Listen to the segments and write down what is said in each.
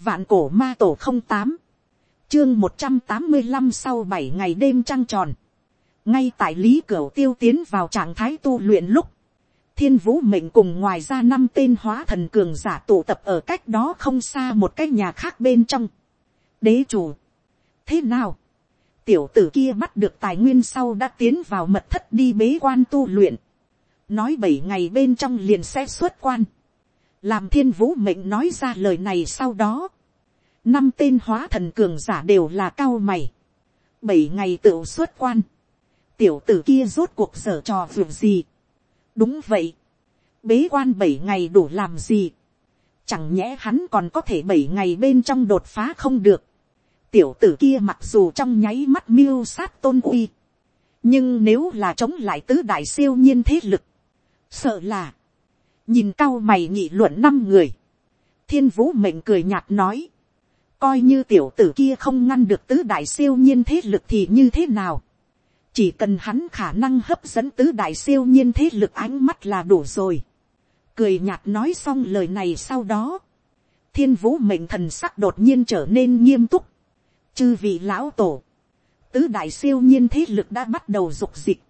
Vạn cổ ma tổ không tám Chương một trăm tám mươi 185 sau bảy ngày đêm trăng tròn. Ngay tại Lý Cửu Tiêu tiến vào trạng thái tu luyện lúc. Thiên vũ mệnh cùng ngoài ra năm tên hóa thần cường giả tụ tập ở cách đó không xa một cái nhà khác bên trong. Đế chủ. Thế nào? Tiểu tử kia bắt được tài nguyên sau đã tiến vào mật thất đi bế quan tu luyện. Nói bảy ngày bên trong liền sẽ xuất quan. Làm thiên vũ mệnh nói ra lời này sau đó. Năm tên hóa thần cường giả đều là cao mày. Bảy ngày tự xuất quan. Tiểu tử kia rốt cuộc sở trò việc gì. Đúng vậy. Bế quan bảy ngày đủ làm gì. Chẳng nhẽ hắn còn có thể bảy ngày bên trong đột phá không được tiểu tử kia mặc dù trong nháy mắt miêu sát tôn uy, nhưng nếu là chống lại tứ đại siêu nhiên thế lực, sợ là, nhìn cao mày nghị luận năm người, thiên vũ mệnh cười nhạt nói, coi như tiểu tử kia không ngăn được tứ đại siêu nhiên thế lực thì như thế nào, chỉ cần hắn khả năng hấp dẫn tứ đại siêu nhiên thế lực ánh mắt là đủ rồi, cười nhạt nói xong lời này sau đó, thiên vũ mệnh thần sắc đột nhiên trở nên nghiêm túc, chư vị lão tổ, tứ đại siêu nhiên thế lực đã bắt đầu dục dịch,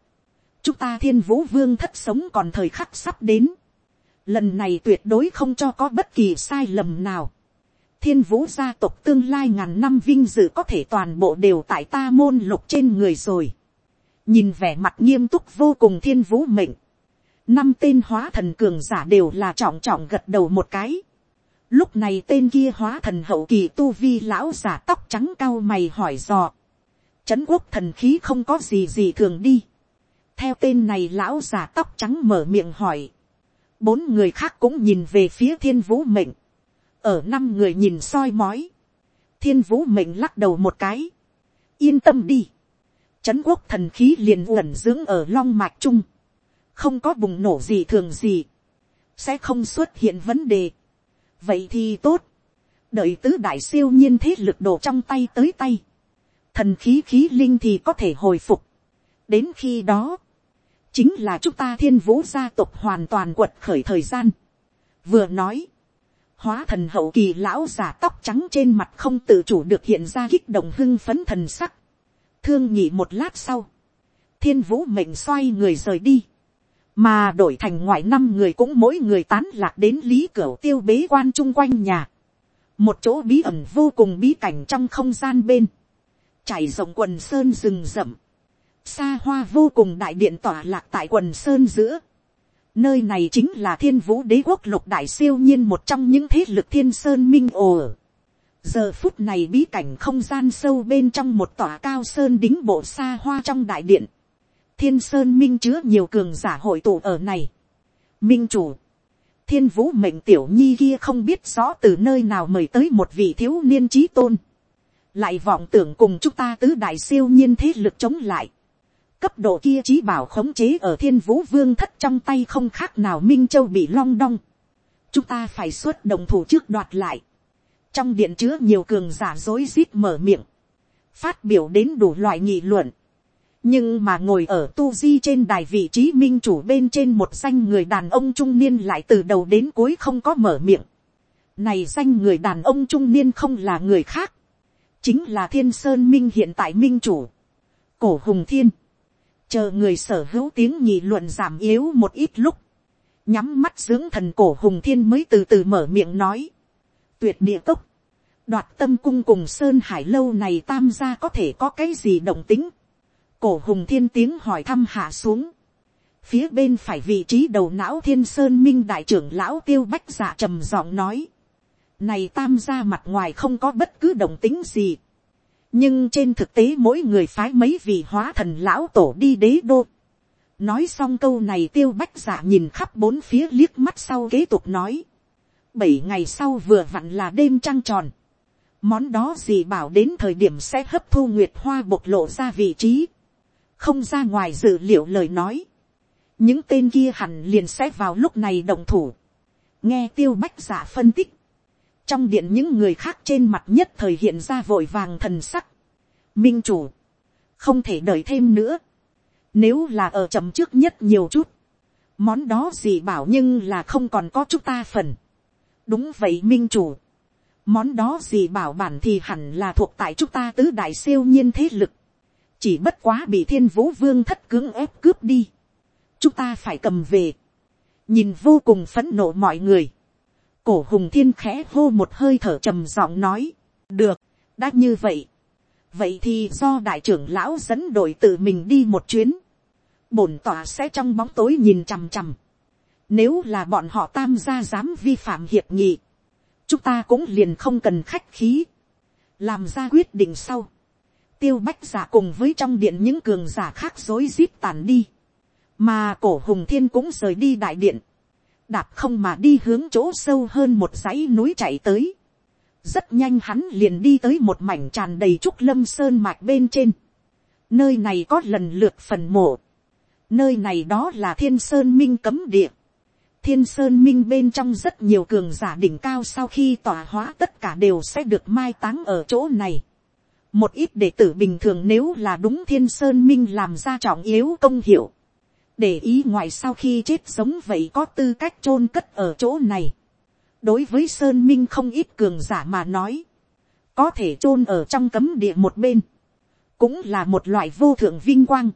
chúng ta thiên vũ vương thất sống còn thời khắc sắp đến, lần này tuyệt đối không cho có bất kỳ sai lầm nào, thiên vũ gia tộc tương lai ngàn năm vinh dự có thể toàn bộ đều tại ta môn lục trên người rồi, nhìn vẻ mặt nghiêm túc vô cùng thiên vũ mệnh, năm tên hóa thần cường giả đều là trọng trọng gật đầu một cái, Lúc này tên kia hóa thần hậu kỳ tu vi lão giả tóc trắng cao mày hỏi dò. Trấn quốc thần khí không có gì gì thường đi. Theo tên này lão giả tóc trắng mở miệng hỏi. Bốn người khác cũng nhìn về phía thiên vũ mệnh. Ở năm người nhìn soi mói. Thiên vũ mệnh lắc đầu một cái. Yên tâm đi. Trấn quốc thần khí liền uẩn dưỡng ở long mạch trung. Không có bùng nổ gì thường gì. Sẽ không xuất hiện vấn đề vậy thì tốt, đợi tứ đại siêu nhiên thế lực đổ trong tay tới tay, thần khí khí linh thì có thể hồi phục, đến khi đó, chính là chúng ta thiên vũ gia tộc hoàn toàn quật khởi thời gian. vừa nói, hóa thần hậu kỳ lão giả tóc trắng trên mặt không tự chủ được hiện ra kích động hưng phấn thần sắc, thương nhị một lát sau, thiên vũ mệnh xoay người rời đi, mà đổi thành ngoại năm người cũng mỗi người tán lạc đến lý cửa tiêu bế quan chung quanh nhà, một chỗ bí ẩn vô cùng bí cảnh trong không gian bên, chảy rộng quần sơn rừng rậm, xa hoa vô cùng đại điện tỏa lạc tại quần sơn giữa, nơi này chính là thiên vũ đế quốc lục đại siêu nhiên một trong những thế lực thiên sơn minh ồ giờ phút này bí cảnh không gian sâu bên trong một tòa cao sơn đính bộ xa hoa trong đại điện, thiên sơn minh chứa nhiều cường giả hội tụ ở này. minh chủ, thiên vũ mệnh tiểu nhi kia không biết rõ từ nơi nào mời tới một vị thiếu niên trí tôn. lại vọng tưởng cùng chúng ta tứ đại siêu nhiên thế lực chống lại cấp độ kia trí bảo khống chế ở thiên vũ vương thất trong tay không khác nào minh châu bị long đong. chúng ta phải xuất đồng thủ trước đoạt lại. trong điện chứa nhiều cường giả dối rít mở miệng. phát biểu đến đủ loại nghị luận nhưng mà ngồi ở tu di trên đài vị trí minh chủ bên trên một danh người đàn ông trung niên lại từ đầu đến cuối không có mở miệng. này danh người đàn ông trung niên không là người khác, chính là thiên sơn minh hiện tại minh chủ, cổ hùng thiên, chờ người sở hữu tiếng nhị luận giảm yếu một ít lúc, nhắm mắt dưỡng thần cổ hùng thiên mới từ từ mở miệng nói, tuyệt địa cốc, đoạt tâm cung cùng sơn hải lâu này tam gia có thể có cái gì động tính, cổ hùng thiên tiếng hỏi thăm hạ xuống. phía bên phải vị trí đầu não thiên sơn minh đại trưởng lão tiêu bách dạ trầm giọng nói. này tam gia mặt ngoài không có bất cứ động tính gì nhưng trên thực tế mỗi người phái mấy vị hóa thần lão tổ đi đế đô. nói xong câu này tiêu bách giả nhìn khắp bốn phía liếc mắt sau kế tục nói. bảy ngày sau vừa vặn là đêm trăng tròn. món đó gì bảo đến thời điểm sẽ hấp thu nguyệt hoa bộc lộ ra vị trí không ra ngoài dự liệu lời nói, những tên kia hẳn liền sẽ vào lúc này động thủ, nghe tiêu bách giả phân tích, trong điện những người khác trên mặt nhất thời hiện ra vội vàng thần sắc, minh chủ, không thể đợi thêm nữa, nếu là ở chậm trước nhất nhiều chút, món đó gì bảo nhưng là không còn có chúng ta phần, đúng vậy minh chủ, Món đó gì bảo bản thì hẳn là thuộc tại chúng ta tứ đại siêu nhiên thế lực. Chỉ bất quá bị thiên vũ vương thất cưỡng ép cướp đi. Chúng ta phải cầm về. Nhìn vô cùng phẫn nộ mọi người. Cổ hùng thiên khẽ hô một hơi thở trầm giọng nói. Được, đã như vậy. Vậy thì do đại trưởng lão dẫn đội tự mình đi một chuyến. Bổn tòa sẽ trong bóng tối nhìn chằm chằm. Nếu là bọn họ tam gia dám vi phạm hiệp nghị chúng ta cũng liền không cần khách khí, làm ra quyết định sau, tiêu bách giả cùng với trong điện những cường giả khác dối rít tàn đi, mà cổ hùng thiên cũng rời đi đại điện, đạp không mà đi hướng chỗ sâu hơn một dãy núi chạy tới, rất nhanh hắn liền đi tới một mảnh tràn đầy trúc lâm sơn mạch bên trên, nơi này có lần lượt phần mộ, nơi này đó là thiên sơn minh cấm địa, thiên sơn minh bên trong rất nhiều cường giả đỉnh cao sau khi tỏa hóa tất cả đều sẽ được mai táng ở chỗ này. một ít đệ tử bình thường nếu là đúng thiên sơn minh làm ra trọng yếu công hiệu để ý ngoài sau khi chết sống vậy có tư cách chôn cất ở chỗ này. đối với sơn minh không ít cường giả mà nói. có thể chôn ở trong cấm địa một bên. cũng là một loại vô thượng vinh quang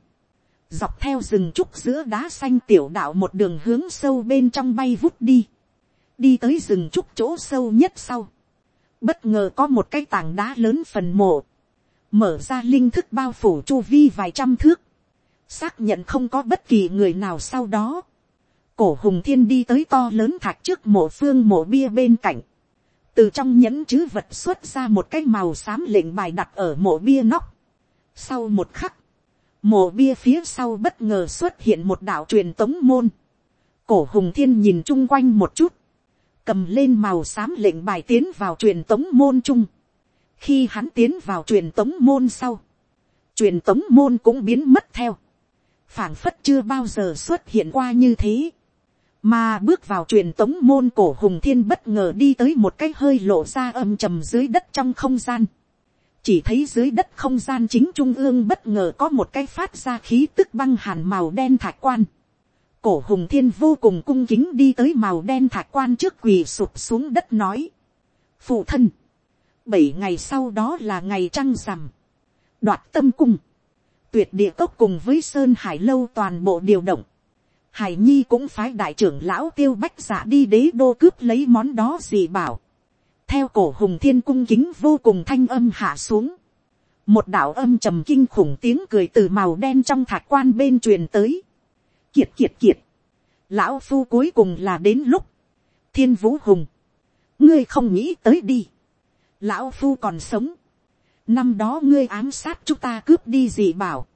dọc theo rừng trúc giữa đá xanh tiểu đạo một đường hướng sâu bên trong bay vút đi, đi tới rừng trúc chỗ sâu nhất sau, bất ngờ có một cái tảng đá lớn phần mộ, mở ra linh thức bao phủ chu vi vài trăm thước, xác nhận không có bất kỳ người nào sau đó, cổ hùng thiên đi tới to lớn thạch trước mộ phương mộ bia bên cạnh, từ trong nhẫn chữ vật xuất ra một cái màu xám lệnh bài đặt ở mộ bia nóc. Sau một khắc, Mộ bia phía sau bất ngờ xuất hiện một đạo truyền tống môn. Cổ hùng thiên nhìn chung quanh một chút. Cầm lên màu xám lệnh bài tiến vào truyền tống môn chung. Khi hắn tiến vào truyền tống môn sau. Truyền tống môn cũng biến mất theo phảng phất chưa bao giờ xuất hiện qua như thế. Mà bước vào truyền tống môn cổ hùng thiên bất ngờ đi tới một cái hơi lộ ra âm trầm dưới đất trong không gian chỉ thấy dưới đất không gian chính trung ương bất ngờ có một cái phát ra khí tức băng hàn màu đen thạch quan. cổ hùng thiên vô cùng cung kính đi tới màu đen thạch quan trước quỳ sụp xuống đất nói. phụ thân, bảy ngày sau đó là ngày trăng rằm, đoạt tâm cung, tuyệt địa cốc cùng với sơn hải lâu toàn bộ điều động. hải nhi cũng phái đại trưởng lão tiêu bách giả đi đế đô cướp lấy món đó gì bảo theo cổ hùng thiên cung kính vô cùng thanh âm hạ xuống. một đạo âm trầm kinh khủng tiếng cười từ màu đen trong thạch quan bên truyền tới. kiệt kiệt kiệt. lão phu cuối cùng là đến lúc. thiên vũ hùng. ngươi không nghĩ tới đi. lão phu còn sống năm đó ngươi ám sát chúng ta cướp đi gì bảo.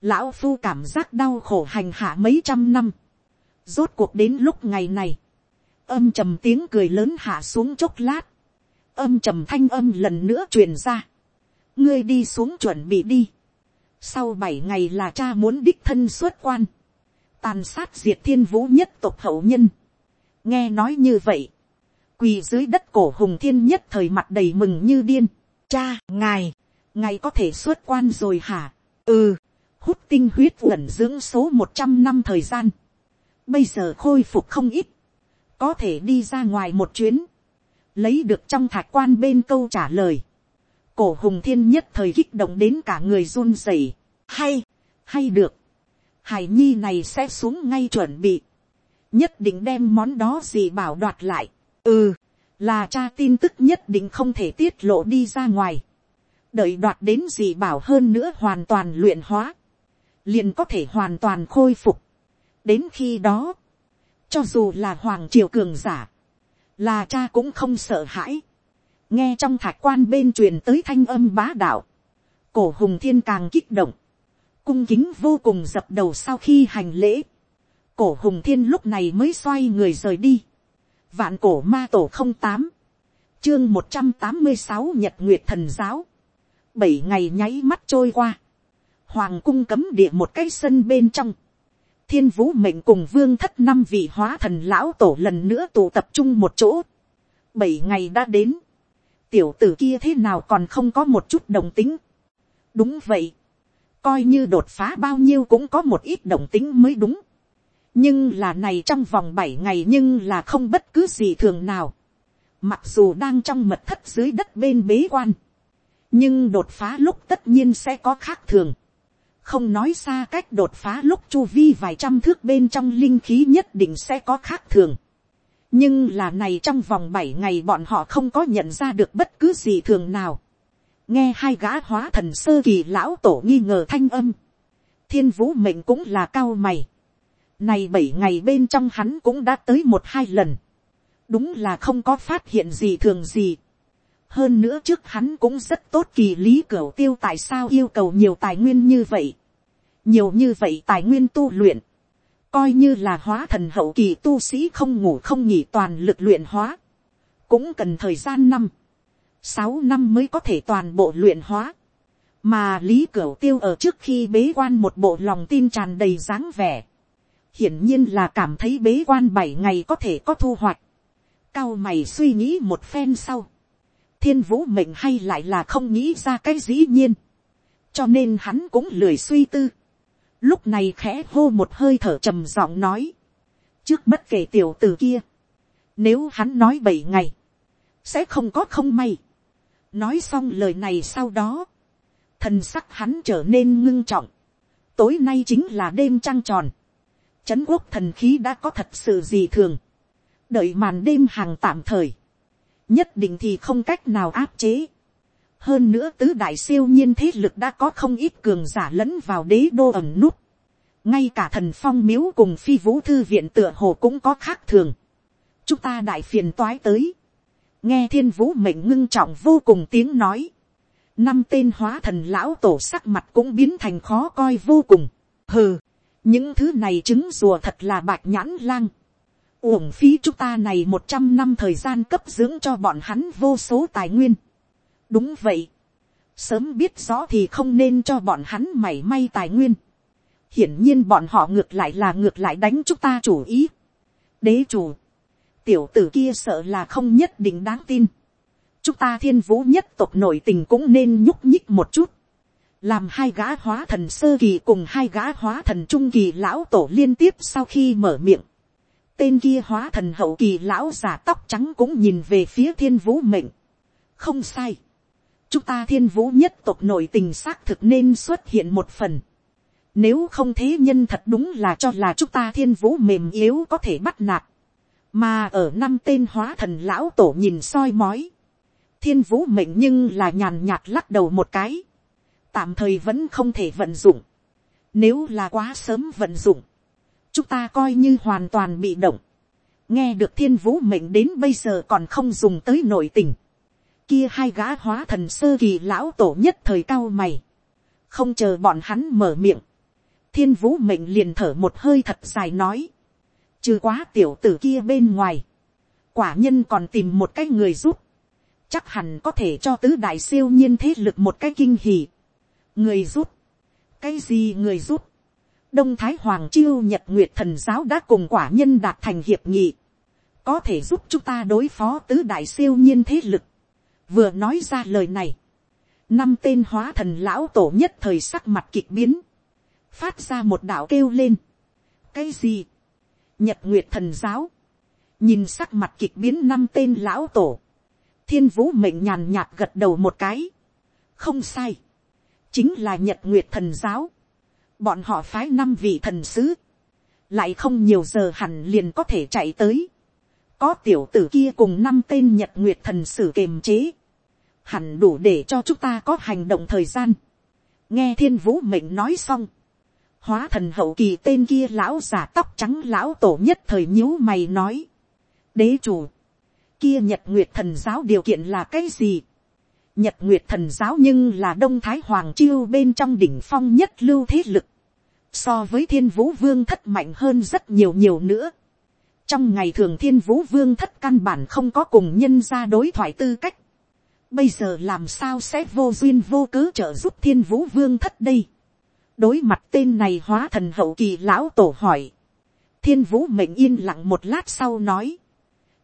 lão phu cảm giác đau khổ hành hạ mấy trăm năm. rốt cuộc đến lúc ngày này âm trầm tiếng cười lớn hạ xuống chốc lát, âm trầm thanh âm lần nữa truyền ra. ngươi đi xuống chuẩn bị đi. sau bảy ngày là cha muốn đích thân xuất quan. tàn sát diệt thiên vũ nhất tộc hậu nhân. nghe nói như vậy. quỳ dưới đất cổ hùng thiên nhất thời mặt đầy mừng như điên cha, ngài, ngài có thể xuất quan rồi hả. ừ, hút tinh huyết uẩn dưỡng số một trăm năm thời gian. bây giờ khôi phục không ít. có thể đi ra ngoài một chuyến lấy được trong thạc quan bên câu trả lời, cổ hùng thiên nhất thời kích động đến cả người run rẩy, hay, hay được, hải nhi này sẽ xuống ngay chuẩn bị, nhất định đem món đó gì bảo đoạt lại, ừ, là cha tin tức nhất định không thể tiết lộ đi ra ngoài, đợi đoạt đến gì bảo hơn nữa hoàn toàn luyện hóa, liền có thể hoàn toàn khôi phục, đến khi đó, cho dù là hoàng triều cường giả, là cha cũng không sợ hãi, nghe trong thạch quan bên truyền tới thanh âm bá đạo, cổ hùng thiên càng kích động, cung kính vô cùng dập đầu sau khi hành lễ, cổ hùng thiên lúc này mới xoay người rời đi, vạn cổ ma tổ không tám, chương một trăm tám mươi sáu nhật nguyệt thần giáo, bảy ngày nháy mắt trôi qua, hoàng cung cấm địa một cái sân bên trong, thiên vũ mệnh cùng vương thất năm vị hóa thần lão tổ lần nữa tụ tập trung một chỗ. bảy ngày đã đến. tiểu tử kia thế nào còn không có một chút đồng tính. đúng vậy. coi như đột phá bao nhiêu cũng có một ít đồng tính mới đúng nhưng là này trong vòng bảy ngày nhưng là không bất cứ gì thường nào. mặc dù đang trong mật thất dưới đất bên bế quan, nhưng đột phá lúc tất nhiên sẽ có khác thường, không nói xa cách đột phá lúc chu vi vài trăm thước bên trong linh khí nhất định sẽ có khác thường, nhưng là này trong vòng bảy ngày bọn họ không có nhận ra được bất cứ gì thường nào, nghe hai gã hóa thần sơ kỳ lão tổ nghi ngờ thanh âm, thiên vũ mệnh cũng là cao mày, này bảy ngày bên trong hắn cũng đã tới một hai lần. Đúng là không có phát hiện gì thường gì. Hơn nữa trước hắn cũng rất tốt kỳ lý cửa tiêu tại sao yêu cầu nhiều tài nguyên như vậy. Nhiều như vậy tài nguyên tu luyện. Coi như là hóa thần hậu kỳ tu sĩ không ngủ không nghỉ toàn lực luyện hóa. Cũng cần thời gian năm. Sáu năm mới có thể toàn bộ luyện hóa. Mà Lý Cửu Tiêu ở trước khi bế quan một bộ lòng tin tràn đầy dáng vẻ hiển nhiên là cảm thấy bế quan bảy ngày có thể có thu hoạch. Cao mày suy nghĩ một phen sau. Thiên vũ mệnh hay lại là không nghĩ ra cái dĩ nhiên. Cho nên hắn cũng lười suy tư. Lúc này khẽ hô một hơi thở trầm giọng nói. Trước bất kể tiểu tử kia. Nếu hắn nói bảy ngày. Sẽ không có không may. Nói xong lời này sau đó. Thần sắc hắn trở nên ngưng trọng. Tối nay chính là đêm trăng tròn Trấn quốc thần khí đã có thật sự gì thường. Đợi màn đêm hàng tạm thời. Nhất định thì không cách nào áp chế. Hơn nữa tứ đại siêu nhiên thế lực đã có không ít cường giả lẫn vào đế đô ẩm nút. Ngay cả thần phong miếu cùng phi vũ thư viện tựa hồ cũng có khác thường. Chúng ta đại phiền toái tới. Nghe thiên vũ mệnh ngưng trọng vô cùng tiếng nói. Năm tên hóa thần lão tổ sắc mặt cũng biến thành khó coi vô cùng. Hừ những thứ này trứng rùa thật là bạch nhãn lang. uổng phí chúng ta này một trăm năm thời gian cấp dưỡng cho bọn hắn vô số tài nguyên. đúng vậy. sớm biết rõ thì không nên cho bọn hắn mảy may tài nguyên. hiển nhiên bọn họ ngược lại là ngược lại đánh chúng ta chủ ý. đế chủ, tiểu tử kia sợ là không nhất định đáng tin. chúng ta thiên vũ nhất tộc nội tình cũng nên nhúc nhích một chút làm hai gã hóa thần sơ kỳ cùng hai gã hóa thần trung kỳ lão tổ liên tiếp sau khi mở miệng. Tên kia hóa thần hậu kỳ lão giả tóc trắng cũng nhìn về phía thiên vũ mệnh. Không sai. Chúng ta thiên vũ nhất tộc nội tình xác thực nên xuất hiện một phần. Nếu không thế nhân thật đúng là cho là chúng ta thiên vũ mềm yếu có thể bắt nạt. Mà ở năm tên hóa thần lão tổ nhìn soi mói. Thiên vũ mệnh nhưng là nhàn nhạt lắc đầu một cái tạm thời vẫn không thể vận dụng. Nếu là quá sớm vận dụng, chúng ta coi như hoàn toàn bị động. nghe được thiên vũ mệnh đến bây giờ còn không dùng tới nội tình. kia hai gã hóa thần sơ kỳ lão tổ nhất thời cao mày. không chờ bọn hắn mở miệng. thiên vũ mệnh liền thở một hơi thật dài nói. trừ quá tiểu tử kia bên ngoài. quả nhân còn tìm một cái người giúp chắc hẳn có thể cho tứ đại siêu nhiên thế lực một cái kinh hỉ người rút, cái gì người rút, đông thái hoàng chiêu nhật nguyệt thần giáo đã cùng quả nhân đạt thành hiệp nghị, có thể giúp chúng ta đối phó tứ đại siêu nhiên thế lực, vừa nói ra lời này, năm tên hóa thần lão tổ nhất thời sắc mặt kịch biến, phát ra một đạo kêu lên, cái gì, nhật nguyệt thần giáo, nhìn sắc mặt kịch biến năm tên lão tổ, thiên vũ mệnh nhàn nhạt gật đầu một cái, không sai, chính là nhật nguyệt thần giáo. bọn họ phái năm vị thần sứ, lại không nhiều giờ hẳn liền có thể chạy tới. có tiểu tử kia cùng năm tên nhật nguyệt thần sử kềm chế, hẳn đủ để cho chúng ta có hành động thời gian. nghe thiên vũ mệnh nói xong, hóa thần hậu kỳ tên kia lão giả tóc trắng lão tổ nhất thời nhíu mày nói. đế chủ, kia nhật nguyệt thần giáo điều kiện là cái gì. Nhật Nguyệt thần giáo nhưng là Đông Thái Hoàng Chiêu bên trong đỉnh phong nhất lưu thế lực. So với thiên vũ vương thất mạnh hơn rất nhiều nhiều nữa. Trong ngày thường thiên vũ vương thất căn bản không có cùng nhân ra đối thoại tư cách. Bây giờ làm sao sẽ vô duyên vô cớ trợ giúp thiên vũ vương thất đây. Đối mặt tên này hóa thần hậu kỳ lão tổ hỏi. Thiên vũ mệnh yên lặng một lát sau nói.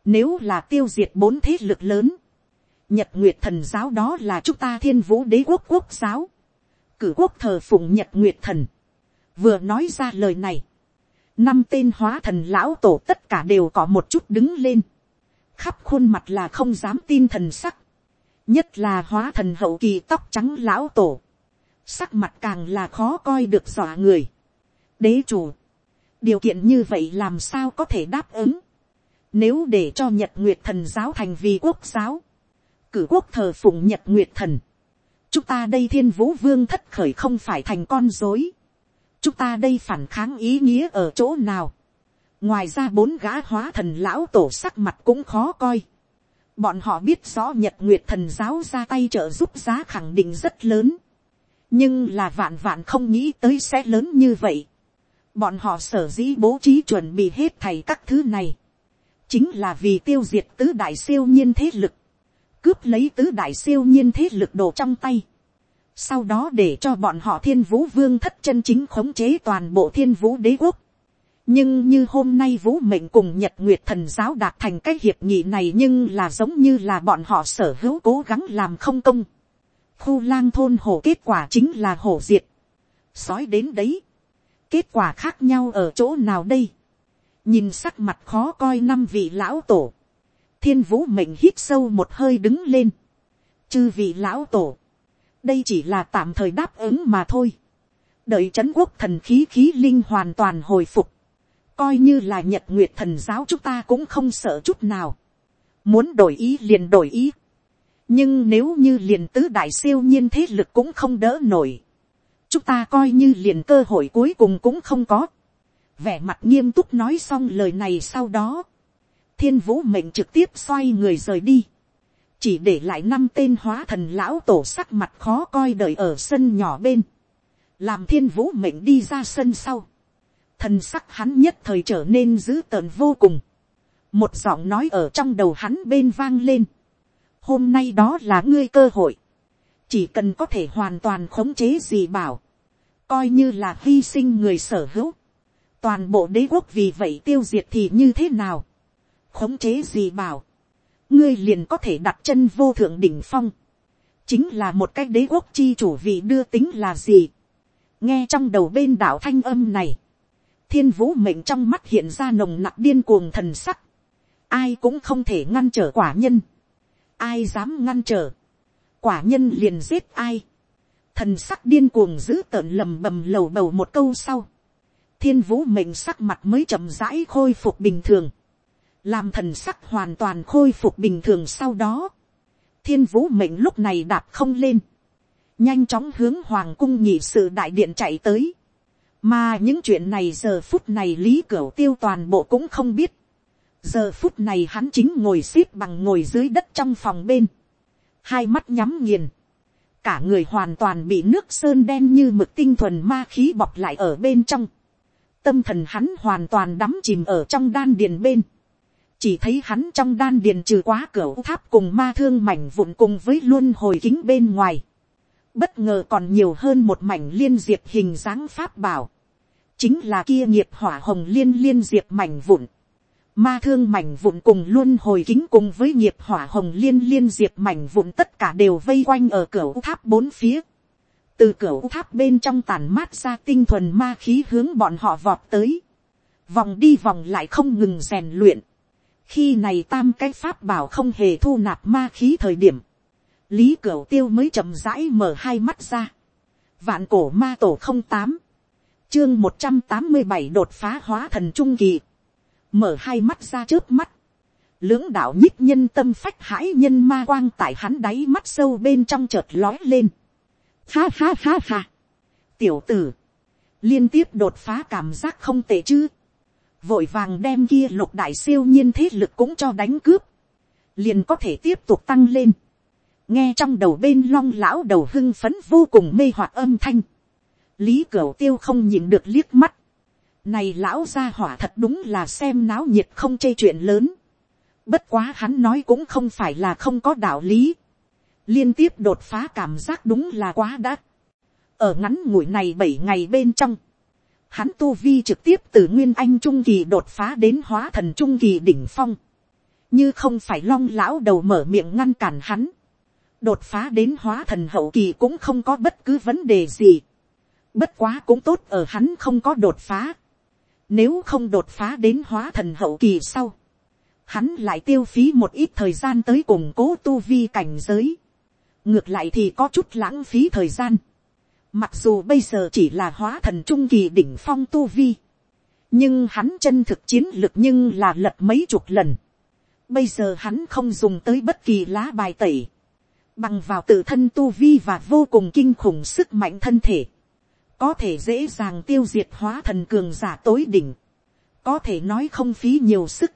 Nếu là tiêu diệt bốn thế lực lớn Nhật Nguyệt thần giáo đó là chúng ta thiên vũ đế quốc quốc giáo. Cử quốc thờ phụng Nhật Nguyệt thần. Vừa nói ra lời này. Năm tên hóa thần lão tổ tất cả đều có một chút đứng lên. khắp khuôn mặt là không dám tin thần sắc, nhất là hóa thần hậu kỳ tóc trắng lão tổ, sắc mặt càng là khó coi được dọa người. đế chủ, điều kiện như vậy làm sao có thể đáp ứng, nếu để cho nhật nguyệt thần giáo thành vì quốc giáo, cử quốc thờ phụng nhật nguyệt thần, chúng ta đây thiên vũ vương thất khởi không phải thành con dối, chúng ta đây phản kháng ý nghĩa ở chỗ nào, ngoài ra bốn gã hóa thần lão tổ sắc mặt cũng khó coi, bọn họ biết rõ nhật nguyệt thần giáo ra tay trợ giúp giá khẳng định rất lớn, nhưng là vạn vạn không nghĩ tới sẽ lớn như vậy, bọn họ sở dĩ bố trí chuẩn bị hết thầy các thứ này, chính là vì tiêu diệt tứ đại siêu nhiên thế lực, cướp lấy tứ đại siêu nhiên thế lực đồ trong tay. Sau đó để cho bọn họ thiên vũ vương thất chân chính khống chế toàn bộ thiên vũ đế quốc. Nhưng như hôm nay vũ mệnh cùng nhật nguyệt thần giáo đạt thành cái hiệp nghị này nhưng là giống như là bọn họ sở hữu cố gắng làm không công. Khu lang thôn hổ kết quả chính là hổ diệt. Sói đến đấy. Kết quả khác nhau ở chỗ nào đây? Nhìn sắc mặt khó coi năm vị lão tổ thiên vũ mệnh hít sâu một hơi đứng lên. chư vị lão tổ, đây chỉ là tạm thời đáp ứng mà thôi. đợi c h ấ n quốc thần khí khí linh hoàn toàn hồi phục, coi như là nhật nguyệt thần giáo chúng ta cũng không sợ chút nào. muốn đổi ý liền đổi ý. nhưng nếu như liền tứ đại siêu nhiên thế lực cũng không đỡ nổi, chúng ta coi như liền cơ hội cuối cùng cũng không có. vẻ mặt nghiêm túc nói xong lời này sau đó, thiên vũ mệnh trực tiếp xoay người rời đi, chỉ để lại năm tên hóa thần lão tổ sắc mặt khó coi đợi ở sân nhỏ bên, làm thiên vũ mệnh đi ra sân sau, thần sắc hắn nhất thời trở nên dữ tợn vô cùng, một giọng nói ở trong đầu hắn bên vang lên, hôm nay đó là ngươi cơ hội, chỉ cần có thể hoàn toàn khống chế gì bảo, coi như là hy sinh người sở hữu, toàn bộ đế quốc vì vậy tiêu diệt thì như thế nào, khống chế gì bảo, ngươi liền có thể đặt chân vô thượng đỉnh phong, chính là một cái đế quốc chi chủ vị đưa tính là gì. nghe trong đầu bên đạo thanh âm này, thiên vũ mệnh trong mắt hiện ra nồng nặc điên cuồng thần sắc, ai cũng không thể ngăn trở quả nhân, ai dám ngăn trở, quả nhân liền giết ai, thần sắc điên cuồng giữ tợn lầm bầm lầu bầu một câu sau, thiên vũ mệnh sắc mặt mới chậm rãi khôi phục bình thường, làm thần sắc hoàn toàn khôi phục bình thường sau đó, thiên vũ mệnh lúc này đạp không lên, nhanh chóng hướng hoàng cung nhị sự đại điện chạy tới, mà những chuyện này giờ phút này lý cửu tiêu toàn bộ cũng không biết, giờ phút này hắn chính ngồi x ế p bằng ngồi dưới đất trong phòng bên, hai mắt nhắm nghiền, cả người hoàn toàn bị nước sơn đen như mực tinh thuần ma khí bọc lại ở bên trong, tâm thần hắn hoàn toàn đắm chìm ở trong đan điền bên, chỉ thấy hắn trong đan điền trừ quá cửa tháp cùng ma thương mảnh vụn cùng với luôn hồi kính bên ngoài. Bất ngờ còn nhiều hơn một mảnh liên diệp hình dáng pháp bảo. Chính là kia nghiệp hỏa hồng liên liên diệp mảnh vụn. Ma thương mảnh vụn cùng luôn hồi kính cùng với nghiệp hỏa hồng liên liên diệp mảnh vụn tất cả đều vây quanh ở cửa tháp bốn phía. Từ cửa tháp bên trong tàn mát ra tinh thuần ma khí hướng bọn họ vọt tới. Vòng đi vòng lại không ngừng rèn luyện khi này tam cái pháp bảo không hề thu nạp ma khí thời điểm, lý cửu tiêu mới chậm rãi mở hai mắt ra. vạn cổ ma tổ không tám, chương một trăm tám mươi bảy đột phá hóa thần trung kỳ, mở hai mắt ra trước mắt, lưỡng đạo nhích nhân tâm phách hãi nhân ma quang tại hắn đáy mắt sâu bên trong chợt lói lên. Ha ha ha ha. Tiểu tử. Liên tiếp đột phá cảm giác không tệ chứ vội vàng đem kia lục đại siêu nhiên thế lực cũng cho đánh cướp, liền có thể tiếp tục tăng lên. nghe trong đầu bên long lão đầu hưng phấn vô cùng mê hoặc âm thanh, lý cửu tiêu không nhìn được liếc mắt, này lão gia hỏa thật đúng là xem náo nhiệt không chê chuyện lớn, bất quá hắn nói cũng không phải là không có đạo lý, liên tiếp đột phá cảm giác đúng là quá đắt, ở ngắn ngủi này bảy ngày bên trong, hắn tu vi trực tiếp từ nguyên anh trung kỳ đột phá đến hóa thần trung kỳ đỉnh phong, như không phải long lão đầu mở miệng ngăn cản hắn, đột phá đến hóa thần hậu kỳ cũng không có bất cứ vấn đề gì, bất quá cũng tốt ở hắn không có đột phá, nếu không đột phá đến hóa thần hậu kỳ sau, hắn lại tiêu phí một ít thời gian tới củng cố tu vi cảnh giới, ngược lại thì có chút lãng phí thời gian, mặc dù bây giờ chỉ là hóa thần trung kỳ đỉnh phong tu vi, nhưng hắn chân thực chiến lực nhưng là lật mấy chục lần, bây giờ hắn không dùng tới bất kỳ lá bài tẩy, bằng vào tự thân tu vi và vô cùng kinh khủng sức mạnh thân thể, có thể dễ dàng tiêu diệt hóa thần cường giả tối đỉnh, có thể nói không phí nhiều sức,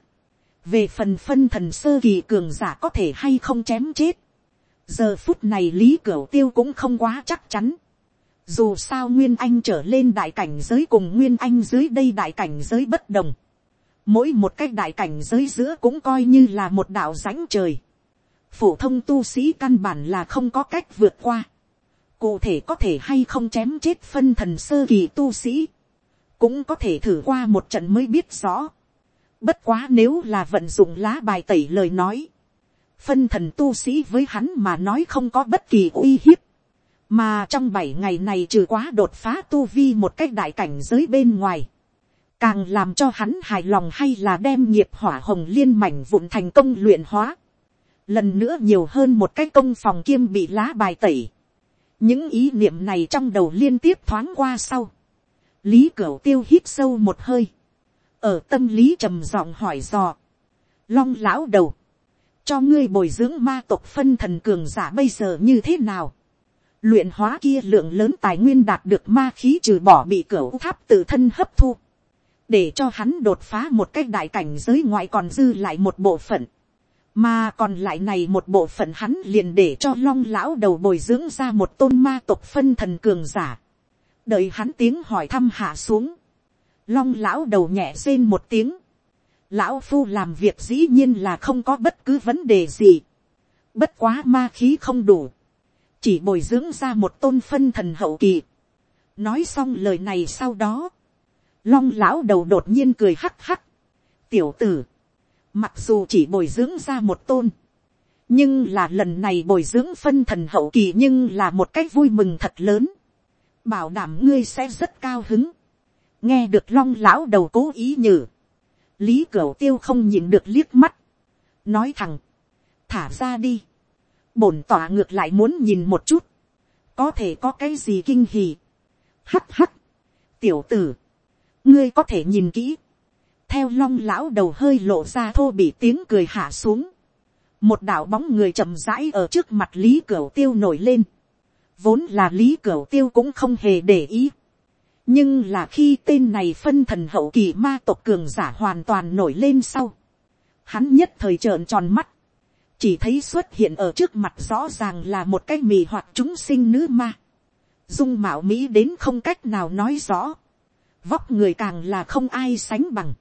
về phần phân thần sơ kỳ cường giả có thể hay không chém chết, giờ phút này lý cửu tiêu cũng không quá chắc chắn, dù sao nguyên anh trở lên đại cảnh giới cùng nguyên anh dưới đây đại cảnh giới bất đồng, mỗi một cái đại cảnh giới giữa cũng coi như là một đạo rãnh trời, phổ thông tu sĩ căn bản là không có cách vượt qua, cụ thể có thể hay không chém chết phân thần sơ kỳ tu sĩ, cũng có thể thử qua một trận mới biết rõ. Bất quá nếu là vận dụng lá bài tẩy lời nói, phân thần tu sĩ với hắn mà nói không có bất kỳ uy hiếp, mà trong bảy ngày này trừ quá đột phá tu vi một cách đại cảnh giới bên ngoài, càng làm cho hắn hài lòng hay là đem nghiệp hỏa hồng liên mảnh vụn thành công luyện hóa, lần nữa nhiều hơn một cái công phòng kiêm bị lá bài tẩy, những ý niệm này trong đầu liên tiếp thoáng qua sau, lý cửu tiêu hít sâu một hơi, ở tâm lý trầm giọng hỏi dò, long lão đầu, cho ngươi bồi dưỡng ma tộc phân thần cường giả bây giờ như thế nào, luyện hóa kia lượng lớn tài nguyên đạt được ma khí trừ bỏ bị cửa tháp tự thân hấp thu, để cho hắn đột phá một cách đại cảnh giới ngoại còn dư lại một bộ phận, mà còn lại này một bộ phận hắn liền để cho long lão đầu bồi dưỡng ra một tôn ma tộc phân thần cường giả, đợi hắn tiếng hỏi thăm hạ xuống, long lão đầu nhẹ rên một tiếng, lão phu làm việc dĩ nhiên là không có bất cứ vấn đề gì, bất quá ma khí không đủ, chỉ bồi dưỡng ra một tôn phân thần hậu kỳ. nói xong lời này sau đó, long lão đầu đột nhiên cười hắc hắc, tiểu tử, mặc dù chỉ bồi dưỡng ra một tôn, nhưng là lần này bồi dưỡng phân thần hậu kỳ nhưng là một cách vui mừng thật lớn, bảo đảm ngươi sẽ rất cao hứng, nghe được long lão đầu cố ý nhử, lý cửu tiêu không nhìn được liếc mắt, nói thẳng, thả ra đi, bổn tỏa ngược lại muốn nhìn một chút, có thể có cái gì kinh hì. hắt hắt, tiểu tử, ngươi có thể nhìn kỹ, theo long lão đầu hơi lộ ra thô bị tiếng cười hạ xuống, một đạo bóng người chậm rãi ở trước mặt lý cửu tiêu nổi lên, vốn là lý cửu tiêu cũng không hề để ý, nhưng là khi tên này phân thần hậu kỳ ma tộc cường giả hoàn toàn nổi lên sau, hắn nhất thời trợn tròn mắt, chỉ thấy xuất hiện ở trước mặt rõ ràng là một cái mì hoặc chúng sinh nữ ma, dung mạo mỹ đến không cách nào nói rõ, vóc người càng là không ai sánh bằng,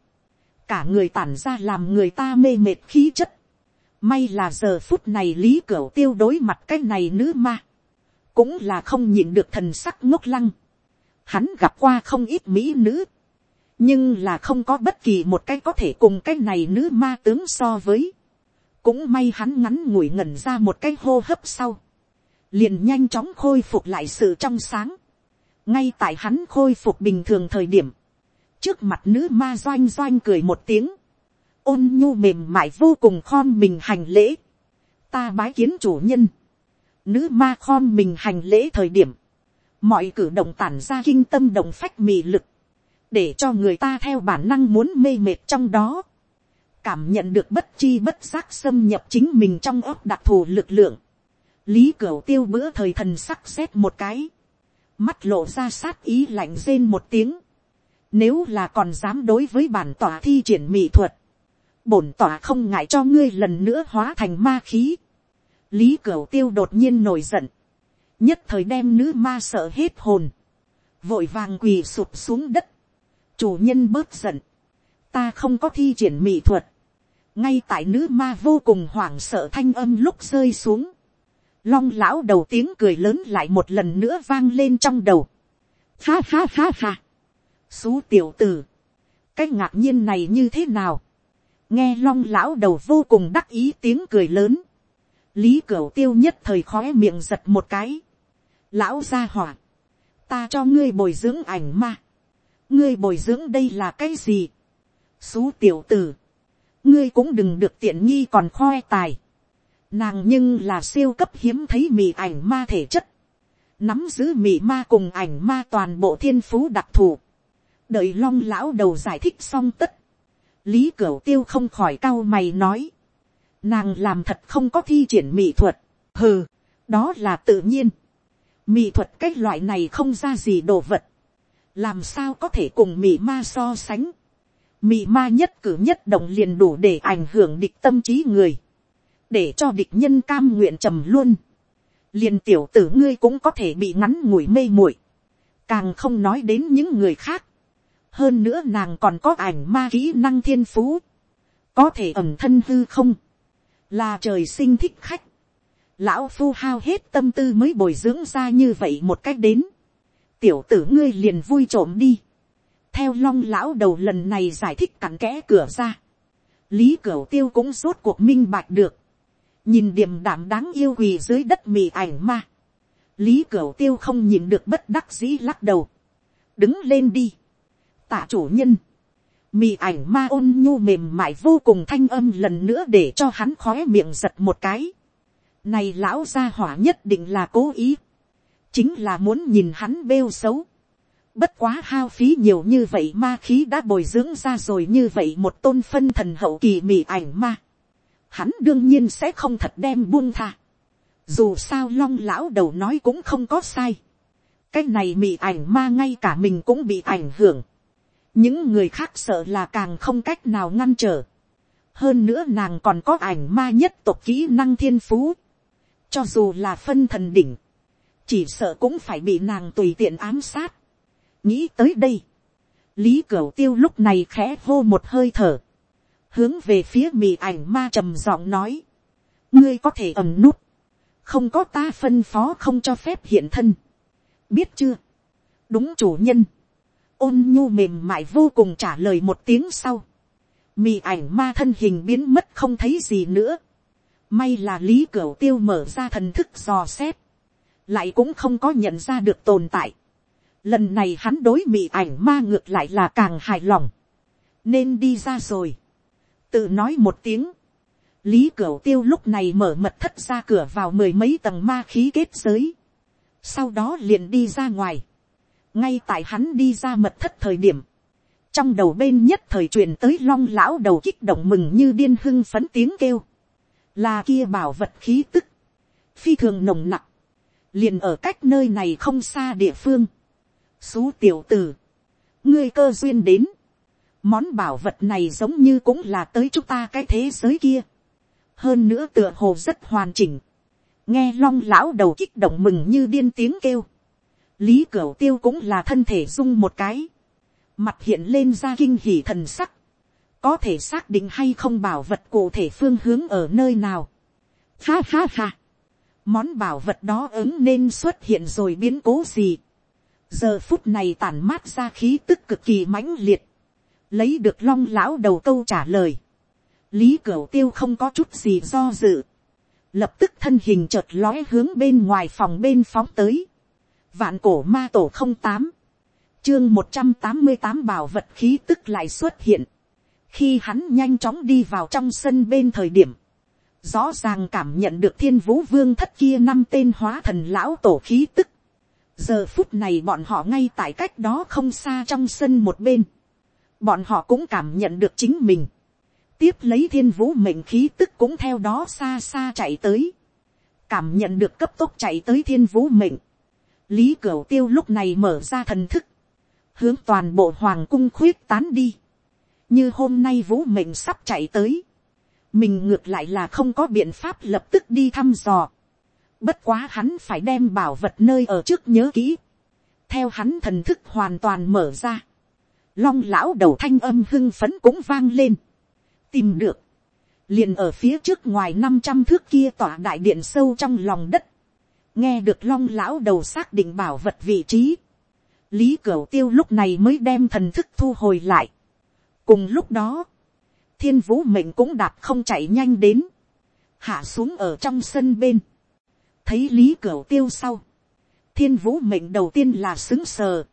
cả người tản ra làm người ta mê mệt khí chất, may là giờ phút này lý cửu tiêu đối mặt cái này nữ ma, cũng là không nhịn được thần sắc ngốc lăng, hắn gặp qua không ít mỹ nữ, nhưng là không có bất kỳ một cái có thể cùng cái này nữ ma tướng so với, cũng may hắn ngắn ngủi ngẩn ra một cái hô hấp sau, liền nhanh chóng khôi phục lại sự trong sáng, ngay tại hắn khôi phục bình thường thời điểm, trước mặt nữ ma doanh doanh cười một tiếng, ôn nhu mềm mại vô cùng khom mình hành lễ, ta bái kiến chủ nhân, nữ ma khom mình hành lễ thời điểm, mọi cử động tản ra kinh tâm động phách mị lực, để cho người ta theo bản năng muốn mê mệt trong đó, cảm nhận được bất chi bất giác xâm nhập chính mình trong ấp đặc thù lực lượng, lý cửu tiêu bữa thời thần sắc xét một cái, mắt lộ ra sát ý lạnh rên một tiếng, nếu là còn dám đối với bản tỏa thi triển mỹ thuật, bổn tỏa không ngại cho ngươi lần nữa hóa thành ma khí. Lý Cửu Tiêu đột nhiên nổi giận, nhất thời đem nữ ma sợ hết hồn, vội vàng quỳ sụp xuống đất. Chủ nhân bớt giận, ta không có thi triển mỹ thuật ngay tại nữ ma vô cùng hoảng sợ thanh âm lúc rơi xuống. long lão đầu tiếng cười lớn lại một lần nữa vang lên trong đầu. ha ha ha ha. xú tiểu tử, cái ngạc nhiên này như thế nào. nghe long lão đầu vô cùng đắc ý tiếng cười lớn. lý cửu tiêu nhất thời khóe miệng giật một cái. lão gia hỏa, ta cho ngươi bồi dưỡng ảnh ma. ngươi bồi dưỡng đây là cái gì xú tiểu tử, ngươi cũng đừng được tiện nghi còn khoe tài. Nàng nhưng là siêu cấp hiếm thấy mị ảnh ma thể chất. Nắm giữ mị ma cùng ảnh ma toàn bộ thiên phú đặc thù. Đợi long lão đầu giải thích xong tất. Lý Cửu tiêu không khỏi cau mày nói. Nàng làm thật không có thi triển mỹ thuật. Hừ, đó là tự nhiên. Mỹ thuật cái loại này không ra gì đồ vật. Làm sao có thể cùng mỹ ma so sánh mị ma nhất cử nhất động liền đủ để ảnh hưởng địch tâm trí người. Để cho địch nhân cam nguyện trầm luôn. Liền tiểu tử ngươi cũng có thể bị ngắn ngủi mê muội Càng không nói đến những người khác. Hơn nữa nàng còn có ảnh ma kỹ năng thiên phú. Có thể ẩm thân hư không. Là trời sinh thích khách. Lão phu hao hết tâm tư mới bồi dưỡng ra như vậy một cách đến. Tiểu tử ngươi liền vui trộm đi theo long lão đầu lần này giải thích cặn kẽ cửa ra, lý cửu tiêu cũng rốt cuộc minh bạch được, nhìn điềm đảm đáng yêu quỳ dưới đất mì ảnh ma, lý cửu tiêu không nhìn được bất đắc dĩ lắc đầu, đứng lên đi, tạ chủ nhân, mì ảnh ma ôn nhu mềm mại vô cùng thanh âm lần nữa để cho hắn khói miệng giật một cái, này lão gia hỏa nhất định là cố ý, chính là muốn nhìn hắn bêu xấu, Bất quá hao phí nhiều như vậy ma khí đã bồi dưỡng ra rồi như vậy một tôn phân thần hậu kỳ mỉ ảnh ma. Hắn đương nhiên sẽ không thật đem buông tha. Dù sao long lão đầu nói cũng không có sai. Cái này mỉ ảnh ma ngay cả mình cũng bị ảnh hưởng. Những người khác sợ là càng không cách nào ngăn trở. Hơn nữa nàng còn có ảnh ma nhất tộc kỹ năng thiên phú. Cho dù là phân thần đỉnh. Chỉ sợ cũng phải bị nàng tùy tiện ám sát nghĩ tới đây, lý cửu tiêu lúc này khẽ hô một hơi thở, hướng về phía mì ảnh ma trầm giọng nói, ngươi có thể ẩm nút, không có ta phân phó không cho phép hiện thân, biết chưa, đúng chủ nhân, ôn nhu mềm mại vô cùng trả lời một tiếng sau, mì ảnh ma thân hình biến mất không thấy gì nữa, may là lý cửu tiêu mở ra thần thức dò xét, lại cũng không có nhận ra được tồn tại, lần này hắn đối mị ảnh ma ngược lại là càng hài lòng, nên đi ra rồi, tự nói một tiếng, lý cửa tiêu lúc này mở mật thất ra cửa vào mười mấy tầng ma khí kết giới, sau đó liền đi ra ngoài, ngay tại hắn đi ra mật thất thời điểm, trong đầu bên nhất thời truyền tới long lão đầu kích động mừng như điên hưng phấn tiếng kêu, là kia bảo vật khí tức, phi thường nồng nặc. Liền ở cách nơi này không xa địa phương, xú tiểu tử, ngươi cơ duyên đến, món bảo vật này giống như cũng là tới chúng ta cái thế giới kia, hơn nữa tựa hồ rất hoàn chỉnh, nghe long lão đầu kích động mừng như điên tiếng kêu, lý cửu tiêu cũng là thân thể rung một cái, mặt hiện lên ra kinh hỉ thần sắc, có thể xác định hay không bảo vật cụ thể phương hướng ở nơi nào. Ha ha ha, món bảo vật đó ứng nên xuất hiện rồi biến cố gì? Giờ phút này tản mát ra khí tức cực kỳ mãnh liệt, lấy được long lão đầu câu trả lời, lý cửu tiêu không có chút gì do dự, lập tức thân hình chợt lói hướng bên ngoài phòng bên phóng tới, vạn cổ ma tổ không tám, chương một trăm tám mươi tám bảo vật khí tức lại xuất hiện, khi hắn nhanh chóng đi vào trong sân bên thời điểm, rõ ràng cảm nhận được thiên vũ vương thất kia năm tên hóa thần lão tổ khí tức, giờ phút này bọn họ ngay tại cách đó không xa trong sân một bên, bọn họ cũng cảm nhận được chính mình, tiếp lấy thiên vũ mệnh khí tức cũng theo đó xa xa chạy tới, cảm nhận được cấp tốc chạy tới thiên vũ mệnh, lý cửu tiêu lúc này mở ra thần thức, hướng toàn bộ hoàng cung khuyết tán đi, như hôm nay vũ mệnh sắp chạy tới, mình ngược lại là không có biện pháp lập tức đi thăm dò, Bất quá hắn phải đem bảo vật nơi ở trước nhớ kỹ. Theo hắn thần thức hoàn toàn mở ra. Long lão đầu thanh âm hưng phấn cũng vang lên. Tìm được. Liền ở phía trước ngoài năm trăm thước kia tỏa đại điện sâu trong lòng đất. Nghe được long lão đầu xác định bảo vật vị trí. Lý Cửu Tiêu lúc này mới đem thần thức thu hồi lại. Cùng lúc đó, thiên vũ mệnh cũng đạp không chạy nhanh đến. Hạ xuống ở trong sân bên thấy lý cửu tiêu sau, thiên vũ mệnh đầu tiên là xứng sờ,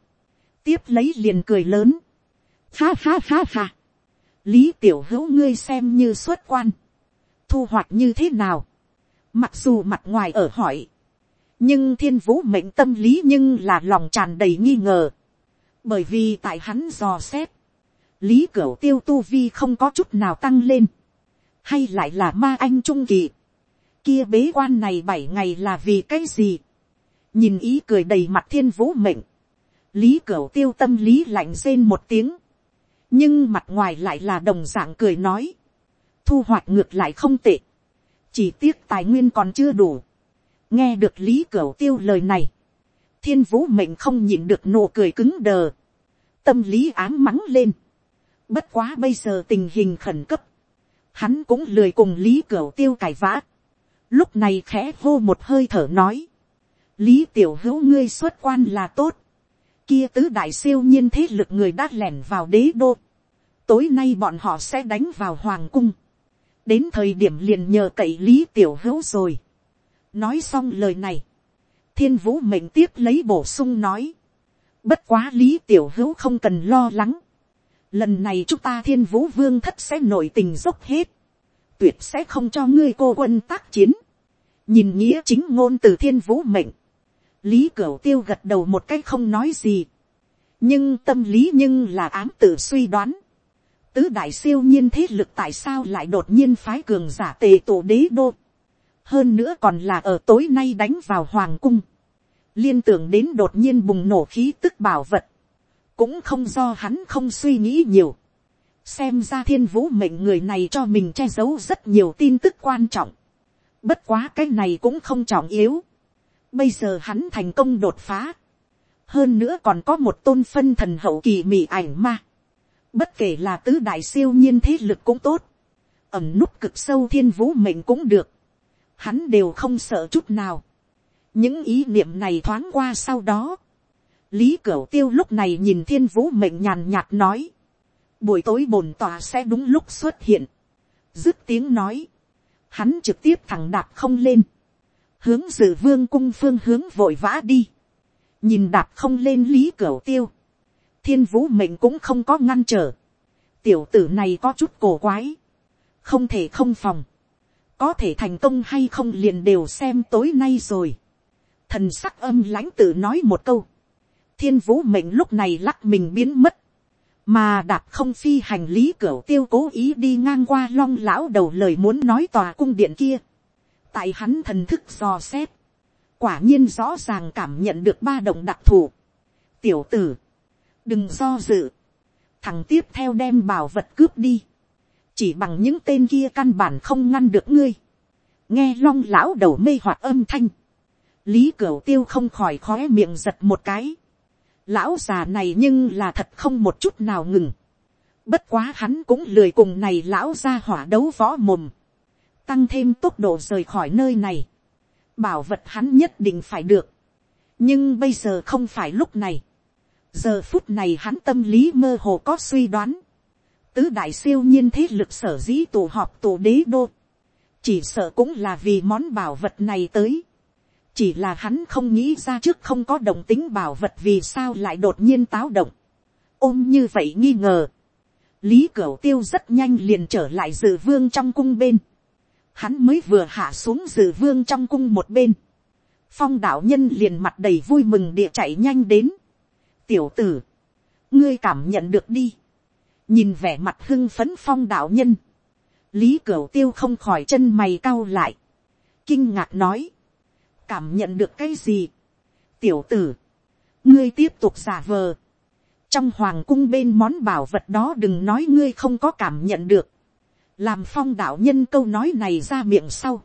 tiếp lấy liền cười lớn, ha ha ha ha, lý tiểu hữu ngươi xem như xuất quan, thu hoạch như thế nào, mặc dù mặt ngoài ở hỏi, nhưng thiên vũ mệnh tâm lý nhưng là lòng tràn đầy nghi ngờ, bởi vì tại hắn dò xét, lý cửu tiêu tu vi không có chút nào tăng lên, hay lại là ma anh trung kỳ, kia bế quan này bảy ngày là vì cái gì, nhìn ý cười đầy mặt thiên vũ mệnh, lý cửu tiêu tâm lý lạnh rên một tiếng, nhưng mặt ngoài lại là đồng dạng cười nói, thu hoạch ngược lại không tệ, chỉ tiếc tài nguyên còn chưa đủ, nghe được lý cửu tiêu lời này, thiên vũ mệnh không nhịn được nụ cười cứng đờ, tâm lý ám mắng lên, bất quá bây giờ tình hình khẩn cấp, hắn cũng lười cùng lý cửu tiêu cải vã, lúc này khẽ hô một hơi thở nói, lý tiểu hữu ngươi xuất quan là tốt, kia tứ đại siêu nhiên thế lực người đã lẻn vào đế đô, tối nay bọn họ sẽ đánh vào hoàng cung, đến thời điểm liền nhờ cậy lý tiểu hữu rồi. nói xong lời này, thiên vũ mệnh tiếp lấy bổ sung nói, bất quá lý tiểu hữu không cần lo lắng, lần này chúng ta thiên vũ vương thất sẽ nổi tình dốc hết, tuyệt sẽ không cho ngươi cô quân tác chiến, nhìn nghĩa chính ngôn từ thiên vũ mệnh, lý cửu tiêu gật đầu một cách không nói gì, nhưng tâm lý nhưng là ám tự suy đoán, tứ đại siêu nhiên thế lực tại sao lại đột nhiên phái cường giả tề tổ đế đô. hơn nữa còn là ở tối nay đánh vào hoàng cung. liên tưởng đến đột nhiên bùng nổ khí tức bảo vật. cũng không do hắn không suy nghĩ nhiều. xem ra thiên vũ mệnh người này cho mình che giấu rất nhiều tin tức quan trọng bất quá cái này cũng không trọng yếu. bây giờ hắn thành công đột phá. hơn nữa còn có một tôn phân thần hậu kỳ mị ảnh ma Bất kể là tứ đại siêu nhiên thế lực cũng tốt. Ẩm nút cực sâu thiên vũ mệnh cũng được. Hắn đều không sợ chút nào. Những ý niệm này thoáng qua sau đó. Lý Cửu Tiêu lúc này nhìn thiên vũ mệnh nhàn nhạt nói. Buổi tối bồn tòa sẽ đúng lúc xuất hiện. Dứt tiếng nói. Hắn trực tiếp thẳng đạp không lên. Hướng dự vương cung phương hướng vội vã đi. Nhìn đạp không lên Lý cửa Tiêu thiên vũ mệnh cũng không có ngăn trở. tiểu tử này có chút cổ quái. không thể không phòng. có thể thành công hay không liền đều xem tối nay rồi. thần sắc âm lãnh tử nói một câu. thiên vũ mệnh lúc này lắc mình biến mất mà đạp không phi hành lý cửa tiêu cố ý đi ngang qua long lão đầu lời muốn nói tòa cung điện kia. tại hắn thần thức dò xét. quả nhiên rõ ràng cảm nhận được ba động đặc thù. tiểu tử đừng do dự, thằng tiếp theo đem bảo vật cướp đi, chỉ bằng những tên kia căn bản không ngăn được ngươi, nghe long lão đầu mê hoặc âm thanh, lý cửa tiêu không khỏi khóe miệng giật một cái, lão già này nhưng là thật không một chút nào ngừng, bất quá hắn cũng lười cùng này lão ra hỏa đấu võ mồm, tăng thêm tốc độ rời khỏi nơi này, bảo vật hắn nhất định phải được, nhưng bây giờ không phải lúc này, giờ phút này hắn tâm lý mơ hồ có suy đoán, tứ đại siêu nhiên thế lực sở dĩ tụ họp tụ đế đô, chỉ sợ cũng là vì món bảo vật này tới, chỉ là hắn không nghĩ ra trước không có đồng tính bảo vật vì sao lại đột nhiên táo động, ôm như vậy nghi ngờ, lý cửu tiêu rất nhanh liền trở lại dự vương trong cung bên, hắn mới vừa hạ xuống dự vương trong cung một bên, phong đạo nhân liền mặt đầy vui mừng địa chạy nhanh đến, tiểu tử, ngươi cảm nhận được đi, nhìn vẻ mặt hưng phấn phong đạo nhân, lý cửu tiêu không khỏi chân mày cau lại, kinh ngạc nói, cảm nhận được cái gì, tiểu tử, ngươi tiếp tục giả vờ, trong hoàng cung bên món bảo vật đó đừng nói ngươi không có cảm nhận được, làm phong đạo nhân câu nói này ra miệng sau,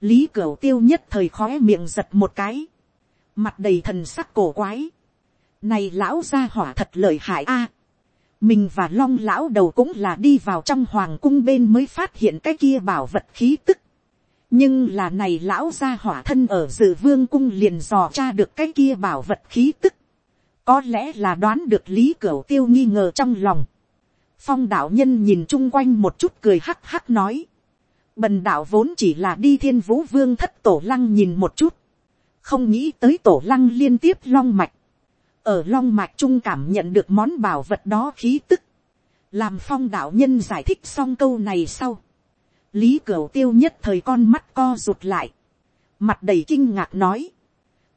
lý cửu tiêu nhất thời khóe miệng giật một cái, mặt đầy thần sắc cổ quái, này lão gia hỏa thật lợi hại a. mình và long lão đầu cũng là đi vào trong hoàng cung bên mới phát hiện cái kia bảo vật khí tức nhưng là này lão gia hỏa thân ở dự vương cung liền dò tra được cái kia bảo vật khí tức. có lẽ là đoán được lý cửu tiêu nghi ngờ trong lòng. phong đạo nhân nhìn chung quanh một chút cười hắc hắc nói. bần đạo vốn chỉ là đi thiên vũ vương thất tổ lăng nhìn một chút. không nghĩ tới tổ lăng liên tiếp long mạch ở long mạch trung cảm nhận được món bảo vật đó khí tức, làm phong đạo nhân giải thích xong câu này sau, lý cửu tiêu nhất thời con mắt co rụt lại, mặt đầy kinh ngạc nói,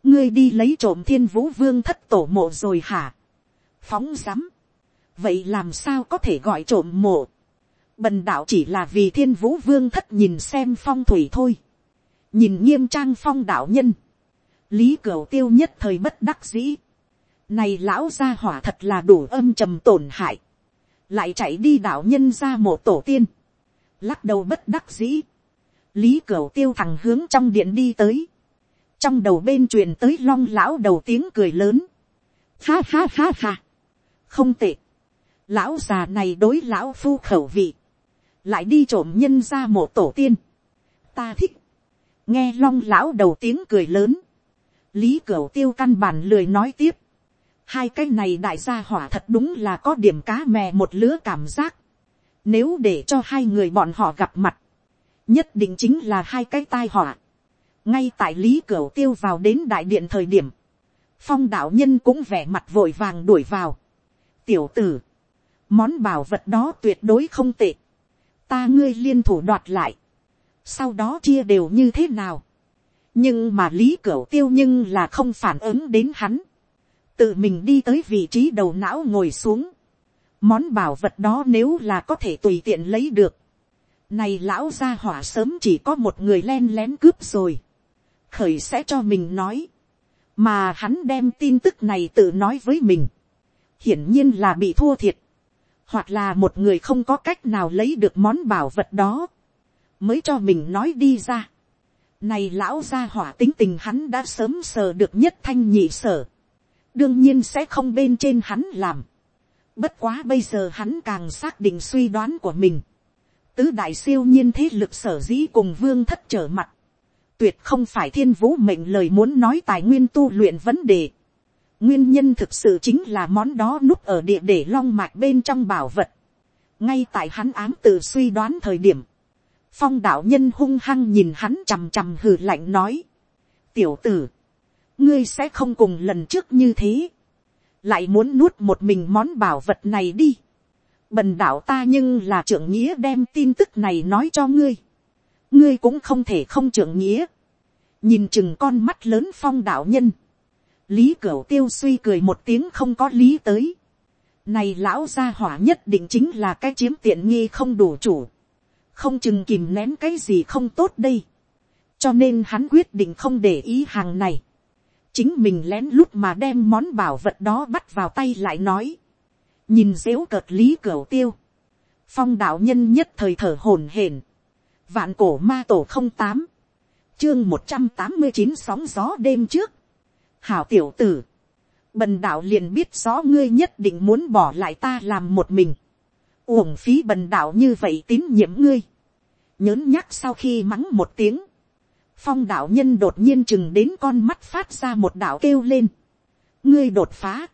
ngươi đi lấy trộm thiên vũ vương thất tổ mộ rồi hả, phóng rắm, vậy làm sao có thể gọi trộm mộ, bần đạo chỉ là vì thiên vũ vương thất nhìn xem phong thủy thôi, nhìn nghiêm trang phong đạo nhân, lý cửu tiêu nhất thời bất đắc dĩ, này lão gia hỏa thật là đủ âm trầm tổn hại, lại chạy đi đạo nhân ra mộ tổ tiên, lắc đầu bất đắc dĩ, lý cửu tiêu thẳng hướng trong điện đi tới, trong đầu bên truyền tới long lão đầu tiếng cười lớn, ha ha ha ha, không tệ, lão già này đối lão phu khẩu vị, lại đi trộm nhân ra mộ tổ tiên, ta thích, nghe long lão đầu tiếng cười lớn, lý cửu tiêu căn bản lười nói tiếp, hai cái này đại gia hỏa thật đúng là có điểm cá mè một lứa cảm giác, nếu để cho hai người bọn họ gặp mặt, nhất định chính là hai cái tai họa. ngay tại lý cửu tiêu vào đến đại điện thời điểm, phong đạo nhân cũng vẻ mặt vội vàng đuổi vào. tiểu tử, món bảo vật đó tuyệt đối không tệ, ta ngươi liên thủ đoạt lại, sau đó chia đều như thế nào. nhưng mà lý cửu tiêu nhưng là không phản ứng đến hắn, tự mình đi tới vị trí đầu não ngồi xuống, món bảo vật đó nếu là có thể tùy tiện lấy được, này lão gia hỏa sớm chỉ có một người len lén cướp rồi, khởi sẽ cho mình nói, mà hắn đem tin tức này tự nói với mình, hiển nhiên là bị thua thiệt, hoặc là một người không có cách nào lấy được món bảo vật đó, mới cho mình nói đi ra. Này lão gia hỏa tính tình hắn đã sớm sờ được nhất thanh nhị sở. Đương nhiên sẽ không bên trên hắn làm. Bất quá bây giờ hắn càng xác định suy đoán của mình. Tứ đại siêu nhiên thế lực sở dĩ cùng vương thất trở mặt. Tuyệt không phải thiên vũ mệnh lời muốn nói tài nguyên tu luyện vấn đề. Nguyên nhân thực sự chính là món đó núp ở địa để long mạch bên trong bảo vật. Ngay tại hắn ám tự suy đoán thời điểm. Phong đạo nhân hung hăng nhìn hắn chằm chằm hừ lạnh nói. Tiểu tử. Ngươi sẽ không cùng lần trước như thế lại muốn nuốt một mình món bảo vật này đi. Bần đạo ta nhưng là trưởng nghĩa đem tin tức này nói cho ngươi. Ngươi cũng không thể không trưởng nghĩa. Nhìn chừng con mắt lớn phong đạo nhân. Lý Cửu tiêu suy cười một tiếng không có lý tới. Này lão gia hỏa nhất định chính là cái chiếm tiện nghi không đủ chủ. Không chừng kìm nén cái gì không tốt đây. Cho nên hắn quyết định không để ý hàng này chính mình lén lút mà đem món bảo vật đó bắt vào tay lại nói, nhìn dếu cợt lý cửa tiêu, phong đạo nhân nhất thời thở hồn hển, vạn cổ ma tổ không tám, chương một trăm tám mươi chín sóng gió đêm trước, hảo tiểu tử, bần đạo liền biết rõ ngươi nhất định muốn bỏ lại ta làm một mình, uổng phí bần đạo như vậy tín nhiệm ngươi, nhớn nhắc sau khi mắng một tiếng, phong đạo nhân đột nhiên chừng đến con mắt phát ra một đạo kêu lên. ngươi đột phá.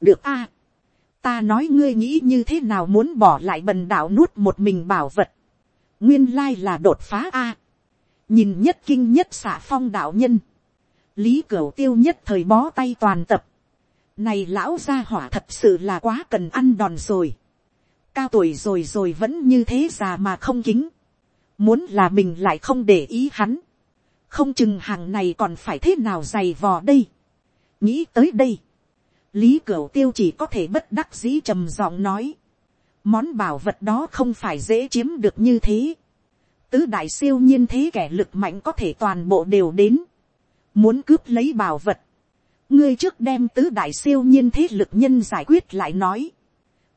được a. ta nói ngươi nghĩ như thế nào muốn bỏ lại bần đạo nuốt một mình bảo vật. nguyên lai là đột phá a. nhìn nhất kinh nhất xả phong đạo nhân. lý cửu tiêu nhất thời bó tay toàn tập. này lão gia hỏa thật sự là quá cần ăn đòn rồi. cao tuổi rồi rồi vẫn như thế già mà không kính. muốn là mình lại không để ý hắn không chừng hàng này còn phải thế nào dày vò đây. nghĩ tới đây, lý cửu tiêu chỉ có thể bất đắc dĩ trầm giọng nói, món bảo vật đó không phải dễ chiếm được như thế. tứ đại siêu nhiên thế kẻ lực mạnh có thể toàn bộ đều đến, muốn cướp lấy bảo vật, ngươi trước đem tứ đại siêu nhiên thế lực nhân giải quyết lại nói,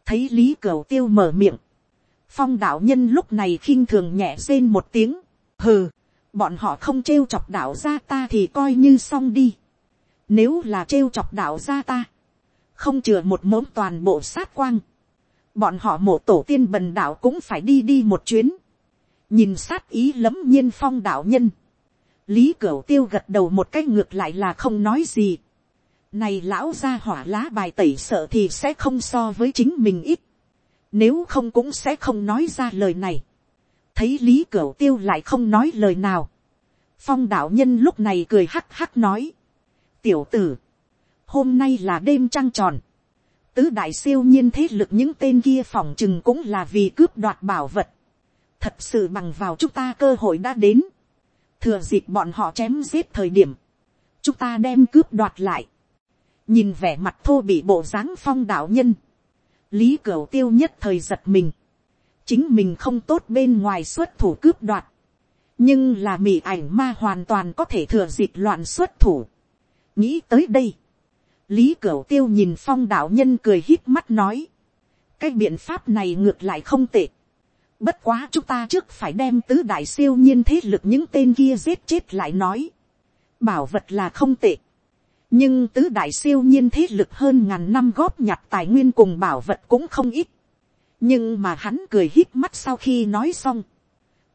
thấy lý cửu tiêu mở miệng, phong đạo nhân lúc này khinh thường nhẹ rên một tiếng, hừ, bọn họ không trêu chọc đạo gia ta thì coi như xong đi. Nếu là trêu chọc đạo gia ta, không chừa một mốm toàn bộ sát quang. Bọn họ mộ tổ tiên bần đạo cũng phải đi đi một chuyến. Nhìn sát ý lấm nhiên phong đạo nhân. Lý Cửu tiêu gật đầu một cái ngược lại là không nói gì. Này lão gia hỏa lá bài tẩy sợ thì sẽ không so với chính mình ít. Nếu không cũng sẽ không nói ra lời này thấy lý cửu tiêu lại không nói lời nào. phong đạo nhân lúc này cười hắc hắc nói. tiểu tử, hôm nay là đêm trăng tròn. tứ đại siêu nhiên thế lực những tên kia phòng chừng cũng là vì cướp đoạt bảo vật. thật sự bằng vào chúng ta cơ hội đã đến. thừa dịp bọn họ chém giết thời điểm. chúng ta đem cướp đoạt lại. nhìn vẻ mặt thô bị bộ dáng phong đạo nhân. lý cửu tiêu nhất thời giật mình chính mình không tốt bên ngoài xuất thủ cướp đoạt. nhưng là mị ảnh ma hoàn toàn có thể thừa dịp loạn xuất thủ. nghĩ tới đây lý cửu tiêu nhìn phong đạo nhân cười hít mắt nói, cái biện pháp này ngược lại không tệ. Bất quá chúng ta trước phải đem tứ đại siêu nhiên thế lực những tên kia giết chết lại nói. Bảo vật là không tệ. Nhưng tứ đại siêu nhiên thế lực hơn ngàn năm góp nhặt tài nguyên cùng bảo vật cũng không ít. Nhưng mà hắn cười hít mắt sau khi nói xong.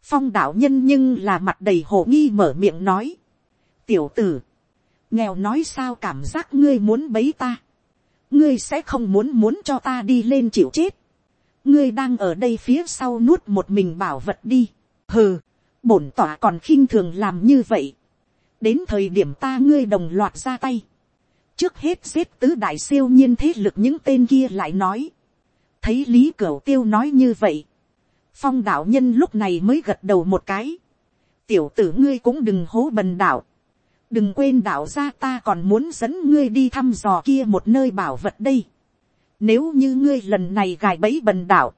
Phong đạo nhân nhưng là mặt đầy hồ nghi mở miệng nói. Tiểu tử nghèo nói sao cảm giác ngươi muốn bấy ta, ngươi sẽ không muốn muốn cho ta đi lên chịu chết, ngươi đang ở đây phía sau nuốt một mình bảo vật đi, hừ, bổn tỏa còn khinh thường làm như vậy, đến thời điểm ta ngươi đồng loạt ra tay, trước hết giết tứ đại siêu nhiên thế lực những tên kia lại nói, thấy lý cửu tiêu nói như vậy, phong đạo nhân lúc này mới gật đầu một cái, tiểu tử ngươi cũng đừng hố bần đạo, đừng quên đạo gia ta còn muốn dẫn ngươi đi thăm dò kia một nơi bảo vật đây. Nếu như ngươi lần này gài bẫy bần đạo,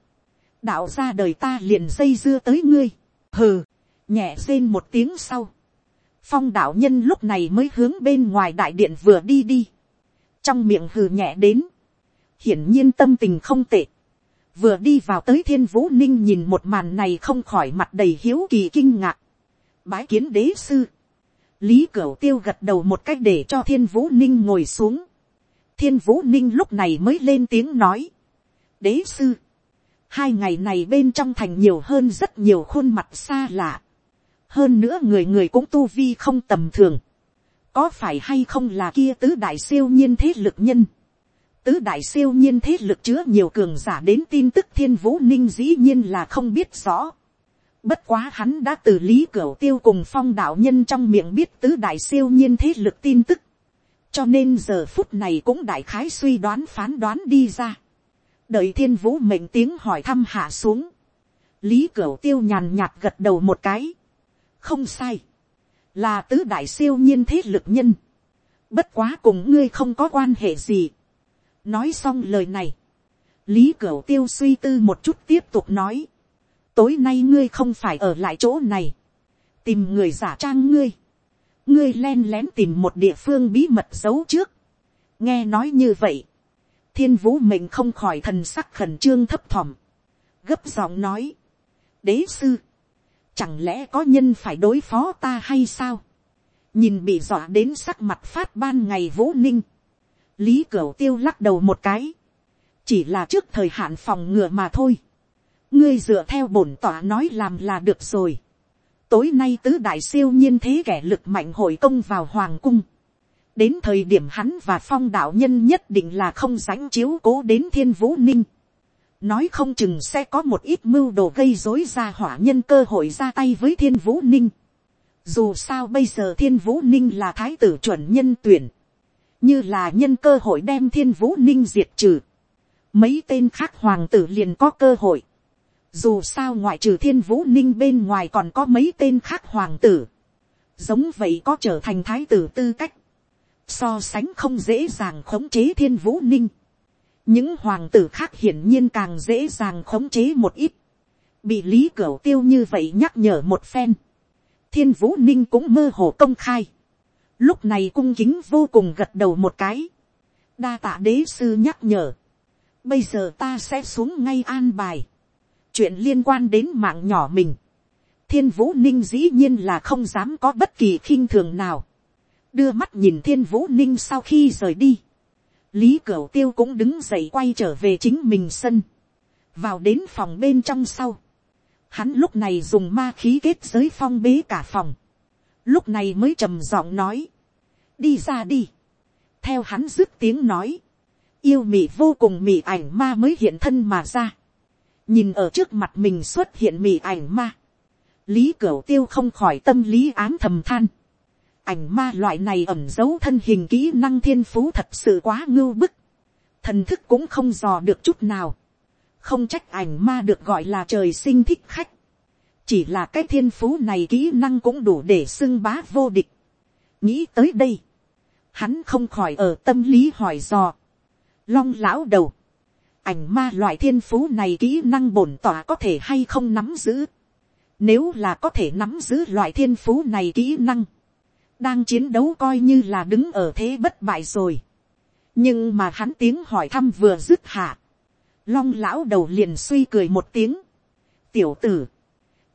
đạo gia đời ta liền dây dưa tới ngươi. Hừ, nhẹ rên một tiếng sau. Phong đạo nhân lúc này mới hướng bên ngoài đại điện vừa đi đi. Trong miệng hừ nhẹ đến. Hiển nhiên tâm tình không tệ. Vừa đi vào tới thiên vũ ninh nhìn một màn này không khỏi mặt đầy hiếu kỳ kinh ngạc. Bái kiến đế sư lý cửu tiêu gật đầu một cách để cho thiên vũ ninh ngồi xuống. thiên vũ ninh lúc này mới lên tiếng nói. đế sư, hai ngày này bên trong thành nhiều hơn rất nhiều khuôn mặt xa lạ. hơn nữa người người cũng tu vi không tầm thường. có phải hay không là kia tứ đại siêu nhiên thế lực nhân tứ đại siêu nhiên thế lực chứa nhiều cường giả đến tin tức thiên vũ ninh dĩ nhiên là không biết rõ Bất quá hắn đã từ lý cửa tiêu cùng phong đạo nhân trong miệng biết tứ đại siêu nhiên thế lực tin tức. Cho nên giờ phút này cũng đại khái suy đoán phán đoán đi ra. Đợi thiên vũ mệnh tiếng hỏi thăm hạ xuống. Lý cửa tiêu nhàn nhạt gật đầu một cái. Không sai. Là tứ đại siêu nhiên thế lực nhân. Bất quá cùng ngươi không có quan hệ gì. Nói xong lời này. Lý Cửu Tiêu suy tư một chút tiếp tục nói. Tối nay ngươi không phải ở lại chỗ này, tìm người giả trang ngươi, ngươi len lén tìm một địa phương bí mật giấu trước, nghe nói như vậy, thiên vũ mình không khỏi thần sắc khẩn trương thấp thỏm, gấp giọng nói, đế sư, chẳng lẽ có nhân phải đối phó ta hay sao, nhìn bị dọa đến sắc mặt phát ban ngày vũ ninh, lý cửu tiêu lắc đầu một cái, chỉ là trước thời hạn phòng ngừa mà thôi, ngươi dựa theo bổn tỏa nói làm là được rồi. tối nay tứ đại siêu nhiên thế kẻ lực mạnh hội công vào hoàng cung. đến thời điểm hắn và phong đạo nhân nhất định là không sánh chiếu cố đến thiên vũ ninh. nói không chừng sẽ có một ít mưu đồ gây dối ra hỏa nhân cơ hội ra tay với thiên vũ ninh. dù sao bây giờ thiên vũ ninh là thái tử chuẩn nhân tuyển như là nhân cơ hội đem thiên vũ ninh diệt trừ. mấy tên khác hoàng tử liền có cơ hội dù sao ngoại trừ thiên vũ ninh bên ngoài còn có mấy tên khác hoàng tử. Giống vậy có trở thành thái tử tư cách. So sánh không dễ dàng khống chế thiên vũ ninh. Những hoàng tử khác hiển nhiên càng dễ dàng khống chế một ít. Bị lý cửu tiêu như vậy nhắc nhở một phen. Thiên vũ ninh cũng mơ hồ công khai. Lúc này cung kính vô cùng gật đầu một cái. Đa tạ đế sư nhắc nhở. Bây giờ ta sẽ xuống ngay an bài. Chuyện liên quan đến mạng nhỏ mình, thiên vũ ninh dĩ nhiên là không dám có bất kỳ khinh thường nào, đưa mắt nhìn thiên vũ ninh sau khi rời đi, lý cửu tiêu cũng đứng dậy quay trở về chính mình sân, vào đến phòng bên trong sau, hắn lúc này dùng ma khí kết giới phong bế cả phòng, lúc này mới trầm giọng nói, đi ra đi, theo hắn dứt tiếng nói, yêu mị vô cùng mị ảnh ma mới hiện thân mà ra, nhìn ở trước mặt mình xuất hiện mị ảnh ma, lý cửu tiêu không khỏi tâm lý ám thầm than, ảnh ma loại này ẩm giấu thân hình kỹ năng thiên phú thật sự quá ngưu bức, thần thức cũng không dò được chút nào, không trách ảnh ma được gọi là trời sinh thích khách, chỉ là cái thiên phú này kỹ năng cũng đủ để xưng bá vô địch. nghĩ tới đây, hắn không khỏi ở tâm lý hỏi dò, long lão đầu, ảnh ma loại thiên phú này kỹ năng bổn tỏa có thể hay không nắm giữ. Nếu là có thể nắm giữ loại thiên phú này kỹ năng, đang chiến đấu coi như là đứng ở thế bất bại rồi. nhưng mà hắn tiếng hỏi thăm vừa dứt hạ, long lão đầu liền suy cười một tiếng. tiểu tử,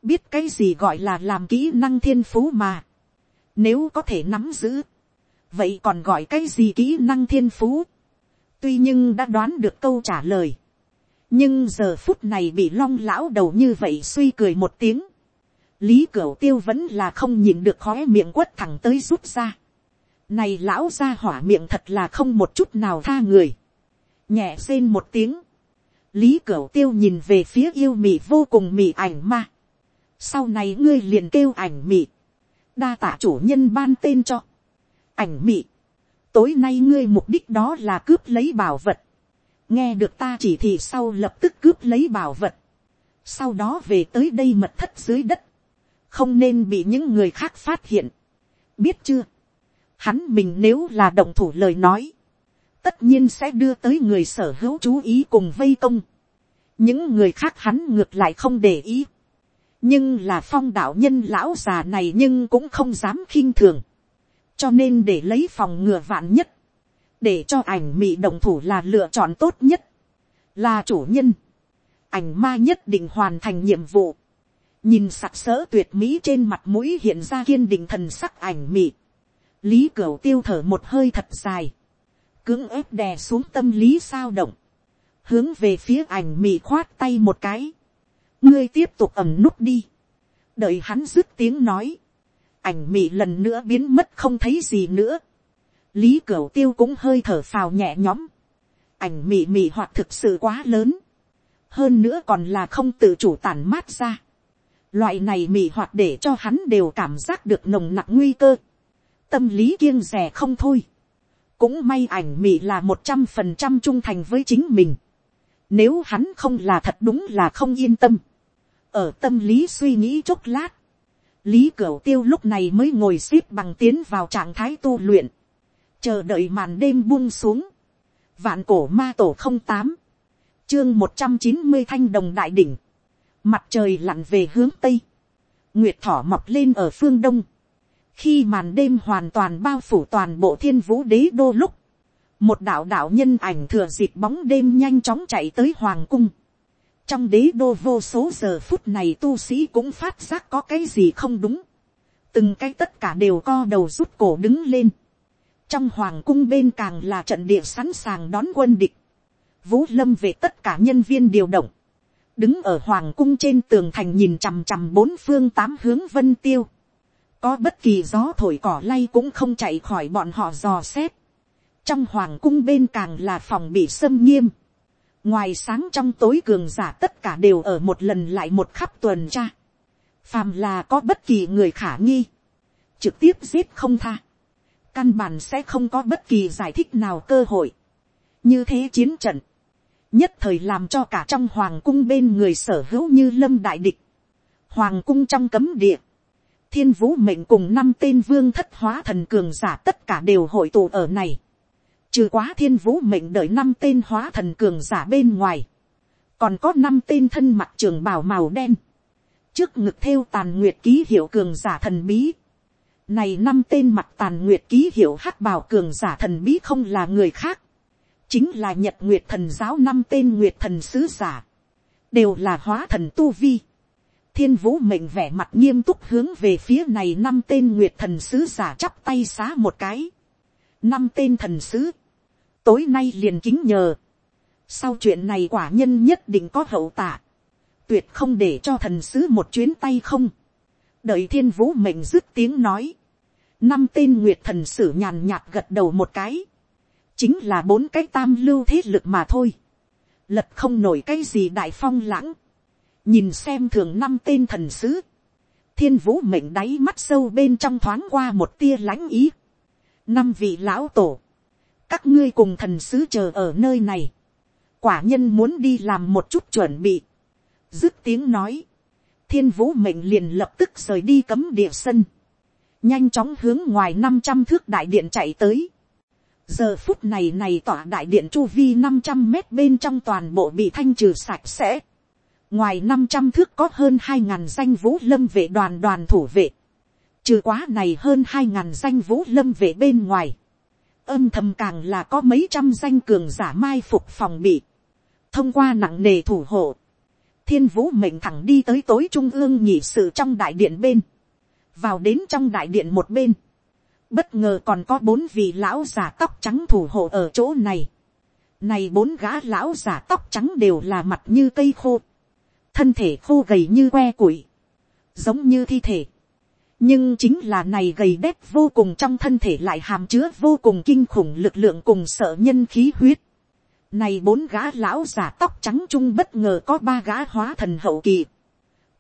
biết cái gì gọi là làm kỹ năng thiên phú mà. nếu có thể nắm giữ, vậy còn gọi cái gì kỹ năng thiên phú? Tuy nhưng đã đoán được câu trả lời, nhưng giờ phút này bị long lão đầu như vậy suy cười một tiếng, lý cửu tiêu vẫn là không nhìn được khói miệng quất thẳng tới rút ra. này lão ra hỏa miệng thật là không một chút nào tha người, nhẹ rên một tiếng, lý cửu tiêu nhìn về phía yêu mị vô cùng mị ảnh ma, sau này ngươi liền kêu ảnh mị, đa tả chủ nhân ban tên cho, ảnh mị, tối nay ngươi mục đích đó là cướp lấy bảo vật. nghe được ta chỉ thị sau lập tức cướp lấy bảo vật. sau đó về tới đây mật thất dưới đất. không nên bị những người khác phát hiện. biết chưa. hắn mình nếu là động thủ lời nói. tất nhiên sẽ đưa tới người sở hữu chú ý cùng vây công. những người khác hắn ngược lại không để ý nhưng là phong đạo nhân lão già này nhưng cũng không dám khinh thường. Cho nên để lấy phòng ngừa vạn nhất, để cho ảnh mị động thủ là lựa chọn tốt nhất, là chủ nhân, ảnh ma nhất định hoàn thành nhiệm vụ, nhìn sặc sỡ tuyệt mỹ trên mặt mũi hiện ra kiên định thần sắc ảnh mị, lý cửu tiêu thở một hơi thật dài, cưỡng ép đè xuống tâm lý sao động, hướng về phía ảnh mị khoát tay một cái, ngươi tiếp tục ẩm nút đi, đợi hắn dứt tiếng nói, ảnh mị lần nữa biến mất không thấy gì nữa. lý cửu tiêu cũng hơi thở phào nhẹ nhõm. ảnh mị mị hoạt thực sự quá lớn. hơn nữa còn là không tự chủ tản mát ra. loại này mị hoạt để cho hắn đều cảm giác được nồng nặc nguy cơ. tâm lý kiêng rè không thôi. cũng may ảnh mị là một trăm phần trăm trung thành với chính mình. nếu hắn không là thật đúng là không yên tâm ở tâm lý suy nghĩ chốc lát. Lý cửu tiêu lúc này mới ngồi x ế p bằng tiến vào trạng thái tu luyện, chờ đợi màn đêm buông xuống, vạn cổ ma tổ không tám, chương một trăm chín mươi thanh đồng đại đỉnh, mặt trời lặn về hướng tây, nguyệt thỏ mọc lên ở phương đông, khi màn đêm hoàn toàn bao phủ toàn bộ thiên vũ đế đô lúc, một đạo đạo nhân ảnh thừa dịp bóng đêm nhanh chóng chạy tới hoàng cung, trong đế đô vô số giờ phút này tu sĩ cũng phát giác có cái gì không đúng. từng cái tất cả đều co đầu rút cổ đứng lên. trong hoàng cung bên càng là trận địa sẵn sàng đón quân địch. vũ lâm về tất cả nhân viên điều động. đứng ở hoàng cung trên tường thành nhìn chằm chằm bốn phương tám hướng vân tiêu. có bất kỳ gió thổi cỏ lay cũng không chạy khỏi bọn họ dò xét. trong hoàng cung bên càng là phòng bị xâm nghiêm ngoài sáng trong tối cường giả tất cả đều ở một lần lại một khắp tuần tra. phàm là có bất kỳ người khả nghi, trực tiếp giết không tha, căn bản sẽ không có bất kỳ giải thích nào cơ hội. như thế chiến trận, nhất thời làm cho cả trong hoàng cung bên người sở hữu như lâm đại địch, hoàng cung trong cấm địa, thiên vũ mệnh cùng năm tên vương thất hóa thần cường giả tất cả đều hội tụ ở này Trừ quá thiên vũ mệnh đợi năm tên hóa thần cường giả bên ngoài. Còn có năm tên thân mặt trường bào màu đen. Trước ngực thêu tàn nguyệt ký hiệu cường giả thần bí. Này năm tên mặt tàn nguyệt ký hiệu hắc bào cường giả thần bí không là người khác. Chính là nhật nguyệt thần giáo năm tên nguyệt thần sứ giả. Đều là hóa thần tu vi. Thiên vũ mệnh vẻ mặt nghiêm túc hướng về phía này năm tên nguyệt thần sứ giả chắp tay xá một cái. Năm tên thần sứ tối nay liền kính nhờ. Sau chuyện này quả nhân nhất định có hậu tạ. Tuyệt không để cho thần sứ một chuyến tay không. Đợi thiên vũ mệnh dứt tiếng nói. Năm tên nguyệt thần sử nhàn nhạt gật đầu một cái. Chính là bốn cái tam lưu thế lực mà thôi. Lật không nổi cái gì đại phong lãng. Nhìn xem thường năm tên thần sứ. Thiên vũ mệnh đáy mắt sâu bên trong thoáng qua một tia lãnh ý. Năm vị lão tổ các ngươi cùng thần sứ chờ ở nơi này, quả nhân muốn đi làm một chút chuẩn bị, dứt tiếng nói, thiên vũ mệnh liền lập tức rời đi cấm địa sân, nhanh chóng hướng ngoài năm trăm thước đại điện chạy tới. giờ phút này này tỏa đại điện chu vi năm trăm mét bên trong toàn bộ bị thanh trừ sạch sẽ. ngoài năm trăm thước có hơn hai ngàn danh vũ lâm vệ đoàn đoàn thủ vệ. trừ quá này hơn hai ngàn danh vũ lâm vệ bên ngoài âm thầm càng là có mấy trăm danh cường giả mai phục phòng bị. thông qua nặng nề thủ hộ. thiên vũ mệnh thẳng đi tới tối trung ương nhị sự trong đại điện bên vào đến trong đại điện một bên, bất ngờ còn có bốn vị lão giả tóc trắng thủ hộ ở chỗ này. Này bốn gã lão giả tóc trắng đều là mặt như cây khô, thân thể khô gầy như que củi, giống như thi thể nhưng chính là này gầy đét vô cùng trong thân thể lại hàm chứa vô cùng kinh khủng lực lượng cùng sợ nhân khí huyết. Này bốn gã lão giả tóc trắng trung bất ngờ có ba gã hóa thần hậu kỳ.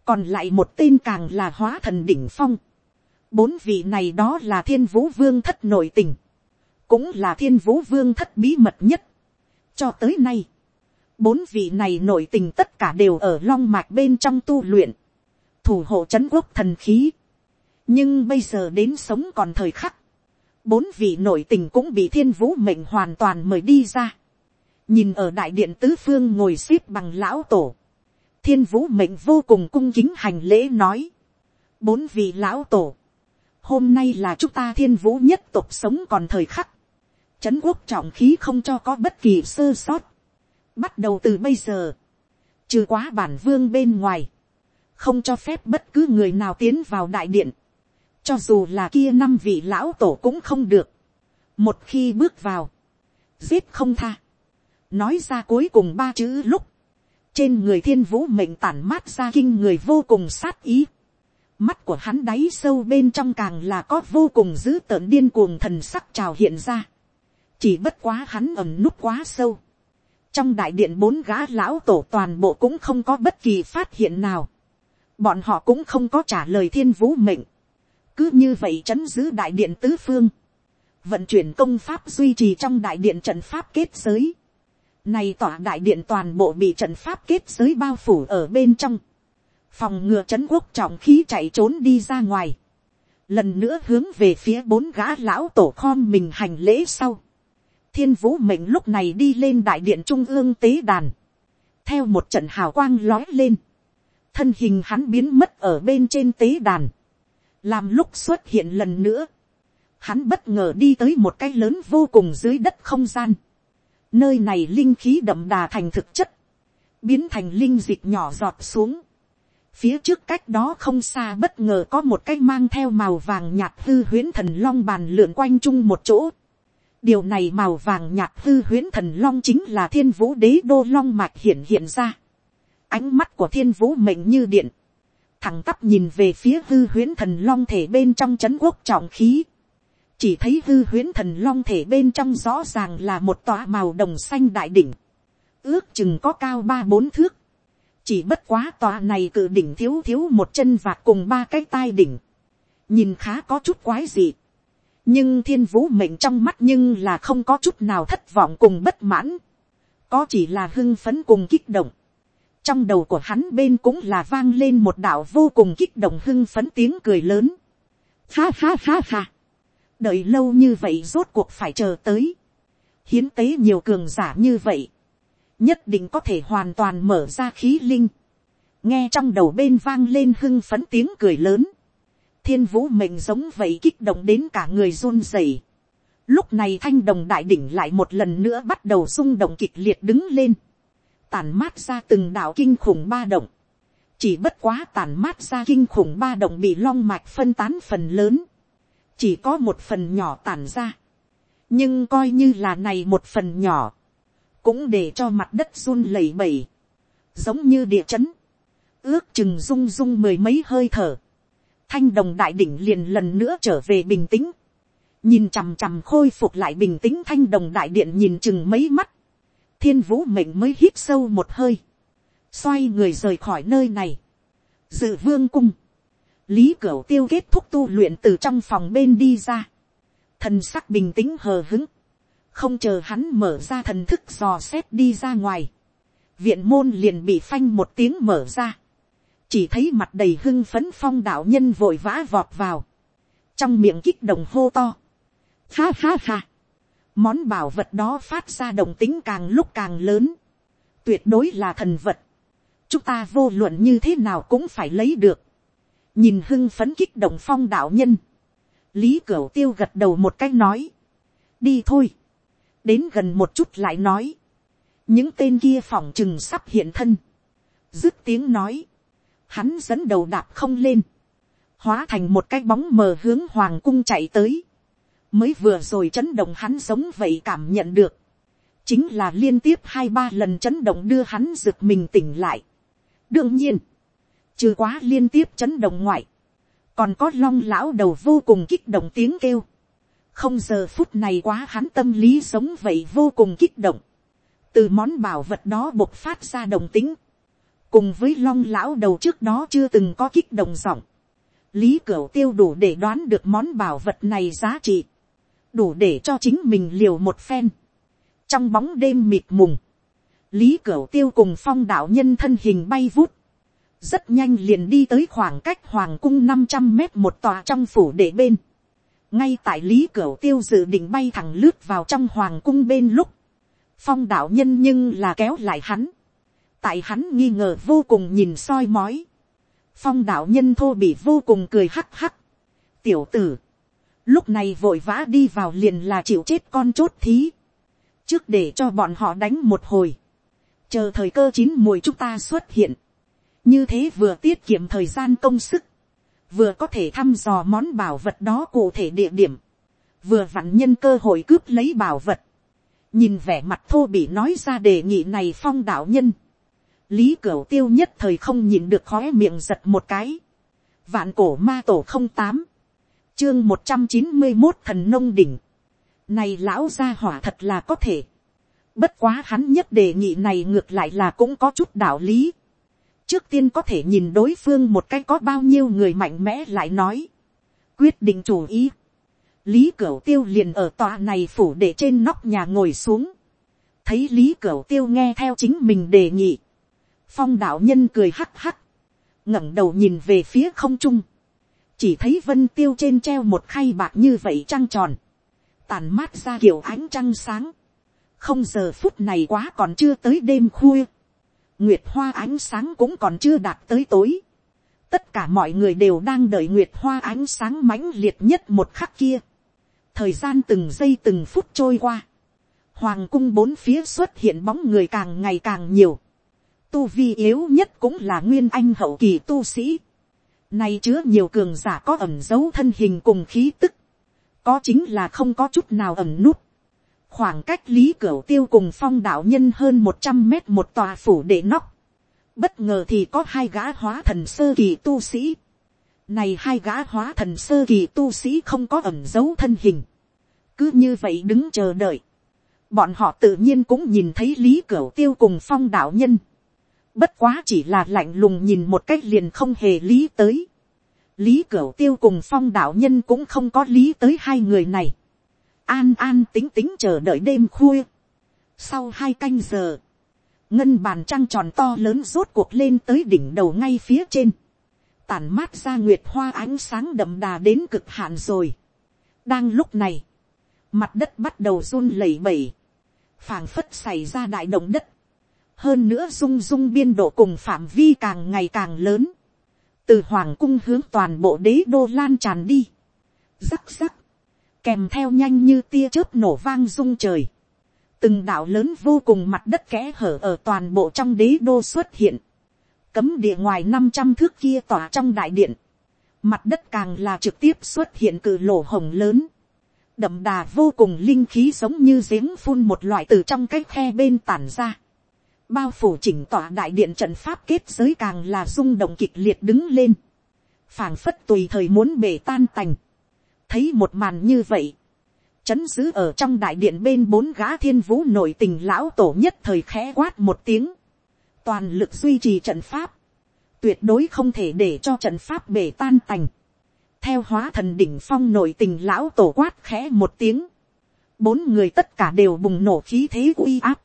Còn lại một tên càng là hóa thần đỉnh phong Bốn vị này đó là thiên vũ vương thất nội tình. Cũng là thiên vũ vương thất bí mật nhất. Cho tới nay. Bốn vị này nội tình tất cả đều ở long mạch bên trong tu luyện. Thủ hộ chấn quốc thần khí. Nhưng bây giờ đến sống còn thời khắc. Bốn vị nội tình cũng bị thiên vũ mệnh hoàn toàn mời đi ra. Nhìn ở đại điện tứ phương ngồi xếp bằng lão tổ. Thiên vũ mệnh vô cùng cung kính hành lễ nói. Bốn vị lão tổ hôm nay là chúng ta thiên vũ nhất tục sống còn thời khắc, trấn quốc trọng khí không cho có bất kỳ sơ sót, bắt đầu từ bây giờ, trừ quá bản vương bên ngoài, không cho phép bất cứ người nào tiến vào đại điện, cho dù là kia năm vị lão tổ cũng không được, một khi bước vào, giết không tha, nói ra cuối cùng ba chữ lúc, trên người thiên vũ mệnh tản mát ra kinh người vô cùng sát ý, Mắt của hắn đáy sâu bên trong càng là có vô cùng dữ tợn điên cuồng thần sắc trào hiện ra. Chỉ bất quá hắn ẩm núp quá sâu. Trong đại điện bốn gã lão tổ toàn bộ cũng không có bất kỳ phát hiện nào. Bọn họ cũng không có trả lời thiên vũ mệnh. Cứ như vậy chấn giữ đại điện tứ phương. Vận chuyển công pháp duy trì trong đại điện trận pháp kết giới. Này tỏa đại điện toàn bộ bị trận pháp kết giới bao phủ ở bên trong. Phòng ngừa c quốc trọng khí chạy trốn đi ra ngoài, lần nữa hướng về phía bốn gã lão tổ khom mình hành lễ sau, thiên vũ mệnh lúc này đi lên đại điện trung ương tế đàn, theo một trận hào quang lói lên, thân hình hắn biến mất ở bên trên tế đàn, làm lúc xuất hiện lần nữa, hắn bất ngờ đi tới một cái lớn vô cùng dưới đất không gian, nơi này linh khí đậm đà thành thực chất, biến thành linh dịch nhỏ giọt xuống, Phía trước cách đó không xa bất ngờ có một cái mang theo màu vàng nhạt hư huyễn thần long bàn lượn quanh chung một chỗ. Điều này màu vàng nhạt hư huyễn thần long chính là thiên vũ đế đô long mạch hiện hiện ra. Ánh mắt của thiên vũ mệnh như điện. Thẳng tắp nhìn về phía hư huyễn thần long thể bên trong chấn quốc trọng khí. Chỉ thấy hư huyễn thần long thể bên trong rõ ràng là một tòa màu đồng xanh đại đỉnh. Ước chừng có cao ba bốn thước chỉ bất quá tòa này cự đỉnh thiếu thiếu một chân và cùng ba cái tai đỉnh, nhìn khá có chút quái gì. nhưng thiên vũ mệnh trong mắt nhưng là không có chút nào thất vọng cùng bất mãn, có chỉ là hưng phấn cùng kích động trong đầu của hắn bên cũng là vang lên một đạo vô cùng kích động hưng phấn tiếng cười lớn. ha ha ha ha. đợi lâu như vậy rốt cuộc phải chờ tới. hiến tế nhiều cường giả như vậy nhất định có thể hoàn toàn mở ra khí linh. nghe trong đầu bên vang lên hưng phấn tiếng cười lớn. thiên vũ mệnh giống vậy kích động đến cả người run rẩy. lúc này thanh đồng đại đỉnh lại một lần nữa bắt đầu rung động kịch liệt đứng lên tàn mát ra từng đạo kinh khủng ba động. chỉ bất quá tàn mát ra kinh khủng ba động bị long mạch phân tán phần lớn. chỉ có một phần nhỏ tàn ra. nhưng coi như là này một phần nhỏ cũng để cho mặt đất run lẩy bẩy, giống như địa chấn, ước chừng rung rung mười mấy hơi thở, thanh đồng đại đỉnh liền lần nữa trở về bình tĩnh, nhìn chằm chằm khôi phục lại bình tĩnh thanh đồng đại điện nhìn chừng mấy mắt, thiên vũ mệnh mới hít sâu một hơi, xoay người rời khỏi nơi này, dự vương cung, lý cửu tiêu kết thúc tu luyện từ trong phòng bên đi ra, thần sắc bình tĩnh hờ hứng, không chờ hắn mở ra thần thức dò xét đi ra ngoài, viện môn liền bị phanh một tiếng mở ra, chỉ thấy mặt đầy hưng phấn phong đạo nhân vội vã vọt vào, trong miệng kích động hô to, ha ha ha, món bảo vật đó phát ra động tính càng lúc càng lớn, tuyệt đối là thần vật, chúng ta vô luận như thế nào cũng phải lấy được, nhìn hưng phấn kích động phong đạo nhân, lý cửu tiêu gật đầu một cách nói, đi thôi, đến gần một chút lại nói, những tên kia phỏng chừng sắp hiện thân, dứt tiếng nói, hắn dẫn đầu đạp không lên, hóa thành một cái bóng mờ hướng hoàng cung chạy tới, mới vừa rồi chấn động hắn giống vậy cảm nhận được, chính là liên tiếp hai ba lần chấn động đưa hắn giựt mình tỉnh lại. đương nhiên, trừ quá liên tiếp chấn động ngoại, còn có long lão đầu vô cùng kích động tiếng kêu, không giờ phút này quá hắn tâm lý giống vậy vô cùng kích động, từ món bảo vật đó bộc phát ra đồng tính, cùng với long lão đầu trước đó chưa từng có kích động giọng, lý cửu tiêu đủ để đoán được món bảo vật này giá trị, đủ để cho chính mình liều một phen. trong bóng đêm mịt mùng, lý cửu tiêu cùng phong đạo nhân thân hình bay vút, rất nhanh liền đi tới khoảng cách hoàng cung năm trăm mét một tòa trong phủ để bên. ngay tại lý cửu tiêu dự định bay thẳng lướt vào trong hoàng cung bên lúc, phong đạo nhân nhưng là kéo lại hắn, tại hắn nghi ngờ vô cùng nhìn soi mói, phong đạo nhân thô bị vô cùng cười hắc hắc, tiểu tử, lúc này vội vã đi vào liền là chịu chết con chốt thí, trước để cho bọn họ đánh một hồi, chờ thời cơ chín mùi chúng ta xuất hiện, như thế vừa tiết kiệm thời gian công sức, vừa có thể thăm dò món bảo vật đó cụ thể địa điểm, vừa vặn nhân cơ hội cướp lấy bảo vật, nhìn vẻ mặt thô bị nói ra đề nghị này phong đạo nhân, lý cửu tiêu nhất thời không nhìn được khói miệng giật một cái, vạn cổ ma tổ không tám, chương một trăm chín mươi một thần nông đỉnh, này lão gia hỏa thật là có thể, bất quá hắn nhất đề nghị này ngược lại là cũng có chút đạo lý, trước tiên có thể nhìn đối phương một cái có bao nhiêu người mạnh mẽ lại nói, quyết định chủ ý, lý cửu tiêu liền ở tòa này phủ để trên nóc nhà ngồi xuống, thấy lý cửu tiêu nghe theo chính mình đề nghị, phong đạo nhân cười hắc hắc, ngẩng đầu nhìn về phía không trung, chỉ thấy vân tiêu trên treo một khay bạc như vậy trăng tròn, tàn mát ra kiểu ánh trăng sáng, không giờ phút này quá còn chưa tới đêm khuya, nguyệt hoa ánh sáng cũng còn chưa đạt tới tối, tất cả mọi người đều đang đợi nguyệt hoa ánh sáng mãnh liệt nhất một khắc kia, thời gian từng giây từng phút trôi qua, hoàng cung bốn phía xuất hiện bóng người càng ngày càng nhiều, tu vi yếu nhất cũng là nguyên anh hậu kỳ tu sĩ, này chứa nhiều cường giả có ẩm dấu thân hình cùng khí tức, có chính là không có chút nào ẩm nút, khoảng cách lý cửu tiêu cùng phong đạo nhân hơn một trăm mét một tòa phủ để nóc, bất ngờ thì có hai gã hóa thần sơ kỳ tu sĩ, này hai gã hóa thần sơ kỳ tu sĩ không có ẩm dấu thân hình. Cứ như vậy đứng chờ đợi. Bọn họ tự nhiên cũng nhìn thấy Lý Cửu Tiêu cùng phong đạo nhân. Bất quá chỉ là lạnh lùng nhìn một cách liền không hề lý tới. Lý Cửu Tiêu cùng phong đạo nhân cũng không có lý tới hai người này. An an tính tính chờ đợi đêm khuya. Sau hai canh giờ. Ngân bàn trăng tròn to lớn rốt cuộc lên tới đỉnh đầu ngay phía trên tản mát ra nguyệt hoa ánh sáng đậm đà đến cực hạn rồi. đang lúc này, mặt đất bắt đầu run lẩy bẩy, phảng phất xảy ra đại động đất, hơn nữa rung rung biên độ cùng phạm vi càng ngày càng lớn, từ hoàng cung hướng toàn bộ đế đô lan tràn đi, rắc rắc, kèm theo nhanh như tia chớp nổ vang rung trời, từng đạo lớn vô cùng mặt đất kẽ hở ở toàn bộ trong đế đô xuất hiện, cấm địa ngoài năm trăm thước kia tỏa trong đại điện, mặt đất càng là trực tiếp xuất hiện cử lỗ hồng lớn, đậm đà vô cùng linh khí giống như giếng phun một loại từ trong cái khe bên tản ra, bao phủ chỉnh tỏa đại điện trận pháp kết giới càng là rung động kịch liệt đứng lên, phảng phất tùy thời muốn bể tan tành, thấy một màn như vậy, chấn giữ ở trong đại điện bên bốn gã thiên vũ nội tình lão tổ nhất thời khẽ quát một tiếng, toàn lực duy trì trận pháp, tuyệt đối không thể để cho trận pháp bể tan tành. theo hóa thần đỉnh phong nội tình lão tổ quát khẽ một tiếng, bốn người tất cả đều bùng nổ khí thế uy áp,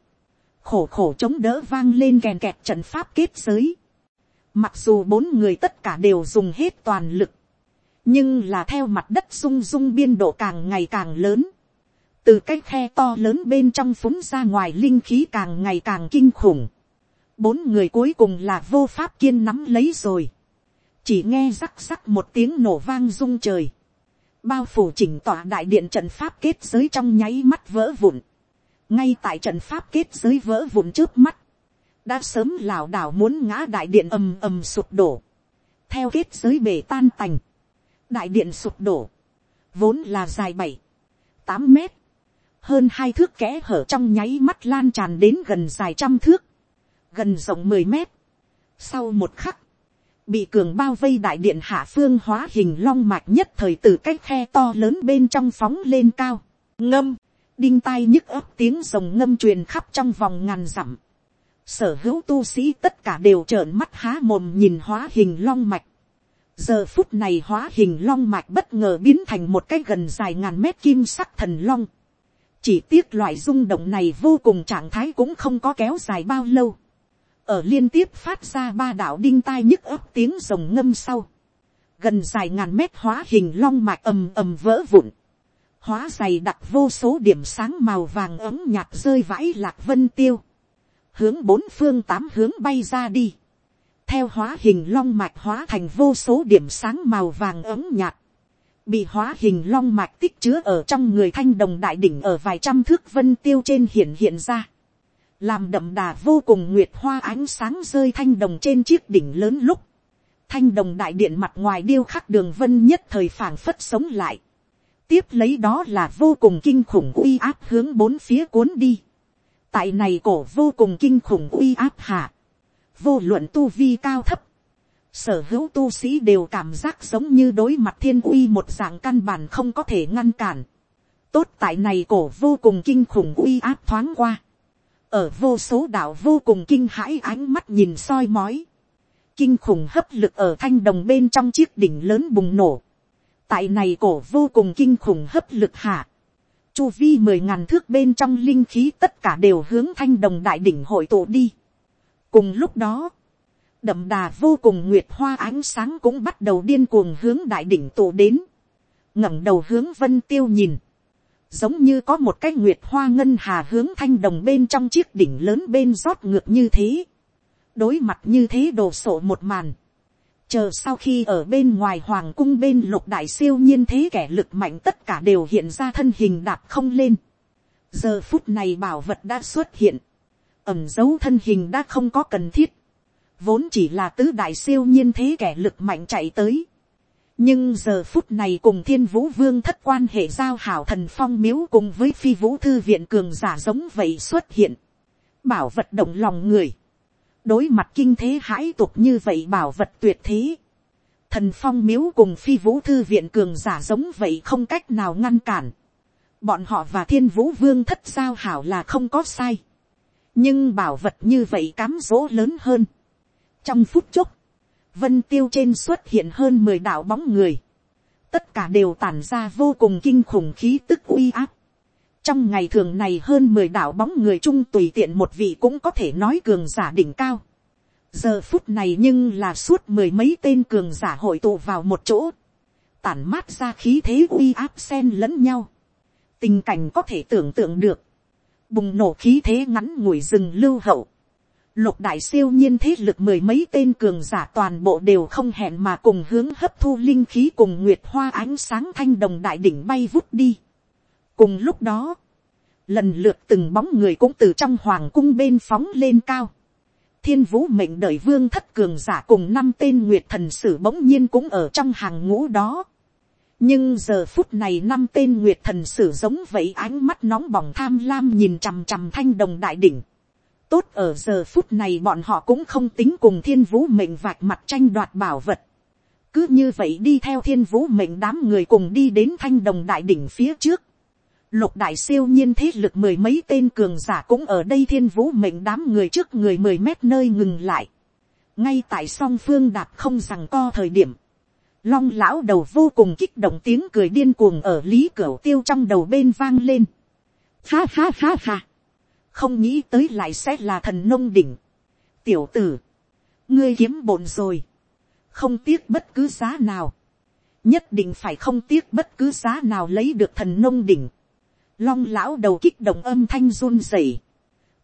khổ khổ chống đỡ vang lên kèn kẹt trận pháp kết giới. Mặc dù bốn người tất cả đều dùng hết toàn lực, nhưng là theo mặt đất rung rung biên độ càng ngày càng lớn, từ cái khe to lớn bên trong phúng ra ngoài linh khí càng ngày càng kinh khủng, bốn người cuối cùng là vô pháp kiên nắm lấy rồi, chỉ nghe rắc rắc một tiếng nổ vang rung trời, bao phủ chỉnh tỏa đại điện trận pháp kết giới trong nháy mắt vỡ vụn, ngay tại trận pháp kết giới vỡ vụn trước mắt, đã sớm lảo đảo muốn ngã đại điện ầm ầm sụp đổ, theo kết giới bể tan tành, đại điện sụp đổ, vốn là dài bảy, tám mét, hơn hai thước kẽ hở trong nháy mắt lan tràn đến gần dài trăm thước, gần rộng mười mét. Sau một khắc, bị cường bao vây đại điện hạ phương hóa hình long mạch nhất thời từ cái khe to lớn bên trong phóng lên cao, ngâm, đinh tai nhức ấp tiếng rồng ngâm truyền khắp trong vòng ngàn dặm. Sở hữu tu sĩ tất cả đều trợn mắt há mồm nhìn hóa hình long mạch. Giờ phút này hóa hình long mạch bất ngờ biến thành một cái gần dài ngàn mét kim sắc thần long. Chỉ tiếc loại rung động này vô cùng trạng thái cũng không có kéo dài bao lâu. Ở liên tiếp phát ra ba đạo đinh tai nhức ấp tiếng rồng ngâm sau. Gần dài ngàn mét hóa hình long mạch ầm ầm vỡ vụn hóa dày đặc vô số điểm sáng màu vàng ấm nhạt rơi vãi lạc vân tiêu, hướng bốn phương tám hướng bay ra đi, theo hóa hình long mạch hóa thành vô số điểm sáng màu vàng ấm nhạt, bị hóa hình long mạch tích chứa ở trong người thanh đồng đại đỉnh ở vài trăm thước vân tiêu trên hiện hiện ra, làm đậm đà vô cùng nguyệt hoa ánh sáng rơi thanh đồng trên chiếc đỉnh lớn lúc, thanh đồng đại điện mặt ngoài điêu khắc đường vân nhất thời phảng phất sống lại, tiếp lấy đó là vô cùng kinh khủng uy áp hướng bốn phía cuốn đi. tại này cổ vô cùng kinh khủng uy áp hạ, vô luận tu vi cao thấp, sở hữu tu sĩ đều cảm giác giống như đối mặt thiên uy một dạng căn bản không có thể ngăn cản. tốt tại này cổ vô cùng kinh khủng uy áp thoáng qua, ở vô số đạo vô cùng kinh hãi ánh mắt nhìn soi mói, kinh khủng hấp lực ở thanh đồng bên trong chiếc đỉnh lớn bùng nổ, tại này cổ vô cùng kinh khủng hấp lực hạ, chu vi mười ngàn thước bên trong linh khí tất cả đều hướng thanh đồng đại đỉnh hội tụ đi. cùng lúc đó, đậm đà vô cùng nguyệt hoa ánh sáng cũng bắt đầu điên cuồng hướng đại đỉnh tụ đến, ngẩng đầu hướng vân tiêu nhìn, giống như có một cái nguyệt hoa ngân hà hướng thanh đồng bên trong chiếc đỉnh lớn bên rót ngược như thế, đối mặt như thế đồ sộ một màn, chờ sau khi ở bên ngoài hoàng cung bên lục đại siêu nhiên thế kẻ lực mạnh tất cả đều hiện ra thân hình đạp không lên. giờ phút này bảo vật đã xuất hiện, ẩm dấu thân hình đã không có cần thiết, vốn chỉ là tứ đại siêu nhiên thế kẻ lực mạnh chạy tới. nhưng giờ phút này cùng thiên vũ vương thất quan hệ giao hảo thần phong miếu cùng với phi vũ thư viện cường giả giống vậy xuất hiện, bảo vật động lòng người đối mặt kinh thế hãi tục như vậy bảo vật tuyệt thế. Thần phong miếu cùng phi vũ thư viện cường giả giống vậy không cách nào ngăn cản. Bọn họ và thiên vũ vương thất giao hảo là không có sai. Nhưng bảo vật như vậy cám dỗ lớn hơn. Trong phút chốc, vân tiêu trên xuất hiện hơn mười đạo bóng người. Tất cả đều tản ra vô cùng kinh khủng khí tức uy áp trong ngày thường này hơn mười đạo bóng người chung tùy tiện một vị cũng có thể nói cường giả đỉnh cao. giờ phút này nhưng là suốt mười mấy tên cường giả hội tụ vào một chỗ, tản mát ra khí thế uy áp sen lẫn nhau. tình cảnh có thể tưởng tượng được, bùng nổ khí thế ngắn ngủi rừng lưu hậu. Lục đại siêu nhiên thế lực mười mấy tên cường giả toàn bộ đều không hẹn mà cùng hướng hấp thu linh khí cùng nguyệt hoa ánh sáng thanh đồng đại đỉnh bay vút đi cùng lúc đó, lần lượt từng bóng người cũng từ trong hoàng cung bên phóng lên cao. thiên vũ mệnh đời vương thất cường giả cùng năm tên nguyệt thần sử bỗng nhiên cũng ở trong hàng ngũ đó. nhưng giờ phút này năm tên nguyệt thần sử giống vậy ánh mắt nóng bỏng tham lam nhìn chằm chằm thanh đồng đại đỉnh. tốt ở giờ phút này bọn họ cũng không tính cùng thiên vũ mệnh vạch mặt tranh đoạt bảo vật. cứ như vậy đi theo thiên vũ mệnh đám người cùng đi đến thanh đồng đại đỉnh phía trước lục đại siêu nhiên thế lực mười mấy tên cường giả cũng ở đây thiên vũ mệnh đám người trước người mười mét nơi ngừng lại. ngay tại song phương đạp không rằng co thời điểm, long lão đầu vô cùng kích động tiếng cười điên cuồng ở lý cửa tiêu trong đầu bên vang lên. Ha ha ha ha. Không nghĩ tới lại sẽ là thần nông đỉnh. Tiểu tử. Ngươi kiếm bổn rồi. Không tiếc bất cứ giá nào. Nhất định phải không tiếc bất cứ giá nào lấy được thần nông đỉnh. Long lão đầu kích động âm thanh run rẩy.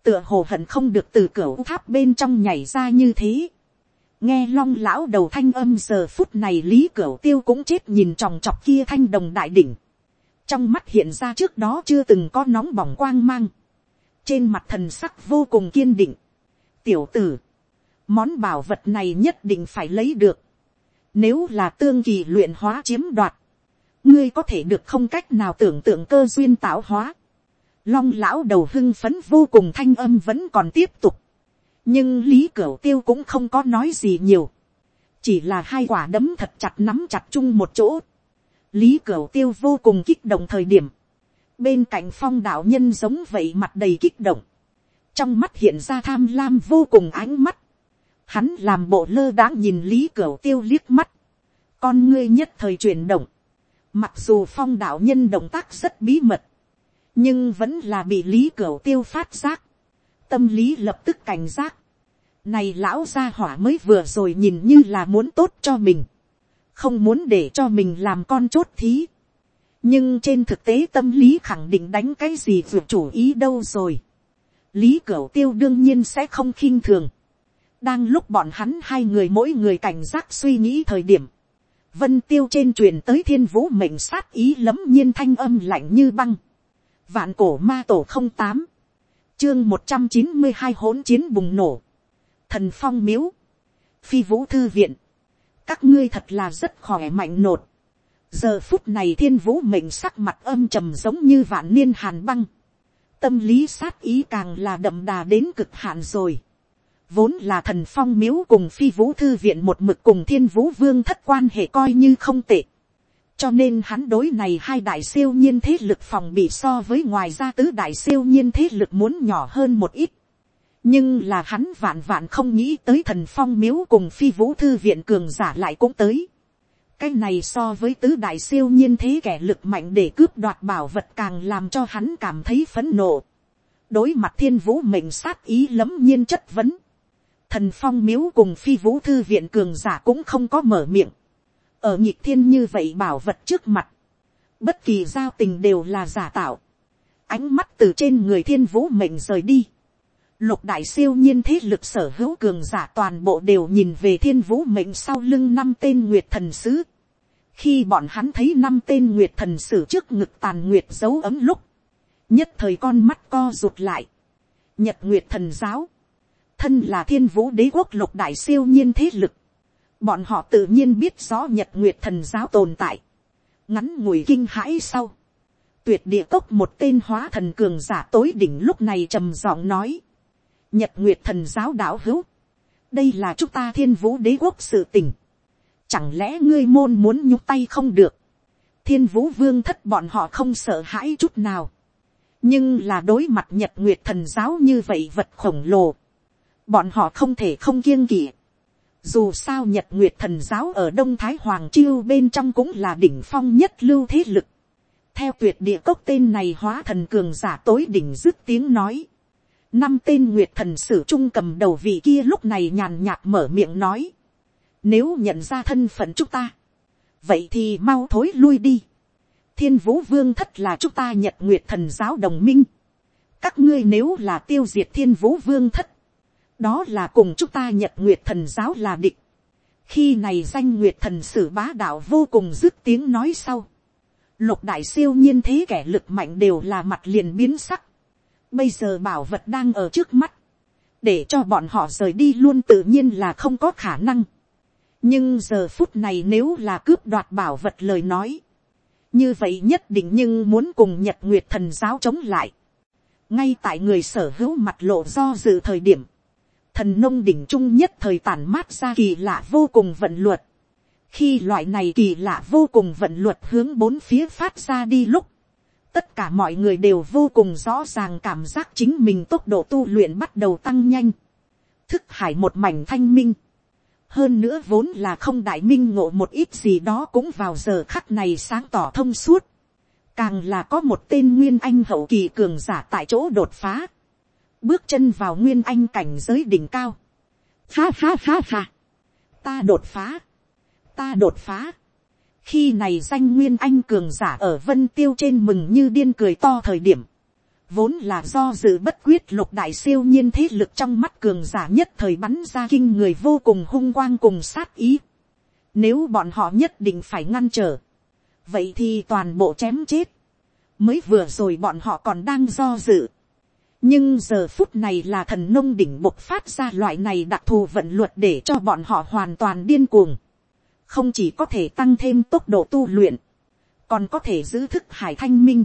Tựa hồ hận không được từ cửa tháp bên trong nhảy ra như thế. Nghe long lão đầu thanh âm giờ phút này lý cửa tiêu cũng chết nhìn tròng trọc kia thanh đồng đại đỉnh trong mắt hiện ra trước đó chưa từng có nóng bỏng quang mang, trên mặt thần sắc vô cùng kiên định. tiểu tử, món bảo vật này nhất định phải lấy được, nếu là tương kỳ luyện hóa chiếm đoạt, ngươi có thể được không cách nào tưởng tượng cơ duyên tạo hóa. Long lão đầu hưng phấn vô cùng thanh âm vẫn còn tiếp tục. Nhưng lý cửu tiêu cũng không có nói gì nhiều. Chỉ là hai quả đấm thật chặt nắm chặt chung một chỗ lý cửu tiêu vô cùng kích động thời điểm, bên cạnh phong đạo nhân giống vậy mặt đầy kích động, trong mắt hiện ra tham lam vô cùng ánh mắt, hắn làm bộ lơ đãng nhìn lý cửu tiêu liếc mắt, con ngươi nhất thời chuyển động, mặc dù phong đạo nhân động tác rất bí mật, nhưng vẫn là bị lý cửu tiêu phát giác, tâm lý lập tức cảnh giác, này lão gia hỏa mới vừa rồi nhìn như là muốn tốt cho mình, không muốn để cho mình làm con chốt thí. nhưng trên thực tế tâm lý khẳng định đánh cái gì vượt chủ ý đâu rồi. lý cửu tiêu đương nhiên sẽ không khinh thường. đang lúc bọn hắn hai người mỗi người cảnh giác suy nghĩ thời điểm, vân tiêu trên truyền tới thiên vũ mệnh sát ý lấm nhiên thanh âm lạnh như băng. vạn cổ ma tổ không tám, chương một trăm chín mươi hai hỗn chiến bùng nổ, thần phong miếu, phi vũ thư viện, các ngươi thật là rất khỏe mạnh nột. giờ phút này thiên vũ mệnh sắc mặt âm trầm giống như vạn niên hàn băng. tâm lý sát ý càng là đậm đà đến cực hạn rồi vốn là thần phong miếu cùng phi vũ thư viện một mực cùng thiên vũ vương thất quan hệ coi như không tệ. cho nên hắn đối này hai đại siêu nhiên thế lực phòng bị so với ngoài ra tứ đại siêu nhiên thế lực muốn nhỏ hơn một ít nhưng là hắn vạn vạn không nghĩ tới thần phong miếu cùng phi vũ thư viện cường giả lại cũng tới. cái này so với tứ đại siêu nhiên thế kẻ lực mạnh để cướp đoạt bảo vật càng làm cho hắn cảm thấy phấn nộ. đối mặt thiên vũ mệnh sát ý lấm nhiên chất vấn thần phong miếu cùng phi vũ thư viện cường giả cũng không có mở miệng. ở nhịp thiên như vậy bảo vật trước mặt. bất kỳ giao tình đều là giả tạo. ánh mắt từ trên người thiên vũ mệnh rời đi lục đại siêu nhiên thế lực sở hữu cường giả toàn bộ đều nhìn về thiên vũ mệnh sau lưng năm tên nguyệt thần sứ. khi bọn hắn thấy năm tên nguyệt thần sử trước ngực tàn nguyệt dấu ấm lúc, nhất thời con mắt co rụt lại. nhật nguyệt thần giáo, thân là thiên vũ đế quốc lục đại siêu nhiên thế lực, bọn họ tự nhiên biết rõ nhật nguyệt thần giáo tồn tại, ngắn ngủi kinh hãi sau, tuyệt địa cốc một tên hóa thần cường giả tối đỉnh lúc này trầm giọng nói, nhật nguyệt thần giáo đạo hữu, đây là chúng ta thiên vũ đế quốc sự tình, chẳng lẽ ngươi môn muốn nhúc tay không được, thiên vũ vương thất bọn họ không sợ hãi chút nào, nhưng là đối mặt nhật nguyệt thần giáo như vậy vật khổng lồ, bọn họ không thể không kiêng kỵ. Dù sao nhật nguyệt thần giáo ở đông thái hoàng chiêu bên trong cũng là đỉnh phong nhất lưu thế lực. theo tuyệt địa cốc tên này hóa thần cường giả tối đỉnh dứt tiếng nói năm tên nguyệt thần sử trung cầm đầu vị kia lúc này nhàn nhạt mở miệng nói. Nếu nhận ra thân phận chúng ta. Vậy thì mau thối lui đi. Thiên vũ vương thất là chúng ta nhật nguyệt thần giáo đồng minh. Các ngươi nếu là tiêu diệt thiên vũ vương thất. Đó là cùng chúng ta nhật nguyệt thần giáo là địch. Khi này danh nguyệt thần sử bá đạo vô cùng dứt tiếng nói sau. Lục đại siêu nhiên thế kẻ lực mạnh đều là mặt liền biến sắc Bây giờ bảo vật đang ở trước mắt. Để cho bọn họ rời đi luôn tự nhiên là không có khả năng. Nhưng giờ phút này nếu là cướp đoạt bảo vật lời nói. Như vậy nhất định nhưng muốn cùng Nhật Nguyệt thần giáo chống lại. Ngay tại người sở hữu mặt lộ do dự thời điểm. Thần nông đỉnh trung nhất thời tản mát ra kỳ lạ vô cùng vận luật. Khi loại này kỳ lạ vô cùng vận luật hướng bốn phía phát ra đi lúc tất cả mọi người đều vô cùng rõ ràng cảm giác chính mình tốc độ tu luyện bắt đầu tăng nhanh, thức hải một mảnh thanh minh, hơn nữa vốn là không đại minh ngộ một ít gì đó cũng vào giờ khắc này sáng tỏ thông suốt, càng là có một tên nguyên anh hậu kỳ cường giả tại chỗ đột phá, bước chân vào nguyên anh cảnh giới đỉnh cao, phá phá phá phá ta đột phá, ta đột phá, khi này danh nguyên anh cường giả ở vân tiêu trên mừng như điên cười to thời điểm, vốn là do dự bất quyết lục đại siêu nhiên thế lực trong mắt cường giả nhất thời bắn ra kinh người vô cùng hung quang cùng sát ý. Nếu bọn họ nhất định phải ngăn trở, vậy thì toàn bộ chém chết. mới vừa rồi bọn họ còn đang do dự nhưng giờ phút này là thần nông đỉnh bộc phát ra loại này đặc thù vận luật để cho bọn họ hoàn toàn điên cuồng. không chỉ có thể tăng thêm tốc độ tu luyện, còn có thể giữ thức hải thanh minh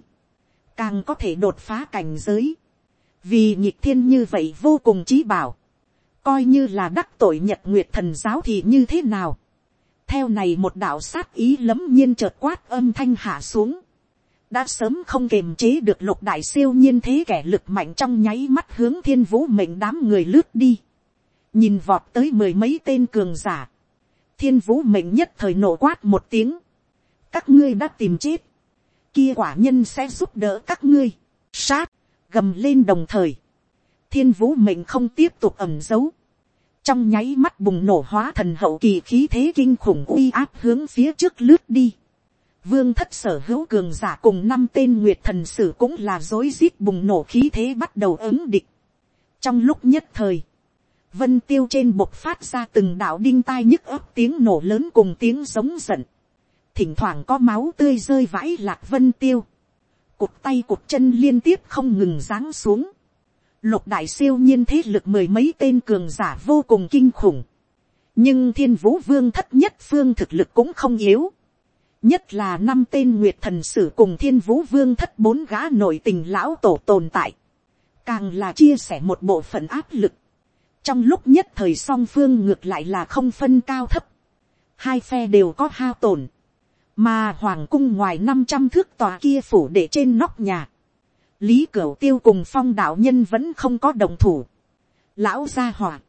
càng có thể đột phá cảnh giới, vì nhịp thiên như vậy vô cùng trí bảo, coi như là đắc tội nhật nguyệt thần giáo thì như thế nào. theo này một đạo sát ý lấm nhiên chợt quát âm thanh hạ xuống, đã sớm không kềm chế được lục đại siêu nhiên thế kẻ lực mạnh trong nháy mắt hướng thiên vũ mệnh đám người lướt đi, nhìn vọt tới mười mấy tên cường giả, thiên vũ mệnh nhất thời nổ quát một tiếng, các ngươi đã tìm chết, kia quả nhân sẽ giúp đỡ các ngươi, sát, gầm lên đồng thời, thiên vũ mệnh không tiếp tục ẩm giấu, trong nháy mắt bùng nổ hóa thần hậu kỳ khí thế kinh khủng uy áp hướng phía trước lướt đi. Vương thất sở hữu cường giả cùng năm tên nguyệt thần sử cũng là dối rít bùng nổ khí thế bắt đầu ứng địch. Trong lúc nhất thời, vân tiêu trên bộc phát ra từng đạo đinh tai nhức ấp tiếng nổ lớn cùng tiếng giống giận. Thỉnh thoảng có máu tươi rơi vãi lạc vân tiêu, cụt tay cụt chân liên tiếp không ngừng giáng xuống, lục đại siêu nhiên thế lực mười mấy tên cường giả vô cùng kinh khủng, nhưng thiên vũ vương thất nhất phương thực lực cũng không yếu, nhất là năm tên nguyệt thần sử cùng thiên vũ vương thất bốn gã nội tình lão tổ tồn tại, càng là chia sẻ một bộ phận áp lực, trong lúc nhất thời song phương ngược lại là không phân cao thấp, hai phe đều có hao tổn, mà hoàng cung ngoài năm trăm thước tòa kia phủ để trên nóc nhà, lý cửu tiêu cùng phong đạo nhân vẫn không có đồng thủ. lão gia hỏa,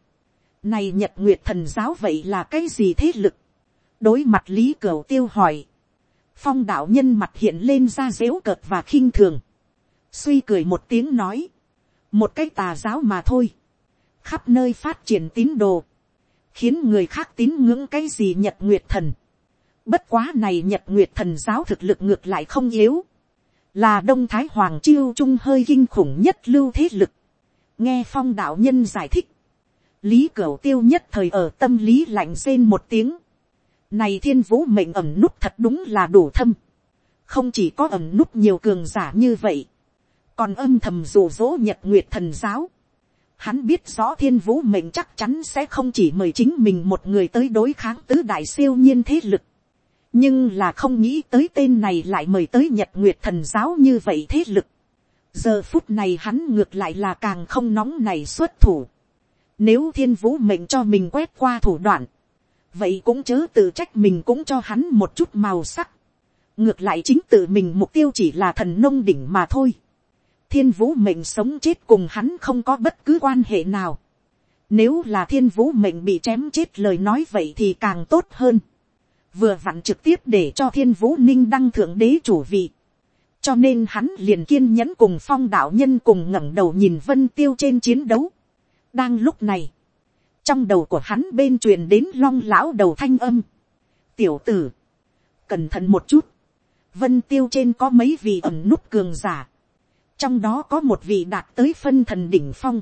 này nhật nguyệt thần giáo vậy là cái gì thế lực, đối mặt lý cửu tiêu hỏi, phong đạo nhân mặt hiện lên ra dếu cợt và khinh thường, suy cười một tiếng nói, một cái tà giáo mà thôi, khắp nơi phát triển tín đồ, khiến người khác tín ngưỡng cái gì nhật nguyệt thần, Bất quá này nhật nguyệt thần giáo thực lực ngược lại không yếu. Là Đông Thái Hoàng Chiêu Trung hơi kinh khủng nhất lưu thế lực. Nghe phong đạo nhân giải thích. Lý Cửu Tiêu nhất thời ở tâm lý lạnh rên một tiếng. Này thiên vũ mệnh ẩm nút thật đúng là đủ thâm. Không chỉ có ẩm nút nhiều cường giả như vậy. Còn âm thầm rủ rỗ nhật nguyệt thần giáo. Hắn biết rõ thiên vũ mệnh chắc chắn sẽ không chỉ mời chính mình một người tới đối kháng tứ đại siêu nhiên thế lực nhưng là không nghĩ tới tên này lại mời tới nhật nguyệt thần giáo như vậy thế lực. giờ phút này hắn ngược lại là càng không nóng này xuất thủ. nếu thiên vũ mệnh cho mình quét qua thủ đoạn, vậy cũng chớ tự trách mình cũng cho hắn một chút màu sắc. ngược lại chính tự mình mục tiêu chỉ là thần nông đỉnh mà thôi. thiên vũ mệnh sống chết cùng hắn không có bất cứ quan hệ nào. nếu là thiên vũ mệnh bị chém chết lời nói vậy thì càng tốt hơn vừa vặn trực tiếp để cho thiên vũ ninh đăng thượng đế chủ vị. cho nên hắn liền kiên nhẫn cùng phong đạo nhân cùng ngẩng đầu nhìn vân tiêu trên chiến đấu. đang lúc này, trong đầu của hắn bên truyền đến long lão đầu thanh âm. tiểu tử, cẩn thận một chút, vân tiêu trên có mấy vị ẩm nút cường giả. trong đó có một vị đạt tới phân thần đỉnh phong.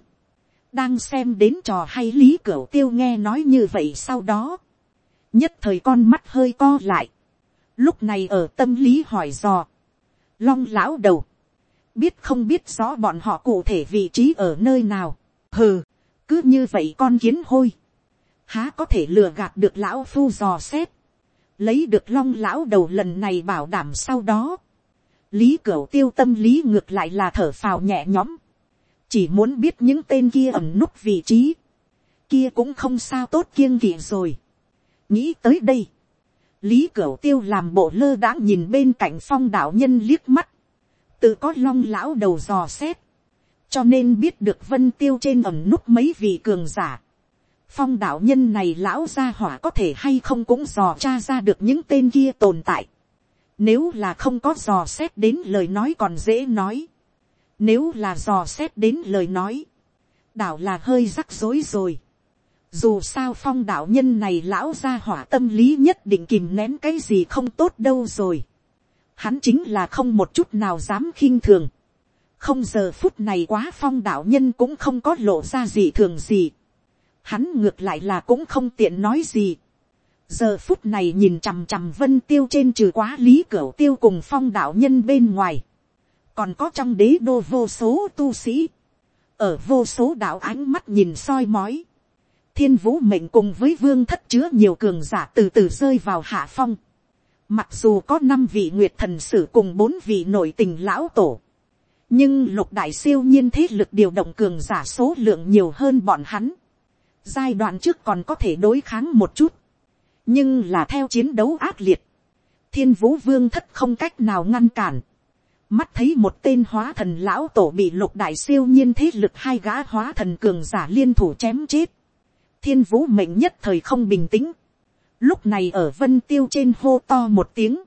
đang xem đến trò hay lý cửa tiêu nghe nói như vậy sau đó. Nhất thời con mắt hơi co lại, lúc này ở tâm lý hỏi dò, long lão đầu, biết không biết rõ bọn họ cụ thể vị trí ở nơi nào, hừ, cứ như vậy con kiến hôi, há có thể lừa gạt được lão phu dò xét, lấy được long lão đầu lần này bảo đảm sau đó, lý cửa tiêu tâm lý ngược lại là thở phào nhẹ nhõm, chỉ muốn biết những tên kia ẩm núp vị trí, kia cũng không sao tốt kiêng kỵ rồi. Nghĩ tới đây, lý cửa tiêu làm bộ lơ đãng nhìn bên cạnh phong đạo nhân liếc mắt, tự có long lão đầu dò xét, cho nên biết được vân tiêu trên ẩm nút mấy vị cường giả. phong đạo nhân này lão gia hỏa có thể hay không cũng dò tra ra được những tên kia tồn tại. Nếu là không có dò xét đến lời nói còn dễ nói. Nếu là dò xét đến lời nói. Đảo là hơi rắc rối rồi. Dù sao phong đạo nhân này lão gia hỏa tâm lý nhất định kìm nén cái gì không tốt đâu rồi. Hắn chính là không một chút nào dám khinh thường. Không giờ phút này quá phong đạo nhân cũng không có lộ ra gì thường gì. Hắn ngược lại là cũng không tiện nói gì. Giờ phút này nhìn chằm chằm vân tiêu trên trừ quá lý cửu tiêu cùng phong đạo nhân bên ngoài, còn có trong đế đô vô số tu sĩ, ở vô số đạo ánh mắt nhìn soi mói, thiên vũ mệnh cùng với vương thất chứa nhiều cường giả từ từ rơi vào hạ phong, mặc dù có năm vị nguyệt thần sử cùng bốn vị nội tình lão tổ, nhưng lục đại siêu nhiên thế lực điều động cường giả số lượng nhiều hơn bọn hắn, giai đoạn trước còn có thể đối kháng một chút, nhưng là theo chiến đấu ác liệt, thiên vũ vương thất không cách nào ngăn cản, mắt thấy một tên hóa thần lão tổ bị lục đại siêu nhiên thế lực hai gã hóa thần cường giả liên thủ chém chết, thiên vũ mệnh nhất thời không bình tĩnh, lúc này ở vân tiêu trên hô to một tiếng,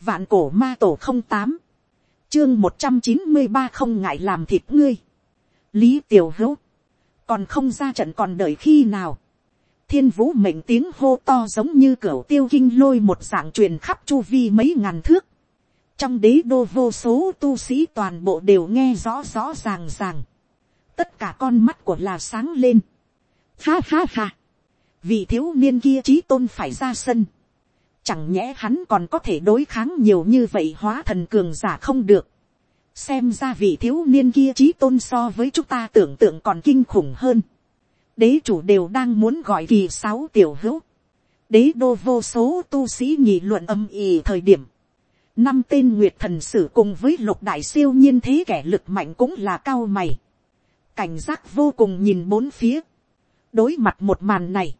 vạn cổ ma tổ không tám, chương một trăm chín mươi ba không ngại làm thịt ngươi, lý tiểu hữu, còn không ra trận còn đợi khi nào, thiên vũ mệnh tiếng hô to giống như cửa tiêu kinh lôi một dạng truyền khắp chu vi mấy ngàn thước. Trong đế đô vô số tu sĩ toàn bộ đều nghe rõ rõ ràng ràng. Tất cả con mắt của là sáng lên. Ha ha ha. Vị thiếu niên kia trí tôn phải ra sân. Chẳng nhẽ hắn còn có thể đối kháng nhiều như vậy hóa thần cường giả không được. Xem ra vị thiếu niên kia trí tôn so với chúng ta tưởng tượng còn kinh khủng hơn đế chủ đều đang muốn gọi kỳ sáu tiểu hữu. đế đô vô số tu sĩ nhị luận âm ỉ thời điểm. năm tên nguyệt thần sử cùng với lục đại siêu nhiên thế kẻ lực mạnh cũng là cao mày. cảnh giác vô cùng nhìn bốn phía. đối mặt một màn này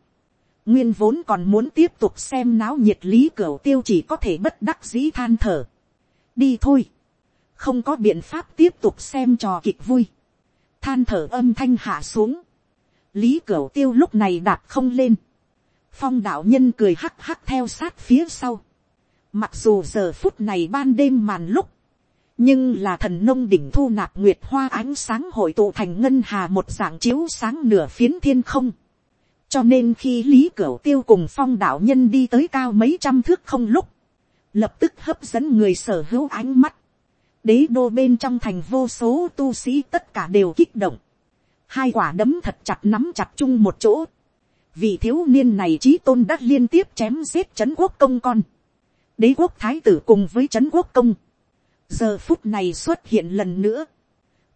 nguyên vốn còn muốn tiếp tục xem náo nhiệt lý cửa tiêu chỉ có thể bất đắc dĩ than thở. đi thôi. không có biện pháp tiếp tục xem trò kịch vui. than thở âm thanh hạ xuống lý cửa tiêu lúc này đạp không lên, phong đạo nhân cười hắc hắc theo sát phía sau, mặc dù giờ phút này ban đêm màn lúc, nhưng là thần nông đỉnh thu nạp nguyệt hoa ánh sáng hội tụ thành ngân hà một dạng chiếu sáng nửa phiến thiên không cho nên khi lý cửu tiêu cùng phong đạo nhân đi tới cao mấy trăm thước không lúc, lập tức hấp dẫn người sở hữu ánh mắt. đế đô bên trong thành vô số tu sĩ tất cả đều kích động hai quả đấm thật chặt nắm chặt chung một chỗ. vì thiếu niên này trí tôn đã liên tiếp chém giết trấn quốc công con. đế quốc thái tử cùng với trấn quốc công. giờ phút này xuất hiện lần nữa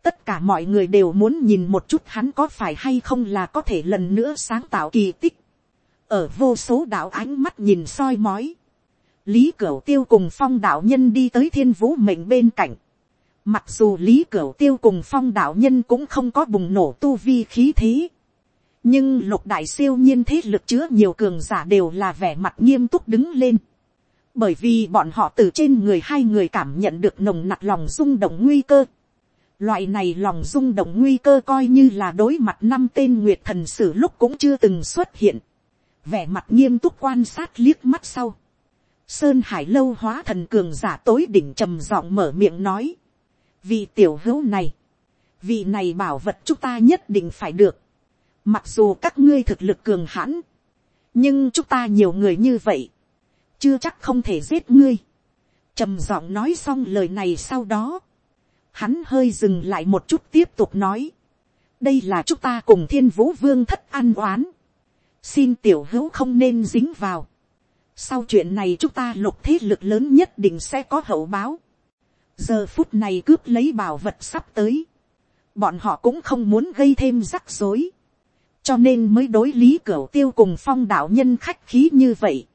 tất cả mọi người đều muốn nhìn một chút hắn có phải hay không là có thể lần nữa sáng tạo kỳ tích. ở vô số đạo ánh mắt nhìn soi mói. lý cửu tiêu cùng phong đạo nhân đi tới thiên vũ mệnh bên cạnh Mặc dù lý cửu tiêu cùng phong đạo nhân cũng không có bùng nổ tu vi khí thế. Nhưng lục đại siêu nhiên thế lực chứa nhiều cường giả đều là vẻ mặt nghiêm túc đứng lên. Bởi vì bọn họ từ trên người hai người cảm nhận được nồng nặc lòng rung động nguy cơ. Loại này lòng rung động nguy cơ coi như là đối mặt năm tên nguyệt thần sử lúc cũng chưa từng xuất hiện. Vẻ mặt nghiêm túc quan sát liếc mắt sau. Sơn Hải lâu hóa thần cường giả tối đỉnh trầm giọng mở miệng nói vì tiểu hữu này, vị này bảo vật chúng ta nhất định phải được. Mặc dù các ngươi thực lực cường hãn, nhưng chúng ta nhiều người như vậy, chưa chắc không thể giết ngươi. trầm giọng nói xong lời này sau đó, hắn hơi dừng lại một chút tiếp tục nói. đây là chúng ta cùng thiên vũ vương thất an oán. xin tiểu hữu không nên dính vào. sau chuyện này chúng ta lục thế lực lớn nhất định sẽ có hậu báo giờ phút này cướp lấy bảo vật sắp tới, bọn họ cũng không muốn gây thêm rắc rối, cho nên mới đối lý cửa tiêu cùng phong đạo nhân khách khí như vậy,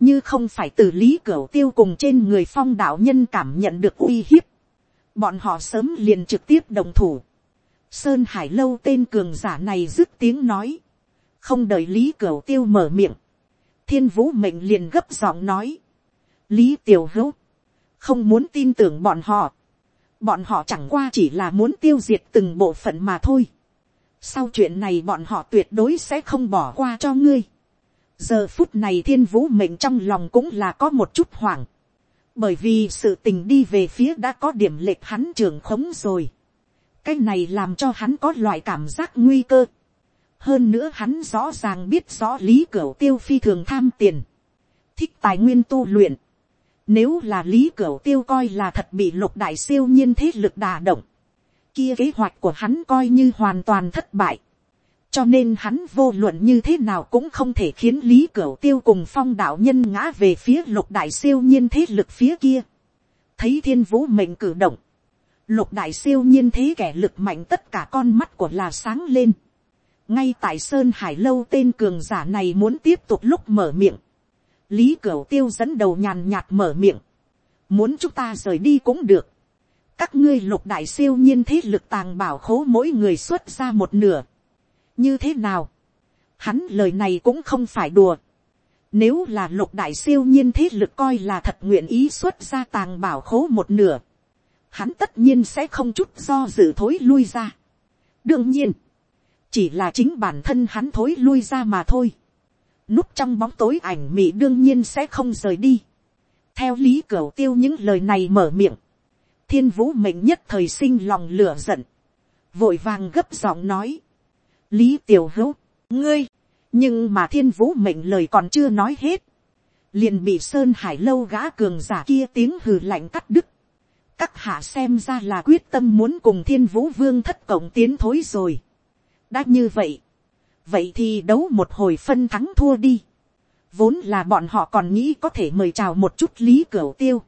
như không phải từ lý cửa tiêu cùng trên người phong đạo nhân cảm nhận được uy hiếp, bọn họ sớm liền trực tiếp đồng thủ, sơn hải lâu tên cường giả này dứt tiếng nói, không đợi lý cửu tiêu mở miệng, thiên vũ mệnh liền gấp giọng nói, lý tiểu hữu, không muốn tin tưởng bọn họ. bọn họ chẳng qua chỉ là muốn tiêu diệt từng bộ phận mà thôi. sau chuyện này bọn họ tuyệt đối sẽ không bỏ qua cho ngươi. giờ phút này thiên vũ mệnh trong lòng cũng là có một chút hoảng bởi vì sự tình đi về phía đã có điểm lệch hắn trưởng khống rồi. cái này làm cho hắn có loại cảm giác nguy cơ. hơn nữa hắn rõ ràng biết rõ lý cửu tiêu phi thường tham tiền, thích tài nguyên tu luyện. nếu là lý cửu tiêu coi là thật bị lục đại siêu nhiên thế lực đà động, kia kế hoạch của hắn coi như hoàn toàn thất bại cho nên hắn vô luận như thế nào cũng không thể khiến lý cửu tiêu cùng phong đạo nhân ngã về phía lục đại siêu nhiên thế lực phía kia. thấy thiên vũ mệnh cử động, lục đại siêu nhiên thế kẻ lực mạnh tất cả con mắt của là sáng lên. ngay tại sơn hải lâu tên cường giả này muốn tiếp tục lúc mở miệng. lý cửu tiêu dẫn đầu nhàn nhạt mở miệng. muốn chúng ta rời đi cũng được. các ngươi lục đại siêu nhiên thế lực tàng bảo khố mỗi người xuất ra một nửa như thế nào, hắn lời này cũng không phải đùa. Nếu là lục đại siêu nhiên thế lực coi là thật nguyện ý xuất ra tàng bảo khố một nửa, hắn tất nhiên sẽ không chút do dự thối lui ra. đương nhiên, chỉ là chính bản thân hắn thối lui ra mà thôi. núp trong bóng tối ảnh mị đương nhiên sẽ không rời đi. theo lý cửu tiêu những lời này mở miệng, thiên vũ mệnh nhất thời sinh lòng lửa giận, vội vàng gấp giọng nói, lý tiểu hữu, ngươi, nhưng mà thiên vũ mệnh lời còn chưa nói hết, liền bị sơn hải lâu gã cường giả kia tiếng hừ lạnh cắt đứt, các hạ xem ra là quyết tâm muốn cùng thiên vũ vương thất cổng tiến thối rồi. đã như vậy, vậy thì đấu một hồi phân thắng thua đi. vốn là bọn họ còn nghĩ có thể mời chào một chút lý cửu tiêu.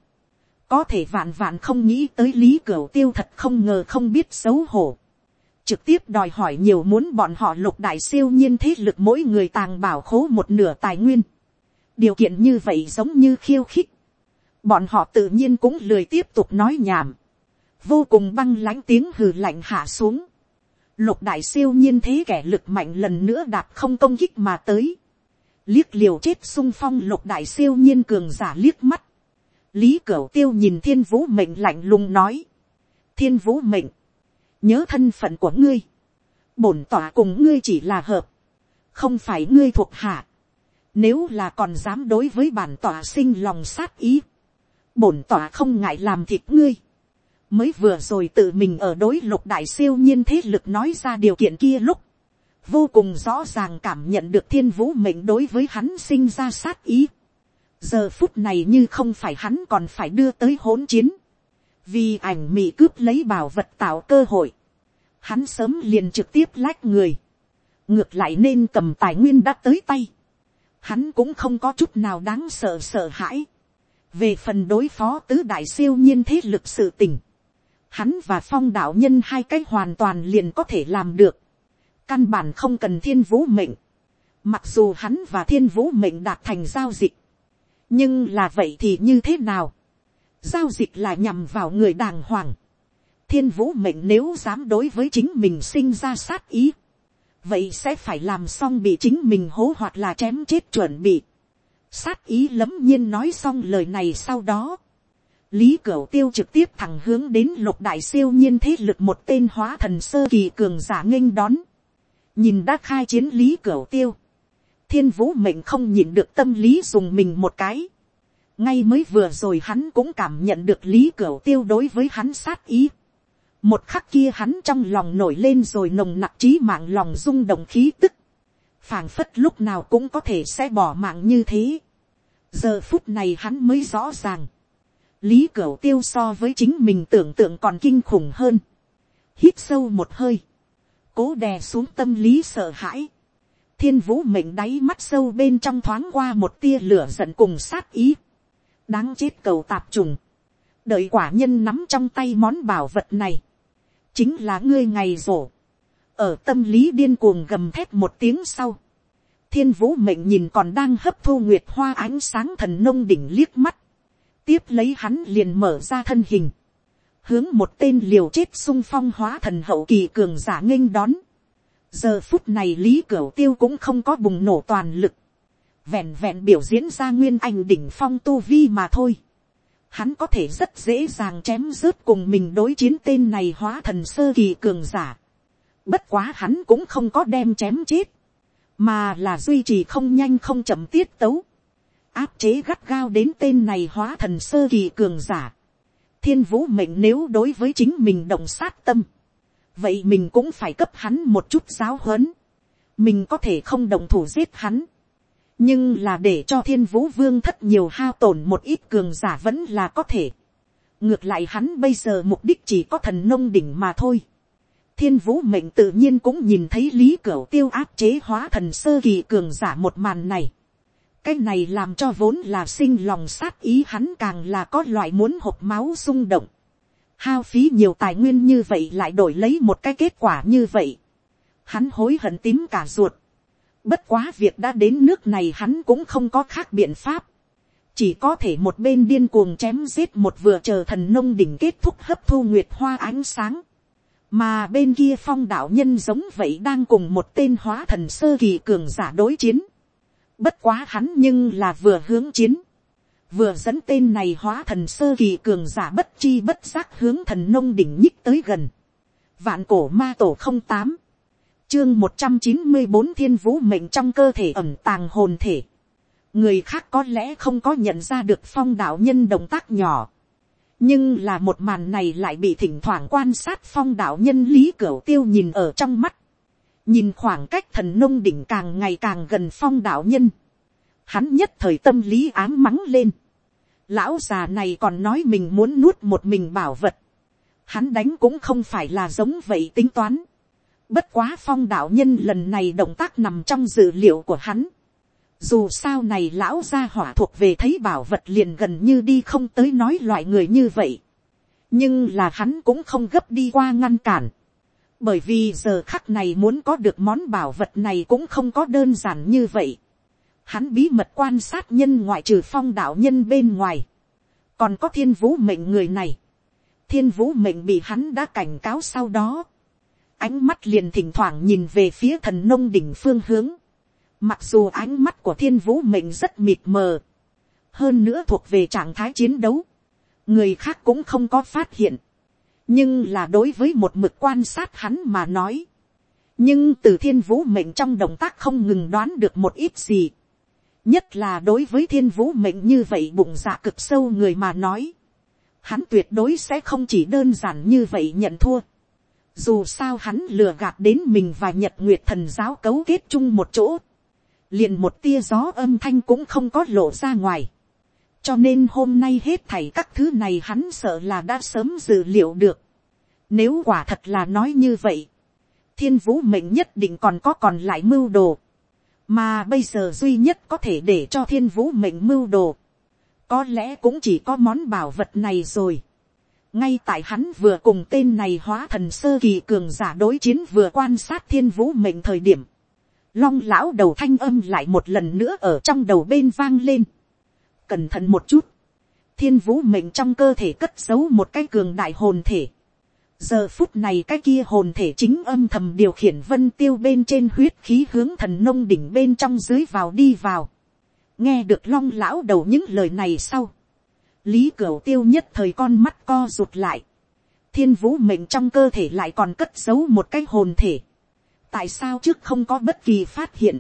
có thể vạn vạn không nghĩ tới lý cửu tiêu thật không ngờ không biết xấu hổ trực tiếp đòi hỏi nhiều muốn bọn họ lục đại siêu nhiên thế lực mỗi người tàng bảo khố một nửa tài nguyên. điều kiện như vậy giống như khiêu khích. bọn họ tự nhiên cũng lười tiếp tục nói nhảm. vô cùng băng lãnh tiếng hừ lạnh hạ xuống. lục đại siêu nhiên thế kẻ lực mạnh lần nữa đạp không công kích mà tới. liếc liều chết sung phong lục đại siêu nhiên cường giả liếc mắt. lý cửu tiêu nhìn thiên vũ mệnh lạnh lùng nói. thiên vũ mệnh nhớ thân phận của ngươi, bổn tỏa cùng ngươi chỉ là hợp, không phải ngươi thuộc hạ, nếu là còn dám đối với bản tỏa sinh lòng sát ý, bổn tỏa không ngại làm thịt ngươi, mới vừa rồi tự mình ở đối lục đại siêu nhiên thế lực nói ra điều kiện kia lúc, vô cùng rõ ràng cảm nhận được thiên vũ mệnh đối với hắn sinh ra sát ý. giờ phút này như không phải hắn còn phải đưa tới hỗn chiến, vì ảnh mị cướp lấy bảo vật tạo cơ hội, hắn sớm liền trực tiếp lách người, ngược lại nên cầm tài nguyên đã tới tay, hắn cũng không có chút nào đáng sợ sợ hãi, về phần đối phó tứ đại siêu nhiên thế lực sự tình, hắn và phong đạo nhân hai cái hoàn toàn liền có thể làm được, căn bản không cần thiên vũ mệnh, mặc dù hắn và thiên vũ mệnh đạt thành giao dịch, nhưng là vậy thì như thế nào, giao dịch là nhằm vào người đàng hoàng. thiên vũ mệnh nếu dám đối với chính mình sinh ra sát ý, vậy sẽ phải làm xong bị chính mình hố hoặc là chém chết chuẩn bị. sát ý lấm nhiên nói xong lời này sau đó. lý cửu tiêu trực tiếp thẳng hướng đến lục đại siêu nhiên thế lực một tên hóa thần sơ kỳ cường giả nghênh đón. nhìn đã khai chiến lý cửu tiêu. thiên vũ mệnh không nhìn được tâm lý dùng mình một cái ngay mới vừa rồi hắn cũng cảm nhận được lý cửu tiêu đối với hắn sát ý. một khắc kia hắn trong lòng nổi lên rồi nồng nặc trí mạng lòng rung động khí tức. phảng phất lúc nào cũng có thể sẽ bỏ mạng như thế. giờ phút này hắn mới rõ ràng. lý cửu tiêu so với chính mình tưởng tượng còn kinh khủng hơn. hít sâu một hơi. cố đè xuống tâm lý sợ hãi. thiên vũ mệnh đáy mắt sâu bên trong thoáng qua một tia lửa giận cùng sát ý đáng chết cầu tạp trùng, đợi quả nhân nắm trong tay món bảo vật này, chính là ngươi ngày rổ, ở tâm lý điên cuồng gầm thép một tiếng sau, thiên vũ mệnh nhìn còn đang hấp thu nguyệt hoa ánh sáng thần nông đỉnh liếc mắt, tiếp lấy hắn liền mở ra thân hình, hướng một tên liều chết sung phong hóa thần hậu kỳ cường giả nghênh đón. giờ phút này lý cửu tiêu cũng không có bùng nổ toàn lực, vẹn vẹn biểu diễn ra nguyên anh đỉnh phong tu vi mà thôi. Hắn có thể rất dễ dàng chém rớt cùng mình đối chiến tên này hóa thần sơ kỳ cường giả. Bất quá hắn cũng không có đem chém chết. Mà là duy trì không nhanh không chậm tiết tấu. áp chế gắt gao đến tên này hóa thần sơ kỳ cường giả. thiên vũ mệnh nếu đối với chính mình động sát tâm, vậy mình cũng phải cấp hắn một chút giáo huấn. mình có thể không đồng thủ giết hắn, nhưng là để cho thiên vũ vương thất nhiều hao tổn một ít cường giả vẫn là có thể. ngược lại hắn bây giờ mục đích chỉ có thần nông đỉnh mà thôi. thiên vũ mệnh tự nhiên cũng nhìn thấy lý cửa tiêu áp chế hóa thần sơ kỳ cường giả một màn này. cái này làm cho vốn là sinh lòng sát ý hắn càng là có loại muốn hộp máu xung động. hao phí nhiều tài nguyên như vậy lại đổi lấy một cái kết quả như vậy. hắn hối hận tím cả ruột Bất quá việc đã đến nước này hắn cũng không có khác biện pháp. Chỉ có thể một bên điên cuồng chém giết một vừa chờ thần nông đỉnh kết thúc hấp thu nguyệt hoa ánh sáng. Mà bên kia phong đạo nhân giống vậy đang cùng một tên hóa thần sơ kỳ cường giả đối chiến. Bất quá hắn nhưng là vừa hướng chiến. Vừa dẫn tên này hóa thần sơ kỳ cường giả bất chi bất giác hướng thần nông đỉnh nhích tới gần. Vạn cổ ma tổ không tám chương một trăm chín mươi bốn thiên vũ mệnh trong cơ thể ẩm tàng hồn thể. người khác có lẽ không có nhận ra được phong đạo nhân động tác nhỏ. nhưng là một màn này lại bị thỉnh thoảng quan sát phong đạo nhân lý cửu tiêu nhìn ở trong mắt. nhìn khoảng cách thần nông đỉnh càng ngày càng gần phong đạo nhân. hắn nhất thời tâm lý ám mắng lên. lão già này còn nói mình muốn nuốt một mình bảo vật. hắn đánh cũng không phải là giống vậy tính toán Bất quá phong đạo nhân lần này động tác nằm trong dự liệu của hắn. Dù sao này lão gia hỏa thuộc về thấy bảo vật liền gần như đi không tới nói loại người như vậy. Nhưng là hắn cũng không gấp đi qua ngăn cản. Bởi vì giờ khắc này muốn có được món bảo vật này cũng không có đơn giản như vậy. Hắn bí mật quan sát nhân ngoại trừ phong đạo nhân bên ngoài. Còn có thiên vũ mệnh người này. Thiên vũ mệnh bị hắn đã cảnh cáo sau đó ánh mắt liền thỉnh thoảng nhìn về phía thần nông đỉnh phương hướng. Mặc dù ánh mắt của thiên vũ mệnh rất mịt mờ. Hơn nữa thuộc về trạng thái chiến đấu. Người khác cũng không có phát hiện. Nhưng là đối với một mực quan sát hắn mà nói. Nhưng từ thiên vũ mệnh trong động tác không ngừng đoán được một ít gì. Nhất là đối với thiên vũ mệnh như vậy bụng dạ cực sâu người mà nói. Hắn tuyệt đối sẽ không chỉ đơn giản như vậy nhận thua dù sao hắn lừa gạt đến mình và nhật nguyệt thần giáo cấu kết chung một chỗ. Liền một tia gió âm thanh cũng không có lộ ra ngoài. Cho nên hôm nay hết thảy các thứ này hắn sợ là đã sớm dự liệu được. Nếu quả thật là nói như vậy. Thiên vũ mệnh nhất định còn có còn lại mưu đồ. Mà bây giờ duy nhất có thể để cho thiên vũ mệnh mưu đồ. Có lẽ cũng chỉ có món bảo vật này rồi ngay tại hắn vừa cùng tên này hóa thần sơ kỳ cường giả đối chiến vừa quan sát thiên vũ mệnh thời điểm, long lão đầu thanh âm lại một lần nữa ở trong đầu bên vang lên. cẩn thận một chút, thiên vũ mệnh trong cơ thể cất giấu một cái cường đại hồn thể. giờ phút này cái kia hồn thể chính âm thầm điều khiển vân tiêu bên trên huyết khí hướng thần nông đỉnh bên trong dưới vào đi vào. nghe được long lão đầu những lời này sau lý cửu tiêu nhất thời con mắt co rụt lại, thiên vũ mệnh trong cơ thể lại còn cất giấu một cái hồn thể, tại sao trước không có bất kỳ phát hiện,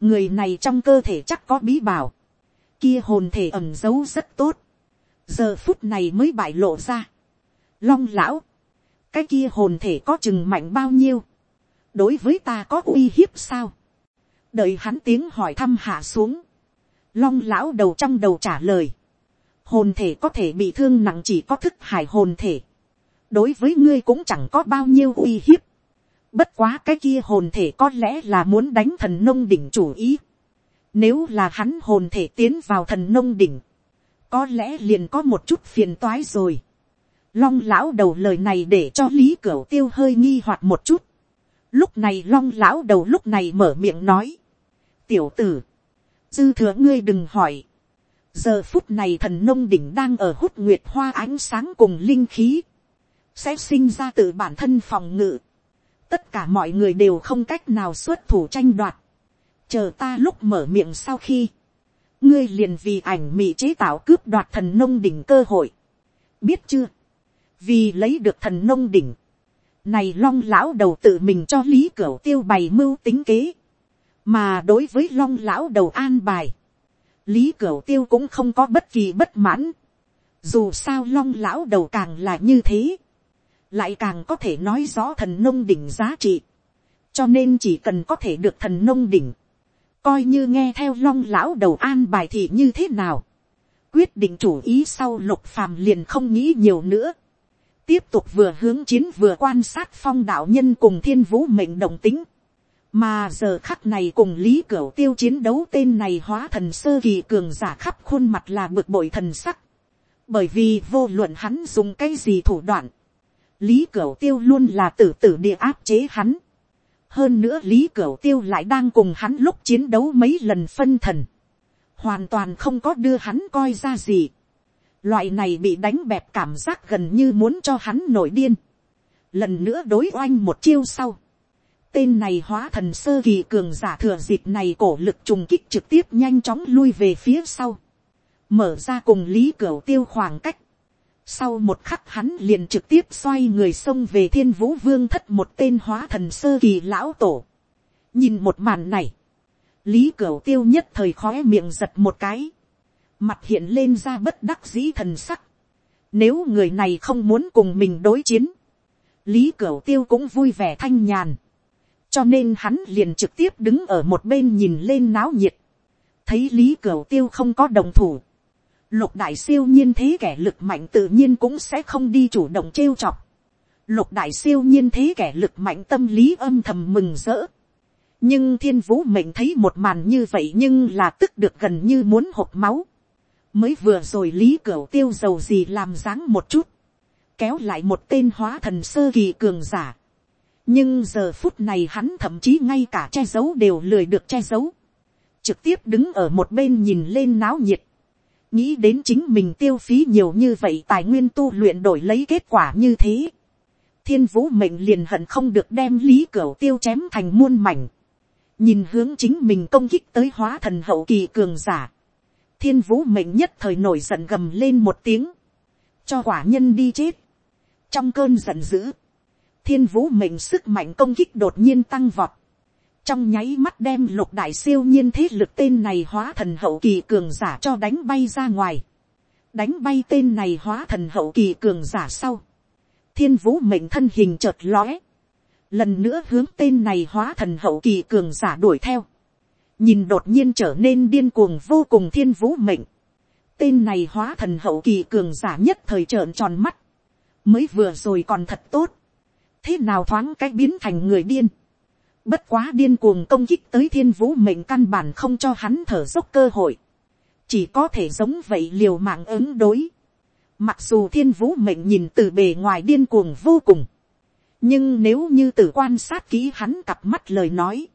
người này trong cơ thể chắc có bí bảo, kia hồn thể ẩm giấu rất tốt, giờ phút này mới bại lộ ra, long lão, cái kia hồn thể có chừng mạnh bao nhiêu, đối với ta có uy hiếp sao, đợi hắn tiếng hỏi thăm hạ xuống, long lão đầu trong đầu trả lời, hồn thể có thể bị thương nặng chỉ có thức hải hồn thể. đối với ngươi cũng chẳng có bao nhiêu uy hiếp. bất quá cái kia hồn thể có lẽ là muốn đánh thần nông đỉnh chủ ý. nếu là hắn hồn thể tiến vào thần nông đỉnh, có lẽ liền có một chút phiền toái rồi. long lão đầu lời này để cho lý cửu tiêu hơi nghi hoặc một chút. lúc này long lão đầu lúc này mở miệng nói. tiểu tử, dư thừa ngươi đừng hỏi giờ phút này thần nông đỉnh đang ở hút nguyệt hoa ánh sáng cùng linh khí, sẽ sinh ra từ bản thân phòng ngự. tất cả mọi người đều không cách nào xuất thủ tranh đoạt. chờ ta lúc mở miệng sau khi, ngươi liền vì ảnh mị chế tạo cướp đoạt thần nông đỉnh cơ hội. biết chưa, vì lấy được thần nông đỉnh, này long lão đầu tự mình cho lý cửa tiêu bày mưu tính kế, mà đối với long lão đầu an bài, lý cửu tiêu cũng không có bất kỳ bất mãn, dù sao long lão đầu càng là như thế, lại càng có thể nói rõ thần nông đỉnh giá trị, cho nên chỉ cần có thể được thần nông đỉnh, coi như nghe theo long lão đầu an bài thì như thế nào, quyết định chủ ý sau lục phàm liền không nghĩ nhiều nữa, tiếp tục vừa hướng chiến vừa quan sát phong đạo nhân cùng thiên vũ mệnh đồng tính, mà giờ khắc này cùng lý cửu tiêu chiến đấu tên này hóa thần sơ kỳ cường giả khắp khuôn mặt là bực bội thần sắc, bởi vì vô luận hắn dùng cái gì thủ đoạn, lý cửu tiêu luôn là tử tử địa áp chế hắn, hơn nữa lý cửu tiêu lại đang cùng hắn lúc chiến đấu mấy lần phân thần, hoàn toàn không có đưa hắn coi ra gì. Loại này bị đánh bẹp cảm giác gần như muốn cho hắn nổi điên. Lần nữa đối oanh một chiêu sau. Tên này hóa thần sơ kỳ cường giả thừa dịp này cổ lực trùng kích trực tiếp nhanh chóng lui về phía sau. Mở ra cùng lý cửu tiêu khoảng cách. Sau một khắc hắn liền trực tiếp xoay người xông về thiên vũ vương thất một tên hóa thần sơ kỳ lão tổ. Nhìn một màn này. Lý Cửu tiêu nhất thời khóe miệng giật một cái. Mặt hiện lên ra bất đắc dĩ thần sắc. Nếu người này không muốn cùng mình đối chiến. Lý Cửu tiêu cũng vui vẻ thanh nhàn. Cho nên hắn liền trực tiếp đứng ở một bên nhìn lên náo nhiệt. Thấy Lý Cửu tiêu không có đồng thủ. Lục đại siêu nhiên thế kẻ lực mạnh tự nhiên cũng sẽ không đi chủ động trêu chọc. Lục đại siêu nhiên thế kẻ lực mạnh tâm lý âm thầm mừng rỡ nhưng thiên vũ mệnh thấy một màn như vậy nhưng là tức được gần như muốn hộp máu. mới vừa rồi lý cửu tiêu dầu gì làm dáng một chút, kéo lại một tên hóa thần sơ kỳ cường giả nhưng giờ phút này hắn thậm chí ngay cả che giấu đều lười được che giấu, trực tiếp đứng ở một bên nhìn lên náo nhiệt, nghĩ đến chính mình tiêu phí nhiều như vậy tài nguyên tu luyện đổi lấy kết quả như thế. thiên vũ mệnh liền hận không được đem lý cửa tiêu chém thành muôn mảnh. Nhìn hướng chính mình công kích tới hóa thần hậu kỳ cường giả, thiên vũ mệnh nhất thời nổi giận gầm lên một tiếng, cho quả nhân đi chết. trong cơn giận dữ, thiên vũ mệnh sức mạnh công kích đột nhiên tăng vọt, trong nháy mắt đem lục đại siêu nhiên thế lực tên này hóa thần hậu kỳ cường giả cho đánh bay ra ngoài, đánh bay tên này hóa thần hậu kỳ cường giả sau, thiên vũ mệnh thân hình chợt lóe, lần nữa hướng tên này hóa thần hậu kỳ cường giả đuổi theo, nhìn đột nhiên trở nên điên cuồng vô cùng thiên vũ mệnh, tên này hóa thần hậu kỳ cường giả nhất thời trợn tròn mắt, mới vừa rồi còn thật tốt, thế nào thoáng cái biến thành người điên, bất quá điên cuồng công kích tới thiên vũ mệnh căn bản không cho hắn thở dốc cơ hội, chỉ có thể giống vậy liều mạng ứng đối, mặc dù thiên vũ mệnh nhìn từ bề ngoài điên cuồng vô cùng, nhưng nếu như tử quan sát kỹ hắn cặp mắt lời nói,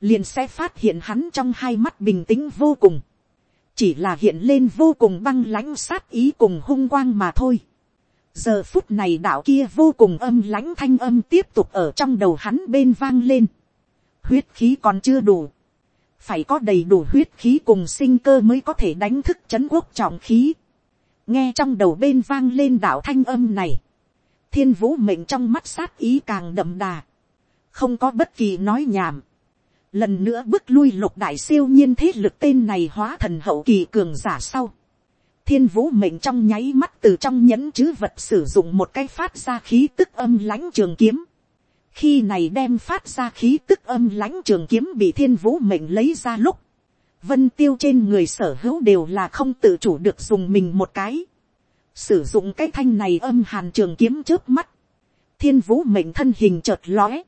liền sẽ phát hiện hắn trong hai mắt bình tĩnh vô cùng, chỉ là hiện lên vô cùng băng lãnh sát ý cùng hung quang mà thôi giờ phút này đạo kia vô cùng âm lãnh thanh âm tiếp tục ở trong đầu hắn bên vang lên. huyết khí còn chưa đủ, phải có đầy đủ huyết khí cùng sinh cơ mới có thể đánh thức c h ấ n quốc trọng khí. nghe trong đầu bên vang lên đạo thanh âm này, thiên vũ mệnh trong mắt sát ý càng đậm đà, không có bất kỳ nói nhảm, lần nữa bước lui lục đại siêu nhiên thế lực tên này hóa thần hậu kỳ cường giả sau, thiên vũ mệnh trong nháy mắt từ trong nhẫn chữ vật sử dụng một cái phát ra khí tức âm lãnh trường kiếm, khi này đem phát ra khí tức âm lãnh trường kiếm bị thiên vũ mệnh lấy ra lúc, vân tiêu trên người sở hữu đều là không tự chủ được dùng mình một cái, sử dụng cái thanh này âm hàn trường kiếm trước mắt, thiên vũ mệnh thân hình chợt lóe,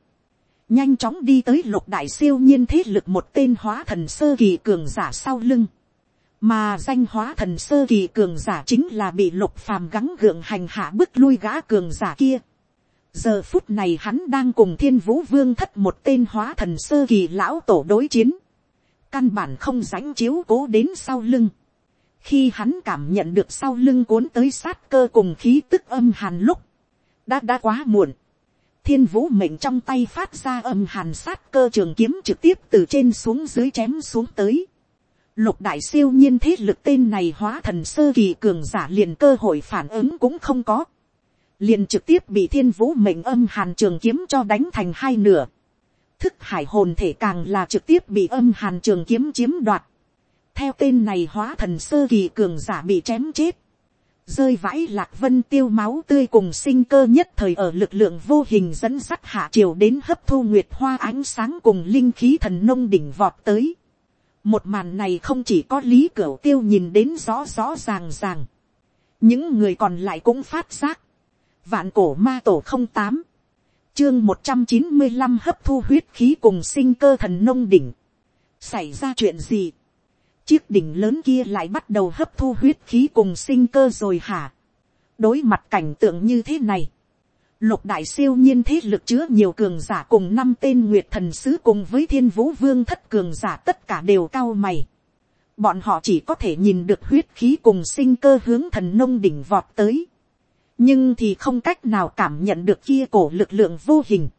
nhanh chóng đi tới lục đại siêu nhiên thế lực một tên hóa thần sơ kỳ cường giả sau lưng, mà danh hóa thần sơ kỳ cường giả chính là bị lục phàm gắng gượng hành hạ bức lui gã cường giả kia. giờ phút này hắn đang cùng thiên vũ vương thất một tên hóa thần sơ kỳ lão tổ đối chiến, căn bản không dãnh chiếu cố đến sau lưng khi hắn cảm nhận được sau lưng cuốn tới sát cơ cùng khí tức âm hàn lúc, đã đã quá muộn. thiên vũ mệnh trong tay phát ra âm hàn sát cơ trường kiếm trực tiếp từ trên xuống dưới chém xuống tới lục đại siêu nhiên thế lực tên này hóa thần sơ kỳ cường giả liền cơ hội phản ứng cũng không có. liền trực tiếp bị thiên vũ mệnh âm hàn trường kiếm cho đánh thành hai nửa. thức hải hồn thể càng là trực tiếp bị âm hàn trường kiếm chiếm đoạt theo tên này hóa thần sơ kỳ cường giả bị chém chết, rơi vãi lạc vân tiêu máu tươi cùng sinh cơ nhất thời ở lực lượng vô hình dẫn sắt hạ triều đến hấp thu nguyệt hoa ánh sáng cùng linh khí thần nông đỉnh vọt tới. Một màn này không chỉ có lý cửa tiêu nhìn đến rõ rõ ràng ràng. Những người còn lại cũng phát giác. Vạn cổ ma tổ không tám Chương một trăm chín mươi 195 hấp thu huyết khí cùng sinh cơ thần nông đỉnh. Xảy ra chuyện gì? chiếc đỉnh lớn kia lại bắt đầu hấp thu huyết khí cùng sinh cơ rồi hả. đối mặt cảnh tượng như thế này, lục đại siêu nhiên thế lực chứa nhiều cường giả cùng năm tên nguyệt thần sứ cùng với thiên vũ vương thất cường giả tất cả đều cao mày. bọn họ chỉ có thể nhìn được huyết khí cùng sinh cơ hướng thần nông đỉnh vọt tới. nhưng thì không cách nào cảm nhận được kia cổ lực lượng vô hình.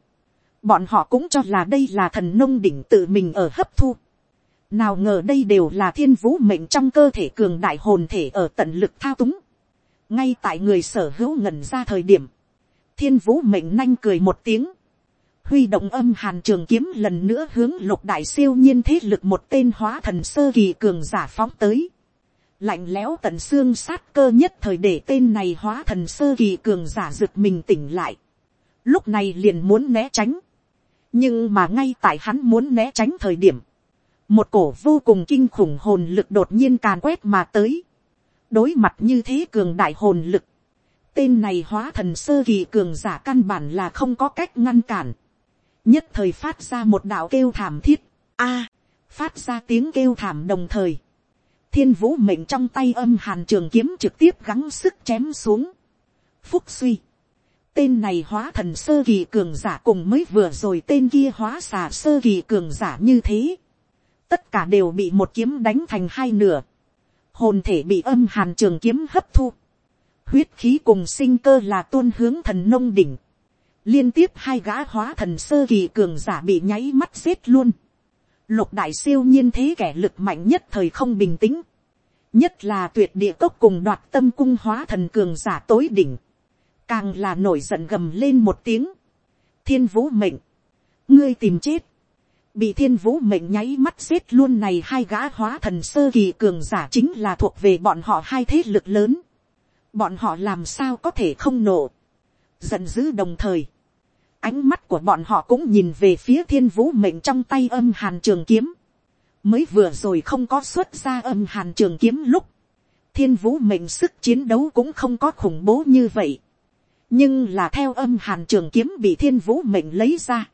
bọn họ cũng cho là đây là thần nông đỉnh tự mình ở hấp thu nào ngờ đây đều là thiên vũ mệnh trong cơ thể cường đại hồn thể ở tận lực thao túng. ngay tại người sở hữu ngẩn ra thời điểm, thiên vũ mệnh nanh cười một tiếng, huy động âm hàn trường kiếm lần nữa hướng lục đại siêu nhiên thế lực một tên hóa thần sơ kỳ cường giả phóng tới. lạnh lẽo tận xương sát cơ nhất thời để tên này hóa thần sơ kỳ cường giả rực mình tỉnh lại. lúc này liền muốn né tránh. nhưng mà ngay tại hắn muốn né tránh thời điểm, một cổ vô cùng kinh khủng hồn lực đột nhiên càn quét mà tới. đối mặt như thế cường đại hồn lực, tên này hóa thần sơ kỳ cường giả căn bản là không có cách ngăn cản. nhất thời phát ra một đạo kêu thảm thiết, a, phát ra tiếng kêu thảm đồng thời. thiên vũ mệnh trong tay âm hàn trường kiếm trực tiếp gắng sức chém xuống. phúc suy, tên này hóa thần sơ kỳ cường giả cùng mới vừa rồi tên kia hóa xà sơ kỳ cường giả như thế tất cả đều bị một kiếm đánh thành hai nửa, hồn thể bị âm hàn trường kiếm hấp thu, huyết khí cùng sinh cơ là tuôn hướng thần nông đỉnh, liên tiếp hai gã hóa thần sơ kỳ cường giả bị nháy mắt giết luôn, lục đại siêu nhiên thế kẻ lực mạnh nhất thời không bình tĩnh, nhất là tuyệt địa cốc cùng đoạt tâm cung hóa thần cường giả tối đỉnh, càng là nổi giận gầm lên một tiếng, thiên vũ mệnh, ngươi tìm chết, bị thiên vũ mệnh nháy mắt xếp luôn này hai gã hóa thần sơ kỳ cường giả chính là thuộc về bọn họ hai thế lực lớn bọn họ làm sao có thể không nổ. giận dữ đồng thời. ánh mắt của bọn họ cũng nhìn về phía thiên vũ mệnh trong tay âm hàn trường kiếm. mới vừa rồi không có xuất ra âm hàn trường kiếm lúc. thiên vũ mệnh sức chiến đấu cũng không có khủng bố như vậy. nhưng là theo âm hàn trường kiếm bị thiên vũ mệnh lấy ra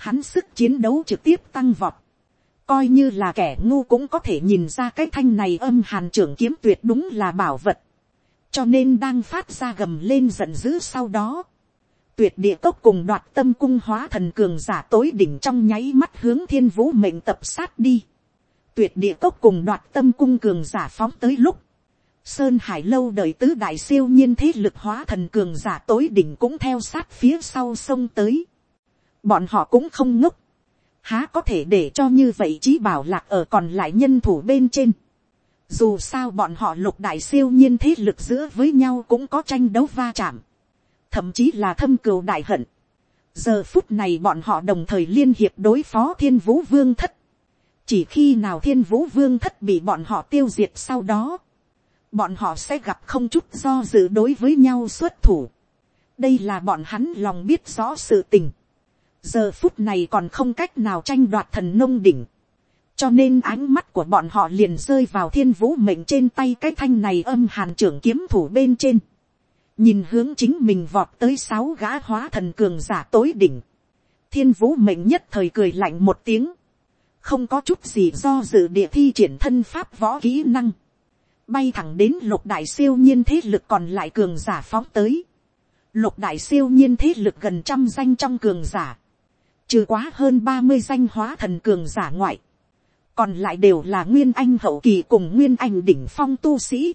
hắn sức chiến đấu trực tiếp tăng vọt. Coi như là kẻ ngu cũng có thể nhìn ra cái thanh này âm hàn trường kiếm tuyệt đúng là bảo vật. Cho nên đang phát ra gầm lên giận dữ sau đó. Tuyệt địa cốc cùng đoạt tâm cung hóa thần cường giả tối đỉnh trong nháy mắt hướng thiên vũ mệnh tập sát đi. Tuyệt địa cốc cùng đoạt tâm cung cường giả phóng tới lúc. Sơn Hải lâu đời tứ đại siêu nhiên thế lực hóa thần cường giả tối đỉnh cũng theo sát phía sau sông tới bọn họ cũng không ngốc, há có thể để cho như vậy trí bảo lạc ở còn lại nhân thủ bên trên. Dù sao bọn họ lục đại siêu nhiên thế lực giữa với nhau cũng có tranh đấu va chạm, thậm chí là thâm cừu đại hận. giờ phút này bọn họ đồng thời liên hiệp đối phó thiên vũ vương thất. chỉ khi nào thiên vũ vương thất bị bọn họ tiêu diệt sau đó, bọn họ sẽ gặp không chút do dự đối với nhau xuất thủ. đây là bọn hắn lòng biết rõ sự tình giờ phút này còn không cách nào tranh đoạt thần nông đỉnh, cho nên ánh mắt của bọn họ liền rơi vào thiên vũ mệnh trên tay cái thanh này âm hàn trưởng kiếm thủ bên trên, nhìn hướng chính mình vọt tới sáu gã hóa thần cường giả tối đỉnh, thiên vũ mệnh nhất thời cười lạnh một tiếng, không có chút gì do dự địa thi triển thân pháp võ kỹ năng, bay thẳng đến lục đại siêu nhiên thế lực còn lại cường giả phóng tới, lục đại siêu nhiên thế lực gần trăm danh trong cường giả, trừ quá hơn ba mươi danh hóa thần cường giả ngoại, còn lại đều là nguyên anh hậu kỳ cùng nguyên anh đỉnh phong tu sĩ.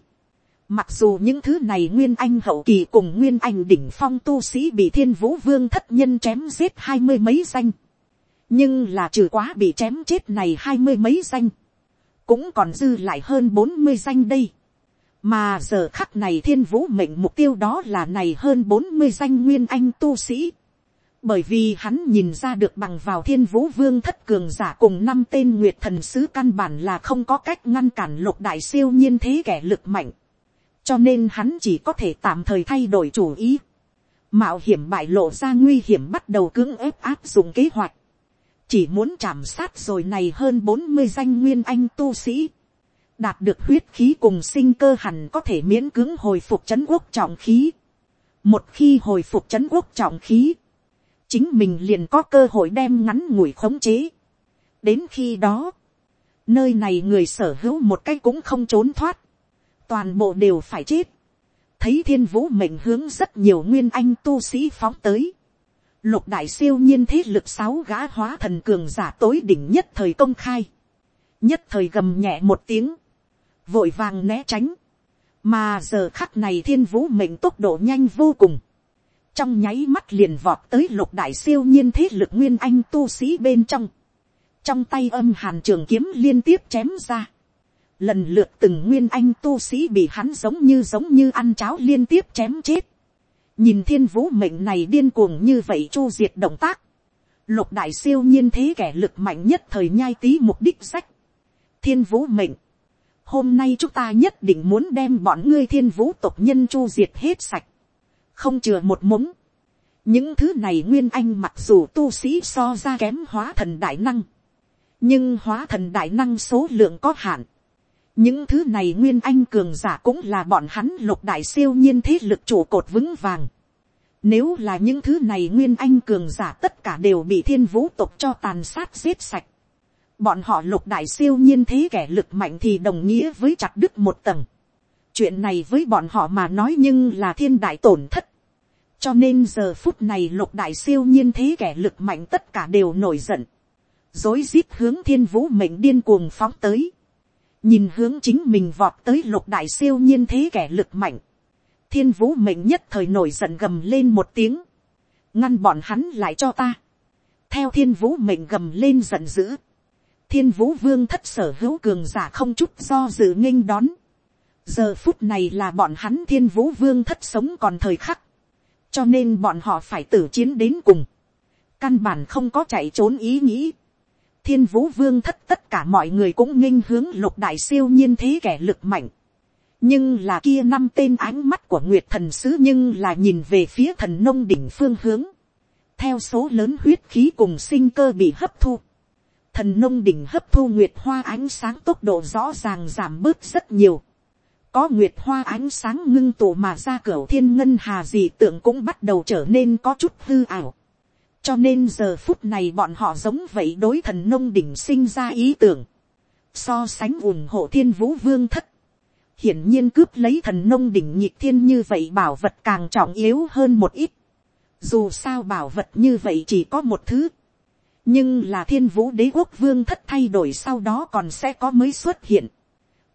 Mặc dù những thứ này nguyên anh hậu kỳ cùng nguyên anh đỉnh phong tu sĩ bị thiên vũ vương thất nhân chém giết hai mươi mấy danh. Nhưng là trừ quá bị chém chết này hai mươi mấy danh. Cũng còn dư lại hơn bốn mươi danh đây. Mà giờ khắc này thiên vũ mệnh mục tiêu đó là này hơn bốn mươi danh nguyên anh tu sĩ bởi vì hắn nhìn ra được bằng vào thiên vũ vương thất cường giả cùng năm tên nguyệt thần sứ căn bản là không có cách ngăn cản lục đại siêu nhiên thế kẻ lực mạnh, cho nên hắn chỉ có thể tạm thời thay đổi chủ ý, mạo hiểm bại lộ ra nguy hiểm bắt đầu cưỡng ép áp dụng kế hoạch, chỉ muốn chạm sát rồi này hơn bốn mươi danh nguyên anh tu sĩ, đạt được huyết khí cùng sinh cơ hẳn có thể miễn cưỡng hồi phục c h ấ n quốc trọng khí. một khi hồi phục c h ấ n quốc trọng khí, chính mình liền có cơ hội đem ngắn ngủi khống chế. đến khi đó, nơi này người sở hữu một cái cũng không trốn thoát, toàn bộ đều phải chết. thấy thiên vũ mệnh hướng rất nhiều nguyên anh tu sĩ phóng tới. lục đại siêu nhiên thế lực sáu gã hóa thần cường giả tối đỉnh nhất thời công khai. nhất thời gầm nhẹ một tiếng vội vàng né tránh, mà giờ khắc này thiên vũ mệnh tốc độ nhanh vô cùng, trong nháy mắt liền vọt tới lục đại siêu nhiên thế lực nguyên anh tu sĩ bên trong, trong tay âm hàn trường kiếm liên tiếp chém ra, lần lượt từng nguyên anh tu sĩ bị hắn giống như giống như ăn cháo liên tiếp chém chết, nhìn thiên vũ mệnh này điên cuồng như vậy chu diệt động tác, lục đại siêu nhiên thế kẻ lực mạnh nhất thời nhai tí mục đích sách, thiên vũ mệnh, hôm nay chúng ta nhất định muốn đem bọn ngươi thiên vũ tộc nhân chu diệt hết sạch, không chừa một mống. những thứ này nguyên anh mặc dù tu sĩ so ra kém hóa thần đại năng, nhưng hóa thần đại năng số lượng có hạn. những thứ này nguyên anh cường giả cũng là bọn hắn lục đại siêu nhiên thế lực trụ cột vững vàng. Nếu là những thứ này nguyên anh cường giả tất cả đều bị thiên vũ tộc cho tàn sát giết sạch bọn họ lục đại siêu nhiên thế kẻ lực mạnh thì đồng nghĩa với chặt đứt một tầng chuyện này với bọn họ mà nói nhưng là thiên đại tổn thất. cho nên giờ phút này lục đại siêu nhiên thế kẻ lực mạnh tất cả đều nổi giận. dối rít hướng thiên vũ mệnh điên cuồng phóng tới. nhìn hướng chính mình vọt tới lục đại siêu nhiên thế kẻ lực mạnh. thiên vũ mệnh nhất thời nổi giận gầm lên một tiếng. ngăn bọn hắn lại cho ta. theo thiên vũ mệnh gầm lên giận dữ thiên vũ vương thất sở hữu cường giả không chút do dự nghênh đón giờ phút này là bọn hắn thiên vũ vương thất sống còn thời khắc. cho nên bọn họ phải tử chiến đến cùng. căn bản không có chạy trốn ý nghĩ. thiên vũ vương thất tất cả mọi người cũng nghinh hướng lục đại siêu nhiên thế kẻ lực mạnh. nhưng là kia năm tên ánh mắt của nguyệt thần sứ nhưng là nhìn về phía thần nông đỉnh phương hướng. theo số lớn huyết khí cùng sinh cơ bị hấp thu thần nông đỉnh hấp thu nguyệt hoa ánh sáng tốc độ rõ ràng giảm bớt rất nhiều. Có nguyệt hoa ánh sáng ngưng tụ mà ra cửa thiên ngân hà dị tượng cũng bắt đầu trở nên có chút hư ảo. Cho nên giờ phút này bọn họ giống vậy đối thần nông đỉnh sinh ra ý tưởng. So sánh ủng hộ thiên vũ vương thất. Hiển nhiên cướp lấy thần nông đỉnh nhịp thiên như vậy bảo vật càng trọng yếu hơn một ít. Dù sao bảo vật như vậy chỉ có một thứ nhưng là thiên vũ đế quốc vương thất thay đổi sau đó còn sẽ có mới xuất hiện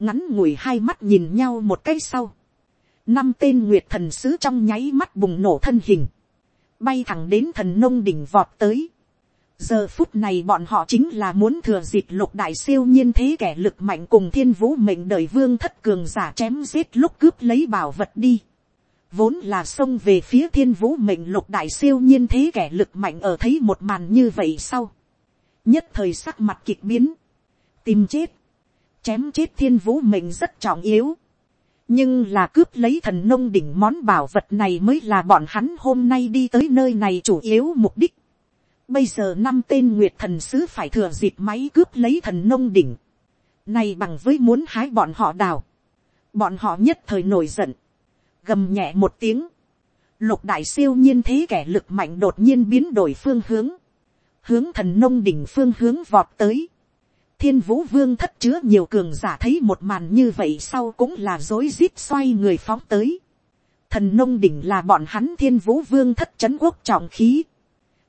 ngắn ngủi hai mắt nhìn nhau một cái sau. năm tên nguyệt thần sứ trong nháy mắt bùng nổ thân hình. bay thẳng đến thần nông đỉnh vọt tới. giờ phút này bọn họ chính là muốn thừa dịp lục đại siêu nhiên thế kẻ lực mạnh cùng thiên vũ mệnh đời vương thất cường giả chém giết lúc cướp lấy bảo vật đi vốn là xông về phía thiên vũ mệnh lục đại siêu nhiên thế kẻ lực mạnh ở thấy một màn như vậy sau. nhất thời sắc mặt kịch biến, tìm chết, chém chết thiên vũ mệnh rất trọng yếu. nhưng là cướp lấy thần nông đỉnh món bảo vật này mới là bọn hắn hôm nay đi tới nơi này chủ yếu mục đích. bây giờ năm tên nguyệt thần sứ phải thừa dịp máy cướp lấy thần nông đỉnh. này bằng với muốn hái bọn họ đào. bọn họ nhất thời nổi giận gầm nhẹ một tiếng, lục đại siêu nhiên thế kẻ lực mạnh đột nhiên biến đổi phương hướng, hướng thần nông đỉnh phương hướng vọt tới, thiên vũ vương thất chứa nhiều cường giả thấy một màn như vậy sau cũng là dối rít xoay người phóng tới, thần nông đỉnh là bọn hắn thiên vũ vương thất chấn quốc trọng khí,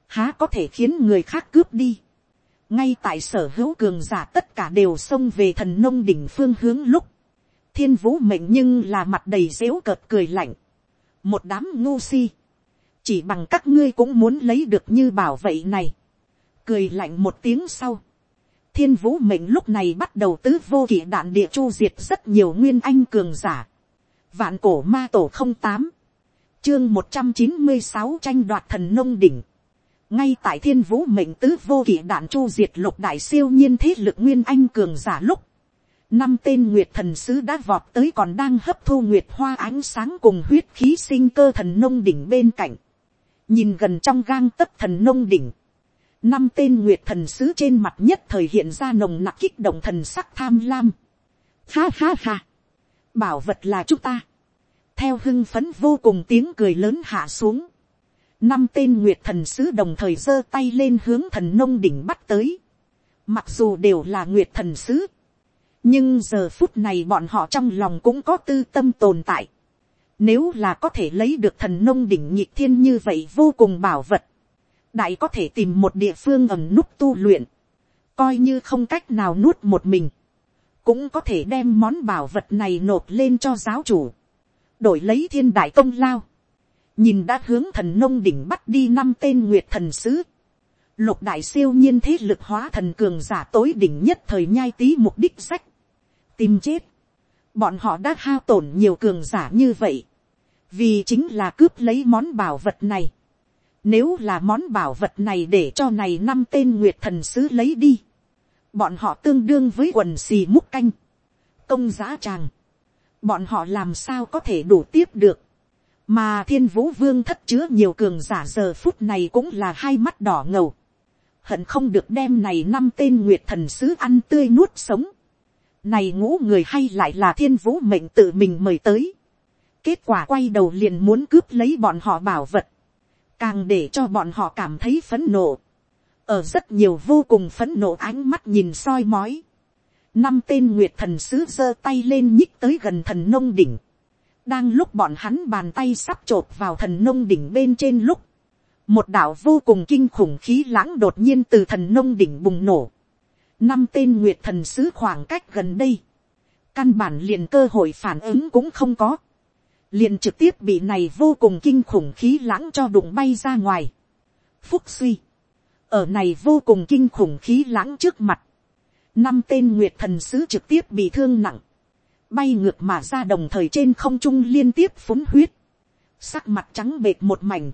há có thể khiến người khác cướp đi, ngay tại sở hữu cường giả tất cả đều xông về thần nông đỉnh phương hướng lúc, thiên vũ mệnh nhưng là mặt đầy dễu cợt cười lạnh, một đám ngu si, chỉ bằng các ngươi cũng muốn lấy được như bảo vậy này, cười lạnh một tiếng sau, thiên vũ mệnh lúc này bắt đầu tứ vô kỷ đạn địa chu diệt rất nhiều nguyên anh cường giả, vạn cổ ma tổ không tám, chương một trăm chín mươi sáu tranh đoạt thần nông đỉnh, ngay tại thiên vũ mệnh tứ vô kỷ đạn chu diệt lục đại siêu nhiên thế lực nguyên anh cường giả lúc, năm tên nguyệt thần sứ đã vọt tới còn đang hấp thu nguyệt hoa ánh sáng cùng huyết khí sinh cơ thần nông đỉnh bên cạnh, nhìn gần trong gang tấc thần nông đỉnh, năm tên nguyệt thần sứ trên mặt nhất thời hiện ra nồng nặc kích động thần sắc tham lam. Ha ha ha, bảo vật là chúng ta, theo hưng phấn vô cùng tiếng cười lớn hạ xuống, năm tên nguyệt thần sứ đồng thời giơ tay lên hướng thần nông đỉnh bắt tới. Mặc dù đều là nguyệt thần sứ, nhưng giờ phút này bọn họ trong lòng cũng có tư tâm tồn tại. Nếu là có thể lấy được thần nông đỉnh nhịp thiên như vậy vô cùng bảo vật, đại có thể tìm một địa phương ẩm nút tu luyện, coi như không cách nào nuốt một mình, cũng có thể đem món bảo vật này nộp lên cho giáo chủ, đổi lấy thiên đại công lao. nhìn đã hướng thần nông đỉnh bắt đi năm tên nguyệt thần sứ, lục đại siêu nhiên thế lực hóa thần cường giả tối đỉnh nhất thời nhai tí mục đích sách, tìm chết, bọn họ đã hao tổn nhiều cường giả như vậy, vì chính là cướp lấy món bảo vật này, nếu là món bảo vật này để cho này năm tên nguyệt thần sứ lấy đi, bọn họ tương đương với quần xì múc canh, công giá tràng, bọn họ làm sao có thể đủ tiếp được, mà thiên vũ vương thất chứa nhiều cường giả giờ phút này cũng là hai mắt đỏ ngầu, hận không được đem này năm tên nguyệt thần sứ ăn tươi nuốt sống, này ngũ người hay lại là thiên vũ mệnh tự mình mời tới, kết quả quay đầu liền muốn cướp lấy bọn họ bảo vật, càng để cho bọn họ cảm thấy phấn nộ, ở rất nhiều vô cùng phấn nộ ánh mắt nhìn soi mói, năm tên nguyệt thần sứ giơ tay lên nhích tới gần thần nông đỉnh, đang lúc bọn hắn bàn tay sắp t r ộ p vào thần nông đỉnh bên trên lúc, một đạo vô cùng kinh khủng khí lãng đột nhiên từ thần nông đỉnh bùng nổ. năm tên nguyệt thần sứ khoảng cách gần đây, căn bản liền cơ hội phản ứng cũng không có, liền trực tiếp bị này vô cùng kinh khủng khí lãng cho đụng bay ra ngoài. phúc suy, ở này vô cùng kinh khủng khí lãng trước mặt, năm tên nguyệt thần sứ trực tiếp bị thương nặng, bay ngược mà ra đồng thời trên không trung liên tiếp phúng huyết, sắc mặt trắng bệt một mảnh,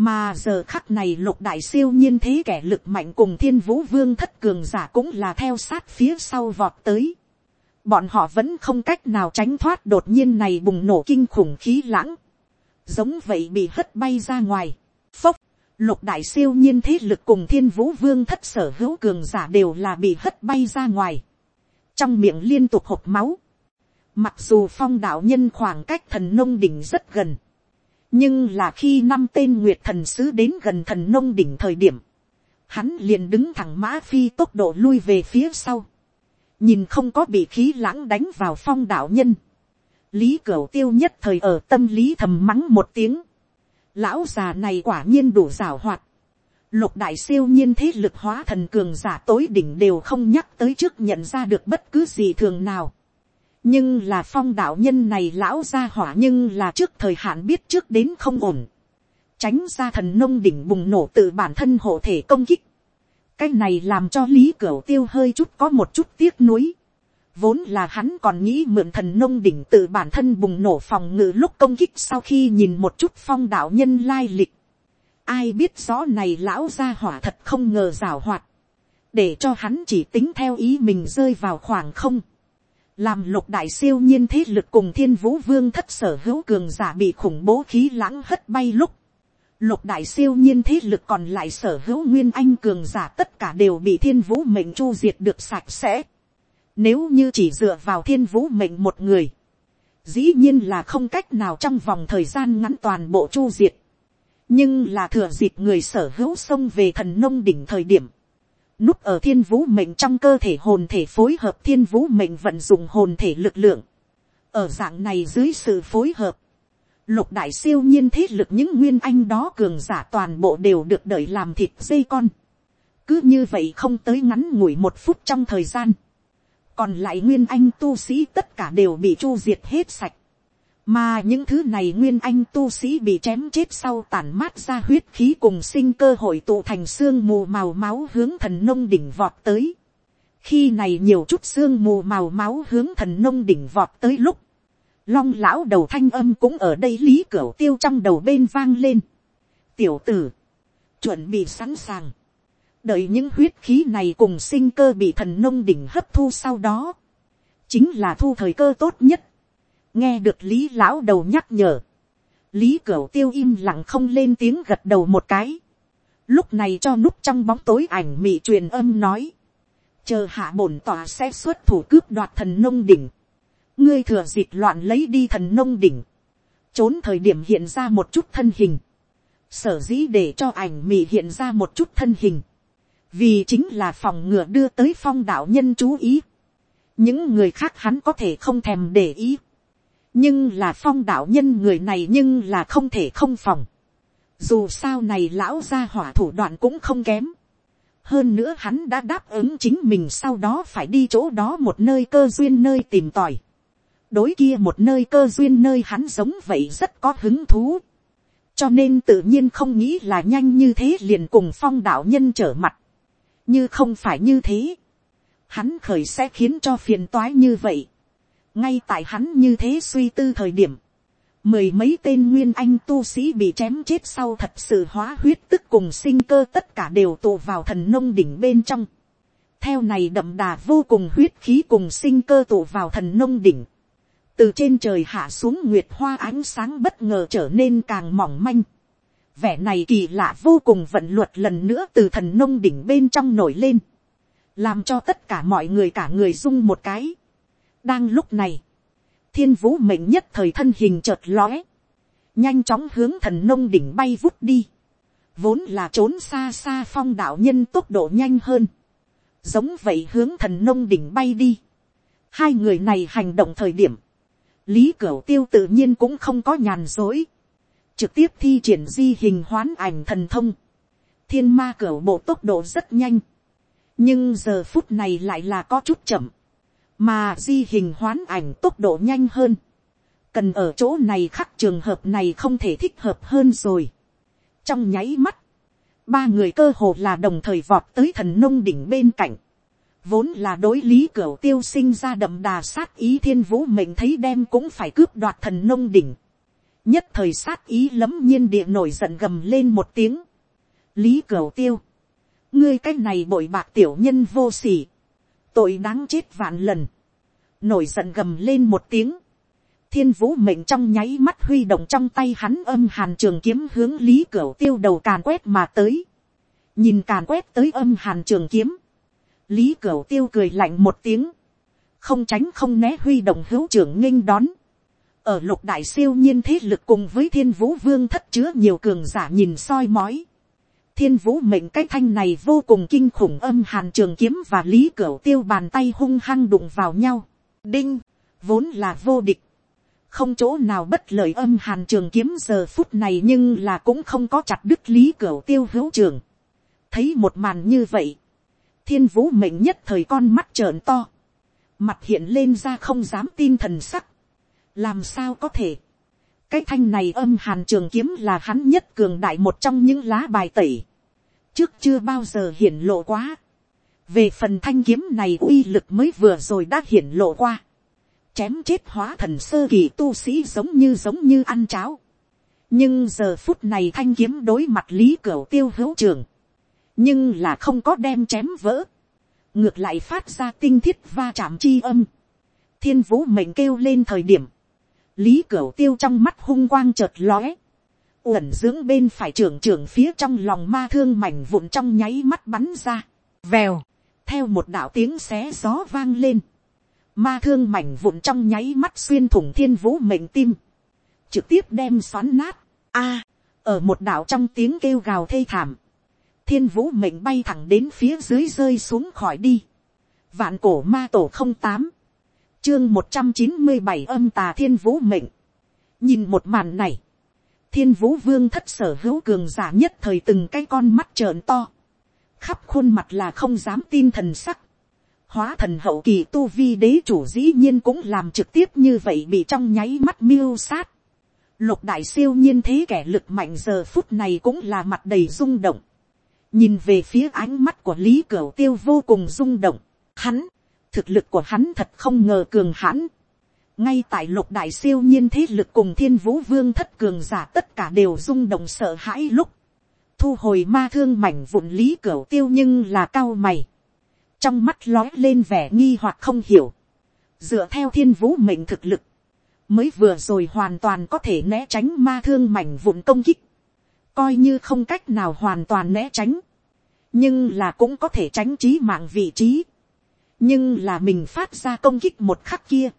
mà giờ khắc này lục đại siêu nhiên thế kẻ lực mạnh cùng thiên vũ vương thất cường giả cũng là theo sát phía sau vọt tới bọn họ vẫn không cách nào tránh thoát đột nhiên này bùng nổ kinh khủng khí lãng, giống vậy bị hất bay ra ngoài. phốc, lục đại siêu nhiên thế lực cùng thiên vũ vương thất sở hữu cường giả đều là bị hất bay ra ngoài, trong miệng liên tục hộp máu, Mặc dù phong đạo nhân khoảng cách thần nông đỉnh rất gần. Nhưng là khi năm tên nguyệt thần sứ đến gần thần nông đỉnh thời điểm. Hắn liền đứng thẳng mã phi tốc độ lui về phía sau. Nhìn không có bị khí lãng đánh vào phong đạo nhân. Lý Cửu tiêu nhất thời ở tâm lý thầm mắng một tiếng. Lão già này quả nhiên đủ rào hoạt. Lục đại siêu nhiên thế lực hóa thần cường giả tối đỉnh đều không nhắc tới trước nhận ra được bất cứ gì thường nào nhưng là phong đạo nhân này lão gia hỏa nhưng là trước thời hạn biết trước đến không ổn, tránh ra thần nông đỉnh bùng nổ tự bản thân hộ thể công kích, cái này làm cho lý cửu tiêu hơi chút có một chút tiếc nuối, vốn là hắn còn nghĩ mượn thần nông đỉnh tự bản thân bùng nổ phòng ngự lúc công kích sau khi nhìn một chút phong đạo nhân lai lịch, ai biết rõ này lão gia hỏa thật không ngờ rào hoạt, để cho hắn chỉ tính theo ý mình rơi vào khoảng không, làm lục đại siêu nhiên thế lực cùng thiên vũ vương thất sở hữu cường giả bị khủng bố khí lãng hất bay lúc, lục đại siêu nhiên thế lực còn lại sở hữu nguyên anh cường giả tất cả đều bị thiên vũ mệnh chu diệt được sạch sẽ. Nếu như chỉ dựa vào thiên vũ mệnh một người, dĩ nhiên là không cách nào trong vòng thời gian ngắn toàn bộ chu diệt. nhưng là thừa dịp người sở hữu xông về thần nông đỉnh thời điểm, núp ở thiên vũ mệnh trong cơ thể hồn thể phối hợp thiên vũ mệnh vận dụng hồn thể lực lượng. ở dạng này dưới sự phối hợp, lục đại siêu nhiên thế lực những nguyên anh đó cường giả toàn bộ đều được đợi làm thịt dây con. cứ như vậy không tới ngắn ngủi một phút trong thời gian. còn lại nguyên anh tu sĩ tất cả đều bị chu diệt hết sạch mà những thứ này nguyên anh tu sĩ bị chém chết sau tản mát ra huyết khí cùng sinh cơ hội tụ thành xương mù màu máu hướng thần nông đỉnh vọt tới. khi này nhiều chút xương mù màu máu hướng thần nông đỉnh vọt tới lúc, long lão đầu thanh âm cũng ở đây lý cửa tiêu trong đầu bên vang lên. tiểu tử, chuẩn bị sẵn sàng, đợi những huyết khí này cùng sinh cơ bị thần nông đỉnh hấp thu sau đó, chính là thu thời cơ tốt nhất. nghe được lý lão đầu nhắc nhở, lý cửa tiêu im lặng không lên tiếng gật đầu một cái, lúc này cho núp trong bóng tối ảnh mị truyền âm nói, chờ hạ bổn tòa sẽ xuất thủ cướp đoạt thần nông đỉnh, ngươi thừa dịp loạn lấy đi thần nông đỉnh, trốn thời điểm hiện ra một chút thân hình, sở dĩ để cho ảnh mị hiện ra một chút thân hình, vì chính là phòng ngừa đưa tới phong đạo nhân chú ý, những người khác hắn có thể không thèm để ý, nhưng là phong đạo nhân người này nhưng là không thể không phòng, dù sao này lão gia hỏa thủ đoạn cũng không kém, hơn nữa hắn đã đáp ứng chính mình sau đó phải đi chỗ đó một nơi cơ duyên nơi tìm tòi, đối kia một nơi cơ duyên nơi hắn giống vậy rất có hứng thú, cho nên tự nhiên không nghĩ là nhanh như thế liền cùng phong đạo nhân trở mặt, như không phải như thế, hắn khởi sẽ khiến cho phiền toái như vậy, ngay tại hắn như thế suy tư thời điểm, mười mấy tên nguyên anh tu sĩ bị chém chết sau thật sự hóa huyết tức cùng sinh cơ tất cả đều tụ vào thần nông đỉnh bên trong. theo này đậm đà vô cùng huyết khí cùng sinh cơ tụ vào thần nông đỉnh từ trên trời hạ xuống nguyệt hoa ánh sáng bất ngờ trở nên càng mỏng manh. vẻ này kỳ lạ vô cùng vận luật lần nữa từ thần nông đỉnh bên trong nổi lên, làm cho tất cả mọi người cả người rung một cái. đang lúc này, thiên vũ mệnh nhất thời thân hình chợt lóe, nhanh chóng hướng thần nông đỉnh bay vút đi, vốn là trốn xa xa phong đạo nhân tốc độ nhanh hơn, giống vậy hướng thần nông đỉnh bay đi. hai người này hành động thời điểm, lý cửu tiêu tự nhiên cũng không có nhàn dối, trực tiếp thi triển di hình hoán ảnh thần thông, thiên ma cửu bộ tốc độ rất nhanh, nhưng giờ phút này lại là có chút chậm, mà di hình hoán ảnh tốc độ nhanh hơn, cần ở chỗ này khắc trường hợp này không thể thích hợp hơn rồi. trong nháy mắt, ba người cơ hồ là đồng thời vọt tới thần nông đỉnh bên cạnh, vốn là đối lý cửa tiêu sinh ra đậm đà sát ý thiên vũ mệnh thấy đem cũng phải cướp đoạt thần nông đỉnh. nhất thời sát ý lấm nhiên địa nổi giận gầm lên một tiếng. lý cửa tiêu, ngươi cái này bội bạc tiểu nhân vô sỉ, tội đáng chết vạn lần, nổi giận gầm lên một tiếng. thiên vũ mệnh trong nháy mắt huy động trong tay hắn âm hàn trường kiếm hướng lý cửa tiêu đầu càn quét mà tới. nhìn càn quét tới âm hàn trường kiếm lý cửu tiêu cười lạnh một tiếng, không tránh không né huy động hữu trưởng nghinh đón, ở lục đại siêu nhiên thế lực cùng với thiên vũ vương thất chứa nhiều cường giả nhìn soi mói, thiên vũ mệnh cái thanh này vô cùng kinh khủng âm hàn trường kiếm và lý cửu tiêu bàn tay hung hăng đụng vào nhau, đinh, vốn là vô địch, không chỗ nào bất lợi âm hàn trường kiếm giờ phút này nhưng là cũng không có chặt đứt lý cửu tiêu hữu trường, thấy một màn như vậy, thiên vũ mệnh nhất thời con mắt trợn to, mặt hiện lên ra không dám tin thần sắc, làm sao có thể, cái thanh này âm hàn trường kiếm là hắn nhất cường đại một trong những lá bài tẩy, trước chưa bao giờ hiển lộ quá, về phần thanh kiếm này uy lực mới vừa rồi đã hiển lộ qua, chém chết hóa thần sơ kỳ tu sĩ giống như giống như ăn cháo, nhưng giờ phút này thanh kiếm đối mặt lý cửa tiêu hữu trường, nhưng là không có đem chém vỡ, ngược lại phát ra tinh thiết va chạm chi âm, thiên vũ mệnh kêu lên thời điểm, lý cửu tiêu trong mắt hung quang chợt lóe, uẩn dưỡng bên phải trưởng trưởng phía trong lòng ma thương mảnh vụn trong nháy mắt bắn ra, vèo, theo một đạo tiếng xé gió vang lên, ma thương mảnh vụn trong nháy mắt xuyên thủng thiên vũ mệnh tim, trực tiếp đem xoắn nát, a, ở một đạo trong tiếng kêu gào thê thảm, thiên vũ mệnh bay thẳng đến phía dưới rơi xuống khỏi đi. vạn cổ ma tổ không tám, chương một trăm chín mươi bảy âm tà thiên vũ mệnh. nhìn một màn này, thiên vũ vương thất sở hữu cường giả nhất thời từng cái con mắt trợn to, khắp khuôn mặt là không dám tin thần sắc. hóa thần hậu kỳ tu vi đế chủ dĩ nhiên cũng làm trực tiếp như vậy bị trong nháy mắt miêu sát. lục đại siêu nhiên thế kẻ lực mạnh giờ phút này cũng là mặt đầy rung động nhìn về phía ánh mắt của lý cửu tiêu vô cùng rung động, hắn, thực lực của hắn thật không ngờ cường hãn, ngay tại lục đại siêu nhiên thế lực cùng thiên vũ vương thất cường giả tất cả đều rung động sợ hãi lúc, thu hồi ma thương mảnh vụn lý Cửu tiêu nhưng là cao mày, trong mắt lói lên vẻ nghi hoặc không hiểu, dựa theo thiên vũ mệnh thực lực, mới vừa rồi hoàn toàn có thể né tránh ma thương mảnh vụn công kích, coi như không cách nào hoàn toàn né tránh, nhưng là cũng có thể tránh trí mạng vị trí, nhưng là mình phát ra công kích một khắc kia,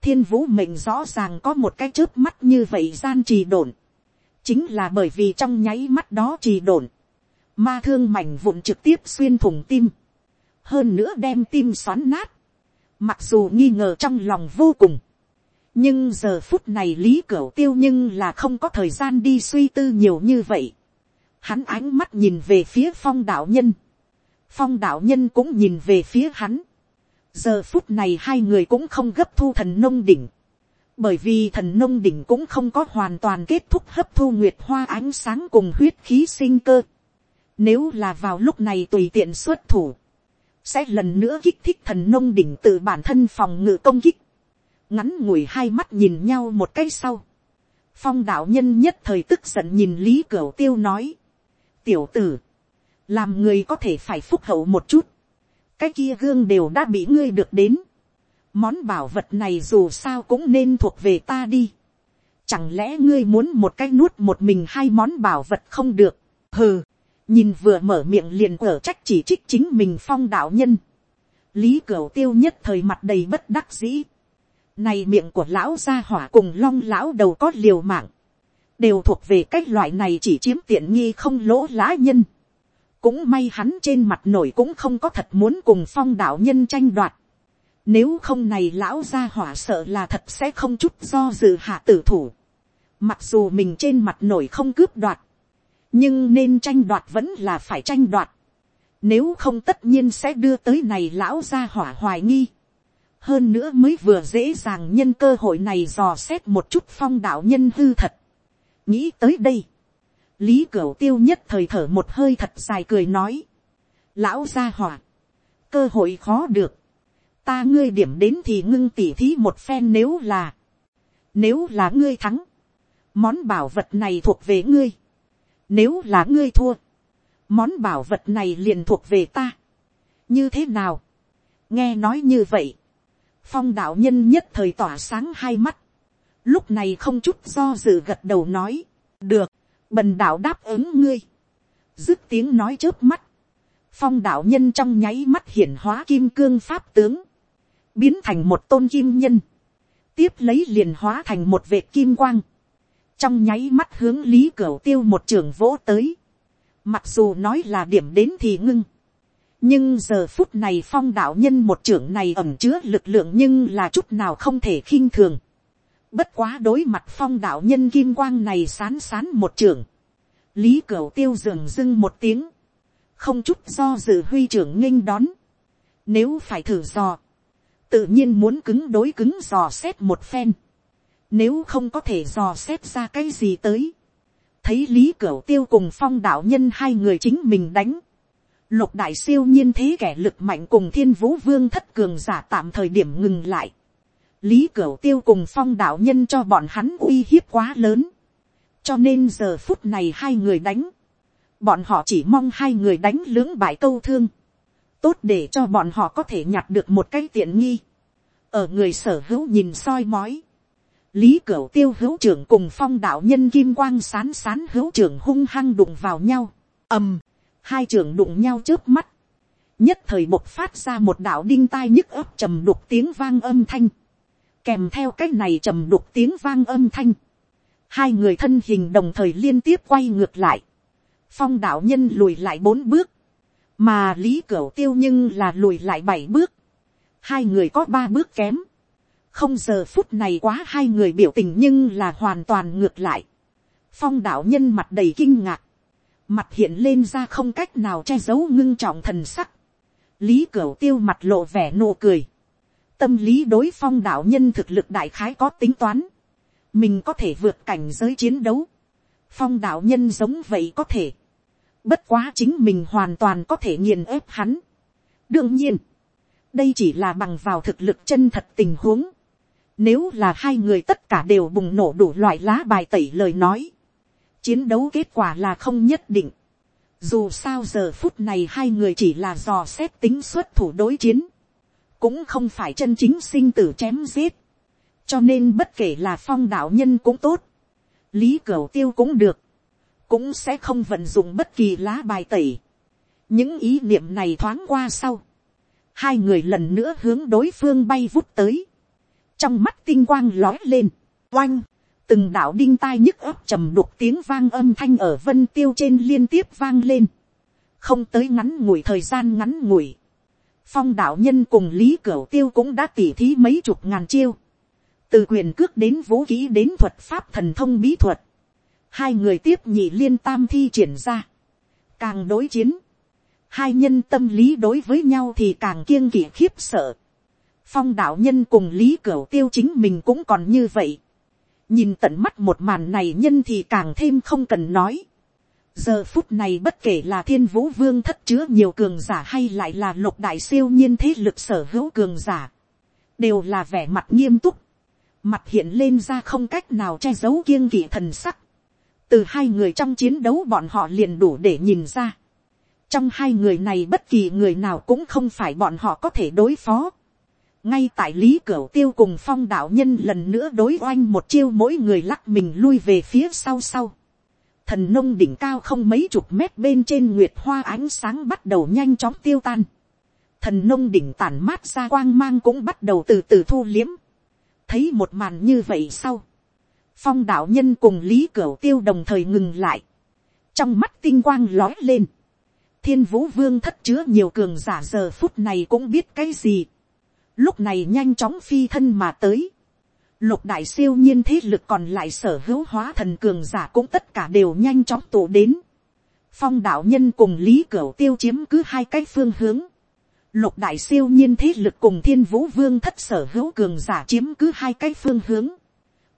thiên vũ mệnh rõ ràng có một cái chớp mắt như vậy gian trì đồn, chính là bởi vì trong nháy mắt đó trì đồn, ma thương mảnh vụn trực tiếp xuyên thủng tim, hơn nữa đem tim xoắn nát, mặc dù nghi ngờ trong lòng vô cùng, nhưng giờ phút này lý cửu tiêu nhưng là không có thời gian đi suy tư nhiều như vậy. Hắn ánh mắt nhìn về phía phong đạo nhân. Phong đạo nhân cũng nhìn về phía hắn. Giờ phút này hai người cũng không gấp thu thần nông đỉnh. Bởi vì thần nông đỉnh cũng không có hoàn toàn kết thúc hấp thu nguyệt hoa ánh sáng cùng huyết khí sinh cơ. Nếu là vào lúc này tùy tiện xuất thủ. Sẽ lần nữa kích thích thần nông đỉnh tự bản thân phòng ngự công kích ngắn ngủi hai mắt nhìn nhau một cái sau. phong đạo nhân nhất thời tức giận nhìn lý cửu tiêu nói tiểu tử, làm người có thể phải phúc hậu một chút. cái kia gương đều đã bị ngươi được đến. món bảo vật này dù sao cũng nên thuộc về ta đi. chẳng lẽ ngươi muốn một cái nuốt một mình hai món bảo vật không được. hừ, nhìn vừa mở miệng liền ở trách chỉ trích chính mình phong đạo nhân. lý cửu tiêu nhất thời mặt đầy bất đắc dĩ này miệng của lão gia hỏa cùng long lão đầu có liều mạng. Đều thuộc về cái loại này chỉ chiếm tiện nghi không lỗ lá nhân. Cũng may hắn trên mặt nổi cũng không có thật muốn cùng phong đạo nhân tranh đoạt. Nếu không này lão gia hỏa sợ là thật sẽ không chút do dự hạ tử thủ. Mặc dù mình trên mặt nổi không cướp đoạt. Nhưng nên tranh đoạt vẫn là phải tranh đoạt. Nếu không tất nhiên sẽ đưa tới này lão gia hỏa hoài nghi hơn nữa mới vừa dễ dàng nhân cơ hội này dò xét một chút phong đạo nhân hư thật nghĩ tới đây, lý cửu tiêu nhất thời thở một hơi thật dài cười nói, lão gia hỏa, cơ hội khó được, ta ngươi điểm đến thì ngưng tỉ thí một phen nếu là, nếu là ngươi thắng, món bảo vật này thuộc về ngươi, nếu là ngươi thua, món bảo vật này liền thuộc về ta, như thế nào, nghe nói như vậy, phong đạo nhân nhất thời tỏa sáng hai mắt, lúc này không chút do dự gật đầu nói, được, bần đạo đáp ứng ngươi, dứt tiếng nói trước mắt, phong đạo nhân trong nháy mắt hiển hóa kim cương pháp tướng, biến thành một tôn kim nhân, tiếp lấy liền hóa thành một vệt kim quang, trong nháy mắt hướng lý cửa tiêu một trường vỗ tới, mặc dù nói là điểm đến thì ngưng, nhưng giờ phút này phong đạo nhân một trưởng này ẩm chứa lực lượng nhưng là chút nào không thể khinh thường bất quá đối mặt phong đạo nhân kim quang này sán sán một trưởng. lý cửu tiêu dường dưng một tiếng. không chút do dự huy trưởng nghênh đón. nếu phải thử dò, tự nhiên muốn cứng đối cứng dò xét một phen. nếu không có thể dò xét ra cái gì tới. thấy lý cửu tiêu cùng phong đạo nhân hai người chính mình đánh lục đại siêu nhiên thế kẻ lực mạnh cùng thiên vũ vương thất cường giả tạm thời điểm ngừng lại lý cửu tiêu cùng phong đạo nhân cho bọn hắn uy hiếp quá lớn. cho nên giờ phút này hai người đánh. bọn họ chỉ mong hai người đánh lưỡng bại câu thương. tốt để cho bọn họ có thể nhặt được một cái tiện nghi. ở người sở hữu nhìn soi mói. Lý Cửu Tiêu hữu trưởng cùng phong đạo nhân kim quang sán sán hữu trưởng hung hăng đụng vào nhau. ầm, hai trưởng đụng nhau trước mắt, nhất thời bộc phát ra một đạo đinh tai nhức ấp trầm đục tiếng vang âm thanh, kèm theo cái này trầm đục tiếng vang âm thanh, hai người thân hình đồng thời liên tiếp quay ngược lại, phong đạo nhân lùi lại bốn bước, mà lý cửu tiêu nhưng là lùi lại bảy bước, hai người có ba bước kém, không giờ phút này quá hai người biểu tình nhưng là hoàn toàn ngược lại, phong đạo nhân mặt đầy kinh ngạc, mặt hiện lên ra không cách nào che giấu ngưng trọng thần sắc, lý cửu tiêu mặt lộ vẻ nụ cười, tâm lý đối phong đạo nhân thực lực đại khái có tính toán, mình có thể vượt cảnh giới chiến đấu, phong đạo nhân giống vậy có thể, bất quá chính mình hoàn toàn có thể nghiền ép hắn. đương nhiên, đây chỉ là bằng vào thực lực chân thật tình huống, nếu là hai người tất cả đều bùng nổ đủ loại lá bài tẩy lời nói, chiến đấu kết quả là không nhất định. Dù sao giờ phút này hai người chỉ là dò xét tính xuất thủ đối chiến. Cũng không phải chân chính sinh tử chém giết. Cho nên bất kể là phong đạo nhân cũng tốt. Lý cửa tiêu cũng được. Cũng sẽ không vận dụng bất kỳ lá bài tẩy. Những ý niệm này thoáng qua sau. Hai người lần nữa hướng đối phương bay vút tới. Trong mắt tinh quang lói lên. Oanh từng đạo đinh tai nhức ấp trầm đục tiếng vang âm thanh ở vân tiêu trên liên tiếp vang lên, không tới ngắn ngủi thời gian ngắn ngủi, phong đạo nhân cùng lý cửu tiêu cũng đã tỉ thí mấy chục ngàn chiêu, từ quyền cước đến vũ khí đến thuật pháp thần thông bí thuật, hai người tiếp nhị liên tam thi triển ra, càng đối chiến, hai nhân tâm lý đối với nhau thì càng kiêng kỵ khiếp sợ, phong đạo nhân cùng lý cửu tiêu chính mình cũng còn như vậy, nhìn tận mắt một màn này nhân thì càng thêm không cần nói giờ phút này bất kể là thiên vũ vương thất chứa nhiều cường giả hay lại là lục đại siêu nhiên thế lực sở hữu cường giả, đều là vẻ mặt nghiêm túc, mặt hiện lên ra không cách nào che giấu kiêng kỵ thần sắc. từ hai người trong chiến đấu bọn họ liền đủ để nhìn ra. trong hai người này bất kỳ người nào cũng không phải bọn họ có thể đối phó ngay tại lý cửu tiêu cùng phong đạo nhân lần nữa đối oanh một chiêu mỗi người lắc mình lui về phía sau sau thần nông đỉnh cao không mấy chục mét bên trên nguyệt hoa ánh sáng bắt đầu nhanh chóng tiêu tan. thần nông đỉnh tản mát ra quang mang cũng bắt đầu từ từ thu liếm. thấy một màn như vậy sau. phong đạo nhân cùng lý cửu tiêu đồng thời ngừng lại. trong mắt tinh quang lói lên. thiên vũ vương thất chứa nhiều cường giả giờ phút này cũng biết cái gì lúc này nhanh chóng phi thân mà tới. Lục đại siêu nhiên thế lực còn lại sở hữu hóa thần cường giả cũng tất cả đều nhanh chóng tụ đến. Phong đạo nhân cùng Lý Cửu tiêu chiếm cứ hai cái phương hướng. Lục đại siêu nhiên thế lực cùng thiên vũ vương thất sở hữu cường giả chiếm cứ hai cái phương hướng.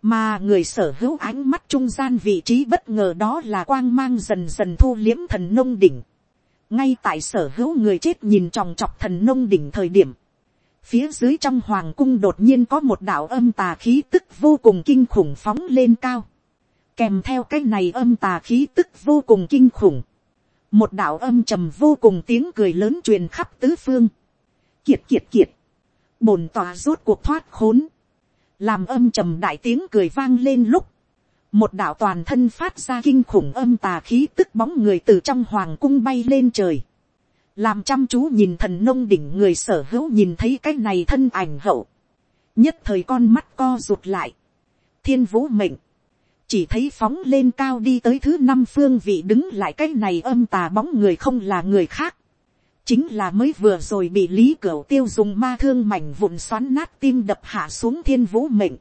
Mà người sở hữu ánh mắt trung gian vị trí bất ngờ đó là quang mang dần dần thu liếm thần nông đỉnh. Ngay tại sở hữu người chết nhìn tròng trọc thần nông đỉnh thời điểm Phía dưới trong hoàng cung đột nhiên có một đạo âm tà khí tức vô cùng kinh khủng phóng lên cao. Kèm theo cái này âm tà khí tức vô cùng kinh khủng. Một đạo âm trầm vô cùng tiếng cười lớn truyền khắp tứ phương. Kiệt kiệt kiệt. Bồn tòa rốt cuộc thoát khốn. Làm âm trầm đại tiếng cười vang lên lúc. Một đạo toàn thân phát ra kinh khủng âm tà khí tức bóng người từ trong hoàng cung bay lên trời làm chăm chú nhìn thần nông đỉnh người sở hữu nhìn thấy cái này thân ảnh hậu, nhất thời con mắt co rụt lại, thiên vũ mệnh, chỉ thấy phóng lên cao đi tới thứ năm phương vị đứng lại cái này âm tà bóng người không là người khác, chính là mới vừa rồi bị lý cửu tiêu dùng ma thương mảnh vụn xoắn nát tim đập hạ xuống thiên vũ mệnh,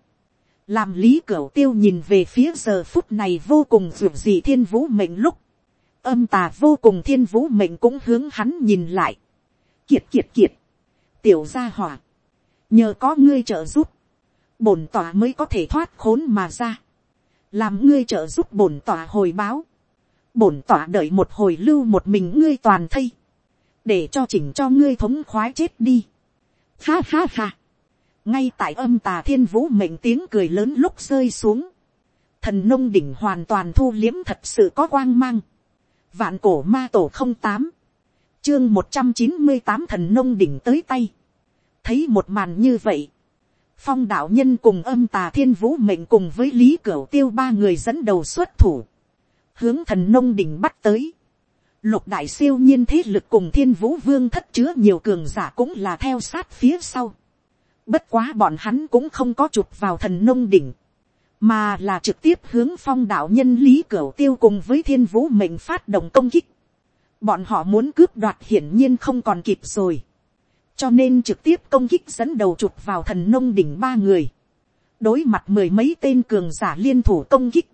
làm lý cửu tiêu nhìn về phía giờ phút này vô cùng ruột gì thiên vũ mệnh lúc, âm tà vô cùng thiên vũ mệnh cũng hướng hắn nhìn lại. Kiệt kiệt kiệt. Tiểu gia hỏa. Nhờ có ngươi trợ giúp. Bổn tòa mới có thể thoát khốn mà ra. Làm ngươi trợ giúp bổn tòa hồi báo. Bổn tòa đợi một hồi lưu một mình ngươi toàn thây. Để cho chỉnh cho ngươi thống khoái chết đi. Ha ha ha. Ngay tại âm tà thiên vũ mệnh tiếng cười lớn lúc rơi xuống. Thần nông đỉnh hoàn toàn thu liếm thật sự có quang mang Vạn cổ ma tổ không tám Chương một trăm chín mươi tám thần nông đỉnh tới tay. Thấy một màn như vậy. Phong đạo nhân cùng âm tà thiên vũ mệnh cùng với lý cửu tiêu ba người dẫn đầu xuất thủ. Hướng thần nông đỉnh bắt tới. Lục đại siêu nhiên thế lực cùng thiên vũ vương thất chứa nhiều cường giả cũng là theo sát phía sau. Bất quá bọn hắn cũng không có chụp vào thần nông đỉnh mà là trực tiếp hướng phong đạo nhân lý cửu tiêu cùng với thiên vũ mệnh phát động công kích. bọn họ muốn cướp đoạt hiển nhiên không còn kịp rồi. cho nên trực tiếp công kích dẫn đầu chụp vào thần nông đỉnh ba người. đối mặt mười mấy tên cường giả liên thủ công kích.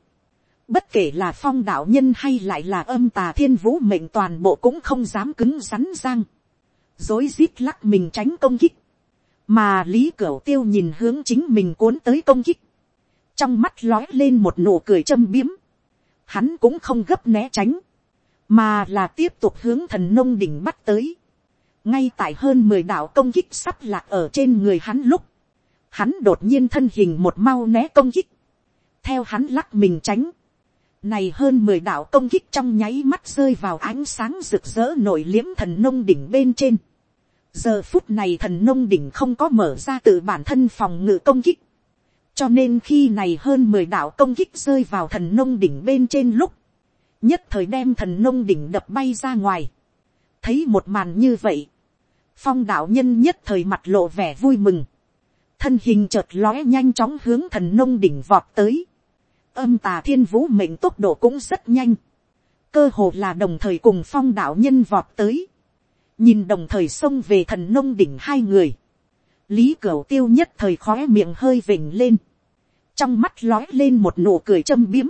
bất kể là phong đạo nhân hay lại là âm tà thiên vũ mệnh toàn bộ cũng không dám cứng rắn răng. dối rít lắc mình tránh công kích. mà lý cửu tiêu nhìn hướng chính mình cuốn tới công kích trong mắt lói lên một nụ cười châm biếm, hắn cũng không gấp né tránh, mà là tiếp tục hướng thần nông đỉnh bắt tới, ngay tại hơn mười đạo công kích sắp lạc ở trên người hắn lúc, hắn đột nhiên thân hình một mau né công kích, theo hắn lắc mình tránh, Này hơn mười đạo công kích trong nháy mắt rơi vào ánh sáng rực rỡ nổi liếm thần nông đỉnh bên trên. Giờ phút này thần nông đỉnh không có mở ra từ bản thân phòng ngự công kích. Cho nên khi này hơn mười đạo công kích rơi vào thần nông đỉnh bên trên lúc. Nhất thời đem thần nông đỉnh đập bay ra ngoài. Thấy một màn như vậy. Phong đạo nhân nhất thời mặt lộ vẻ vui mừng. Thân hình chợt lóe nhanh chóng hướng thần nông đỉnh vọt tới âm tà thiên vũ mệnh tốc độ cũng rất nhanh, cơ hồ là đồng thời cùng phong đạo nhân vọt tới, nhìn đồng thời xông về thần nông đỉnh hai người, lý cửu tiêu nhất thời khóe miệng hơi vỉnh lên, trong mắt lói lên một nụ cười châm biếm,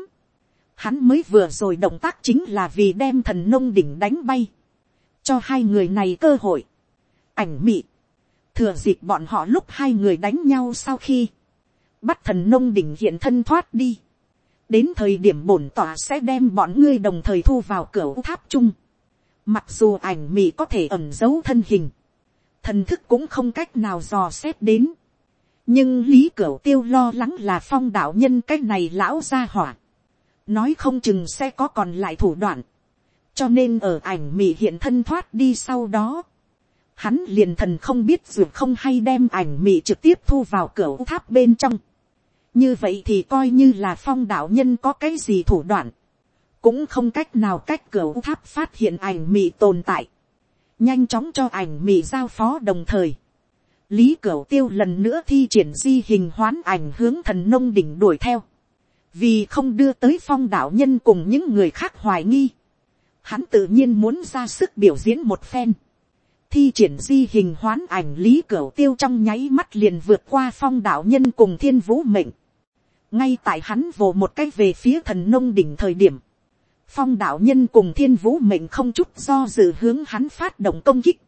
hắn mới vừa rồi động tác chính là vì đem thần nông đỉnh đánh bay, cho hai người này cơ hội, ảnh mị, thừa dịp bọn họ lúc hai người đánh nhau sau khi, bắt thần nông đỉnh hiện thân thoát đi, đến thời điểm bổn tỏa sẽ đem bọn ngươi đồng thời thu vào cửa tháp chung. Mặc dù ảnh mị có thể ẩn giấu thân hình, thần thức cũng không cách nào dò xét đến nhưng lý cửu tiêu lo lắng là phong đạo nhân cái này lão ra hỏa. nói không chừng sẽ có còn lại thủ đoạn. cho nên ở ảnh mị hiện thân thoát đi sau đó. hắn liền thần không biết dù không hay đem ảnh mị trực tiếp thu vào cửa tháp bên trong như vậy thì coi như là phong đạo nhân có cái gì thủ đoạn, cũng không cách nào cách cửa tháp phát hiện ảnh mị tồn tại, nhanh chóng cho ảnh mị giao phó đồng thời, lý cửu tiêu lần nữa thi triển di hình hoán ảnh hướng thần nông đỉnh đuổi theo, vì không đưa tới phong đạo nhân cùng những người khác hoài nghi, hắn tự nhiên muốn ra sức biểu diễn một phen, thi triển di hình hoán ảnh lý cửu tiêu trong nháy mắt liền vượt qua phong đạo nhân cùng thiên vũ mệnh, ngay tại hắn vồ một cái về phía thần nông đỉnh thời điểm, phong đạo nhân cùng thiên vũ mệnh không chút do dự hướng hắn phát động công kích,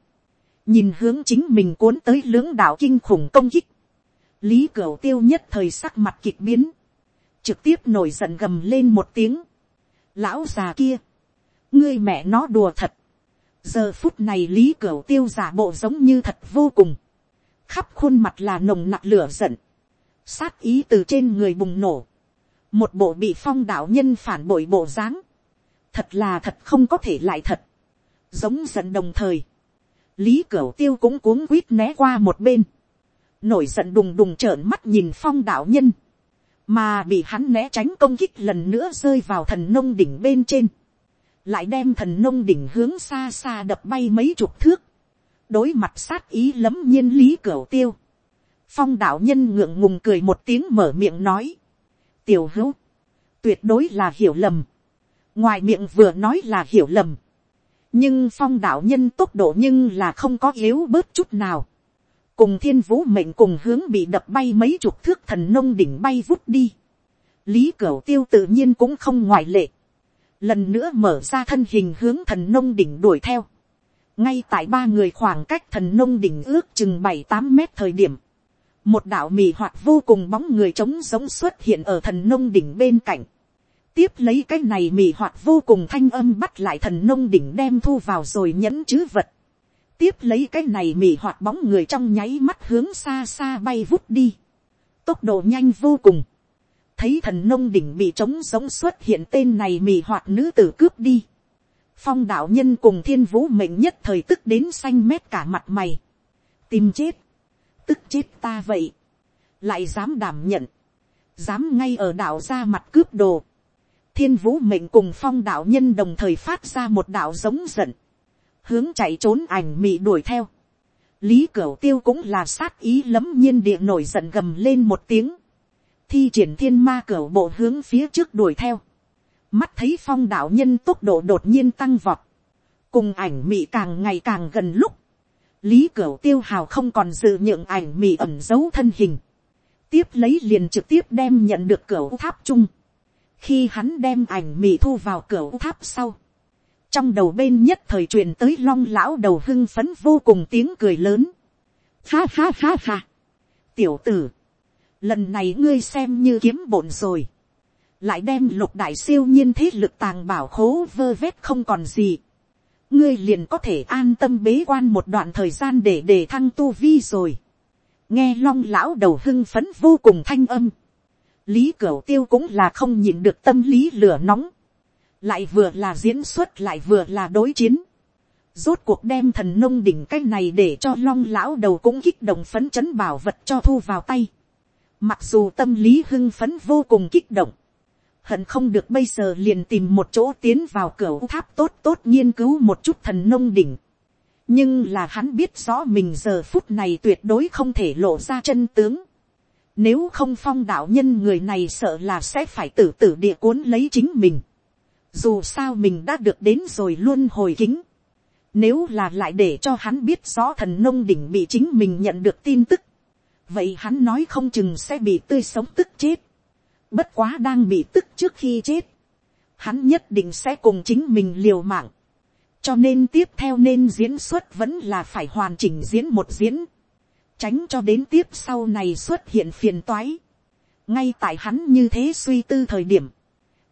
nhìn hướng chính mình cuốn tới lưỡng đạo kinh khủng công kích, lý cửu tiêu nhất thời sắc mặt kịch biến, trực tiếp nổi giận gầm lên một tiếng, lão già kia, ngươi mẹ nó đùa thật, giờ phút này lý cửu tiêu giả bộ giống như thật vô cùng, khắp khuôn mặt là nồng nặc lửa giận, sát ý từ trên người bùng nổ, một bộ bị phong đạo nhân phản bội bộ dáng, thật là thật không có thể lại thật, giống giận đồng thời, lý cửu tiêu cũng cuống quýt né qua một bên, nổi giận đùng đùng trợn mắt nhìn phong đạo nhân, mà bị hắn né tránh công kích lần nữa rơi vào thần nông đỉnh bên trên, lại đem thần nông đỉnh hướng xa xa đập bay mấy chục thước, đối mặt sát ý lấm nhiên lý cửu tiêu, phong đạo nhân ngượng ngùng cười một tiếng mở miệng nói. tiểu hữu, tuyệt đối là hiểu lầm. ngoài miệng vừa nói là hiểu lầm nhưng phong đạo nhân tốc độ nhưng là không có yếu bớt chút nào. cùng thiên vũ mệnh cùng hướng bị đập bay mấy chục thước thần nông đỉnh bay vút đi. lý cửu tiêu tự nhiên cũng không ngoại lệ. lần nữa mở ra thân hình hướng thần nông đỉnh đuổi theo. ngay tại ba người khoảng cách thần nông đỉnh ước chừng bảy tám mét thời điểm một đạo mì hoạt vô cùng bóng người trống giống xuất hiện ở thần nông đỉnh bên cạnh tiếp lấy cái này mì hoạt vô cùng thanh âm bắt lại thần nông đỉnh đem thu vào rồi nhẫn chứ vật. tiếp lấy cái này mì hoạt bóng người trong nháy mắt hướng xa xa bay vút đi. tốc độ nhanh vô cùng. thấy thần nông đỉnh bị trống giống xuất hiện tên này mì hoạt nữ tử cướp đi. phong đạo nhân cùng thiên vũ mệnh nhất thời tức đến xanh mét cả mặt mày. tìm chết tức chết ta vậy, lại dám đảm nhận, dám ngay ở đạo ra mặt cướp đồ, thiên vũ mệnh cùng phong đạo nhân đồng thời phát ra một đạo giống giận, hướng chạy trốn ảnh mị đuổi theo, lý cửu tiêu cũng là sát ý lấm nhiên địa nổi giận gầm lên một tiếng, thi triển thiên ma cửu bộ hướng phía trước đuổi theo, mắt thấy phong đạo nhân tốc độ đột nhiên tăng vọt, cùng ảnh mị càng ngày càng gần lúc, lý cửu tiêu hào không còn dự nhượng ảnh mị ẩn giấu thân hình, tiếp lấy liền trực tiếp đem nhận được cửa tháp chung, khi hắn đem ảnh mì thu vào cửa tháp sau, trong đầu bên nhất thời truyền tới long lão đầu hưng phấn vô cùng tiếng cười lớn, ha ha ha ha, tiểu tử, lần này ngươi xem như kiếm bổn rồi, lại đem lục đại siêu nhiên thế lực tàng bảo khố vơ vét không còn gì, ngươi liền có thể an tâm bế quan một đoạn thời gian để để thăng tu vi rồi. nghe long lão đầu hưng phấn vô cùng thanh âm lý cửu tiêu cũng là không nhìn được tâm lý lửa nóng, lại vừa là diễn xuất lại vừa là đối chiến, rốt cuộc đem thần nông đỉnh cái này để cho long lão đầu cũng kích động phấn chấn bảo vật cho thu vào tay, mặc dù tâm lý hưng phấn vô cùng kích động, hận không được bây giờ liền tìm một chỗ tiến vào cửa tháp tốt tốt nghiên cứu một chút thần nông đỉnh. nhưng là hắn biết rõ mình giờ phút này tuyệt đối không thể lộ ra chân tướng nếu không phong đạo nhân người này sợ là sẽ phải tử tử địa cuốn lấy chính mình. dù sao mình đã được đến rồi luôn hồi kính. nếu là lại để cho hắn biết rõ thần nông đỉnh bị chính mình nhận được tin tức. vậy hắn nói không chừng sẽ bị tươi sống tức chết Bất quá đang bị tức trước khi chết. Hắn nhất định sẽ cùng chính mình liều mạng. Cho nên tiếp theo nên diễn xuất vẫn là phải hoàn chỉnh diễn một diễn. Tránh cho đến tiếp sau này xuất hiện phiền toái. Ngay tại hắn như thế suy tư thời điểm.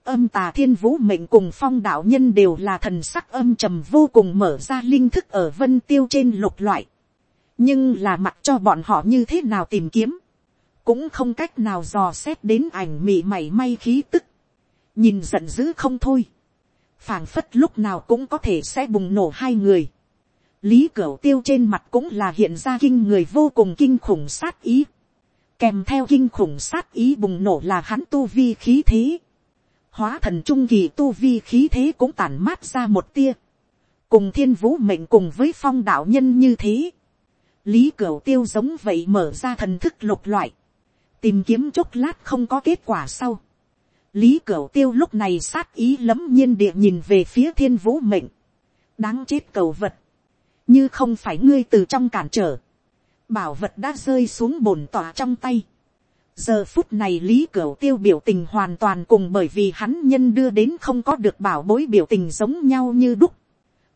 Âm tà thiên vũ mệnh cùng phong đạo nhân đều là thần sắc âm trầm vô cùng mở ra linh thức ở vân tiêu trên lục loại. Nhưng là mặt cho bọn họ như thế nào tìm kiếm cũng không cách nào dò xét đến ảnh mị mảy may khí tức, nhìn giận dữ không thôi, phảng phất lúc nào cũng có thể sẽ bùng nổ hai người, lý cửu tiêu trên mặt cũng là hiện ra kinh người vô cùng kinh khủng sát ý, kèm theo kinh khủng sát ý bùng nổ là hắn tu vi khí thế, hóa thần trung kỳ tu vi khí thế cũng tản mát ra một tia, cùng thiên vũ mệnh cùng với phong đạo nhân như thế, lý cửu tiêu giống vậy mở ra thần thức lục loại, tìm kiếm chốc lát không có kết quả sau. lý cửu tiêu lúc này sát ý lấm nhiên địa nhìn về phía thiên vũ mệnh. đáng chết cầu vật như không phải ngươi từ trong cản trở. bảo vật đã rơi xuống bồn tỏa trong tay. giờ phút này lý cửu tiêu biểu tình hoàn toàn cùng bởi vì hắn nhân đưa đến không có được bảo bối biểu tình giống nhau như đúc.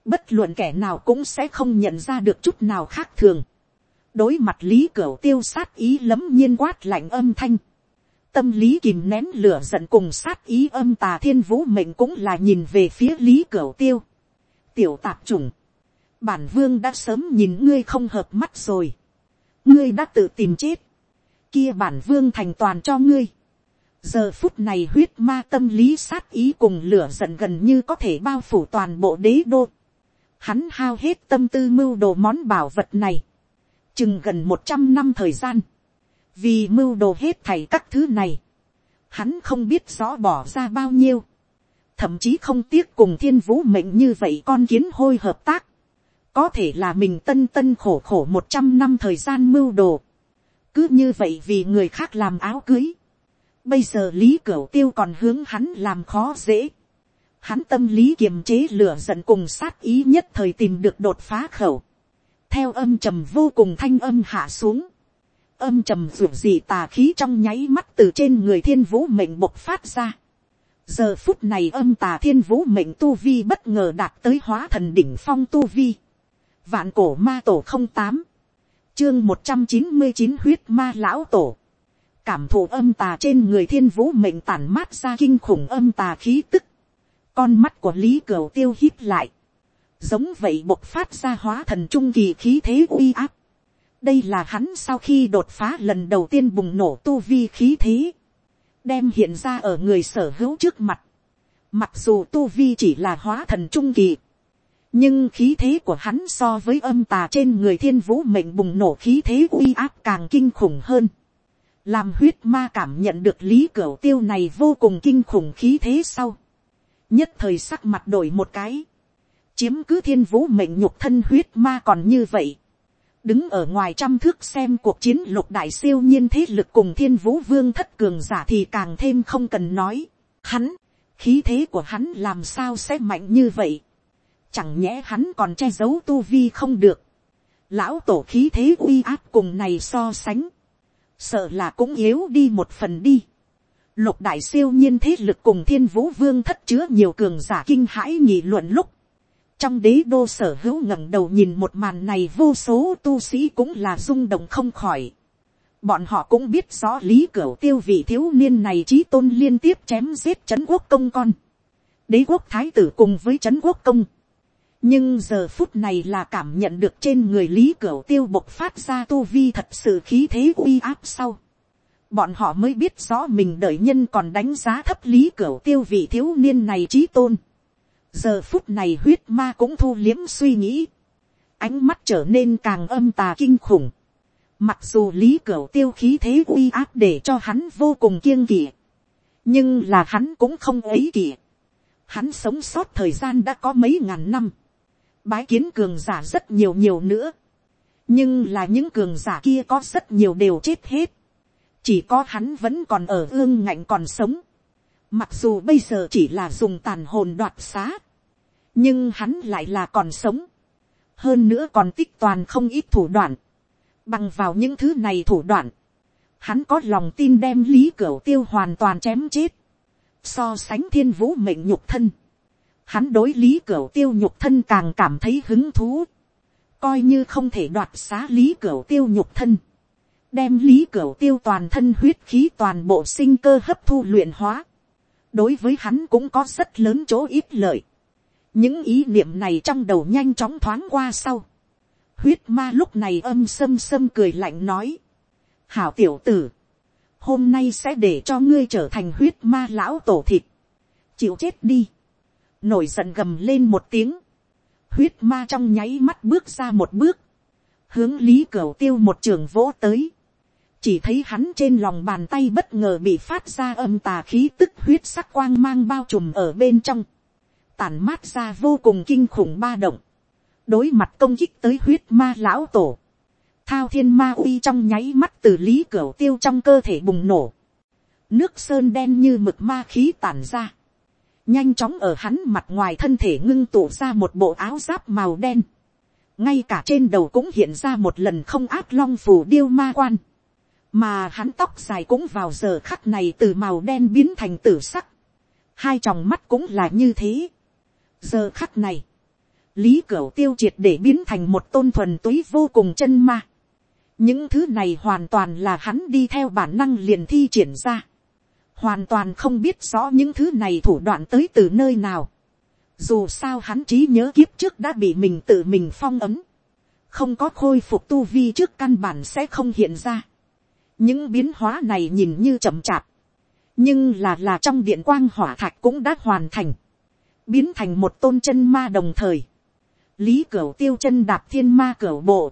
bất luận kẻ nào cũng sẽ không nhận ra được chút nào khác thường đối mặt lý cửu tiêu sát ý lấm nhiên quát lạnh âm thanh. Tâm lý kìm nén lửa giận cùng sát ý âm tà thiên vũ mệnh cũng là nhìn về phía lý cửu tiêu. Tiểu tạp chủng. Bản vương đã sớm nhìn ngươi không hợp mắt rồi. Ngươi đã tự tìm chết. Kia bản vương thành toàn cho ngươi. Giờ phút này huyết ma tâm lý sát ý cùng lửa giận gần như có thể bao phủ toàn bộ đế đô. Hắn hao hết tâm tư mưu đồ món bảo vật này chừng gần một trăm năm thời gian, vì mưu đồ hết thảy các thứ này, hắn không biết rõ bỏ ra bao nhiêu, thậm chí không tiếc cùng thiên vũ mệnh như vậy con kiến hôi hợp tác, có thể là mình tân tân khổ khổ một trăm năm thời gian mưu đồ, cứ như vậy vì người khác làm áo cưới, bây giờ lý cửu tiêu còn hướng hắn làm khó dễ, hắn tâm lý kiềm chế lửa giận cùng sát ý nhất thời tìm được đột phá khẩu, theo âm trầm vô cùng thanh âm hạ xuống, âm trầm ruột dị tà khí trong nháy mắt từ trên người thiên vũ mệnh bộc phát ra. giờ phút này âm tà thiên vũ mệnh tu vi bất ngờ đạt tới hóa thần đỉnh phong tu vi vạn cổ ma tổ không tám, chương một trăm chín mươi chín huyết ma lão tổ. cảm thụ âm tà trên người thiên vũ mệnh tản mát ra kinh khủng âm tà khí tức. con mắt của lý cửu tiêu hít lại giống vậy bộc phát ra hóa thần trung kỳ khí thế uy áp. đây là hắn sau khi đột phá lần đầu tiên bùng nổ tu vi khí thế, đem hiện ra ở người sở hữu trước mặt. mặc dù tu vi chỉ là hóa thần trung kỳ, nhưng khí thế của hắn so với âm tà trên người thiên vũ mệnh bùng nổ khí thế uy áp càng kinh khủng hơn. làm huyết ma cảm nhận được lý cửa tiêu này vô cùng kinh khủng khí thế sau. nhất thời sắc mặt đổi một cái chiếm cứ thiên vũ mệnh nhục thân huyết ma còn như vậy. đứng ở ngoài trăm thước xem cuộc chiến lục đại siêu nhiên thế lực cùng thiên vũ vương thất cường giả thì càng thêm không cần nói. hắn, khí thế của hắn làm sao sẽ mạnh như vậy chẳng nhẽ hắn còn che giấu tu vi không được. lão tổ khí thế uy áp cùng này so sánh. sợ là cũng yếu đi một phần đi. Lục đại siêu nhiên thế lực cùng thiên vũ vương thất chứa nhiều cường giả kinh hãi nghị luận lúc trong đế đô sở hữu ngẩng đầu nhìn một màn này vô số tu sĩ cũng là rung động không khỏi. Bọn họ cũng biết rõ lý cửu tiêu vị thiếu niên này trí tôn liên tiếp chém giết chấn quốc công con. Đế quốc thái tử cùng với chấn quốc công. Nhưng giờ phút này là cảm nhận được trên người lý cửu tiêu bộc phát ra tu vi thật sự khí thế uy áp sau. bọn họ mới biết rõ mình đợi nhân còn đánh giá thấp lý Cửu tiêu vị thiếu niên này trí tôn. giờ phút này huyết ma cũng thu liếm suy nghĩ, ánh mắt trở nên càng âm tà kinh khủng. mặc dù lý Cửu tiêu khí thế uy áp để cho hắn vô cùng kiêng kỵ, nhưng là hắn cũng không ấy kỵ. hắn sống sót thời gian đã có mấy ngàn năm, bái kiến cường giả rất nhiều nhiều nữa, nhưng là những cường giả kia có rất nhiều đều chết hết. Chỉ có hắn vẫn còn ở ương ngạnh còn sống, mặc dù bây giờ chỉ là dùng tàn hồn đoạt xá, nhưng hắn lại là còn sống, hơn nữa còn tích toàn không ít thủ đoạn, bằng vào những thứ này thủ đoạn, hắn có lòng tin đem lý cửu tiêu hoàn toàn chém chết, so sánh thiên vũ mệnh nhục thân, hắn đối lý cửa tiêu nhục thân càng cảm thấy hứng thú, coi như không thể đoạt xá lý cửa tiêu nhục thân, đem lý cửa tiêu toàn thân huyết khí toàn bộ sinh cơ hấp thu luyện hóa. đối với hắn cũng có rất lớn chỗ ít lợi. những ý niệm này trong đầu nhanh chóng thoáng qua sau. huyết ma lúc này âm sâm sâm cười lạnh nói. hảo tiểu tử, hôm nay sẽ để cho ngươi trở thành huyết ma lão tổ thịt. chịu chết đi nổi giận gầm lên một tiếng. huyết ma trong nháy mắt bước ra một bước. Hướng lý cửu tiêu một trường vỗ tới. Chỉ thấy hắn trên lòng bàn tay bất ngờ bị phát ra âm tà khí tức huyết sắc quang mang bao trùm ở bên trong, tàn mát ra vô cùng kinh khủng ba động, đối mặt công kích tới huyết ma lão tổ, thao thiên ma uy trong nháy mắt từ lý cửa tiêu trong cơ thể bùng nổ, nước sơn đen như mực ma khí tàn ra, nhanh chóng ở hắn mặt ngoài thân thể ngưng tụ ra một bộ áo giáp màu đen, ngay cả trên đầu cũng hiện ra một lần không áp long phù điêu ma quan, mà hắn tóc dài cũng vào giờ khắc này từ màu đen biến thành tử sắc, hai tròng mắt cũng là như thế. giờ khắc này, lý cửu tiêu triệt để biến thành một tôn thuần túy vô cùng chân ma. những thứ này hoàn toàn là hắn đi theo bản năng liền thi triển ra hoàn toàn không biết rõ những thứ này thủ đoạn tới từ nơi nào. dù sao hắn trí nhớ kiếp trước đã bị mình tự mình phong ấm. không có khôi phục tu vi trước căn bản sẽ không hiện ra. Những biến hóa này nhìn như chậm chạp, nhưng là là trong điện quang hỏa thạch cũng đã hoàn thành, biến thành một tôn chân ma đồng thời, lý cửu tiêu chân đạp thiên ma cửu bộ,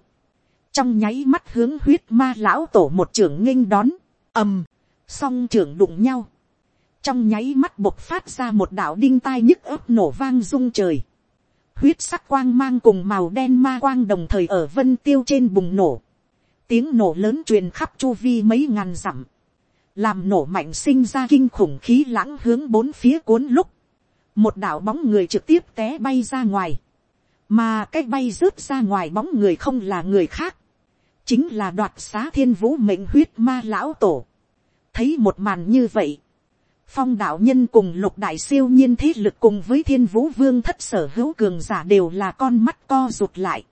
trong nháy mắt hướng huyết ma lão tổ một trưởng nghênh đón, ầm, song trưởng đụng nhau, trong nháy mắt bộc phát ra một đạo đinh tai nhức ớt nổ vang rung trời, huyết sắc quang mang cùng màu đen ma quang đồng thời ở vân tiêu trên bùng nổ, tiếng nổ lớn truyền khắp chu vi mấy ngàn dặm, làm nổ mạnh sinh ra kinh khủng khí lãng hướng bốn phía cuốn lúc, một đạo bóng người trực tiếp té bay ra ngoài, mà cái bay rớt ra ngoài bóng người không là người khác, chính là đoạt xá thiên vũ mệnh huyết ma lão tổ thấy một màn như vậy, phong đạo nhân cùng lục đại siêu nhiên thế lực cùng với thiên vũ vương thất sở hữu cường giả đều là con mắt co rụt lại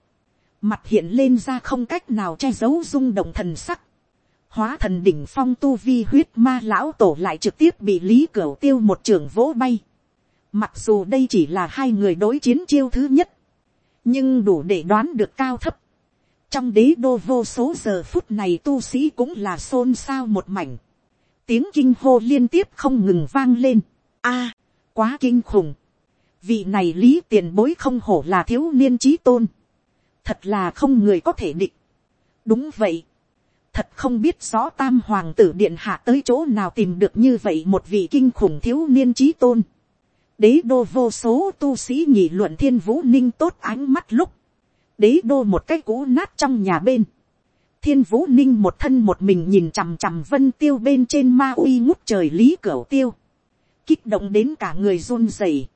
mặt hiện lên ra không cách nào che giấu rung động thần sắc, hóa thần đỉnh phong tu vi huyết ma lão tổ lại trực tiếp bị lý cửa tiêu một trường vỗ bay. Mặc dù đây chỉ là hai người đối chiến chiêu thứ nhất, nhưng đủ để đoán được cao thấp. Trong đế đô vô số giờ phút này tu sĩ cũng là xôn xao một mảnh. Tiếng kinh hô liên tiếp không ngừng vang lên. a à, quá kinh khủng. Vị này lý tiền bối không hổ là thiếu niên trí tôn thật là không người có thể định. đúng vậy, thật không biết rõ tam hoàng tử điện hạ tới chỗ nào tìm được như vậy một vị kinh khủng thiếu niên trí tôn. đế đô vô số tu sĩ nhị luận thiên vũ ninh tốt ánh mắt lúc, đế đô một cái cũ nát trong nhà bên thiên vũ ninh một thân một mình nhìn chằm chằm vân tiêu bên trên ma uy ngút trời lý cửa tiêu. kích động đến cả người run rẩy.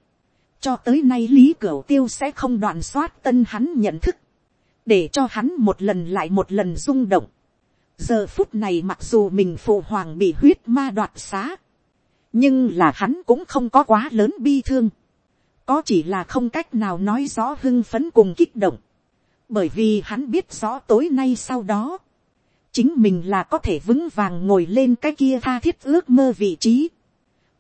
cho tới nay lý cửa tiêu sẽ không đoạn soát tân hắn nhận thức để cho hắn một lần lại một lần rung động. giờ phút này mặc dù mình phụ hoàng bị huyết ma đoạt xá, nhưng là hắn cũng không có quá lớn bi thương, có chỉ là không cách nào nói rõ hưng phấn cùng kích động, bởi vì hắn biết rõ tối nay sau đó, chính mình là có thể vững vàng ngồi lên cái kia tha thiết ước mơ vị trí,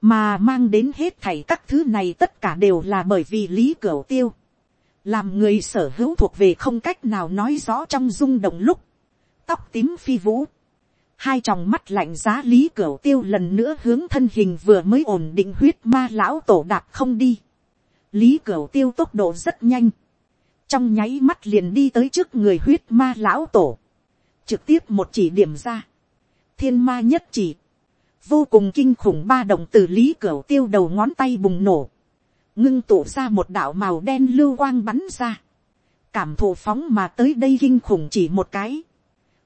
mà mang đến hết thảy các thứ này tất cả đều là bởi vì lý cửu tiêu. Làm người sở hữu thuộc về không cách nào nói rõ trong rung động lúc, tóc tím phi vũ, hai tròng mắt lạnh giá lý cửu tiêu lần nữa hướng thân hình vừa mới ổn định huyết ma lão tổ đạp không đi. lý cửu tiêu tốc độ rất nhanh, trong nháy mắt liền đi tới trước người huyết ma lão tổ, trực tiếp một chỉ điểm ra, thiên ma nhất chỉ, vô cùng kinh khủng ba động từ lý cửa tiêu đầu ngón tay bùng nổ, ngưng tụ ra một đạo màu đen lưu quang bắn ra, cảm thụ phóng mà tới đây kinh khủng chỉ một cái,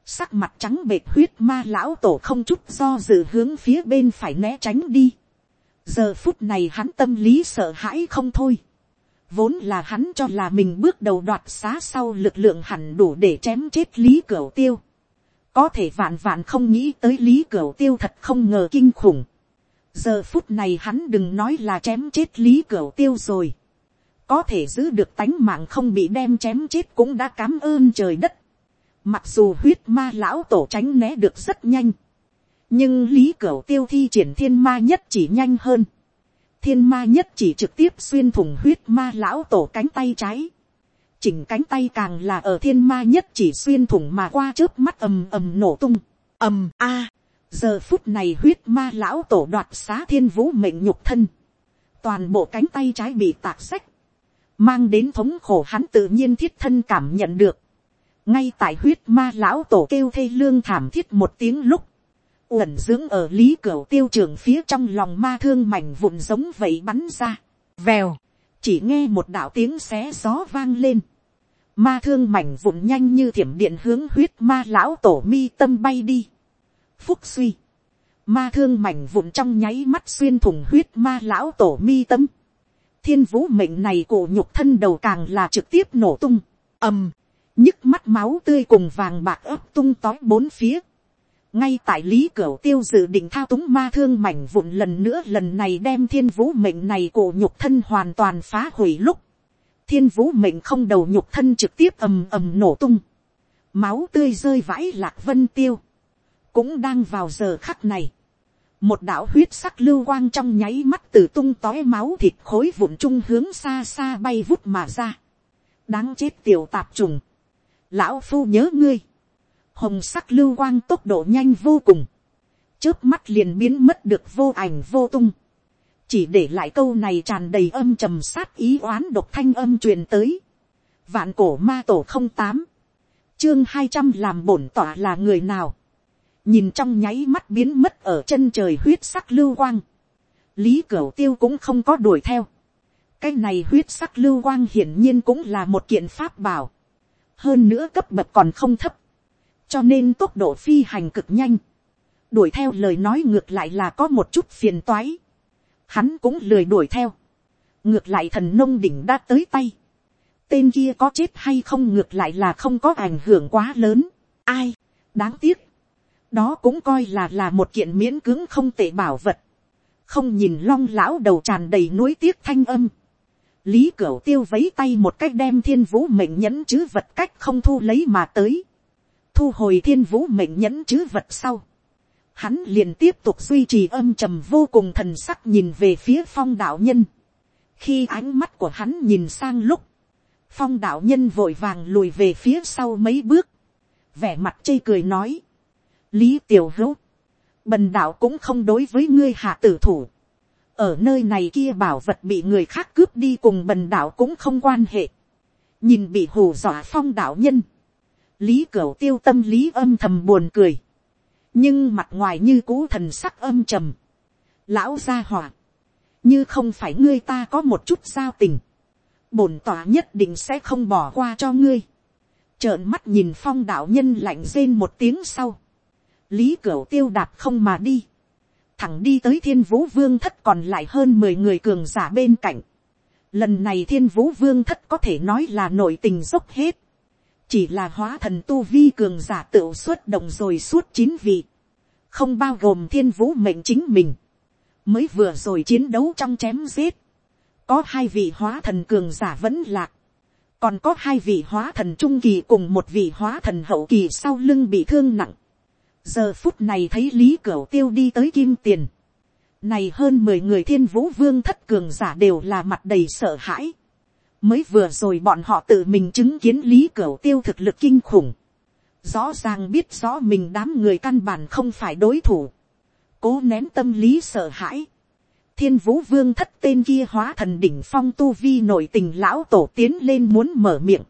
sắc mặt trắng bệt huyết ma lão tổ không chút do dự hướng phía bên phải né tránh đi. giờ phút này hắn tâm lý sợ hãi không thôi vốn là hắn cho là mình bước đầu đoạt xá sau lực lượng hẳn đủ để chém chết lý cửu tiêu. có thể vạn vạn không nghĩ tới lý cửu tiêu thật không ngờ kinh khủng. giờ phút này hắn đừng nói là chém chết lý cửu tiêu rồi. có thể giữ được tánh mạng không bị đem chém chết cũng đã cám ơn trời đất Mặc dù huyết ma lão tổ tránh né được rất nhanh. Nhưng lý cửu tiêu thi triển thiên ma nhất chỉ nhanh hơn. Thiên ma nhất chỉ trực tiếp xuyên thủng huyết ma lão tổ cánh tay trái. Chỉnh cánh tay càng là ở thiên ma nhất chỉ xuyên thủng mà qua trước mắt ầm ầm nổ tung. ầm a. giờ phút này huyết ma lão tổ đoạt xá thiên vũ mệnh nhục thân. Toàn bộ cánh tay trái bị tạc sách. Mang đến thống khổ hắn tự nhiên thiết thân cảm nhận được ngay tại huyết ma lão tổ kêu thê lương thảm thiết một tiếng lúc, uẩn dưỡng ở lý cửa tiêu trường phía trong lòng ma thương mảnh vụn giống vậy bắn ra, vèo, chỉ nghe một đạo tiếng xé gió vang lên, ma thương mảnh vụn nhanh như thiểm điện hướng huyết ma lão tổ mi tâm bay đi, phúc suy, ma thương mảnh vụn trong nháy mắt xuyên thủng huyết ma lão tổ mi tâm, thiên vũ mệnh này cổ nhục thân đầu càng là trực tiếp nổ tung, ầm, nhức mắt máu tươi cùng vàng bạc ấp tung tói bốn phía ngay tại lý cửu tiêu dự định thao túng ma thương mảnh vụn lần nữa lần này đem thiên vũ mệnh này cổ nhục thân hoàn toàn phá hủy lúc. thiên vũ mệnh không đầu nhục thân trực tiếp ầm ầm nổ tung. máu tươi rơi vãi lạc vân tiêu. cũng đang vào giờ khắc này. một đạo huyết sắc lưu quang trong nháy mắt từ tung tói máu thịt khối vụn trung hướng xa xa bay vút mà ra. đáng chết tiểu tạp trùng lão phu nhớ ngươi, hồng sắc lưu quang tốc độ nhanh vô cùng, trước mắt liền biến mất được vô ảnh vô tung, chỉ để lại câu này tràn đầy âm trầm sát ý oán độc thanh âm truyền tới, vạn cổ ma tổ không tám, chương hai trăm làm bổn tỏa là người nào, nhìn trong nháy mắt biến mất ở chân trời huyết sắc lưu quang, lý cửu tiêu cũng không có đuổi theo, cái này huyết sắc lưu quang hiển nhiên cũng là một kiện pháp bảo, hơn nữa cấp bậc còn không thấp, cho nên tốc độ phi hành cực nhanh, đuổi theo lời nói ngược lại là có một chút phiền toái, hắn cũng lười đuổi theo, ngược lại thần nông đỉnh đã tới tay, tên kia có chết hay không ngược lại là không có ảnh hưởng quá lớn, ai, đáng tiếc, đó cũng coi là là một kiện miễn cưỡng không tệ bảo vật, không nhìn long lão đầu tràn đầy nuối tiếc thanh âm, lý cửu tiêu vấy tay một cách đem thiên vũ mệnh nhẫn chứ vật cách không thu lấy mà tới thu hồi thiên vũ mệnh nhẫn chứ vật sau. hắn liền tiếp tục duy trì âm trầm vô cùng thần sắc nhìn về phía phong đạo nhân. khi ánh mắt của hắn nhìn sang lúc, phong đạo nhân vội vàng lùi về phía sau mấy bước, vẻ mặt chây cười nói, lý tiểu hữu, bần đạo cũng không đối với ngươi hạ tử thủ, ở nơi này kia bảo vật bị người khác cướp đi cùng bần đạo cũng không quan hệ. nhìn bị hù dọa phong đạo nhân lý cửu tiêu tâm lý âm thầm buồn cười. nhưng mặt ngoài như cũ thần sắc âm trầm. lão gia hỏa. như không phải ngươi ta có một chút giao tình. bổn tỏa nhất định sẽ không bỏ qua cho ngươi. trợn mắt nhìn phong đạo nhân lạnh rên một tiếng sau. lý cửu tiêu đạp không mà đi thẳng đi tới thiên vũ vương thất còn lại hơn mười người cường giả bên cạnh. Lần này thiên vũ vương thất có thể nói là nội tình dốc hết. Chỉ là hóa thần tu vi cường giả tự xuất động rồi suốt chín vị. Không bao gồm thiên vũ mệnh chính mình. Mới vừa rồi chiến đấu trong chém giết. Có hai vị hóa thần cường giả vẫn lạc. Còn có hai vị hóa thần trung kỳ cùng một vị hóa thần hậu kỳ sau lưng bị thương nặng giờ phút này thấy lý cửu tiêu đi tới kim tiền, này hơn mười người thiên vũ vương thất cường giả đều là mặt đầy sợ hãi, mới vừa rồi bọn họ tự mình chứng kiến lý cửu tiêu thực lực kinh khủng, rõ ràng biết rõ mình đám người căn bản không phải đối thủ, cố nén tâm lý sợ hãi, thiên vũ vương thất tên kia hóa thần đỉnh phong tu vi nội tình lão tổ tiến lên muốn mở miệng,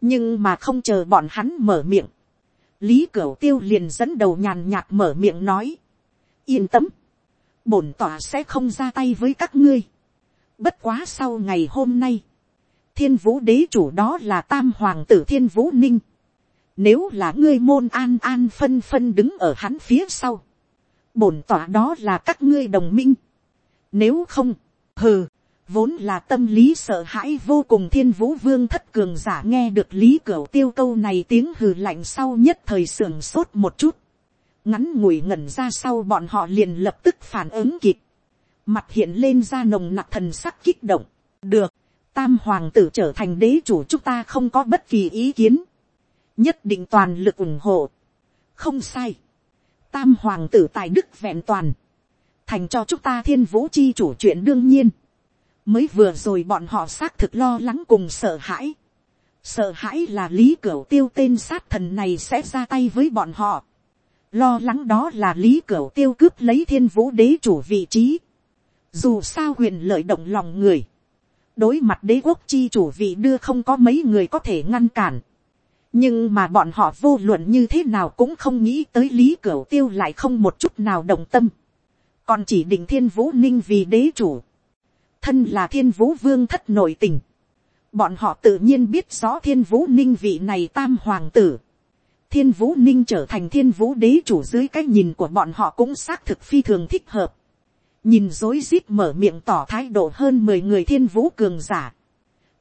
nhưng mà không chờ bọn hắn mở miệng, lý cửu tiêu liền dẫn đầu nhàn nhạt mở miệng nói, yên tâm, bổn tỏa sẽ không ra tay với các ngươi, bất quá sau ngày hôm nay, thiên vũ đế chủ đó là tam hoàng tử thiên vũ ninh, nếu là ngươi môn an an phân phân đứng ở hắn phía sau, bổn tỏa đó là các ngươi đồng minh, nếu không, hừ, vốn là tâm lý sợ hãi vô cùng thiên vũ vương thất cường giả nghe được lý cửa tiêu câu này tiếng hừ lạnh sau nhất thời sưởng sốt một chút. ngắn ngủi ngẩn ra sau bọn họ liền lập tức phản ứng kịp. mặt hiện lên ra nồng nặc thần sắc kích động. được, tam hoàng tử trở thành đế chủ chúng ta không có bất kỳ ý kiến. nhất định toàn lực ủng hộ. không sai. tam hoàng tử tài đức vẹn toàn. thành cho chúng ta thiên vũ chi chủ chuyện đương nhiên mới vừa rồi bọn họ xác thực lo lắng cùng sợ hãi. sợ hãi là lý cửu tiêu tên sát thần này sẽ ra tay với bọn họ. lo lắng đó là lý cửu tiêu cướp lấy thiên vũ đế chủ vị trí. dù sao quyền lợi động lòng người đối mặt đế quốc chi chủ vị đưa không có mấy người có thể ngăn cản. nhưng mà bọn họ vô luận như thế nào cũng không nghĩ tới lý cửu tiêu lại không một chút nào động tâm. còn chỉ định thiên vũ ninh vì đế chủ thân là thiên vũ vương thất nội tình, bọn họ tự nhiên biết rõ thiên vũ ninh vị này tam hoàng tử, thiên vũ ninh trở thành thiên vũ đế chủ dưới cái nhìn của bọn họ cũng xác thực phi thường thích hợp, nhìn dối rít mở miệng tỏ thái độ hơn mười người thiên vũ cường giả,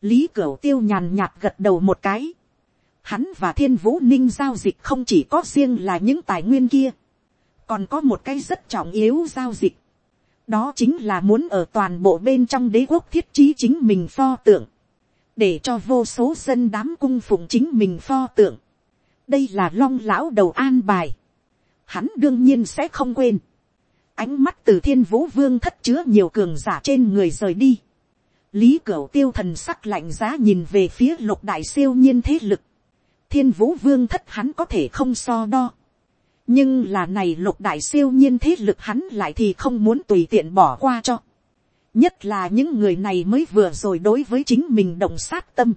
lý cửu tiêu nhàn nhạt gật đầu một cái, hắn và thiên vũ ninh giao dịch không chỉ có riêng là những tài nguyên kia, còn có một cái rất trọng yếu giao dịch, đó chính là muốn ở toàn bộ bên trong đế quốc thiết trí chính mình pho tượng, để cho vô số dân đám cung phụng chính mình pho tượng. đây là long lão đầu an bài, hắn đương nhiên sẽ không quên ánh mắt từ thiên vũ vương thất chứa nhiều cường giả trên người rời đi. lý cửu tiêu thần sắc lạnh giá nhìn về phía lục đại siêu nhiên thế lực. thiên vũ vương thất hắn có thể không so đo nhưng là này lục đại siêu nhiên thế lực hắn lại thì không muốn tùy tiện bỏ qua cho. nhất là những người này mới vừa rồi đối với chính mình động sát tâm.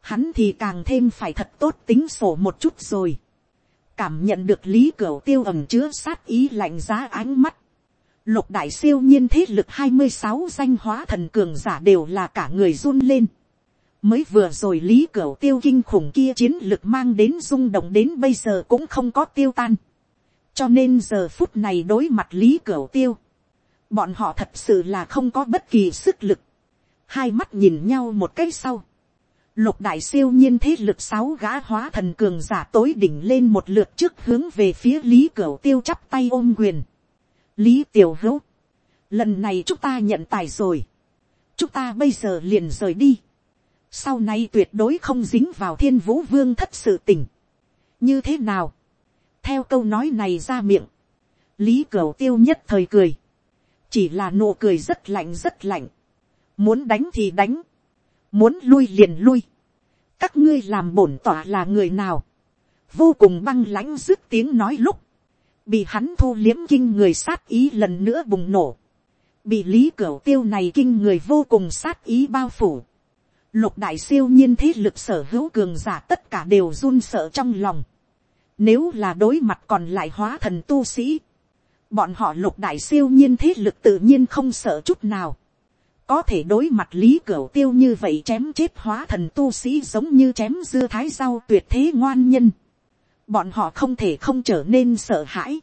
hắn thì càng thêm phải thật tốt tính sổ một chút rồi cảm nhận được lý cửa tiêu ẩm chứa sát ý lạnh giá ánh mắt. lục đại siêu nhiên thế lực hai mươi sáu danh hóa thần cường giả đều là cả người run lên mới vừa rồi lý cửu tiêu kinh khủng kia chiến lực mang đến rung động đến bây giờ cũng không có tiêu tan. cho nên giờ phút này đối mặt lý cửu tiêu, bọn họ thật sự là không có bất kỳ sức lực. hai mắt nhìn nhau một cái sau lục đại siêu nhiên thế lực sáu gã hóa thần cường giả tối đỉnh lên một lượt trước hướng về phía lý cửu tiêu chắp tay ôm quyền. lý tiểu hữu, lần này chúng ta nhận tài rồi. chúng ta bây giờ liền rời đi sau này tuyệt đối không dính vào thiên vũ vương thất sự tình. như thế nào, theo câu nói này ra miệng, lý cửu tiêu nhất thời cười, chỉ là nụ cười rất lạnh rất lạnh, muốn đánh thì đánh, muốn lui liền lui, các ngươi làm bổn tỏa là người nào, vô cùng băng lãnh dứt tiếng nói lúc, bị hắn thu liếm kinh người sát ý lần nữa bùng nổ, bị lý cửa tiêu này kinh người vô cùng sát ý bao phủ, lục đại siêu nhiên thế lực sở hữu cường giả tất cả đều run sợ trong lòng. Nếu là đối mặt còn lại hóa thần tu sĩ, bọn họ lục đại siêu nhiên thế lực tự nhiên không sợ chút nào. Có thể đối mặt lý cửu tiêu như vậy chém chết hóa thần tu sĩ giống như chém dưa thái rau tuyệt thế ngoan nhân. Bọn họ không thể không trở nên sợ hãi.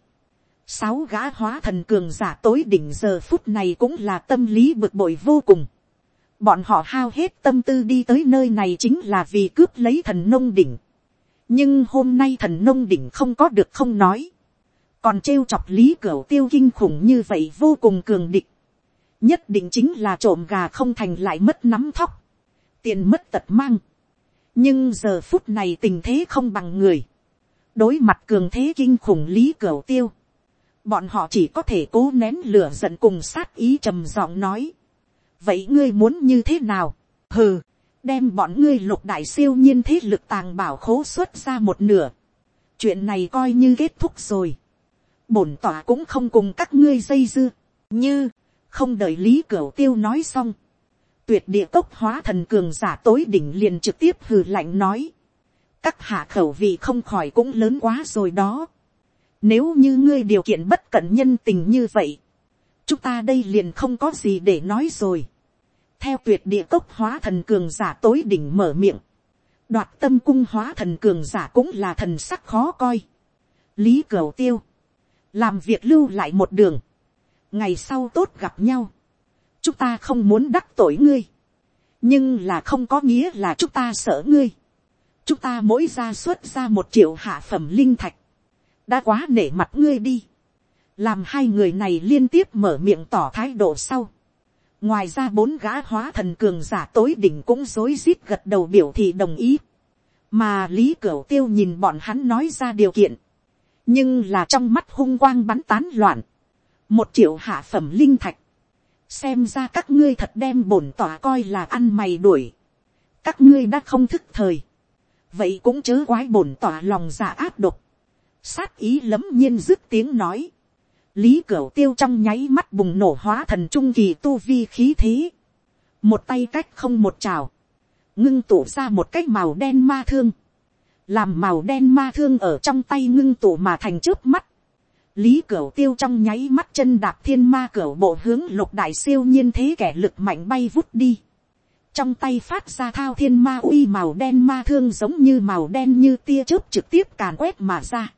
Sáu gã hóa thần cường giả tối đỉnh giờ phút này cũng là tâm lý bực bội vô cùng Bọn họ hao hết tâm tư đi tới nơi này chính là vì cướp lấy thần nông đỉnh. Nhưng hôm nay thần nông đỉnh không có được không nói. Còn trêu chọc lý cửu tiêu kinh khủng như vậy vô cùng cường địch. Nhất định chính là trộm gà không thành lại mất nắm thóc. Tiền mất tật mang. Nhưng giờ phút này tình thế không bằng người. Đối mặt cường thế kinh khủng lý cửa tiêu. Bọn họ chỉ có thể cố nén lửa giận cùng sát ý trầm giọng nói vậy ngươi muốn như thế nào, hừ, đem bọn ngươi lục đại siêu nhiên thế lực tàng bảo khố xuất ra một nửa, chuyện này coi như kết thúc rồi, bổn tỏa cũng không cùng các ngươi dây dưa, như, không đợi lý cửu tiêu nói xong, tuyệt địa cốc hóa thần cường giả tối đỉnh liền trực tiếp hừ lạnh nói, các hạ khẩu vị không khỏi cũng lớn quá rồi đó, nếu như ngươi điều kiện bất cẩn nhân tình như vậy, chúng ta đây liền không có gì để nói rồi. theo tuyệt địa cốc hóa thần cường giả tối đỉnh mở miệng, đoạt tâm cung hóa thần cường giả cũng là thần sắc khó coi. lý cửu tiêu, làm việc lưu lại một đường, ngày sau tốt gặp nhau, chúng ta không muốn đắc tội ngươi, nhưng là không có nghĩa là chúng ta sợ ngươi. chúng ta mỗi ra xuất ra một triệu hạ phẩm linh thạch, đã quá nể mặt ngươi đi làm hai người này liên tiếp mở miệng tỏ thái độ sau. ngoài ra bốn gã hóa thần cường giả tối đỉnh cũng rối rít gật đầu biểu thị đồng ý. mà lý cửu tiêu nhìn bọn hắn nói ra điều kiện. nhưng là trong mắt hung quang bắn tán loạn một triệu hạ phẩm linh thạch. xem ra các ngươi thật đem bổn tỏa coi là ăn mày đuổi. các ngươi đã không thức thời. vậy cũng chớ quái bổn tỏa lòng dạ áp độc. sát ý lấm nhiên dứt tiếng nói lý cửu tiêu trong nháy mắt bùng nổ hóa thần trung kỳ tu vi khí thế, một tay cách không một trào, ngưng tụ ra một cái màu đen ma thương, làm màu đen ma thương ở trong tay ngưng tụ mà thành trước mắt, lý cửu tiêu trong nháy mắt chân đạp thiên ma cửu bộ hướng lục đại siêu nhiên thế kẻ lực mạnh bay vút đi, trong tay phát ra thao thiên ma uy màu đen ma thương giống như màu đen như tia chớp trực tiếp càn quét mà ra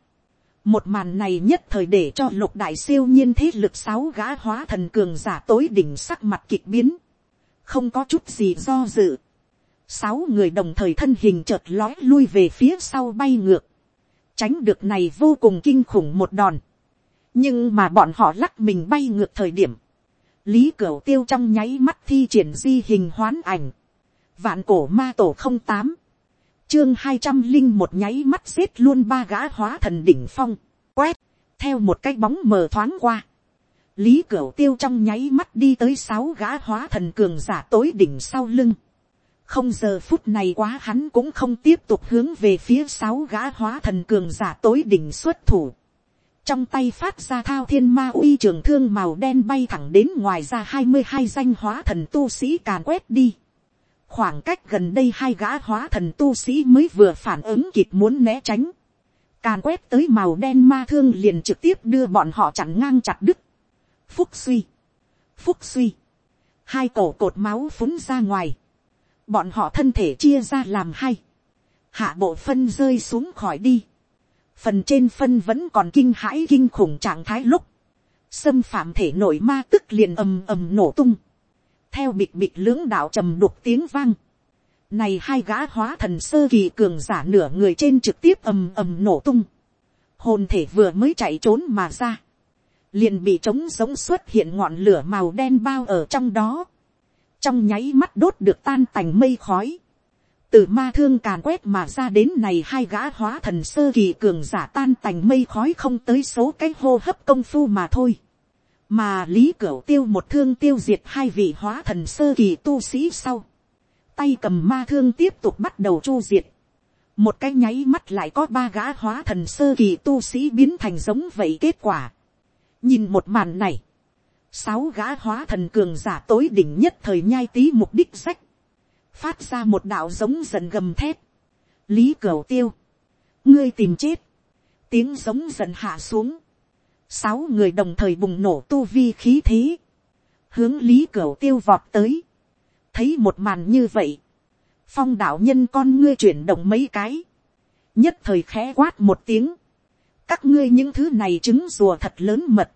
một màn này nhất thời để cho lục đại siêu nhiên thế lực sáu gã hóa thần cường giả tối đỉnh sắc mặt kịch biến. Không có chút gì do dự. Sáu người đồng thời thân hình chợt lói lui về phía sau bay ngược. Tránh được này vô cùng kinh khủng một đòn. Nhưng mà bọn họ lắc mình bay ngược thời điểm. Lý Cửu Tiêu trong nháy mắt thi triển di hình hoán ảnh. Vạn cổ ma tổ không tám chương hai trăm linh một nháy mắt giết luôn ba gã hóa thần đỉnh phong, quét, theo một cái bóng mờ thoáng qua. Lý Cửu Tiêu trong nháy mắt đi tới sáu gã hóa thần cường giả tối đỉnh sau lưng. Không giờ phút này quá hắn cũng không tiếp tục hướng về phía sáu gã hóa thần cường giả tối đỉnh xuất thủ. Trong tay phát ra thao thiên ma uy trường thương màu đen bay thẳng đến ngoài ra hai mươi hai danh hóa thần tu sĩ càn quét đi khoảng cách gần đây hai gã hóa thần tu sĩ mới vừa phản ứng kịp muốn né tránh. Càn quét tới màu đen ma thương liền trực tiếp đưa bọn họ chặn ngang chặt đứt. Phúc suy. Phúc suy. Hai cổ cột máu phúng ra ngoài. Bọn họ thân thể chia ra làm hai. Hạ bộ phân rơi xuống khỏi đi. Phần trên phân vẫn còn kinh hãi kinh khủng trạng thái lúc. Xâm phạm thể nội ma tức liền ầm ầm nổ tung theo bịt bịt lưỡng đạo trầm đục tiếng vang. Này hai gã hóa thần sơ kỳ cường giả nửa người trên trực tiếp ầm ầm nổ tung. Hồn thể vừa mới chạy trốn mà ra. Liền bị trống giống xuất hiện ngọn lửa màu đen bao ở trong đó. Trong nháy mắt đốt được tan tành mây khói. Từ ma thương càn quét mà ra đến này hai gã hóa thần sơ kỳ cường giả tan tành mây khói không tới số cái hô hấp công phu mà thôi. Mà lý cửu tiêu một thương tiêu diệt hai vị hóa thần sơ kỳ tu sĩ sau, tay cầm ma thương tiếp tục bắt đầu chu diệt, một cái nháy mắt lại có ba gã hóa thần sơ kỳ tu sĩ biến thành giống vậy kết quả. nhìn một màn này, sáu gã hóa thần cường giả tối đỉnh nhất thời nhai tí mục đích sách, phát ra một đạo giống dần gầm thép, lý cửu tiêu, ngươi tìm chết, tiếng giống dần hạ xuống, sáu người đồng thời bùng nổ tu vi khí thế, hướng lý cửu tiêu vọt tới, thấy một màn như vậy, phong đạo nhân con ngươi chuyển động mấy cái, nhất thời khẽ quát một tiếng, các ngươi những thứ này trứng rùa thật lớn mật,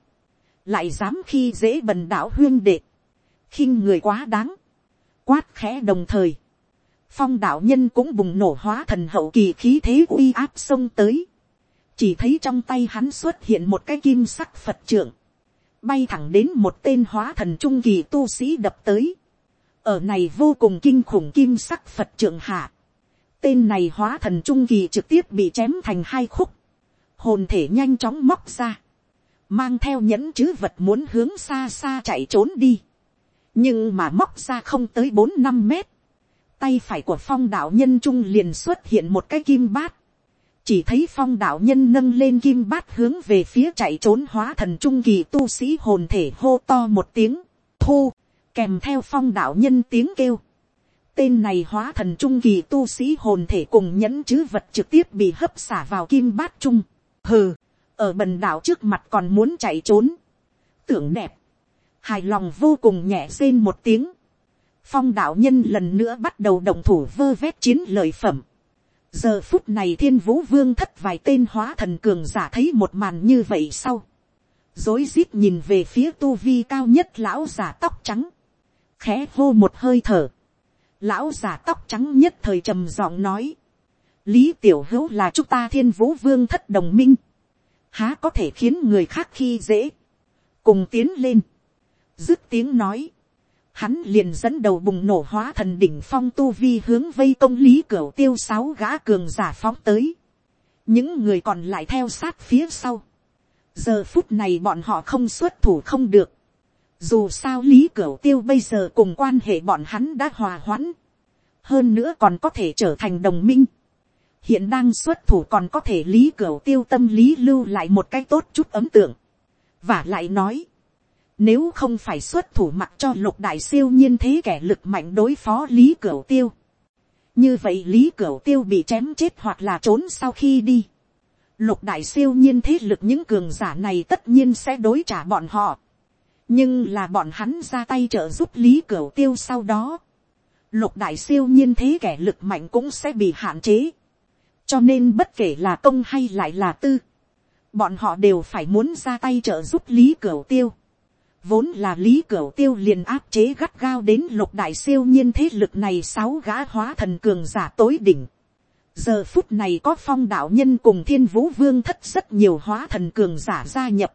lại dám khi dễ bần đạo huyên đệ, khinh người quá đáng, quát khẽ đồng thời, phong đạo nhân cũng bùng nổ hóa thần hậu kỳ khí thế uy áp xông tới, chỉ thấy trong tay hắn xuất hiện một cái kim sắc phật trưởng, bay thẳng đến một tên hóa thần trung kỳ tu sĩ đập tới, ở này vô cùng kinh khủng kim sắc phật trưởng hạ, tên này hóa thần trung kỳ trực tiếp bị chém thành hai khúc, hồn thể nhanh chóng móc ra, mang theo nhẫn chứ vật muốn hướng xa xa chạy trốn đi, nhưng mà móc ra không tới bốn năm mét, tay phải của phong đạo nhân trung liền xuất hiện một cái kim bát, chỉ thấy phong đạo nhân nâng lên kim bát hướng về phía chạy trốn hóa thần trung kỳ tu sĩ hồn thể hô to một tiếng, thu, kèm theo phong đạo nhân tiếng kêu. Tên này hóa thần trung kỳ tu sĩ hồn thể cùng nhẫn chứ vật trực tiếp bị hấp xả vào kim bát trung. Hừ, ở bần đạo trước mặt còn muốn chạy trốn. Tưởng đẹp, hài lòng vô cùng nhẹ rên một tiếng. Phong đạo nhân lần nữa bắt đầu động thủ vơ vét chiến lợi phẩm. Giờ phút này thiên vũ vương thất vài tên hóa thần cường giả thấy một màn như vậy sau, dối rít nhìn về phía tu vi cao nhất lão giả tóc trắng, khẽ hô một hơi thở, lão giả tóc trắng nhất thời trầm giọng nói, lý tiểu hữu là chúng ta thiên vũ vương thất đồng minh, há có thể khiến người khác khi dễ, cùng tiến lên, dứt tiếng nói, hắn liền dẫn đầu bùng nổ hóa thần đỉnh phong tu vi hướng vây công lý cửa tiêu sáu gã cường giả phóng tới. những người còn lại theo sát phía sau. giờ phút này bọn họ không xuất thủ không được. dù sao lý cửa tiêu bây giờ cùng quan hệ bọn hắn đã hòa hoãn. hơn nữa còn có thể trở thành đồng minh. hiện đang xuất thủ còn có thể lý cửa tiêu tâm lý lưu lại một cái tốt chút ấm tượng. và lại nói, nếu không phải xuất thủ mặt cho lục đại siêu nhiên thế kẻ lực mạnh đối phó Lý Cửu Tiêu. Như vậy Lý Cửu Tiêu bị chém chết hoặc là trốn sau khi đi. Lục đại siêu nhiên thế lực những cường giả này tất nhiên sẽ đối trả bọn họ. Nhưng là bọn hắn ra tay trợ giúp Lý Cửu Tiêu sau đó. Lục đại siêu nhiên thế kẻ lực mạnh cũng sẽ bị hạn chế. Cho nên bất kể là công hay lại là tư. Bọn họ đều phải muốn ra tay trợ giúp Lý Cửu Tiêu Vốn là lý cửu tiêu liền áp chế gắt gao đến lục đại siêu nhiên thế lực này sáu gã hóa thần cường giả tối đỉnh. Giờ phút này có phong đạo nhân cùng thiên vũ vương thất rất nhiều hóa thần cường giả gia nhập.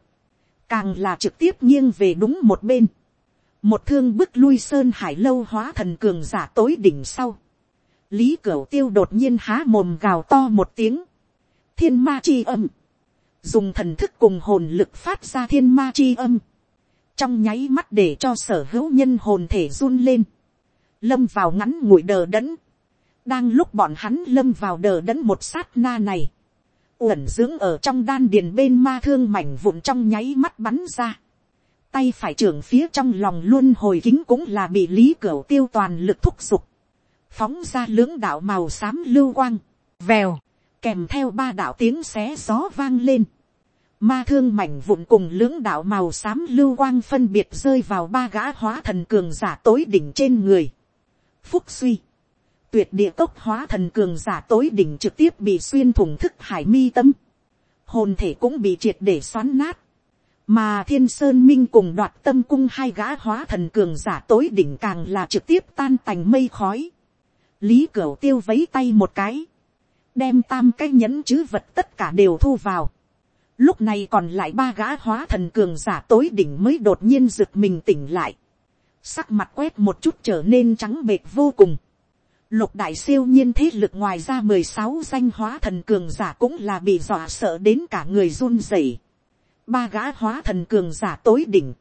Càng là trực tiếp nghiêng về đúng một bên. Một thương bức lui sơn hải lâu hóa thần cường giả tối đỉnh sau. Lý cửu tiêu đột nhiên há mồm gào to một tiếng. Thiên ma chi âm. Dùng thần thức cùng hồn lực phát ra thiên ma chi âm trong nháy mắt để cho sở hữu nhân hồn thể run lên, lâm vào ngắn ngủi đờ đẫn, đang lúc bọn hắn lâm vào đờ đẫn một sát na này, uẩn dưỡng ở trong đan điền bên ma thương mảnh vụn trong nháy mắt bắn ra, tay phải trưởng phía trong lòng luôn hồi kính cũng là bị lý cửa tiêu toàn lực thúc giục, phóng ra lưỡng đạo màu xám lưu quang, vèo, kèm theo ba đạo tiếng xé gió vang lên, Ma thương mảnh vụn cùng lưỡng đạo màu xám lưu quang phân biệt rơi vào ba gã hóa thần cường giả tối đỉnh trên người. Phúc suy. Tuyệt địa cốc hóa thần cường giả tối đỉnh trực tiếp bị xuyên thủng thức hải mi tâm. Hồn thể cũng bị triệt để xoắn nát. Mà thiên sơn minh cùng đoạt tâm cung hai gã hóa thần cường giả tối đỉnh càng là trực tiếp tan tành mây khói. Lý cửu tiêu vấy tay một cái. Đem tam cái nhẫn chứ vật tất cả đều thu vào Lúc này còn lại ba gã hóa thần cường giả tối đỉnh mới đột nhiên rực mình tỉnh lại. Sắc mặt quét một chút trở nên trắng bệt vô cùng. Lục đại siêu nhiên thế lực ngoài ra mười sáu danh hóa thần cường giả cũng là bị dọa sợ đến cả người run rẩy. Ba gã hóa thần cường giả tối đỉnh.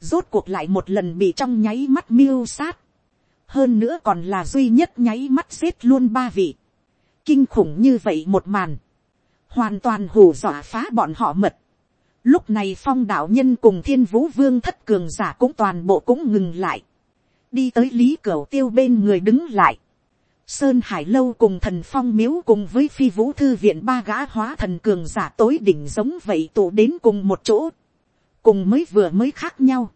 Rốt cuộc lại một lần bị trong nháy mắt miêu sát. Hơn nữa còn là duy nhất nháy mắt giết luôn ba vị. Kinh khủng như vậy một màn hoàn toàn hù dọa phá bọn họ mật. Lúc này phong đạo nhân cùng thiên vũ vương thất cường giả cũng toàn bộ cũng ngừng lại. Đi tới lý cửu tiêu bên người đứng lại. Sơn Hải Lâu cùng thần phong miếu cùng với phi vũ thư viện ba gã hóa thần cường giả tối đỉnh giống vậy tụ đến cùng một chỗ. Cùng mới vừa mới khác nhau.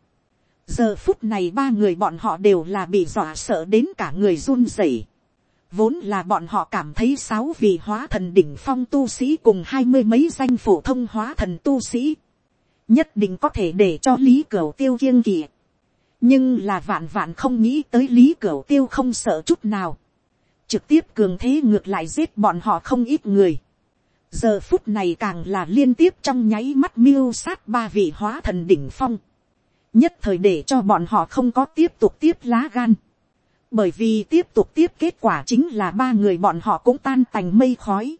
Giờ phút này ba người bọn họ đều là bị dọa sợ đến cả người run rẩy Vốn là bọn họ cảm thấy sáu vị hóa thần đỉnh phong tu sĩ cùng hai mươi mấy danh phổ thông hóa thần tu sĩ. Nhất định có thể để cho Lý Cửu Tiêu kiêng kỵ. Nhưng là vạn vạn không nghĩ tới Lý Cửu Tiêu không sợ chút nào. Trực tiếp cường thế ngược lại giết bọn họ không ít người. Giờ phút này càng là liên tiếp trong nháy mắt miêu sát ba vị hóa thần đỉnh phong. Nhất thời để cho bọn họ không có tiếp tục tiếp lá gan bởi vì tiếp tục tiếp kết quả chính là ba người bọn họ cũng tan tành mây khói,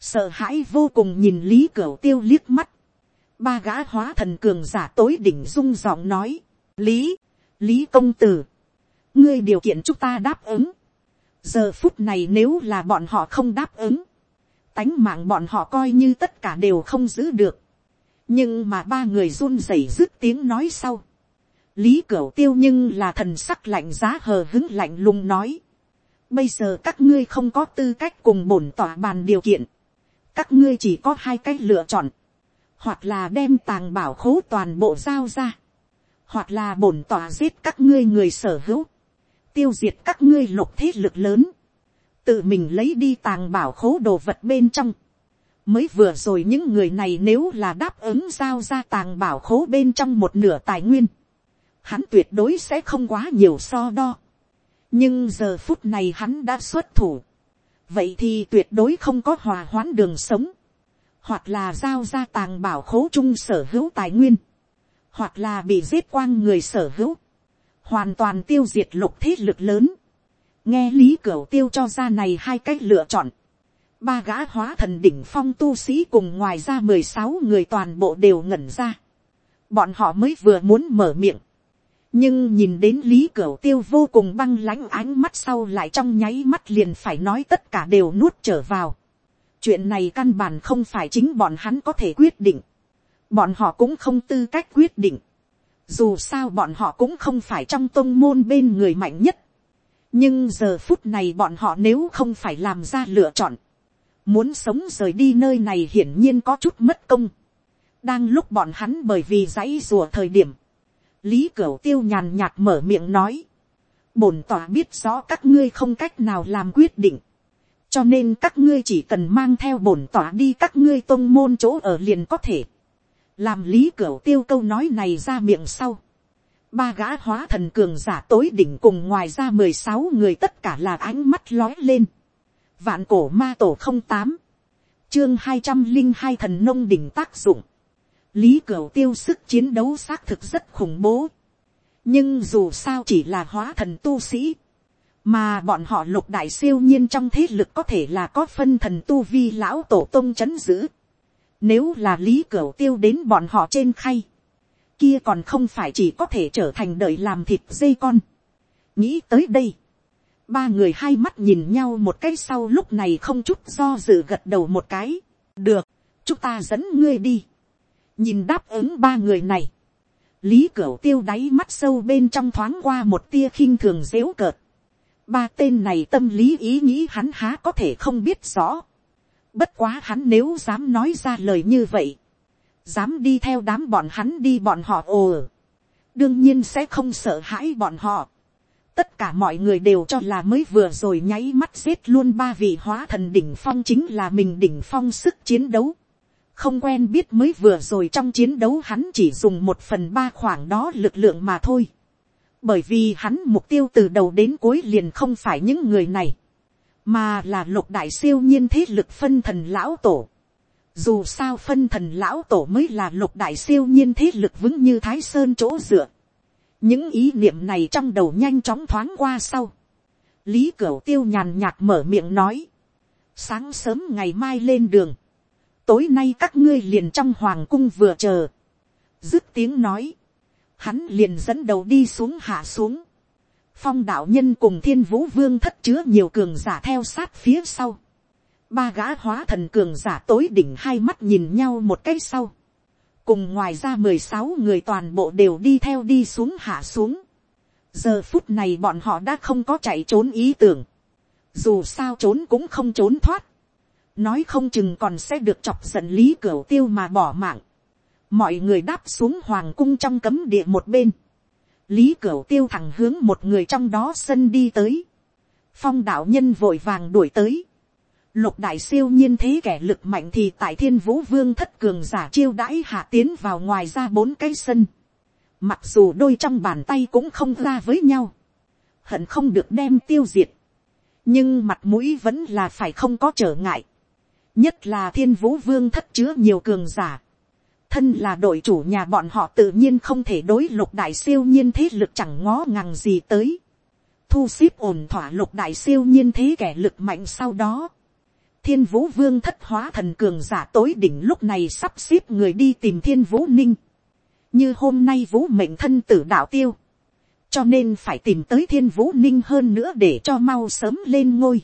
sợ hãi vô cùng nhìn lý cửu tiêu liếc mắt, ba gã hóa thần cường giả tối đỉnh rung giọng nói, lý, lý công tử, ngươi điều kiện chúng ta đáp ứng, giờ phút này nếu là bọn họ không đáp ứng, tánh mạng bọn họ coi như tất cả đều không giữ được. nhưng mà ba người run rẩy dứt tiếng nói sau lý cửu tiêu nhưng là thần sắc lạnh giá hờ hứng lạnh lùng nói. bây giờ các ngươi không có tư cách cùng bổn tỏa bàn điều kiện. các ngươi chỉ có hai cách lựa chọn. hoặc là đem tàng bảo khố toàn bộ giao ra. hoặc là bổn tỏa giết các ngươi người sở hữu. tiêu diệt các ngươi lục thế lực lớn tự mình lấy đi tàng bảo khố đồ vật bên trong. mới vừa rồi những người này nếu là đáp ứng giao ra tàng bảo khố bên trong một nửa tài nguyên, hắn tuyệt đối sẽ không quá nhiều so đo. nhưng giờ phút này hắn đã xuất thủ. vậy thì tuyệt đối không có hòa hoãn đường sống, hoặc là giao ra tàng bảo khố chung sở hữu tài nguyên, hoặc là bị giết quang người sở hữu, hoàn toàn tiêu diệt lục thế lực lớn nghe lý cửu tiêu cho ra này hai cách lựa chọn. ba gã hóa thần đỉnh phong tu sĩ cùng ngoài ra mười sáu người toàn bộ đều ngẩn ra. bọn họ mới vừa muốn mở miệng nhưng nhìn đến lý cửu tiêu vô cùng băng lãnh ánh mắt sau lại trong nháy mắt liền phải nói tất cả đều nuốt trở vào. chuyện này căn bản không phải chính bọn hắn có thể quyết định. bọn họ cũng không tư cách quyết định. dù sao bọn họ cũng không phải trong tôn môn bên người mạnh nhất nhưng giờ phút này bọn họ nếu không phải làm ra lựa chọn, muốn sống rời đi nơi này hiển nhiên có chút mất công. đang lúc bọn hắn bởi vì dãy rùa thời điểm, lý cửu tiêu nhàn nhạt mở miệng nói, bổn tòa biết rõ các ngươi không cách nào làm quyết định, cho nên các ngươi chỉ cần mang theo bổn tòa đi các ngươi tôn môn chỗ ở liền có thể, làm lý cửu tiêu câu nói này ra miệng sau, ba gã hóa thần cường giả tối đỉnh cùng ngoài ra mười sáu người tất cả là ánh mắt lói lên. vạn cổ ma tổ không tám, chương hai trăm linh hai thần nông đỉnh tác dụng lý cửu tiêu sức chiến đấu xác thực rất khủng bố. nhưng dù sao chỉ là hóa thần tu sĩ, mà bọn họ lục đại siêu nhiên trong thế lực có thể là có phân thần tu vi lão tổ tông c h ấ n giữ. nếu là lý cửu tiêu đến bọn họ trên khay, kia còn không phải chỉ có thể trở thành đời làm thịt dây con. nghĩ tới đây, ba người hai mắt nhìn nhau một cái sau lúc này không chút do dự gật đầu một cái. được, chúng ta dẫn ngươi đi nhìn đáp ứng ba người này, lý cửu tiêu đáy mắt sâu bên trong thoáng qua một tia khinh thường dếu cợt. ba tên này tâm lý ý nghĩ hắn há có thể không biết rõ. bất quá hắn nếu dám nói ra lời như vậy, dám đi theo đám bọn hắn đi bọn họ ồ đương nhiên sẽ không sợ hãi bọn họ. tất cả mọi người đều cho là mới vừa rồi nháy mắt giết luôn ba vị hóa thần đỉnh phong chính là mình đỉnh phong sức chiến đấu không quen biết mới vừa rồi trong chiến đấu hắn chỉ dùng một phần ba khoảng đó lực lượng mà thôi. bởi vì hắn mục tiêu từ đầu đến cuối liền không phải những người này, mà là lục đại siêu nhiên thế lực phân thần lão tổ dù sao phân thần lão tổ mới là lục đại siêu nhiên thế lực vững như thái sơn chỗ dựa. những ý niệm này trong đầu nhanh chóng thoáng qua sau. lý cửu tiêu nhàn nhạt mở miệng nói. sáng sớm ngày mai lên đường tối nay các ngươi liền trong hoàng cung vừa chờ. dứt tiếng nói. hắn liền dẫn đầu đi xuống hạ xuống. phong đạo nhân cùng thiên vũ vương thất chứa nhiều cường giả theo sát phía sau ba gã hóa thần cường giả tối đỉnh hai mắt nhìn nhau một cái sau. cùng ngoài ra mười sáu người toàn bộ đều đi theo đi xuống hạ xuống. giờ phút này bọn họ đã không có chạy trốn ý tưởng. dù sao trốn cũng không trốn thoát nói không chừng còn sẽ được chọc giận lý cửa tiêu mà bỏ mạng. mọi người đáp xuống hoàng cung trong cấm địa một bên. lý cửa tiêu thẳng hướng một người trong đó sân đi tới. phong đạo nhân vội vàng đuổi tới Lục đại siêu nhiên thế kẻ lực mạnh thì tại thiên vũ vương thất cường giả chiêu đãi hạ tiến vào ngoài ra bốn cái sân. Mặc dù đôi trong bàn tay cũng không ra với nhau. Hận không được đem tiêu diệt. Nhưng mặt mũi vẫn là phải không có trở ngại. Nhất là thiên vũ vương thất chứa nhiều cường giả. Thân là đội chủ nhà bọn họ tự nhiên không thể đối lục đại siêu nhiên thế lực chẳng ngó ngàng gì tới. Thu xếp ổn thỏa lục đại siêu nhiên thế kẻ lực mạnh sau đó thiên vũ vương thất hóa thần cường giả tối đỉnh lúc này sắp xếp người đi tìm thiên vũ ninh. như hôm nay vũ mệnh thân tử đạo tiêu. cho nên phải tìm tới thiên vũ ninh hơn nữa để cho mau sớm lên ngôi.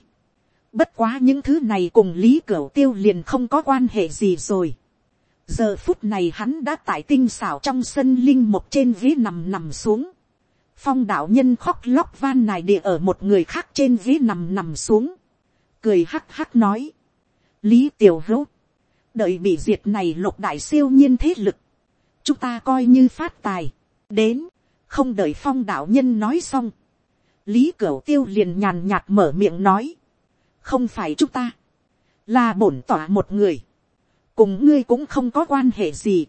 Bất quá những thứ này cùng Lý Cửu Tiêu liền không có quan hệ gì rồi. Giờ phút này hắn đã tại tinh xảo trong sân linh một trên ghế nằm nằm xuống. Phong đạo nhân khóc lóc van nài địa ở một người khác trên ghế nằm nằm xuống. Cười hắc hắc nói. Lý Tiểu Hữu. Đợi bị diệt này lục đại siêu nhiên thế lực. Chúng ta coi như phát tài. Đến. Không đợi phong đạo nhân nói xong. Lý Cửu Tiêu liền nhàn nhạt mở miệng nói không phải chúng ta, là bổn tỏa một người, cùng ngươi cũng không có quan hệ gì,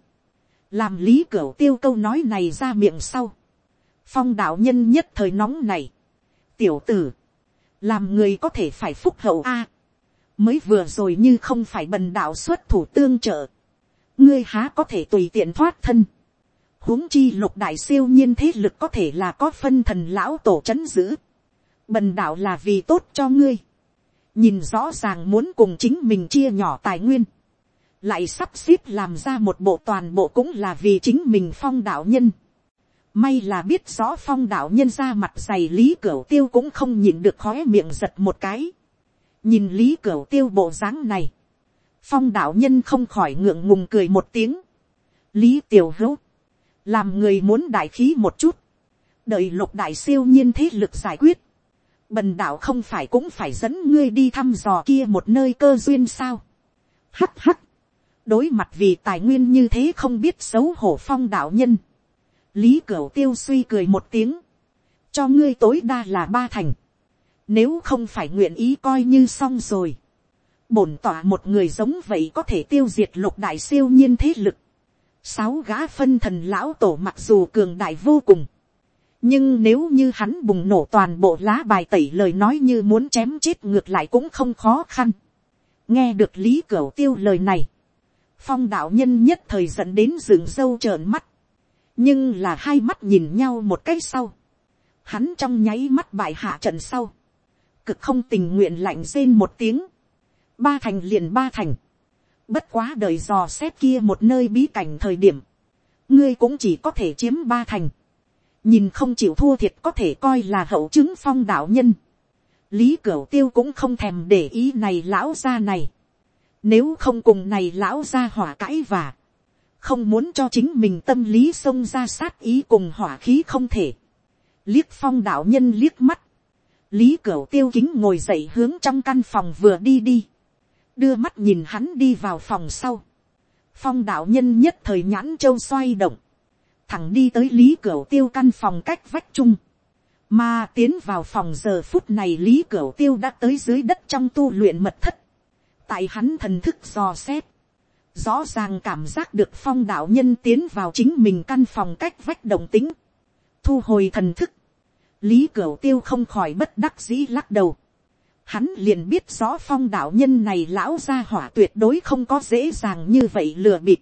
làm lý cửa tiêu câu nói này ra miệng sau, phong đạo nhân nhất thời nóng này, tiểu tử, làm người có thể phải phúc hậu a, mới vừa rồi như không phải bần đạo xuất thủ tương trợ, ngươi há có thể tùy tiện thoát thân, huống chi lục đại siêu nhiên thế lực có thể là có phân thần lão tổ c h ấ n giữ, bần đạo là vì tốt cho ngươi, nhìn rõ ràng muốn cùng chính mình chia nhỏ tài nguyên, lại sắp xếp làm ra một bộ toàn bộ cũng là vì chính mình phong đạo nhân. May là biết rõ phong đạo nhân ra mặt dày lý cửu tiêu cũng không nhìn được khóe miệng giật một cái. nhìn lý cửu tiêu bộ dáng này, phong đạo nhân không khỏi ngượng ngùng cười một tiếng. lý tiểu hữu, làm người muốn đại khí một chút, đợi lục đại siêu nhiên thế lực giải quyết, bần đạo không phải cũng phải dẫn ngươi đi thăm dò kia một nơi cơ duyên sao. hắt hắt, đối mặt vì tài nguyên như thế không biết xấu hổ phong đạo nhân. lý cửu tiêu suy cười một tiếng, cho ngươi tối đa là ba thành, nếu không phải nguyện ý coi như xong rồi. bổn tỏa một người giống vậy có thể tiêu diệt lục đại siêu nhiên thế lực. sáu gã phân thần lão tổ mặc dù cường đại vô cùng, nhưng nếu như hắn bùng nổ toàn bộ lá bài tẩy lời nói như muốn chém chết ngược lại cũng không khó khăn. nghe được lý cửu tiêu lời này, phong đạo nhân nhất thời dẫn đến rừng sâu trợn mắt, nhưng là hai mắt nhìn nhau một cái sau, hắn trong nháy mắt bại hạ trận sau, cực không tình nguyện lạnh rên một tiếng, ba thành liền ba thành, bất quá đời dò xét kia một nơi bí cảnh thời điểm, ngươi cũng chỉ có thể chiếm ba thành, nhìn không chịu thua thiệt có thể coi là hậu chứng phong đạo nhân. lý cửu tiêu cũng không thèm để ý này lão gia này. nếu không cùng này lão gia hỏa cãi và, không muốn cho chính mình tâm lý xông ra sát ý cùng hỏa khí không thể. liếc phong đạo nhân liếc mắt, lý cửu tiêu kính ngồi dậy hướng trong căn phòng vừa đi đi, đưa mắt nhìn hắn đi vào phòng sau. phong đạo nhân nhất thời nhãn châu xoay động, thẳng đi tới lý cửa tiêu căn phòng cách vách chung. Mà tiến vào phòng giờ phút này lý cửa tiêu đã tới dưới đất trong tu luyện mật thất. Tại hắn thần thức dò xét. Rõ ràng cảm giác được phong đạo nhân tiến vào chính mình căn phòng cách vách đồng tính. Thu hồi thần thức. Lý cửa tiêu không khỏi bất đắc dĩ lắc đầu. Hắn liền biết rõ phong đạo nhân này lão gia hỏa tuyệt đối không có dễ dàng như vậy lừa bịp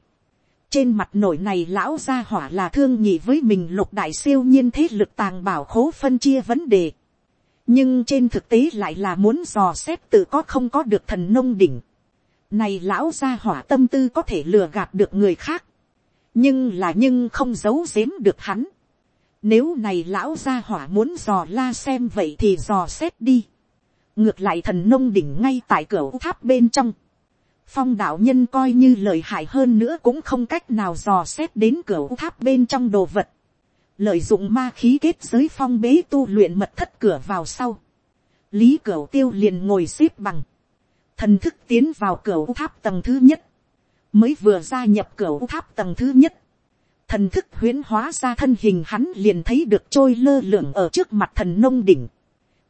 trên mặt nổi này lão gia hỏa là thương nhị với mình lục đại siêu nhiên thế lực tàng bảo khố phân chia vấn đề. nhưng trên thực tế lại là muốn dò xét tự có không có được thần nông đỉnh. này lão gia hỏa tâm tư có thể lừa gạt được người khác. nhưng là nhưng không giấu giếm được hắn. nếu này lão gia hỏa muốn dò la xem vậy thì dò xét đi. ngược lại thần nông đỉnh ngay tại cửa tháp bên trong phong đạo nhân coi như lợi hại hơn nữa cũng không cách nào dò xét đến cửa tháp bên trong đồ vật. lợi dụng ma khí kết giới phong bế tu luyện mật thất cửa vào sau. lý cửa tiêu liền ngồi xếp bằng. thần thức tiến vào cửa tháp tầng thứ nhất. mới vừa gia nhập cửa tháp tầng thứ nhất. thần thức huyến hóa ra thân hình hắn liền thấy được trôi lơ lửng ở trước mặt thần nông đỉnh.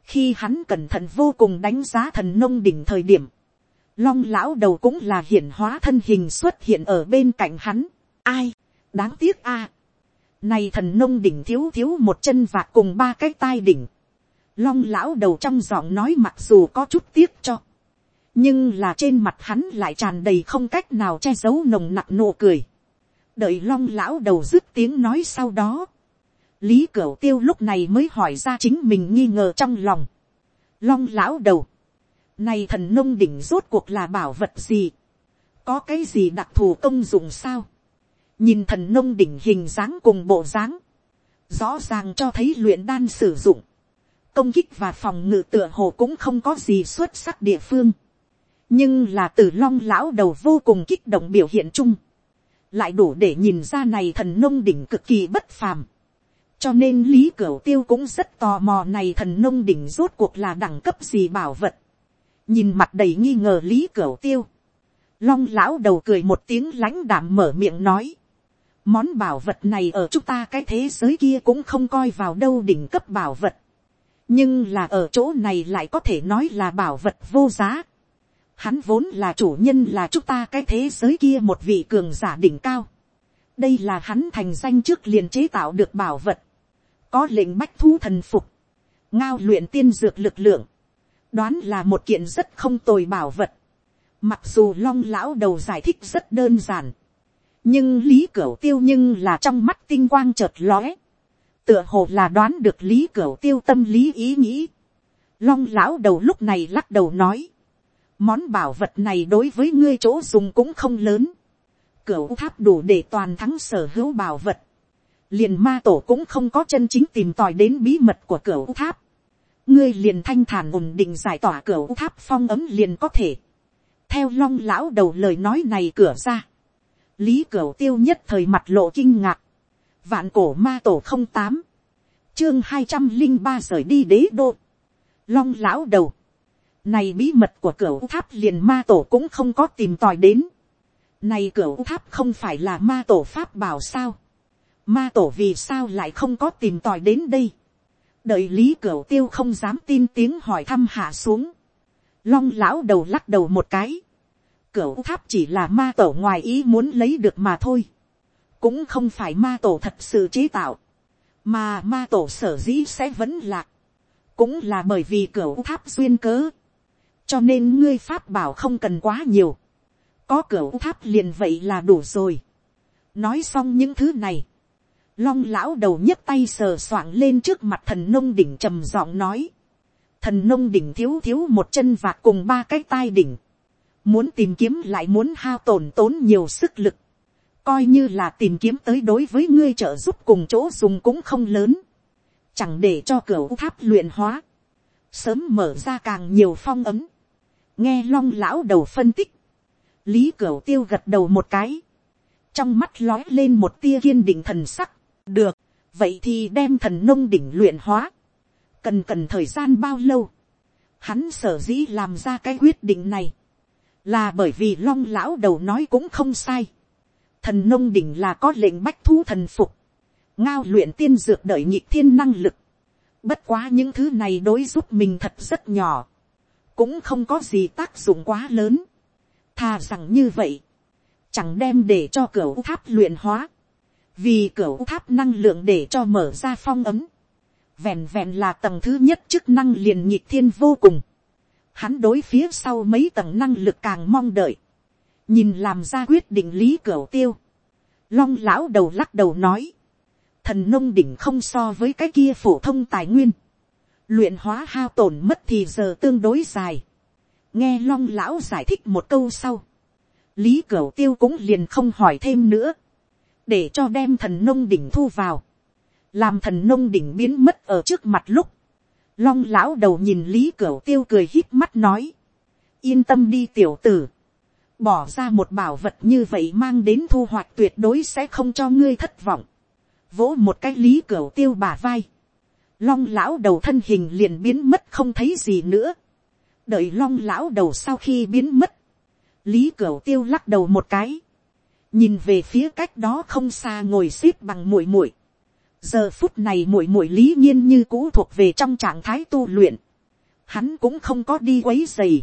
khi hắn cẩn thận vô cùng đánh giá thần nông đỉnh thời điểm, long lão đầu cũng là hiển hóa thân hình xuất hiện ở bên cạnh hắn. ai, đáng tiếc a. này thần nông đỉnh thiếu thiếu một chân và cùng ba cái tai đỉnh. long lão đầu trong giọng nói mặc dù có chút tiếc cho. nhưng là trên mặt hắn lại tràn đầy không cách nào che giấu nồng nặc nụ cười. đợi long lão đầu dứt tiếng nói sau đó. lý cửu tiêu lúc này mới hỏi ra chính mình nghi ngờ trong lòng. long lão đầu này thần nông đỉnh rốt cuộc là bảo vật gì? Có cái gì đặc thù công dụng sao? Nhìn thần nông đỉnh hình dáng cùng bộ dáng. Rõ ràng cho thấy luyện đan sử dụng. công kích và phòng ngự tựa hồ cũng không có gì xuất sắc địa phương. nhưng là từ long lão đầu vô cùng kích động biểu hiện chung, lại đủ để nhìn ra này thần nông đỉnh cực kỳ bất phàm. cho nên lý cửu tiêu cũng rất tò mò này thần nông đỉnh rốt cuộc là đẳng cấp gì bảo vật nhìn mặt đầy nghi ngờ lý cửu tiêu. long lão đầu cười một tiếng lãnh đảm mở miệng nói. món bảo vật này ở chúng ta cái thế giới kia cũng không coi vào đâu đỉnh cấp bảo vật nhưng là ở chỗ này lại có thể nói là bảo vật vô giá. Hắn vốn là chủ nhân là chúng ta cái thế giới kia một vị cường giả đỉnh cao. đây là hắn thành danh trước liền chế tạo được bảo vật. có lệnh bách thu thần phục. ngao luyện tiên dược lực lượng đoán là một kiện rất không tồi bảo vật. mặc dù long lão đầu giải thích rất đơn giản. nhưng lý cửu tiêu nhưng là trong mắt tinh quang chợt lóe tựa hồ là đoán được lý cửu tiêu tâm lý ý nghĩ. long lão đầu lúc này lắc đầu nói, món bảo vật này đối với ngươi chỗ dùng cũng không lớn. cửu tháp đủ để toàn thắng sở hữu bảo vật. liền ma tổ cũng không có chân chính tìm tòi đến bí mật của cửu tháp ngươi liền thanh thản ổn định giải tỏa cửa tháp phong ấm liền có thể. theo long lão đầu lời nói này cửa ra. lý cửa tiêu nhất thời mặt lộ kinh ngạc Vạn cổ ma tổ không tám, Chương hai trăm linh ba rời đi đế đô. Long lão đầu. Này bí mật của cửa tháp liền ma tổ cũng không có tìm tòi đến. Này cửa tháp không phải là ma tổ pháp bảo sao. Ma tổ vì sao lại không có tìm tòi đến đây. Đợi lý cửu tiêu không dám tin tiếng hỏi thăm hạ xuống. Long lão đầu lắc đầu một cái. cửu tháp chỉ là ma tổ ngoài ý muốn lấy được mà thôi cũng không phải ma tổ thật sự chế tạo, mà ma tổ sở dĩ sẽ vẫn lạc, cũng là bởi vì cửu tháp duyên cớ, cho nên ngươi pháp bảo không cần quá nhiều, có cửu tháp liền vậy là đủ rồi. nói xong những thứ này, long lão đầu nhấc tay sờ soạng lên trước mặt thần nông đỉnh trầm giọng nói, thần nông đỉnh thiếu thiếu một chân và cùng ba cái tai đỉnh, muốn tìm kiếm lại muốn hao tổn tốn nhiều sức lực, coi như là tìm kiếm tới đối với ngươi trợ giúp cùng chỗ dùng cũng không lớn, chẳng để cho cửa tháp luyện hóa, sớm mở ra càng nhiều phong ấm, nghe long lão đầu phân tích, lý cửa tiêu gật đầu một cái, trong mắt lói lên một tia kiên định thần sắc, được, vậy thì đem thần nông đỉnh luyện hóa, cần cần thời gian bao lâu, hắn sở dĩ làm ra cái quyết định này, là bởi vì long lão đầu nói cũng không sai, thần nông đỉnh là có lệnh bách thu thần phục, ngao luyện tiên dược đợi nhị thiên năng lực, bất quá những thứ này đối giúp mình thật rất nhỏ, cũng không có gì tác dụng quá lớn, thà rằng như vậy, chẳng đem để cho cửa tháp luyện hóa, vì cửa tháp năng lượng để cho mở ra phong ấm, vẹn vẹn là tầng thứ nhất chức năng liền nhịp thiên vô cùng, hắn đối phía sau mấy tầng năng lực càng mong đợi, nhìn làm ra quyết định lý cửa tiêu, long lão đầu lắc đầu nói, thần nông đỉnh không so với cái kia phổ thông tài nguyên, luyện hóa hao tổn mất thì giờ tương đối dài, nghe long lão giải thích một câu sau, lý cửu tiêu cũng liền không hỏi thêm nữa, để cho đem thần nông đỉnh thu vào, làm thần nông đỉnh biến mất ở trước mặt lúc, long lão đầu nhìn lý cửu tiêu cười hít mắt nói, yên tâm đi tiểu tử, bỏ ra một bảo vật như vậy mang đến thu hoạch tuyệt đối sẽ không cho ngươi thất vọng. vỗ một cái lý cửa tiêu bả vai. long lão đầu thân hình liền biến mất không thấy gì nữa. đợi long lão đầu sau khi biến mất. lý cửa tiêu lắc đầu một cái nhìn về phía cách đó không xa ngồi xếp bằng muội muội. giờ phút này muội muội lý nhiên như cũ thuộc về trong trạng thái tu luyện. hắn cũng không có đi quấy dày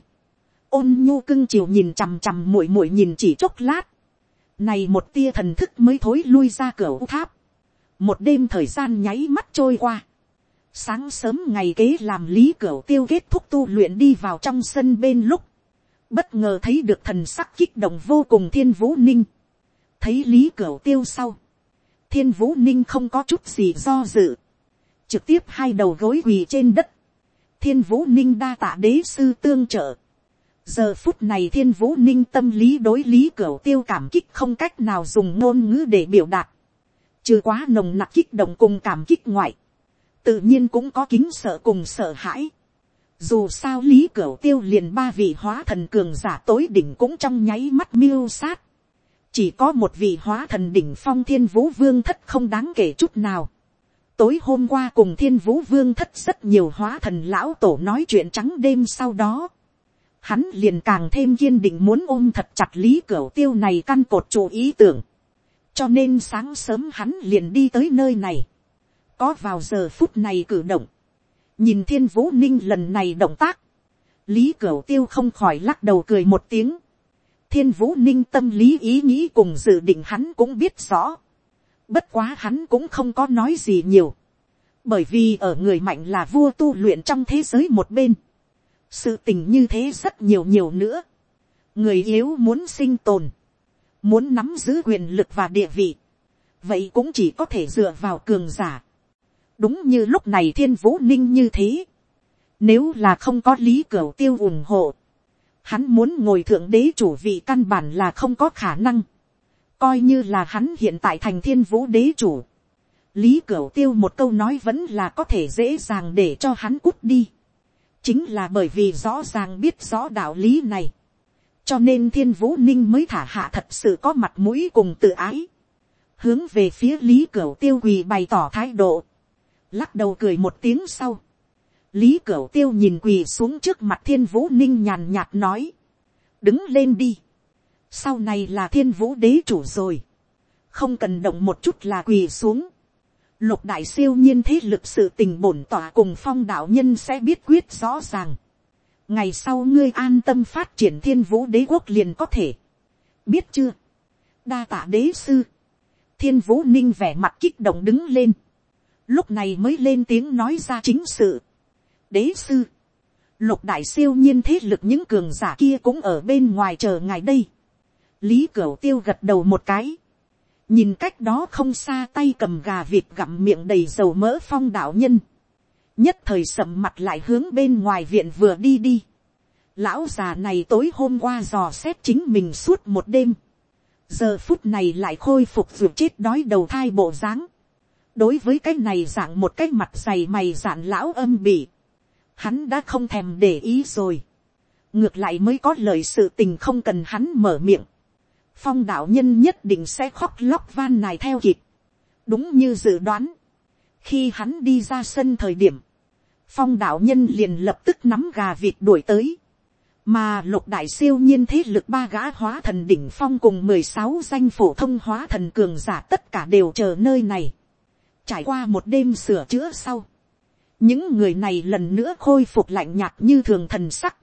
ôn nhu cưng chiều nhìn chằm chằm muội muội nhìn chỉ chốc lát. Này một tia thần thức mới thối lui ra cửa tháp. Một đêm thời gian nháy mắt trôi qua. Sáng sớm ngày kế làm lý cửa tiêu kết thúc tu luyện đi vào trong sân bên lúc. Bất ngờ thấy được thần sắc kích động vô cùng thiên vũ ninh. Thấy lý cửu tiêu sau. Thiên vũ ninh không có chút gì do dự. Trực tiếp hai đầu gối quỳ trên đất. Thiên vũ ninh đa tạ đế sư tương trợ giờ phút này thiên vũ ninh tâm lý đối lý cửu tiêu cảm kích không cách nào dùng ngôn ngữ để biểu đạt, trừ quá nồng nặc kích động cùng cảm kích ngoại, tự nhiên cũng có kính sợ cùng sợ hãi. Dù sao lý cửu tiêu liền ba vị hóa thần cường giả tối đỉnh cũng trong nháy mắt miêu sát. Chỉ có một vị hóa thần đỉnh phong thiên vũ vương thất không đáng kể chút nào. Tối hôm qua cùng thiên vũ vương thất rất nhiều hóa thần lão tổ nói chuyện trắng đêm sau đó. Hắn liền càng thêm kiên định muốn ôm thật chặt lý cửu tiêu này căn cột chủ ý tưởng. Cho nên sáng sớm hắn liền đi tới nơi này. Có vào giờ phút này cử động nhìn thiên vũ ninh lần này động tác, lý cửu tiêu không khỏi lắc đầu cười một tiếng, thiên vũ ninh tâm lý ý nghĩ cùng dự định hắn cũng biết rõ, bất quá hắn cũng không có nói gì nhiều, bởi vì ở người mạnh là vua tu luyện trong thế giới một bên, sự tình như thế rất nhiều nhiều nữa, người yếu muốn sinh tồn, muốn nắm giữ quyền lực và địa vị, vậy cũng chỉ có thể dựa vào cường giả, đúng như lúc này thiên vũ ninh như thế. Nếu là không có lý cửu tiêu ủng hộ, hắn muốn ngồi thượng đế chủ vị căn bản là không có khả năng. Coi như là hắn hiện tại thành thiên vũ đế chủ. Lý cửu tiêu một câu nói vẫn là có thể dễ dàng để cho hắn cút đi. Chính là bởi vì rõ ràng biết rõ đạo lý này. Cho nên thiên vũ ninh mới thả hạ thật sự có mặt mũi cùng tự ái. Hướng về phía lý cửu tiêu quỳ bày tỏ thái độ lắc đầu cười một tiếng sau lý cửu tiêu nhìn quỳ xuống trước mặt thiên vũ ninh nhàn nhạt nói. đứng lên đi. sau này là thiên vũ đế chủ rồi. không cần động một chút là quỳ xuống. lục đại siêu nhiên thế lực sự tình bổn tỏa cùng phong đạo nhân sẽ biết quyết rõ ràng. ngày sau ngươi an tâm phát triển thiên vũ đế quốc liền có thể. biết chưa. đa tạ đế sư. thiên vũ ninh vẻ mặt kích động đứng lên lúc này mới lên tiếng nói ra chính sự đế sư, lục đại siêu nhiên thế lực những cường giả kia cũng ở bên ngoài chờ ngài đây. lý cửu tiêu gật đầu một cái. nhìn cách đó không xa tay cầm gà vịt gặm miệng đầy dầu mỡ phong đạo nhân. nhất thời sầm mặt lại hướng bên ngoài viện vừa đi đi. lão già này tối hôm qua dò xét chính mình suốt một đêm. giờ phút này lại khôi phục ruột chết đói đầu thai bộ dáng đối với cái này dạng một cái mặt dày mày dạn lão âm bị, hắn đã không thèm để ý rồi, ngược lại mới có lời sự tình không cần hắn mở miệng, phong đạo nhân nhất định sẽ khóc lóc van này theo kịp, đúng như dự đoán, khi hắn đi ra sân thời điểm, phong đạo nhân liền lập tức nắm gà vịt đuổi tới, mà lục đại siêu nhiên thế lực ba gã hóa thần đỉnh phong cùng mười sáu danh phổ thông hóa thần cường giả tất cả đều chờ nơi này. Trải qua một đêm sửa chữa sau. Những người này lần nữa khôi phục lạnh nhạt như thường thần sắc.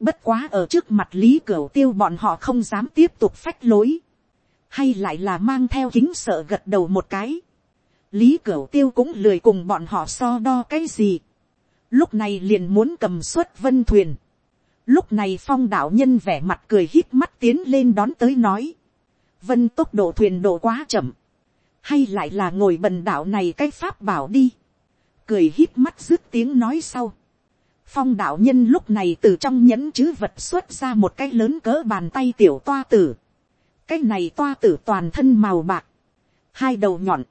Bất quá ở trước mặt Lý Cửu Tiêu bọn họ không dám tiếp tục phách lối. Hay lại là mang theo kính sợ gật đầu một cái. Lý Cửu Tiêu cũng lười cùng bọn họ so đo cái gì. Lúc này liền muốn cầm suất vân thuyền. Lúc này phong đạo nhân vẻ mặt cười hít mắt tiến lên đón tới nói. Vân tốc độ thuyền độ quá chậm hay lại là ngồi bần đạo này cái pháp bảo đi, cười hít mắt rước tiếng nói sau. phong đạo nhân lúc này từ trong nhẫn chứ vật xuất ra một cái lớn cỡ bàn tay tiểu toa tử. cái này toa tử toàn thân màu bạc, hai đầu nhọn,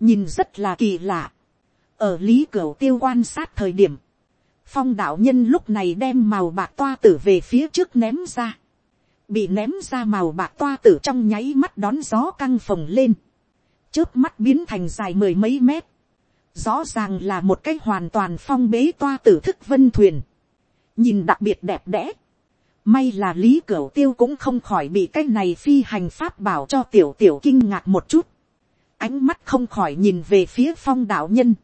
nhìn rất là kỳ lạ. ở lý cửa tiêu quan sát thời điểm, phong đạo nhân lúc này đem màu bạc toa tử về phía trước ném ra. bị ném ra màu bạc toa tử trong nháy mắt đón gió căng phồng lên trước mắt biến thành dài mười mấy mét, rõ ràng là một cái hoàn toàn phong bế toa tử thức vân thuyền, nhìn đặc biệt đẹp đẽ, may là lý cửu tiêu cũng không khỏi bị cái này phi hành pháp bảo cho tiểu tiểu kinh ngạc một chút, ánh mắt không khỏi nhìn về phía phong đạo nhân,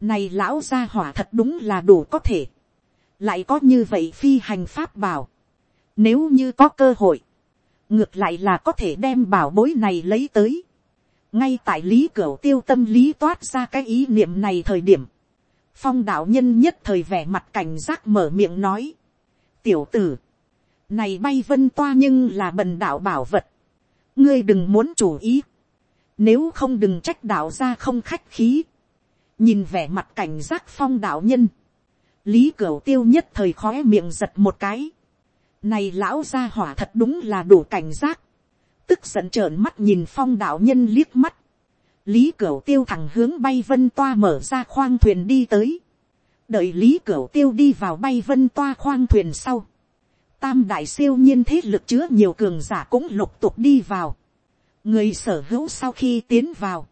này lão gia hỏa thật đúng là đủ có thể, lại có như vậy phi hành pháp bảo, nếu như có cơ hội, ngược lại là có thể đem bảo bối này lấy tới, ngay tại lý cửu tiêu tâm lý toát ra cái ý niệm này thời điểm, phong đạo nhân nhất thời vẻ mặt cảnh giác mở miệng nói, tiểu tử, này bay vân toa nhưng là bần đạo bảo vật, ngươi đừng muốn chủ ý, nếu không đừng trách đạo ra không khách khí, nhìn vẻ mặt cảnh giác phong đạo nhân, lý cửu tiêu nhất thời khói miệng giật một cái, này lão gia hỏa thật đúng là đủ cảnh giác, tức giận trợn mắt nhìn phong đạo nhân liếc mắt, lý cửu tiêu thẳng hướng bay vân toa mở ra khoang thuyền đi tới, đợi lý cửu tiêu đi vào bay vân toa khoang thuyền sau, tam đại siêu nhiên thế lực chứa nhiều cường giả cũng lục tục đi vào, người sở hữu sau khi tiến vào,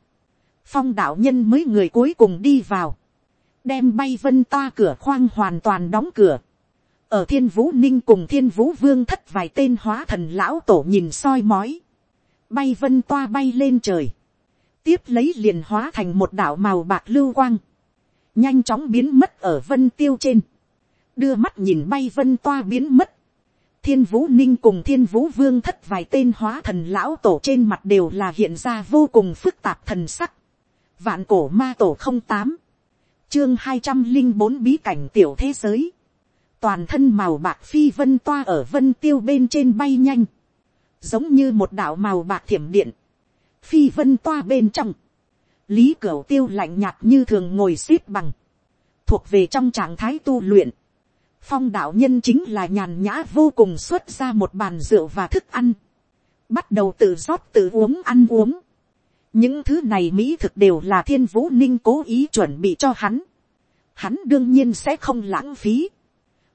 phong đạo nhân mới người cuối cùng đi vào, đem bay vân toa cửa khoang hoàn toàn đóng cửa, ở thiên vũ ninh cùng thiên vũ vương thất vài tên hóa thần lão tổ nhìn soi mói, bay vân toa bay lên trời, tiếp lấy liền hóa thành một đảo màu bạc lưu quang, nhanh chóng biến mất ở vân tiêu trên, đưa mắt nhìn bay vân toa biến mất, thiên vũ ninh cùng thiên vũ vương thất vài tên hóa thần lão tổ trên mặt đều là hiện ra vô cùng phức tạp thần sắc, vạn cổ ma tổ không tám, chương hai trăm linh bốn bí cảnh tiểu thế giới, toàn thân màu bạc phi vân toa ở vân tiêu bên trên bay nhanh, giống như một đạo màu bạc thiểm điện, phi vân toa bên trong, lý cửu tiêu lạnh nhạt như thường ngồi x ế p bằng, thuộc về trong trạng thái tu luyện, phong đạo nhân chính là nhàn nhã vô cùng xuất ra một bàn rượu và thức ăn, bắt đầu tự rót tự uống ăn uống, những thứ này mỹ thực đều là thiên vũ ninh cố ý chuẩn bị cho hắn, hắn đương nhiên sẽ không lãng phí,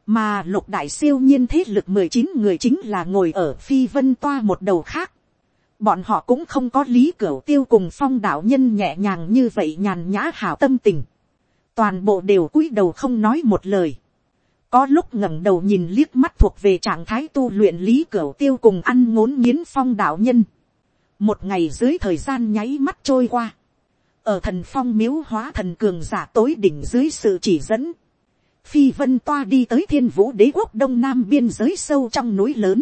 mà lục đại siêu nhiên thế lực mười chín người chính là ngồi ở phi vân toa một đầu khác, bọn họ cũng không có lý cửa tiêu cùng phong đạo nhân nhẹ nhàng như vậy nhàn nhã hảo tâm tình, toàn bộ đều cúi đầu không nói một lời, có lúc ngẩng đầu nhìn liếc mắt thuộc về trạng thái tu luyện lý cửa tiêu cùng ăn ngốn nghiến phong đạo nhân, một ngày dưới thời gian nháy mắt trôi qua, ở thần phong miếu hóa thần cường giả tối đỉnh dưới sự chỉ dẫn, phi vân toa đi tới thiên vũ đế quốc đông nam biên giới sâu trong núi lớn,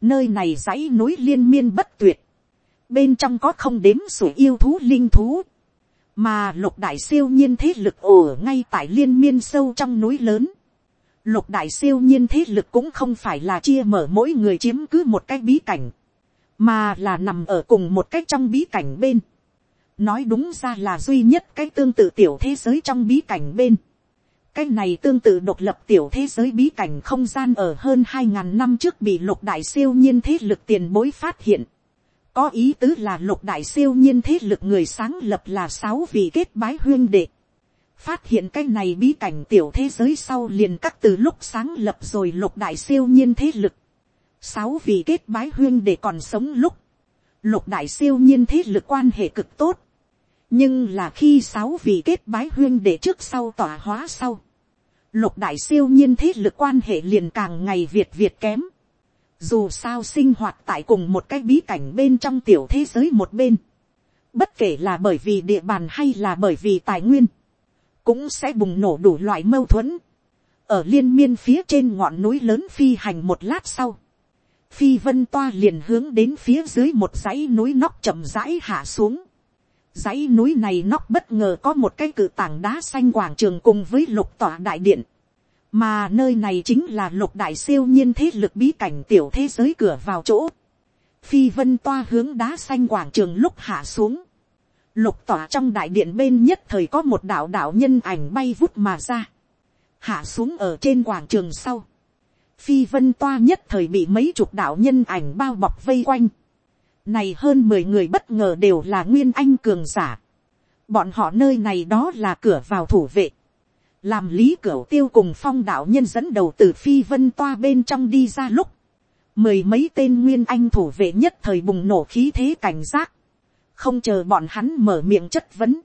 nơi này dãy núi liên miên bất tuyệt, bên trong có không đếm sủi yêu thú linh thú, mà lục đại siêu nhiên thế lực ổ ngay tại liên miên sâu trong núi lớn, lục đại siêu nhiên thế lực cũng không phải là chia mở mỗi người chiếm cứ một cái bí cảnh, mà là nằm ở cùng một cách trong bí cảnh bên. nói đúng ra là duy nhất cái tương tự tiểu thế giới trong bí cảnh bên cái này tương tự độc lập tiểu thế giới bí cảnh không gian ở hơn hai ngàn năm trước bị lục đại siêu nhiên thế lực tiền bối phát hiện. có ý tứ là lục đại siêu nhiên thế lực người sáng lập là sáu vị kết bái huyên đệ. phát hiện cái này bí cảnh tiểu thế giới sau liền cắt từ lúc sáng lập rồi lục đại siêu nhiên thế lực sáu vị kết bái huyên đệ còn sống lúc, lục đại siêu nhiên thế lực quan hệ cực tốt, nhưng là khi sáu vị kết bái huyên để trước sau tỏa hóa sau, lục đại siêu nhiên thế lực quan hệ liền càng ngày việt việt kém, dù sao sinh hoạt tại cùng một cái bí cảnh bên trong tiểu thế giới một bên, bất kể là bởi vì địa bàn hay là bởi vì tài nguyên, cũng sẽ bùng nổ đủ loại mâu thuẫn, ở liên miên phía trên ngọn núi lớn phi hành một lát sau, phi vân toa liền hướng đến phía dưới một dãy núi nóc chậm rãi hạ xuống dãy núi này nóc bất ngờ có một cái cự tảng đá xanh quảng trường cùng với lục tỏa đại điện. mà nơi này chính là lục đại siêu nhiên thế lực bí cảnh tiểu thế giới cửa vào chỗ. phi vân toa hướng đá xanh quảng trường lúc hạ xuống. lục tỏa trong đại điện bên nhất thời có một đạo đạo nhân ảnh bay vút mà ra. hạ xuống ở trên quảng trường sau phi vân toa nhất thời bị mấy chục đạo nhân ảnh bao bọc vây quanh. Này hơn mười người bất ngờ đều là nguyên anh cường giả. Bọn họ nơi này đó là cửa vào thủ vệ. Làm lý cửa tiêu cùng phong đạo nhân dẫn đầu từ phi vân toa bên trong đi ra lúc. Mười mấy tên nguyên anh thủ vệ nhất thời bùng nổ khí thế cảnh giác. Không chờ bọn hắn mở miệng chất vấn.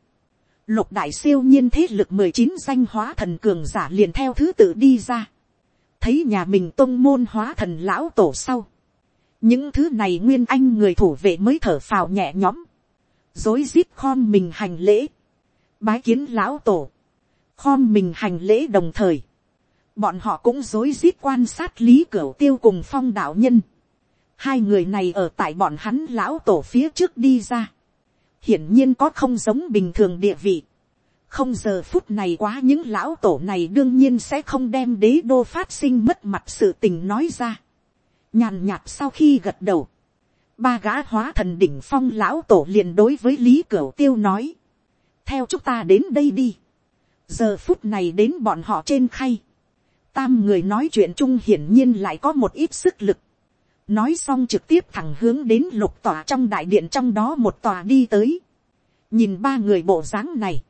Lục đại siêu nhiên thế lực mười chín danh hóa thần cường giả liền theo thứ tự đi ra thấy nhà mình tôn môn hóa thần lão tổ sau những thứ này nguyên anh người thủ vệ mới thở phào nhẹ nhõm, dối rít khom mình hành lễ, bái kiến lão tổ, khom mình hành lễ đồng thời, bọn họ cũng dối rít quan sát lý cửa tiêu cùng phong đạo nhân. hai người này ở tại bọn hắn lão tổ phía trước đi ra, hiển nhiên có không giống bình thường địa vị. Không giờ phút này quá những lão tổ này đương nhiên sẽ không đem đế đô phát sinh mất mặt sự tình nói ra nhàn nhạt sau khi gật đầu, ba gã hóa thần đỉnh phong lão tổ liền đối với lý cửu tiêu nói, theo chúng ta đến đây đi. giờ phút này đến bọn họ trên khay, tam người nói chuyện chung hiển nhiên lại có một ít sức lực. nói xong trực tiếp thẳng hướng đến lục tòa trong đại điện trong đó một tòa đi tới nhìn ba người bộ dáng này,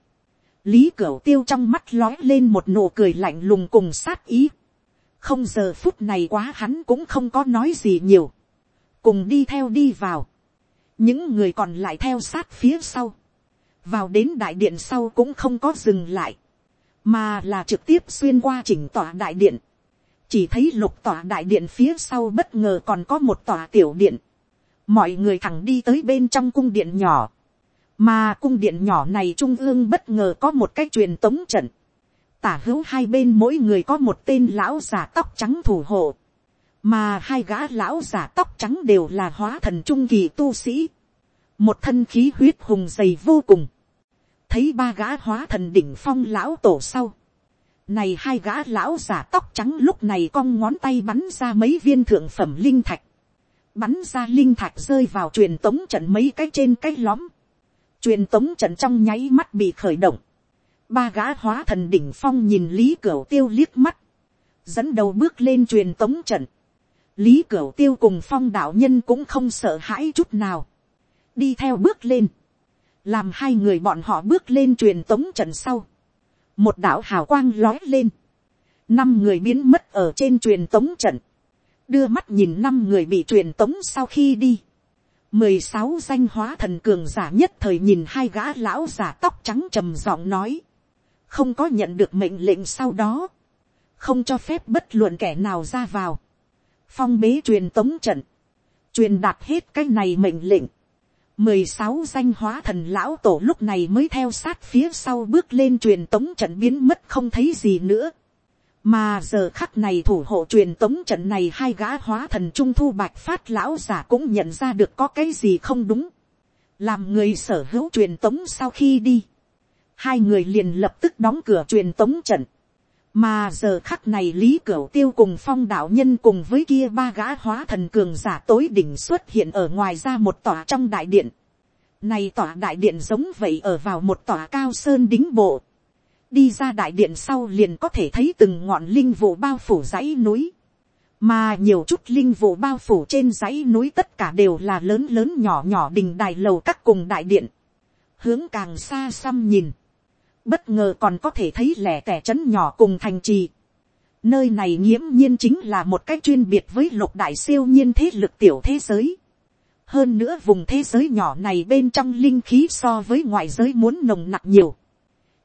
lý cửu tiêu trong mắt lói lên một nụ cười lạnh lùng cùng sát ý không giờ phút này quá hắn cũng không có nói gì nhiều, cùng đi theo đi vào, những người còn lại theo sát phía sau, vào đến đại điện sau cũng không có dừng lại, mà là trực tiếp xuyên qua chỉnh tòa đại điện, chỉ thấy lục tòa đại điện phía sau bất ngờ còn có một tòa tiểu điện, mọi người thẳng đi tới bên trong cung điện nhỏ, mà cung điện nhỏ này trung ương bất ngờ có một cái truyền tống trận, tả hữu hai bên mỗi người có một tên lão giả tóc trắng thủ hộ, mà hai gã lão giả tóc trắng đều là hóa thần trung kỳ tu sĩ, một thân khí huyết hùng dày vô cùng, thấy ba gã hóa thần đỉnh phong lão tổ sau, này hai gã lão giả tóc trắng lúc này cong ngón tay bắn ra mấy viên thượng phẩm linh thạch, bắn ra linh thạch rơi vào truyền tống trận mấy cái trên cái lõm, truyền tống trận trong nháy mắt bị khởi động, ba gã hóa thần đỉnh phong nhìn lý cửu tiêu liếc mắt, dẫn đầu bước lên truyền tống trận, lý cửu tiêu cùng phong đạo nhân cũng không sợ hãi chút nào, đi theo bước lên, làm hai người bọn họ bước lên truyền tống trận sau, một đạo hào quang lói lên, năm người biến mất ở trên truyền tống trận, đưa mắt nhìn năm người bị truyền tống sau khi đi, mười sáu danh hóa thần cường giả nhất thời nhìn hai gã lão giả tóc trắng trầm giọng nói, không có nhận được mệnh lệnh sau đó, không cho phép bất luận kẻ nào ra vào, phong bế truyền tống trận, truyền đạt hết cái này mệnh lệnh, mười sáu danh hóa thần lão tổ lúc này mới theo sát phía sau bước lên truyền tống trận biến mất không thấy gì nữa. Mà giờ khắc này thủ hộ truyền tống trận này hai gã hóa thần trung thu bạch phát lão giả cũng nhận ra được có cái gì không đúng. Làm người sở hữu truyền tống sau khi đi. Hai người liền lập tức đóng cửa truyền tống trận mà giờ khắc này lý cửu tiêu cùng phong đạo nhân cùng với kia ba gã hóa thần cường giả tối đỉnh xuất hiện ở ngoài ra một tòa trong đại điện. Này tòa đại điện giống vậy ở vào một tòa cao sơn đính bộ. Đi ra đại điện sau liền có thể thấy từng ngọn linh vụ bao phủ dãy núi. Mà nhiều chút linh vụ bao phủ trên dãy núi tất cả đều là lớn lớn nhỏ nhỏ đình đài lầu các cùng đại điện. Hướng càng xa xăm nhìn bất ngờ còn có thể thấy lẻ tẻ trấn nhỏ cùng thành trì. Nơi này nghiễm nhiên chính là một cách chuyên biệt với lục đại siêu nhiên thế lực tiểu thế giới. Hơn nữa vùng thế giới nhỏ này bên trong linh khí so với ngoại giới muốn nồng nặc nhiều.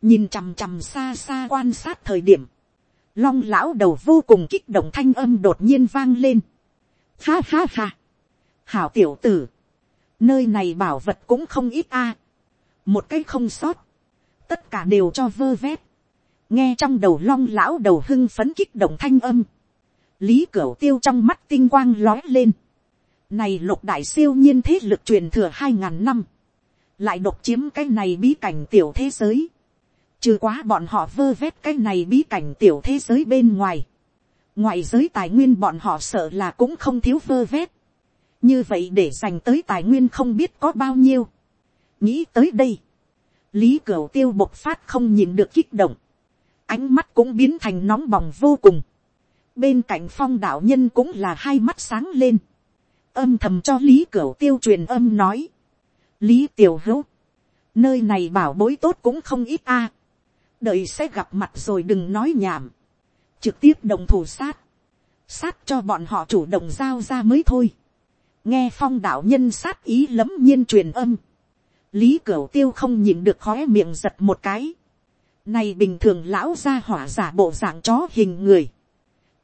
Nhìn chằm chằm xa xa quan sát thời điểm. Long lão đầu vô cùng kích động thanh âm đột nhiên vang lên. Ha ha ha. Hảo tiểu tử. Nơi này bảo vật cũng không ít a. Một cái không sót tất cả đều cho vơ vét, nghe trong đầu long lão đầu hưng phấn kích động thanh âm, lý cửa tiêu trong mắt tinh quang lói lên, này lục đại siêu nhiên thế lực truyền thừa hai ngàn năm, lại độc chiếm cái này bí cảnh tiểu thế giới, trừ quá bọn họ vơ vét cái này bí cảnh tiểu thế giới bên ngoài, ngoại giới tài nguyên bọn họ sợ là cũng không thiếu vơ vét, như vậy để dành tới tài nguyên không biết có bao nhiêu, nghĩ tới đây, lý cửu tiêu bộc phát không nhìn được kích động, ánh mắt cũng biến thành nóng bỏng vô cùng, bên cạnh phong đạo nhân cũng là hai mắt sáng lên, âm thầm cho lý cửu tiêu truyền âm nói, lý tiểu hữu, nơi này bảo bối tốt cũng không ít a, đợi sẽ gặp mặt rồi đừng nói nhảm, trực tiếp đồng thủ sát, sát cho bọn họ chủ động giao ra mới thôi, nghe phong đạo nhân sát ý lấm nhiên truyền âm, lý cửu tiêu không nhìn được khóe miệng giật một cái. Này bình thường lão ra hỏa giả bộ dạng chó hình người.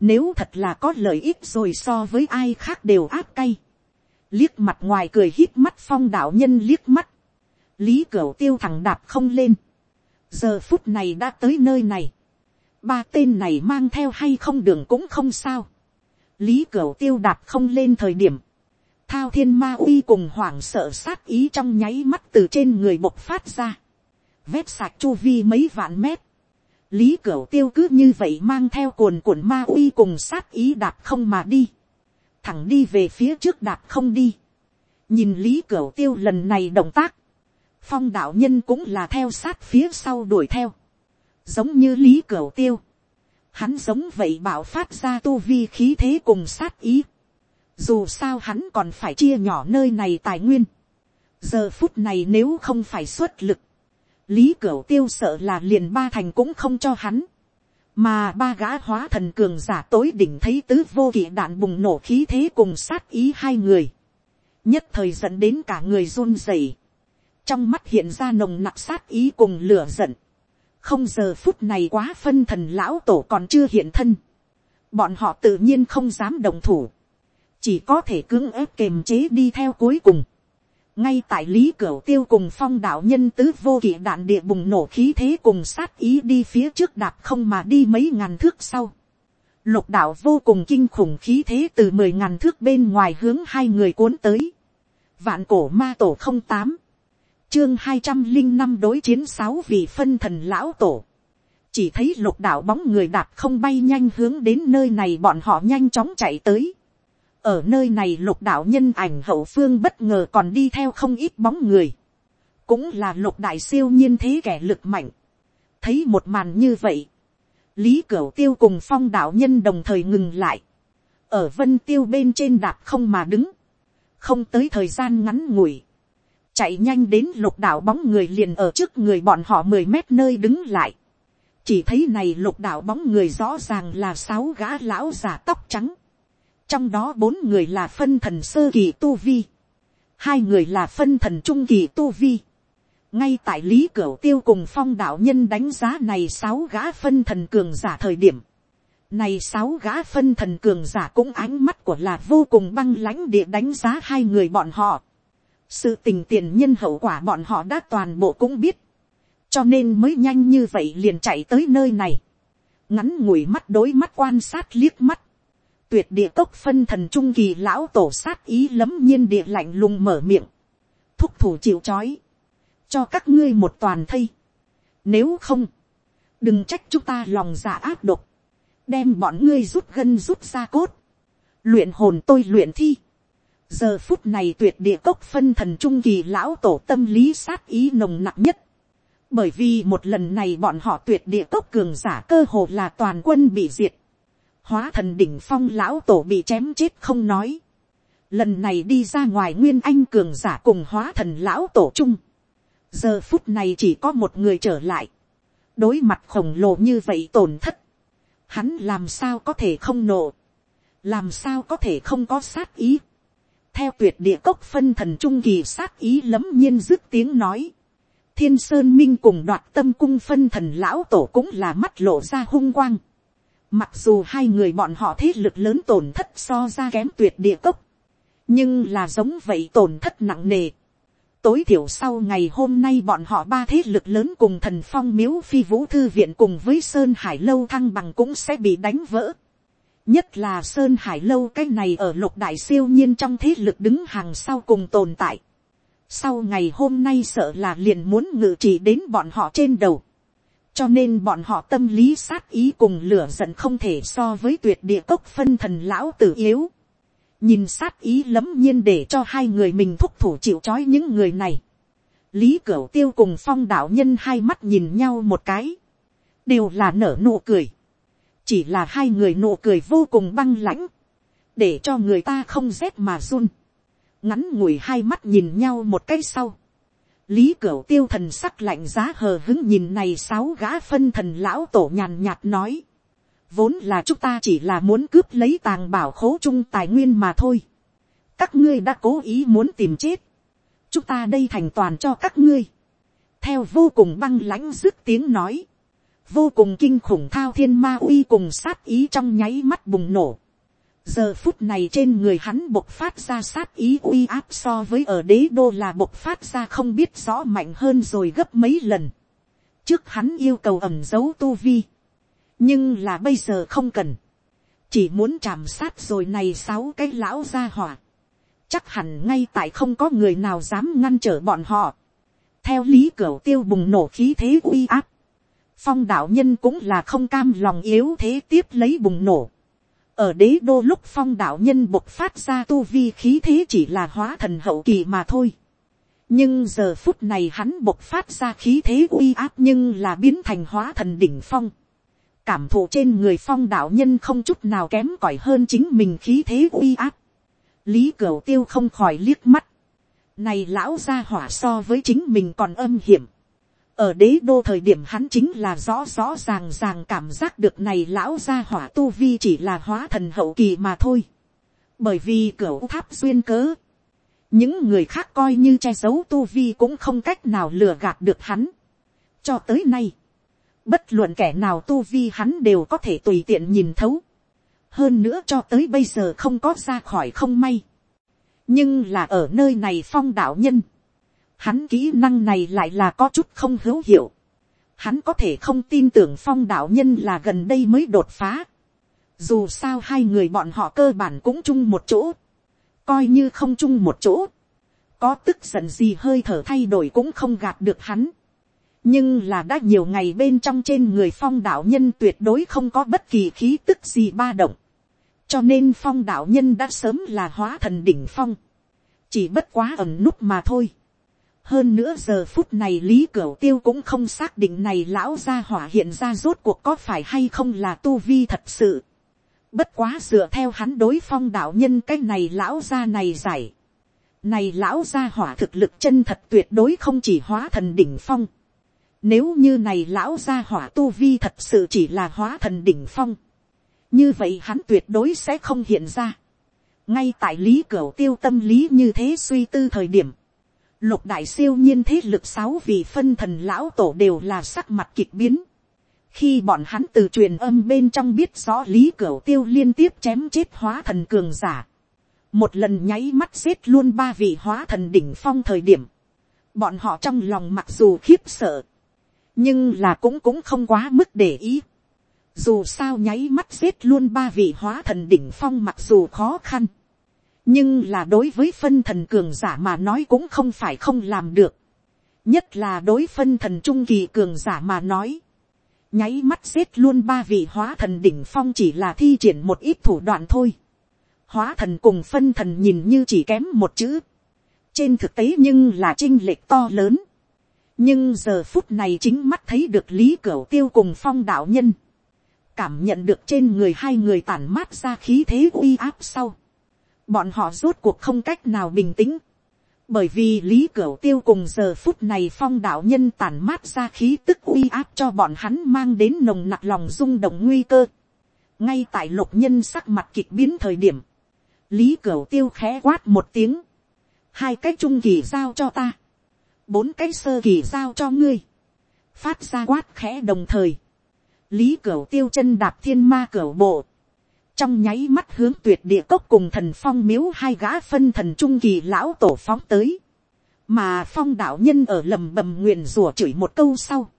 Nếu thật là có lợi ích rồi so với ai khác đều áp cay. Liếc mặt ngoài cười hít mắt phong đạo nhân liếc mắt. Lý cửu tiêu thẳng đạp không lên. Giờ phút này đã tới nơi này. Ba tên này mang theo hay không đường cũng không sao. Lý cửu tiêu đạp không lên thời điểm thao thiên ma uy cùng hoảng sợ sát ý trong nháy mắt từ trên người bộc phát ra, vét sạc chu vi mấy vạn mét, lý cửu tiêu cứ như vậy mang theo cuồn cuộn ma uy cùng sát ý đạp không mà đi, thẳng đi về phía trước đạp không đi, nhìn lý cửu tiêu lần này động tác, phong đạo nhân cũng là theo sát phía sau đuổi theo, giống như lý cửu tiêu, hắn giống vậy bảo phát ra tu vi khí thế cùng sát ý, dù sao hắn còn phải chia nhỏ nơi này tài nguyên. giờ phút này nếu không phải xuất lực, lý cửu tiêu sợ là liền ba thành cũng không cho hắn, mà ba gã hóa thần cường giả tối đỉnh thấy tứ vô kỵ đạn bùng nổ khí thế cùng sát ý hai người, nhất thời dẫn đến cả người run rẩy, trong mắt hiện ra nồng nặc sát ý cùng lửa giận, không giờ phút này quá phân thần lão tổ còn chưa hiện thân, bọn họ tự nhiên không dám đồng thủ, chỉ có thể cưỡng ép kềm chế đi theo cuối cùng. ngay tại lý cửa tiêu cùng phong đạo nhân tứ vô kỵ đạn địa bùng nổ khí thế cùng sát ý đi phía trước đạp không mà đi mấy ngàn thước sau. lục đạo vô cùng kinh khủng khí thế từ mười ngàn thước bên ngoài hướng hai người cuốn tới. vạn cổ ma tổ không tám chương hai trăm linh năm đối chiến sáu vị phân thần lão tổ. chỉ thấy lục đạo bóng người đạp không bay nhanh hướng đến nơi này bọn họ nhanh chóng chạy tới ở nơi này lục đạo nhân ảnh hậu phương bất ngờ còn đi theo không ít bóng người, cũng là lục đại siêu nhiên thế kẻ lực mạnh. thấy một màn như vậy, lý cửu tiêu cùng phong đạo nhân đồng thời ngừng lại, ở vân tiêu bên trên đạp không mà đứng, không tới thời gian ngắn ngủi, chạy nhanh đến lục đạo bóng người liền ở trước người bọn họ mười mét nơi đứng lại, chỉ thấy này lục đạo bóng người rõ ràng là sáu gã lão già tóc trắng, trong đó bốn người là phân thần sơ kỳ tu vi, hai người là phân thần trung kỳ tu vi. ngay tại lý cửu tiêu cùng phong đạo nhân đánh giá này sáu gã phân thần cường giả thời điểm, này sáu gã phân thần cường giả cũng ánh mắt của là vô cùng băng lãnh địa đánh giá hai người bọn họ. sự tình tiền nhân hậu quả bọn họ đã toàn bộ cũng biết, cho nên mới nhanh như vậy liền chạy tới nơi này, ngắn ngủi mắt đối mắt quan sát liếc mắt, tuyệt địa cốc phân thần trung kỳ lão tổ sát ý lấm nhiên địa lạnh lùng mở miệng, thúc thủ chịu c cho các ngươi một toàn thây. Nếu không, đừng trách chúng ta lòng dạ áp độc, đem bọn ngươi rút gân rút ra cốt, luyện hồn tôi luyện thi. giờ phút này tuyệt địa cốc phân thần trung kỳ lão tổ tâm lý sát ý nồng nặc nhất, bởi vì một lần này bọn họ tuyệt địa cốc cường giả cơ hồ là toàn quân bị diệt, hóa thần đỉnh phong lão tổ bị chém chết không nói. Lần này đi ra ngoài nguyên anh cường giả cùng hóa thần lão tổ chung. Giờ phút này chỉ có một người trở lại. Đối mặt khổng lồ như vậy tổn thất. Hắn làm sao có thể không nộ. Làm sao có thể không có sát ý. Theo tuyệt địa cốc phân thần trung kỳ sát ý lấm nhiên dứt tiếng nói. Thiên Sơn Minh cùng đoạt tâm cung phân thần lão tổ cũng là mắt lộ ra hung quang Mặc dù hai người bọn họ thế lực lớn tổn thất so ra kém tuyệt địa cốc. Nhưng là giống vậy tổn thất nặng nề. Tối thiểu sau ngày hôm nay bọn họ ba thế lực lớn cùng thần phong miếu phi vũ thư viện cùng với Sơn Hải Lâu thăng bằng cũng sẽ bị đánh vỡ. Nhất là Sơn Hải Lâu cái này ở lục đại siêu nhiên trong thế lực đứng hàng sau cùng tồn tại. Sau ngày hôm nay sợ là liền muốn ngự trị đến bọn họ trên đầu cho nên bọn họ tâm lý sát ý cùng lửa giận không thể so với tuyệt địa cốc phân thần lão tử yếu. nhìn sát ý lấm nhiên để cho hai người mình thúc thủ chịu c h ó i những người này. lý cửu tiêu cùng phong đạo nhân hai mắt nhìn nhau một cái, đều là nở nụ cười. chỉ là hai người nụ cười vô cùng băng lãnh, để cho người ta không rét mà run. ngắn ngủi hai mắt nhìn nhau một cái sau lý cửu tiêu thần sắc lạnh giá hờ hứng nhìn này sáu gã phân thần lão tổ nhàn nhạt nói. vốn là chúng ta chỉ là muốn cướp lấy tàng bảo khố trung tài nguyên mà thôi. các ngươi đã cố ý muốn tìm chết. chúng ta đây thành toàn cho các ngươi. theo vô cùng băng lãnh dứt tiếng nói. vô cùng kinh khủng thao thiên ma uy cùng sát ý trong nháy mắt bùng nổ giờ phút này trên người hắn bộc phát ra sát ý uy áp so với ở đế đô là bộc phát ra không biết rõ mạnh hơn rồi gấp mấy lần. trước hắn yêu cầu ẩm dấu tu vi. nhưng là bây giờ không cần. chỉ muốn chạm sát rồi này sáu cái lão ra hỏa. chắc hẳn ngay tại không có người nào dám ngăn trở bọn họ. theo lý cửa tiêu bùng nổ khí thế uy áp. phong đạo nhân cũng là không cam lòng yếu thế tiếp lấy bùng nổ ở đế đô lúc phong đạo nhân bộc phát ra tu vi khí thế chỉ là hóa thần hậu kỳ mà thôi. nhưng giờ phút này hắn bộc phát ra khí thế uy áp nhưng là biến thành hóa thần đỉnh phong. cảm thụ trên người phong đạo nhân không chút nào kém cỏi hơn chính mình khí thế uy áp. lý cửu tiêu không khỏi liếc mắt. Này lão gia hỏa so với chính mình còn âm hiểm. Ở đế đô thời điểm hắn chính là rõ rõ ràng ràng cảm giác được này lão gia hỏa tu vi chỉ là hóa thần hậu kỳ mà thôi. Bởi vì cửa tháp duyên cớ. Những người khác coi như che giấu tu vi cũng không cách nào lừa gạt được hắn. Cho tới nay. Bất luận kẻ nào tu vi hắn đều có thể tùy tiện nhìn thấu. Hơn nữa cho tới bây giờ không có ra khỏi không may nhưng là ở nơi này phong đạo nhân, hắn kỹ năng này lại là có chút không hữu hiệu. Hắn có thể không tin tưởng phong đạo nhân là gần đây mới đột phá. Dù sao hai người bọn họ cơ bản cũng chung một chỗ. Coi như không chung một chỗ. Có tức giận gì hơi thở thay đổi cũng không gạt được hắn. Nhưng là đã nhiều ngày bên trong trên người phong đạo nhân tuyệt đối không có bất kỳ khí tức gì ba động cho nên phong đạo nhân đã sớm là hóa thần đỉnh phong, chỉ bất quá ẩn nút mà thôi hơn nữa giờ phút này lý cửu tiêu cũng không xác định này lão gia hỏa hiện ra rốt cuộc có phải hay không là tu vi thật sự. bất quá dựa theo hắn đối phong đạo nhân cái này lão gia này giải. này lão gia hỏa thực lực chân thật tuyệt đối không chỉ hóa thần đỉnh phong. nếu như này lão gia hỏa tu vi thật sự chỉ là hóa thần đỉnh phong như vậy hắn tuyệt đối sẽ không hiện ra. ngay tại lý cửu tiêu tâm lý như thế suy tư thời điểm, lục đại siêu nhiên thế lực sáu vị phân thần lão tổ đều là sắc mặt kịch biến. khi bọn hắn từ truyền âm bên trong biết rõ lý cửa tiêu liên tiếp chém chết hóa thần cường giả, một lần nháy mắt giết luôn ba vị hóa thần đỉnh phong thời điểm, bọn họ trong lòng mặc dù khiếp sợ, nhưng là cũng cũng không quá mức để ý dù sao nháy mắt giết luôn ba vị hóa thần đỉnh phong mặc dù khó khăn. Nhưng là đối với phân thần cường giả mà nói cũng không phải không làm được. Nhất là đối phân thần trung kỳ cường giả mà nói. Nháy mắt giết luôn ba vị hóa thần đỉnh phong chỉ là thi triển một ít thủ đoạn thôi. Hóa thần cùng phân thần nhìn như chỉ kém một chữ. Trên thực tế nhưng là chinh lệch to lớn. Nhưng giờ phút này chính mắt thấy được lý cửu tiêu cùng phong đạo nhân cảm nhận được trên người hai người tản mát ra khí thế uy áp sau, bọn họ rốt cuộc không cách nào bình tĩnh, bởi vì lý cửu tiêu cùng giờ phút này phong đạo nhân tản mát ra khí tức uy áp cho bọn hắn mang đến nồng nặc lòng rung động nguy cơ. ngay tại lục nhân sắc mặt kịch biến thời điểm, lý cửu tiêu khẽ quát một tiếng, hai cái trung kỳ giao cho ta, bốn cái sơ kỳ giao cho ngươi, phát ra quát khẽ đồng thời, lý cửu tiêu chân đạp thiên ma cửu bộ, trong nháy mắt hướng tuyệt địa cốc cùng thần phong miếu hai gã phân thần trung kỳ lão tổ phóng tới, mà phong đạo nhân ở lầm bầm nguyện rủa chửi một câu sau,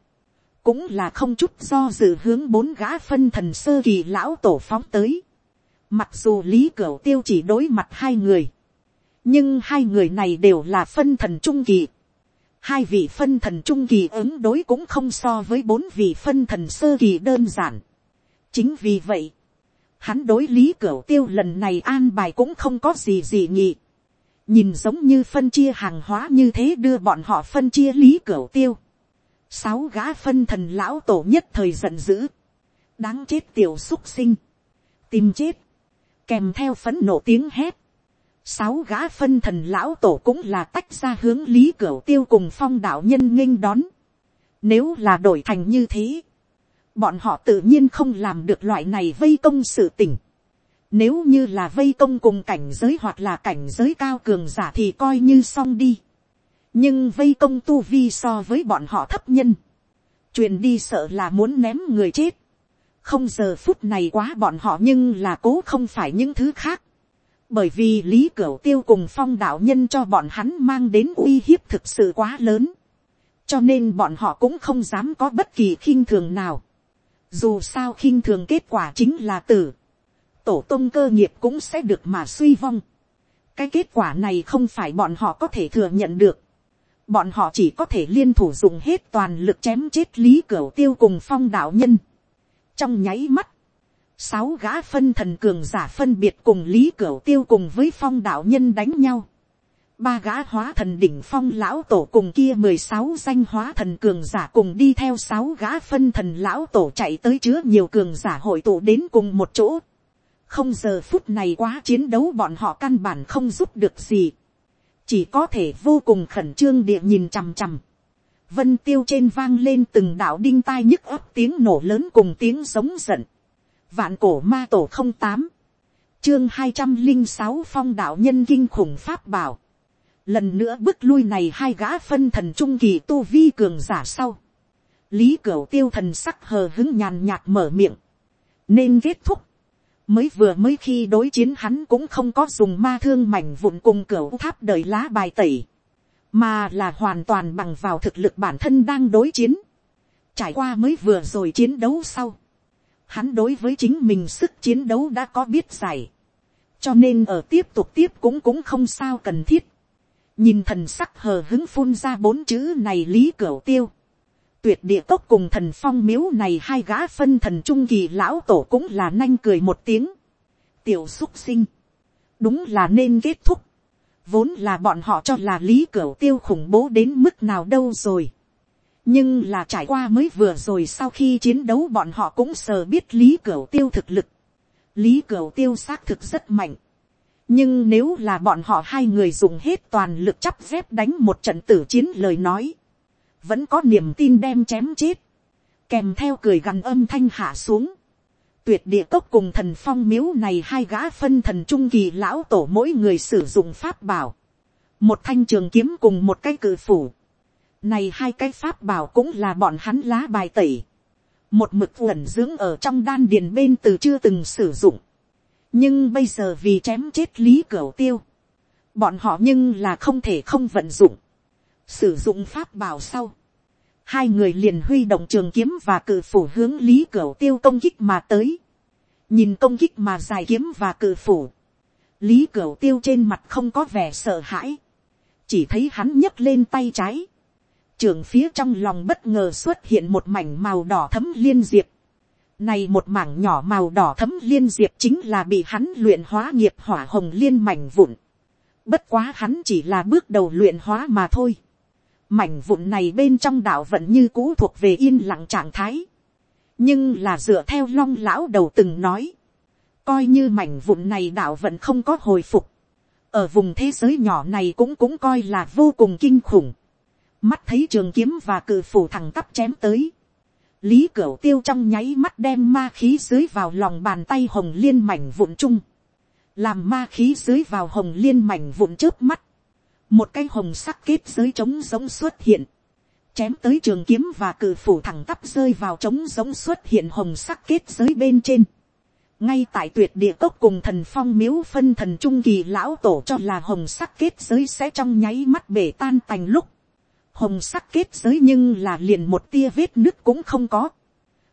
cũng là không chút do dự hướng bốn gã phân thần sơ kỳ lão tổ phóng tới, mặc dù lý cửu tiêu chỉ đối mặt hai người, nhưng hai người này đều là phân thần trung kỳ, hai vị phân thần trung kỳ ứng đối cũng không so với bốn vị phân thần sơ kỳ đơn giản. chính vì vậy, hắn đối lý cửa tiêu lần này an bài cũng không có gì gì nhỉ. nhìn giống như phân chia hàng hóa như thế đưa bọn họ phân chia lý cửa tiêu. sáu gã phân thần lão tổ nhất thời giận dữ. đáng chết tiểu xúc sinh. tìm chết. kèm theo phấn nộ tiếng hét sáu gã phân thần lão tổ cũng là tách ra hướng lý cửa tiêu cùng phong đạo nhân nghênh đón. Nếu là đổi thành như thế, bọn họ tự nhiên không làm được loại này vây công sự tình. Nếu như là vây công cùng cảnh giới hoặc là cảnh giới cao cường giả thì coi như xong đi. Nhưng vây công tu vi so với bọn họ thấp nhân. Truyền đi sợ là muốn ném người chết. Không giờ phút này quá bọn họ nhưng là cố không phải những thứ khác bởi vì lý cửu tiêu cùng phong đạo nhân cho bọn hắn mang đến uy hiếp thực sự quá lớn, cho nên bọn họ cũng không dám có bất kỳ khinh thường nào dù sao khinh thường kết quả chính là tử, tổ tông cơ nghiệp cũng sẽ được mà suy vong. cái kết quả này không phải bọn họ có thể thừa nhận được. bọn họ chỉ có thể liên thủ dùng hết toàn lực chém chết lý cửa tiêu cùng phong đạo nhân. trong nháy mắt, sáu gã phân thần cường giả phân biệt cùng lý cửa tiêu cùng với phong đạo nhân đánh nhau ba gã hóa thần đỉnh phong lão tổ cùng kia mười sáu danh hóa thần cường giả cùng đi theo sáu gã phân thần lão tổ chạy tới chứa nhiều cường giả hội tụ đến cùng một chỗ. không giờ phút này quá chiến đấu bọn họ căn bản không giúp được gì. chỉ có thể vô cùng khẩn trương địa nhìn chằm chằm. vân tiêu trên vang lên từng đạo đinh tai nhức ấp tiếng nổ lớn cùng tiếng giống giận. vạn cổ ma tổ không tám, chương hai trăm linh sáu phong đạo nhân kinh khủng pháp bảo lần nữa bước lui này hai gã phân thần trung kỳ tu vi cường giả sau. lý cửu tiêu thần sắc hờ hứng nhàn nhạt mở miệng. nên kết thúc mới vừa mới khi đối chiến hắn cũng không có dùng ma thương mảnh vụn cùng cửu tháp đời lá bài tẩy, mà là hoàn toàn bằng vào thực lực bản thân đang đối chiến. Trải qua mới vừa rồi chiến đấu sau, hắn đối với chính mình sức chiến đấu đã có biết giải, cho nên ở tiếp tục tiếp cũng cũng không sao cần thiết nhìn thần sắc hờ hứng phun ra bốn chữ này lý cửa tiêu tuyệt địa cốc cùng thần phong miếu này hai gã phân thần trung kỳ lão tổ cũng là nanh cười một tiếng. tiểu xúc sinh. đúng là nên kết thúc. vốn là bọn họ cho là lý cửa tiêu khủng bố đến mức nào đâu rồi. nhưng là trải qua mới vừa rồi sau khi chiến đấu bọn họ cũng sờ biết lý cửa tiêu thực lực. lý cửa tiêu xác thực rất mạnh nhưng nếu là bọn họ hai người dùng hết toàn lực chắp dép đánh một trận tử chiến lời nói vẫn có niềm tin đem chém chết, kèm theo cười gằn âm thanh hạ xuống, tuyệt địa cốc cùng thần phong miếu này hai gã phân thần trung kỳ lão tổ mỗi người sử dụng pháp bảo, một thanh trường kiếm cùng một cái cự phủ, này hai cái pháp bảo cũng là bọn hắn lá bài tẩy, một mực uẩn dưỡng ở trong đan điền bên từ chưa từng sử dụng, nhưng bây giờ vì chém chết lý cửu tiêu, bọn họ nhưng là không thể không vận dụng, sử dụng pháp bảo sau, hai người liền huy động trường kiếm và cự phủ hướng lý cửu tiêu công kích mà tới, nhìn công kích mà dài kiếm và cự phủ, lý cửu tiêu trên mặt không có vẻ sợ hãi, chỉ thấy hắn nhấc lên tay trái, trường phía trong lòng bất ngờ xuất hiện một mảnh màu đỏ thấm liên diệp, này một mảng nhỏ màu đỏ thấm liên diệp chính là bị hắn luyện hóa nghiệp hỏa hồng liên mảnh vụn. Bất quá hắn chỉ là bước đầu luyện hóa mà thôi mảnh vụn này bên trong đạo vẫn như cũ thuộc về yên lặng trạng thái. nhưng là dựa theo long lão đầu từng nói, coi như mảnh vụn này đạo vẫn không có hồi phục, ở vùng thế giới nhỏ này cũng cũng coi là vô cùng kinh khủng. mắt thấy trường kiếm và cự phủ thẳng tắp chém tới lý cửu tiêu trong nháy mắt đem ma khí dưới vào lòng bàn tay hồng liên mảnh vụn chung. làm ma khí dưới vào hồng liên mảnh vụn trước mắt một cái hồng sắc kết giới trống giống xuất hiện, chém tới trường kiếm và cử phủ thẳng tắp rơi vào trống giống xuất hiện hồng sắc kết giới bên trên. ngay tại tuyệt địa cốc cùng thần phong miếu phân thần trung kỳ lão tổ cho là hồng sắc kết giới sẽ trong nháy mắt bể tan tành lúc hồng sắc kết giới nhưng là liền một tia vết nứt cũng không có.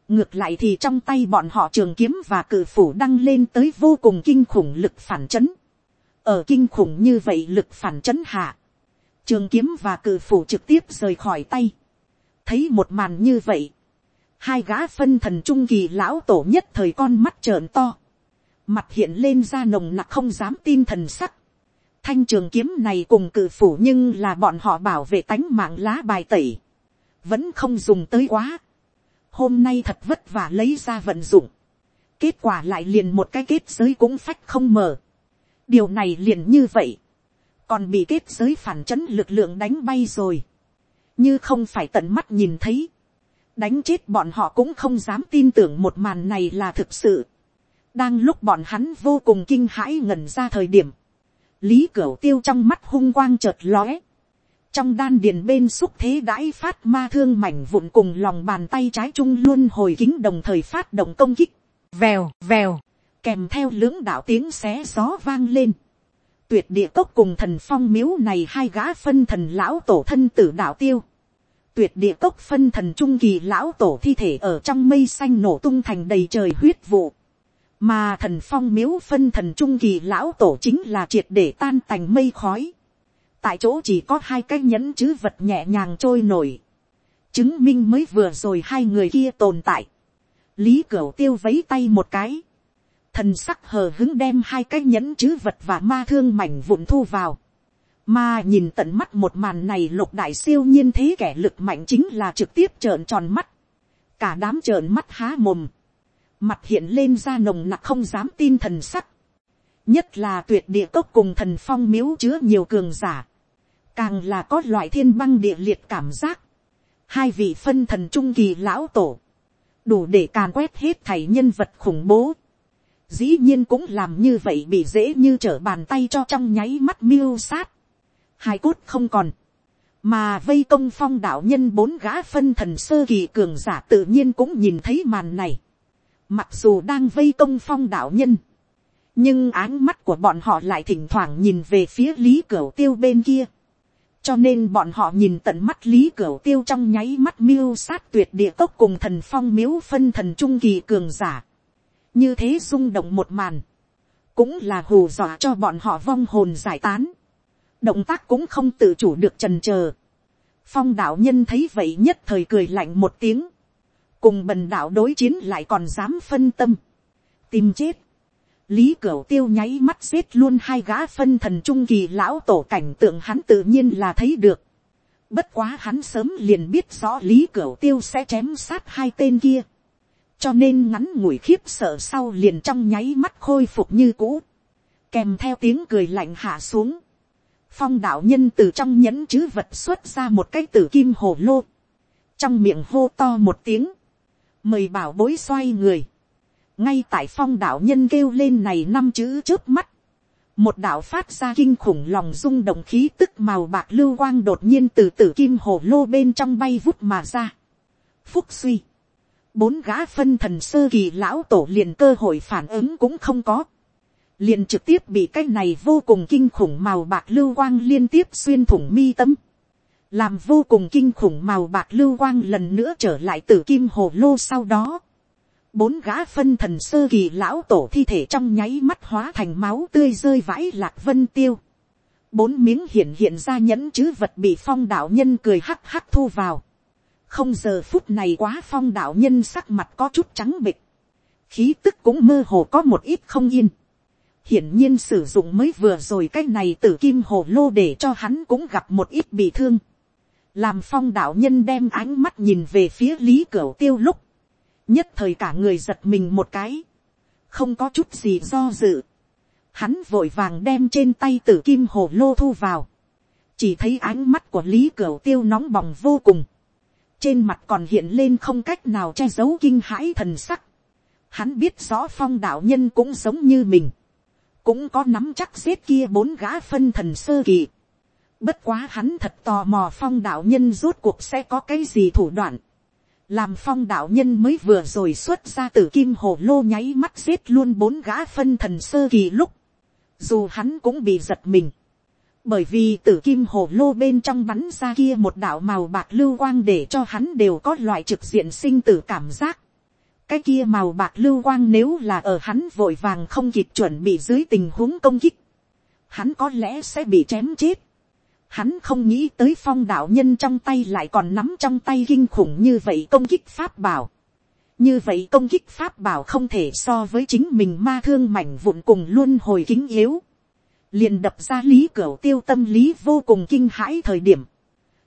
ngược lại thì trong tay bọn họ trường kiếm và cự phủ đăng lên tới vô cùng kinh khủng lực phản chấn. Ở kinh khủng như vậy lực phản chấn hạ, trường kiếm và cự phủ trực tiếp rời khỏi tay, thấy một màn như vậy, hai gã phân thần trung kỳ lão tổ nhất thời con mắt trợn to, mặt hiện lên ra nồng nặc không dám tin thần sắc, thanh trường kiếm này cùng cự phủ nhưng là bọn họ bảo vệ tánh mạng lá bài tẩy, vẫn không dùng tới quá, hôm nay thật vất vả lấy ra vận dụng, kết quả lại liền một cái kết giới cũng phách không mở, điều này liền như vậy, còn bị kết giới phản chấn lực lượng đánh bay rồi, như không phải tận mắt nhìn thấy, đánh chết bọn họ cũng không dám tin tưởng một màn này là thực sự. đang lúc bọn hắn vô cùng kinh hãi ngẩn ra thời điểm, lý cửu tiêu trong mắt hung quang chợt lóe, trong đan điền bên xúc thế đãi phát ma thương mảnh vụn cùng lòng bàn tay trái trung luôn hồi kính đồng thời phát động công kích, vèo vèo, kèm theo lưỡng đạo tiếng xé gió vang lên. Tuyệt địa cốc cùng thần phong miếu này hai gã phân thần lão tổ thân tử đạo tiêu. Tuyệt địa cốc phân thần trung kỳ lão tổ thi thể ở trong mây xanh nổ tung thành đầy trời huyết vụ. Mà thần phong miếu phân thần trung kỳ lão tổ chính là triệt để tan tành mây khói. Tại chỗ chỉ có hai cái nhẫn chứ vật nhẹ nhàng trôi nổi. Chứng minh mới vừa rồi hai người kia tồn tại. Lý Cửu tiêu vấy tay một cái thần sắc hờ hứng đem hai cái nhẫn chứ vật và ma thương mảnh vụn thu vào. Mà nhìn tận mắt một màn này lục đại siêu nhiên thế kẻ lực mạnh chính là trực tiếp trợn tròn mắt. Cả đám trợn mắt há mồm. Mặt hiện lên ra nồng nặc không dám tin thần sắc. Nhất là tuyệt địa cốc cùng thần phong miếu chứa nhiều cường giả. càng là có loại thiên băng địa liệt cảm giác, hai vị phân thần trung kỳ lão tổ, đủ để càn quét hết thảy nhân vật khủng bố, dĩ nhiên cũng làm như vậy bị dễ như trở bàn tay cho trong nháy mắt miêu sát, hai cốt không còn, mà vây công phong đạo nhân bốn gã phân thần sơ kỳ cường giả tự nhiên cũng nhìn thấy màn này, mặc dù đang vây công phong đạo nhân, nhưng áng mắt của bọn họ lại thỉnh thoảng nhìn về phía lý cửa tiêu bên kia, cho nên bọn họ nhìn tận mắt lý cửa tiêu trong nháy mắt miêu sát tuyệt địa tốc cùng thần phong miếu phân thần trung kỳ cường giả, như thế rung động một màn, cũng là hù dọa cho bọn họ vong hồn giải tán, động tác cũng không tự chủ được trần chờ. phong đạo nhân thấy vậy nhất thời cười lạnh một tiếng, cùng bần đạo đối chiến lại còn dám phân tâm, tìm chết, lý cửu tiêu nháy mắt giết luôn hai gã phân thần trung kỳ lão tổ cảnh tượng hắn tự nhiên là thấy được, bất quá hắn sớm liền biết rõ lý cửu tiêu sẽ chém sát hai tên kia, cho nên ngắn ngủi khiếp sợ sau liền trong nháy mắt khôi phục như cũ, kèm theo tiếng cười lạnh hạ xuống, phong đạo nhân từ trong nhẫn chứ vật xuất ra một cái tử kim hồ lô, trong miệng hô to một tiếng, mời bảo bối xoay người, ngay tại phong đạo nhân kêu lên này năm chữ trước mắt, một đạo phát ra kinh khủng lòng rung động khí tức màu bạc lưu quang đột nhiên từ tử kim hồ lô bên trong bay vút mà ra. Phúc suy, bốn gã phân thần sơ kỳ lão tổ liền cơ hội phản ứng cũng không có. Liền trực tiếp bị cái này vô cùng kinh khủng màu bạc lưu quang liên tiếp xuyên thủng mi tâm, làm vô cùng kinh khủng màu bạc lưu quang lần nữa trở lại từ kim hồ lô sau đó, bốn gã phân thần sơ kỳ lão tổ thi thể trong nháy mắt hóa thành máu tươi rơi vãi lạc vân tiêu, bốn miếng hiện hiện ra nhẫn chứ vật bị phong đạo nhân cười hắc hắc thu vào, không giờ phút này quá phong đạo nhân sắc mặt có chút trắng bịch, khí tức cũng mơ hồ có một ít không yên, hiển nhiên sử dụng mới vừa rồi cái này tử kim hồ lô để cho hắn cũng gặp một ít bị thương làm phong đạo nhân đem ánh mắt nhìn về phía lý cửu tiêu lúc, nhất thời cả người giật mình một cái, không có chút gì do dự. hắn vội vàng đem trên tay tử kim hồ lô thu vào, chỉ thấy ánh mắt của lý cửu tiêu nóng bỏng vô cùng, trên mặt còn hiện lên không cách nào che giấu kinh hãi thần sắc. Hắn biết rõ phong đạo nhân cũng giống như mình cũng có nắm chắc giết kia bốn gã phân thần sơ kỳ. Bất quá hắn thật tò mò phong đạo nhân rốt cuộc sẽ có cái gì thủ đoạn. Làm phong đạo nhân mới vừa rồi xuất ra từ kim hồ lô nháy mắt giết luôn bốn gã phân thần sơ kỳ lúc. Dù hắn cũng bị giật mình. Bởi vì tử kim hồ lô bên trong bắn ra kia một đạo màu bạc lưu quang để cho hắn đều có loại trực diện sinh tử cảm giác cái kia màu bạc lưu quang nếu là ở hắn vội vàng không kịp chuẩn bị dưới tình huống công kích, hắn có lẽ sẽ bị chém chết. Hắn không nghĩ tới phong đạo nhân trong tay lại còn nắm trong tay kinh khủng như vậy công kích pháp bảo. Như vậy công kích pháp bảo không thể so với chính mình ma thương mảnh vụn cùng luôn hồi kính yếu. Liền đập ra lý cửa tiêu tâm lý vô cùng kinh hãi thời điểm.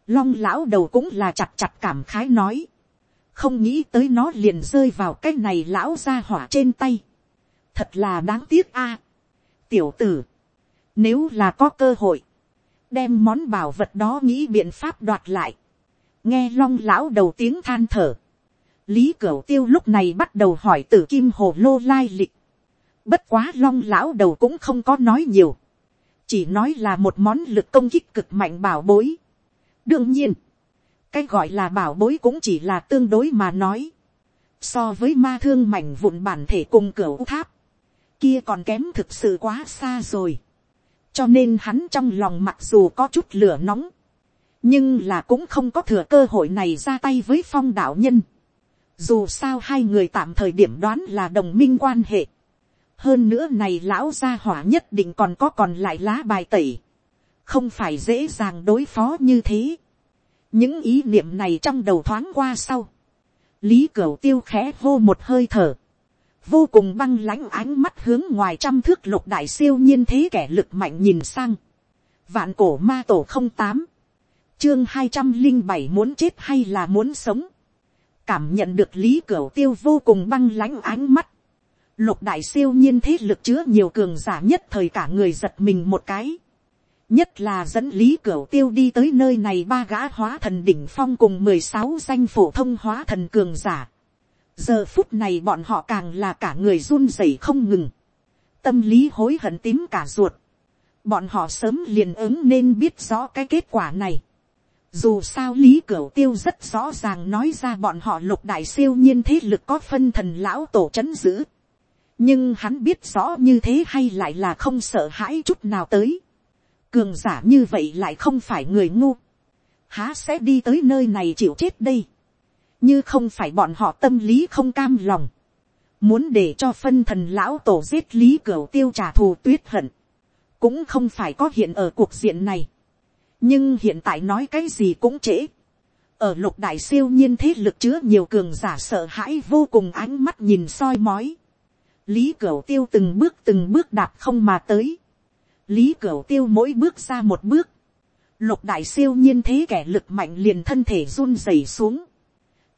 Long lão đầu cũng là chặt chặt cảm khái nói không nghĩ tới nó liền rơi vào cái này lão ra hỏa trên tay. thật là đáng tiếc a. tiểu tử, nếu là có cơ hội, đem món bảo vật đó nghĩ biện pháp đoạt lại. nghe long lão đầu tiếng than thở. lý cửu tiêu lúc này bắt đầu hỏi tử kim hồ lô lai lịch. bất quá long lão đầu cũng không có nói nhiều. chỉ nói là một món lực công kích cực mạnh bảo bối. đương nhiên, cái gọi là bảo bối cũng chỉ là tương đối mà nói. So với ma thương mảnh vụn bản thể cùng cửa tháp, kia còn kém thực sự quá xa rồi cho nên hắn trong lòng mặc dù có chút lửa nóng, nhưng là cũng không có thừa cơ hội này ra tay với phong đạo nhân. dù sao hai người tạm thời điểm đoán là đồng minh quan hệ. hơn nữa này lão gia hỏa nhất định còn có còn lại lá bài tẩy. không phải dễ dàng đối phó như thế những ý niệm này trong đầu thoáng qua sau, lý cửu tiêu khẽ hô một hơi thở, vô cùng băng lãnh ánh mắt hướng ngoài trăm thước lục đại siêu nhiên thế kẻ lực mạnh nhìn sang, vạn cổ ma tổ không tám, chương hai trăm linh bảy muốn chết hay là muốn sống, cảm nhận được lý cửu tiêu vô cùng băng lãnh ánh mắt, lục đại siêu nhiên thế lực chứa nhiều cường giả nhất thời cả người giật mình một cái, nhất là dẫn lý cửu tiêu đi tới nơi này ba gã hóa thần đỉnh phong cùng mười sáu danh phổ thông hóa thần cường giả giờ phút này bọn họ càng là cả người run rẩy không ngừng, tâm lý hối hận tím cả ruột, bọn họ sớm liền ứng nên biết rõ cái kết quả này. Dù sao lý cửu tiêu rất rõ ràng nói ra bọn họ lục đại siêu nhiên thế lực có phân thần lão tổ chấn giữ. Nhưng hắn biết rõ như thế hay lại là không sợ hãi chút nào tới. Cường giả như vậy lại không phải người ngu. Há sẽ đi tới nơi này chịu chết đây. Như không phải bọn họ tâm lý không cam lòng. Muốn để cho phân thần lão tổ giết lý cửa tiêu trả thù tuyết hận. Cũng không phải có hiện ở cuộc diện này nhưng hiện tại nói cái gì cũng trễ. ở lục đại siêu nhiên thế lực chứa nhiều cường giả sợ hãi vô cùng ánh mắt nhìn soi mói. lý cửa tiêu từng bước từng bước đạp không mà tới. lý cửa tiêu mỗi bước ra một bước. lục đại siêu nhiên thế kẻ lực mạnh liền thân thể run rẩy xuống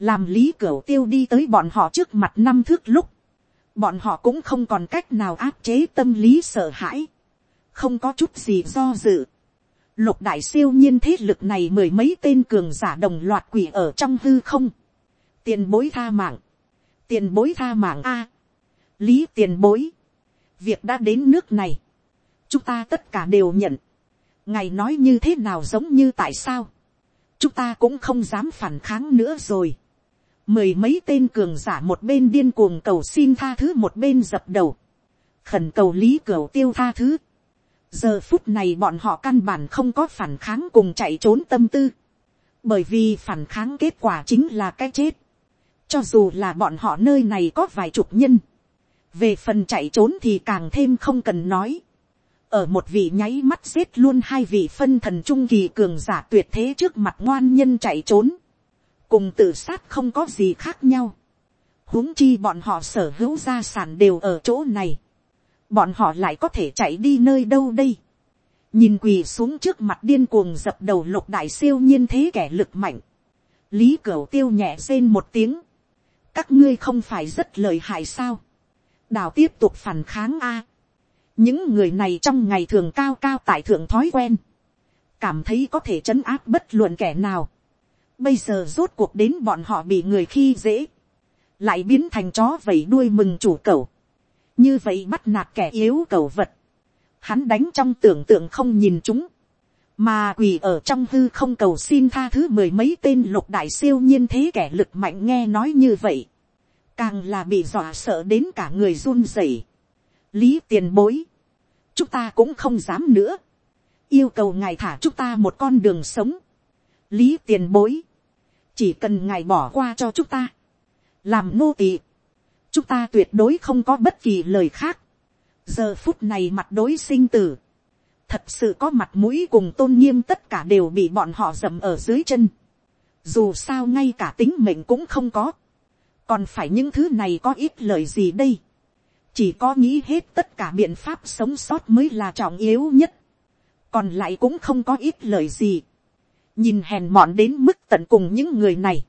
làm lý cửu tiêu đi tới bọn họ trước mặt năm thước lúc. bọn họ cũng không còn cách nào áp chế tâm lý sợ hãi. không có chút gì do dự Lục đại siêu nhiên thế lực này mười mấy tên cường giả đồng loạt quỷ ở trong hư không. Tiền bối tha mạng. Tiền bối tha mạng A. Lý tiền bối. Việc đã đến nước này. Chúng ta tất cả đều nhận. Ngài nói như thế nào giống như tại sao. Chúng ta cũng không dám phản kháng nữa rồi. Mười mấy tên cường giả một bên điên cuồng cầu xin tha thứ một bên dập đầu. Khẩn cầu lý cửu tiêu tha thứ. Giờ phút này bọn họ căn bản không có phản kháng cùng chạy trốn tâm tư, bởi vì phản kháng kết quả chính là cái chết, cho dù là bọn họ nơi này có vài chục nhân, về phần chạy trốn thì càng thêm không cần nói, ở một vị nháy mắt giết luôn hai vị phân thần trung kỳ cường giả tuyệt thế trước mặt ngoan nhân chạy trốn, cùng tự sát không có gì khác nhau, huống chi bọn họ sở hữu gia sản đều ở chỗ này, bọn họ lại có thể chạy đi nơi đâu đây. nhìn quỳ xuống trước mặt điên cuồng dập đầu lục đại siêu nhiên thế kẻ lực mạnh. lý cửu tiêu nhẹ rên một tiếng. các ngươi không phải rất lời hại sao. đào tiếp tục phản kháng a. những người này trong ngày thường cao cao tại thượng thói quen. cảm thấy có thể trấn áp bất luận kẻ nào bây giờ rốt cuộc đến bọn họ bị người khi dễ. lại biến thành chó vẩy đuôi mừng chủ cầu. Như vậy bắt nạt kẻ yếu cầu vật, hắn đánh trong tưởng tượng không nhìn chúng, mà quỳ ở trong hư không cầu xin tha thứ mười mấy tên lục đại siêu nhiên thế kẻ lực mạnh nghe nói như vậy, càng là bị dọa sợ đến cả người run rẩy. lý tiền bối, chúng ta cũng không dám nữa, yêu cầu ngài thả chúng ta một con đường sống, lý tiền bối, chỉ cần ngài bỏ qua cho chúng ta, làm nô tỳ, chúng ta tuyệt đối không có bất kỳ lời khác. giờ phút này mặt đối sinh tử, thật sự có mặt mũi cùng tôn nghiêm tất cả đều bị bọn họ dầm ở dưới chân. dù sao ngay cả tính mệnh cũng không có, còn phải những thứ này có ít lời gì đây. chỉ có nghĩ hết tất cả biện pháp sống sót mới là trọng yếu nhất, còn lại cũng không có ít lời gì nhìn hèn mọn đến mức tận cùng những người này.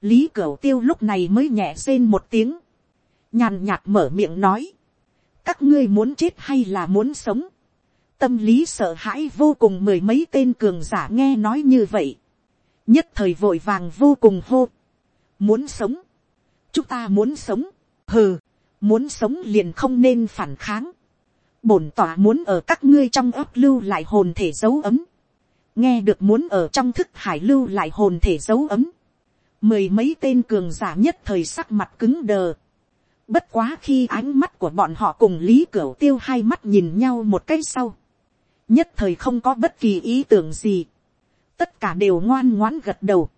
lý cửu tiêu lúc này mới nhẹ rên một tiếng. Nhàn nhạt mở miệng nói, các ngươi muốn chết hay là muốn sống, tâm lý sợ hãi vô cùng mười mấy tên cường giả nghe nói như vậy, nhất thời vội vàng vô cùng hô, muốn sống, chúng ta muốn sống, hừ, muốn sống liền không nên phản kháng, bổn tỏa muốn ở các ngươi trong ấp lưu lại hồn thể dấu ấm, nghe được muốn ở trong thức hải lưu lại hồn thể dấu ấm, mười mấy tên cường giả nhất thời sắc mặt cứng đờ, Bất quá khi ánh mắt của bọn họ cùng Lý Cửu Tiêu hai mắt nhìn nhau một cái sau. Nhất thời không có bất kỳ ý tưởng gì. Tất cả đều ngoan ngoãn gật đầu.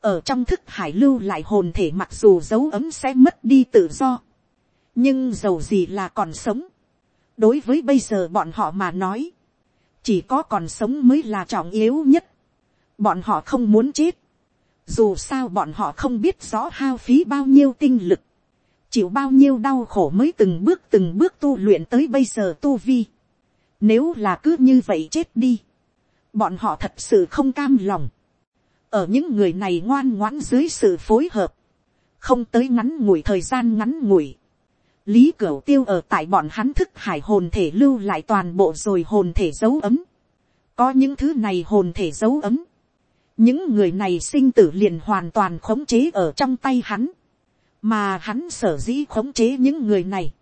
Ở trong thức hải lưu lại hồn thể mặc dù dấu ấm sẽ mất đi tự do. Nhưng dầu gì là còn sống. Đối với bây giờ bọn họ mà nói. Chỉ có còn sống mới là trọng yếu nhất. Bọn họ không muốn chết. Dù sao bọn họ không biết rõ hao phí bao nhiêu tinh lực chịu bao nhiêu đau khổ mới từng bước từng bước tu luyện tới bây giờ tu vi. Nếu là cứ như vậy chết đi, bọn họ thật sự không cam lòng. Ở những người này ngoan ngoãn dưới sự phối hợp, không tới ngắn ngủi thời gian ngắn ngủi. Lý Cửu Tiêu ở tại bọn hắn thức hải hồn thể lưu lại toàn bộ rồi hồn thể dấu ấm. có những thứ này hồn thể dấu ấm, những người này sinh tử liền hoàn toàn khống chế ở trong tay hắn, mà hắn sở dĩ khống chế những người này,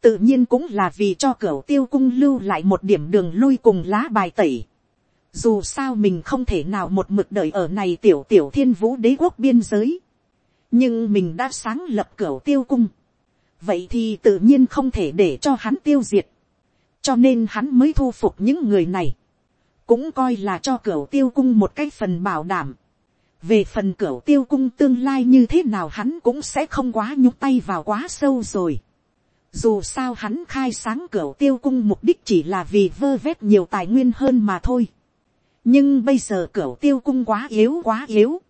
tự nhiên cũng là vì cho cửu tiêu cung lưu lại một điểm đường lui cùng lá bài tẩy. Dù sao mình không thể nào một mực đợi ở này tiểu tiểu thiên vũ đế quốc biên giới. Nhưng mình đã sáng lập cửu tiêu cung. Vậy thì tự nhiên không thể để cho hắn tiêu diệt. Cho nên hắn mới thu phục những người này. Cũng coi là cho cửa tiêu cung một cái phần bảo đảm. Về phần cửa tiêu cung tương lai như thế nào hắn cũng sẽ không quá nhúc tay vào quá sâu rồi dù sao hắn khai sáng cửa tiêu cung mục đích chỉ là vì vơ vét nhiều tài nguyên hơn mà thôi. nhưng bây giờ cửa tiêu cung quá yếu quá yếu.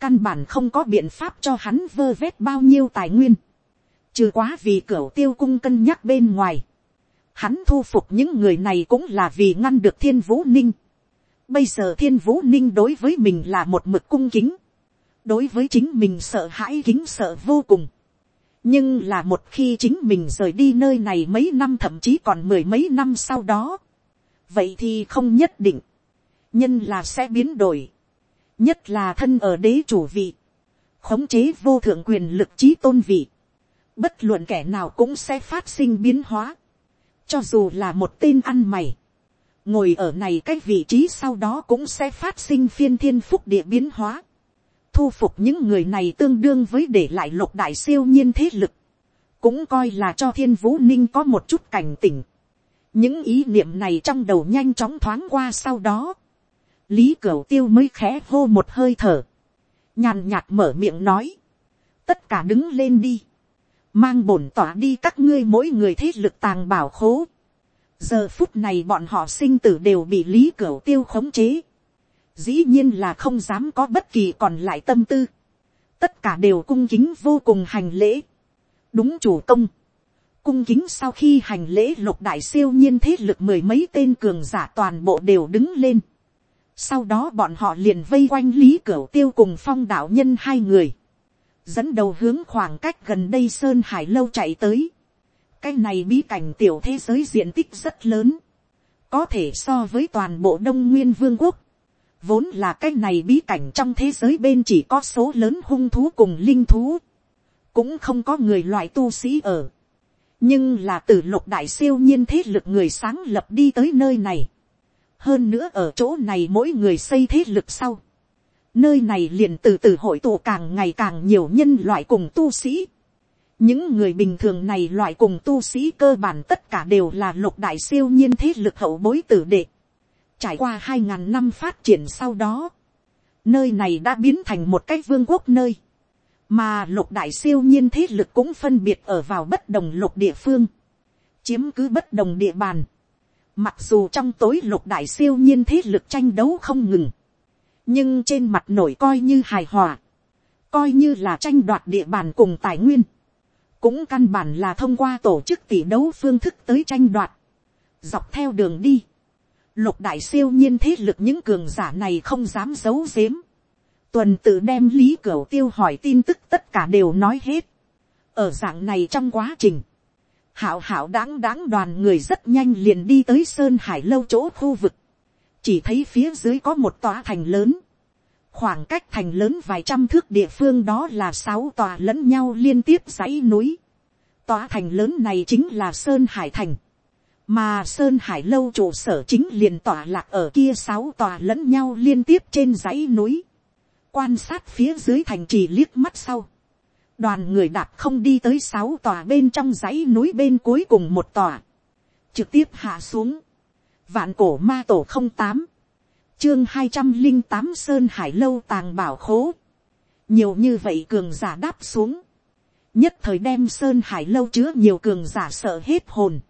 căn bản không có biện pháp cho hắn vơ vét bao nhiêu tài nguyên trừ quá vì cửa tiêu cung cân nhắc bên ngoài. hắn thu phục những người này cũng là vì ngăn được thiên vũ ninh. bây giờ thiên vũ ninh đối với mình là một mực cung kính. đối với chính mình sợ hãi kính sợ vô cùng nhưng là một khi chính mình rời đi nơi này mấy năm thậm chí còn mười mấy năm sau đó, vậy thì không nhất định, nhân là sẽ biến đổi, nhất là thân ở đế chủ vị, khống chế vô thượng quyền lực trí tôn vị, bất luận kẻ nào cũng sẽ phát sinh biến hóa, cho dù là một tên ăn mày, ngồi ở này cái vị trí sau đó cũng sẽ phát sinh phiên thiên phúc địa biến hóa. Thu phục những người này tương đương với để lại lục đại siêu nhiên thế lực, cũng coi là cho thiên vũ ninh có một chút cảnh tỉnh. những ý niệm này trong đầu nhanh chóng thoáng qua sau đó, lý cửu tiêu mới khẽ hô một hơi thở, nhàn nhạt mở miệng nói, tất cả đứng lên đi, mang bổn tỏa đi các ngươi mỗi người thế lực tàng bảo khố. giờ phút này bọn họ sinh tử đều bị lý cửu tiêu khống chế. Dĩ nhiên là không dám có bất kỳ còn lại tâm tư, tất cả đều cung kính vô cùng hành lễ, đúng chủ công, cung kính sau khi hành lễ lục đại siêu nhiên thế lực mười mấy tên cường giả toàn bộ đều đứng lên, sau đó bọn họ liền vây quanh lý cửu tiêu cùng phong đạo nhân hai người, dẫn đầu hướng khoảng cách gần đây sơn hải lâu chạy tới, cái này bí cảnh tiểu thế giới diện tích rất lớn, có thể so với toàn bộ đông nguyên vương quốc, Vốn là cái này bí cảnh trong thế giới bên chỉ có số lớn hung thú cùng linh thú. Cũng không có người loại tu sĩ ở. Nhưng là từ lục đại siêu nhiên thế lực người sáng lập đi tới nơi này. Hơn nữa ở chỗ này mỗi người xây thế lực sau. Nơi này liền từ từ hội tụ càng ngày càng nhiều nhân loại cùng tu sĩ. Những người bình thường này loại cùng tu sĩ cơ bản tất cả đều là lục đại siêu nhiên thế lực hậu bối tử đệ Trải qua hai ngàn năm phát triển sau đó, nơi này đã biến thành một cái vương quốc nơi, mà lục đại siêu nhiên thế lực cũng phân biệt ở vào bất đồng lục địa phương, chiếm cứ bất đồng địa bàn. Mặc dù trong tối lục đại siêu nhiên thế lực tranh đấu không ngừng, nhưng trên mặt nổi coi như hài hòa, coi như là tranh đoạt địa bàn cùng tài nguyên, cũng căn bản là thông qua tổ chức tỷ đấu phương thức tới tranh đoạt, dọc theo đường đi, lục đại siêu nhiên thế lực những cường giả này không dám giấu giếm. tuần tự đem lý cửa tiêu hỏi tin tức tất cả đều nói hết. ở dạng này trong quá trình, hảo hảo đáng đáng đoàn người rất nhanh liền đi tới sơn hải lâu chỗ khu vực chỉ thấy phía dưới có một tòa thành lớn. khoảng cách thành lớn vài trăm thước địa phương đó là sáu tòa lẫn nhau liên tiếp dãy núi. tòa thành lớn này chính là sơn hải thành. Mà sơn hải lâu trụ sở chính liền tỏa lạc ở kia sáu tòa lẫn nhau liên tiếp trên dãy núi, quan sát phía dưới thành trì liếc mắt sau, đoàn người đạp không đi tới sáu tòa bên trong dãy núi bên cuối cùng một tòa, trực tiếp hạ xuống, vạn cổ ma tổ không tám, chương hai trăm linh tám sơn hải lâu tàng bảo khố, nhiều như vậy cường giả đáp xuống, nhất thời đem sơn hải lâu chứa nhiều cường giả sợ hết hồn,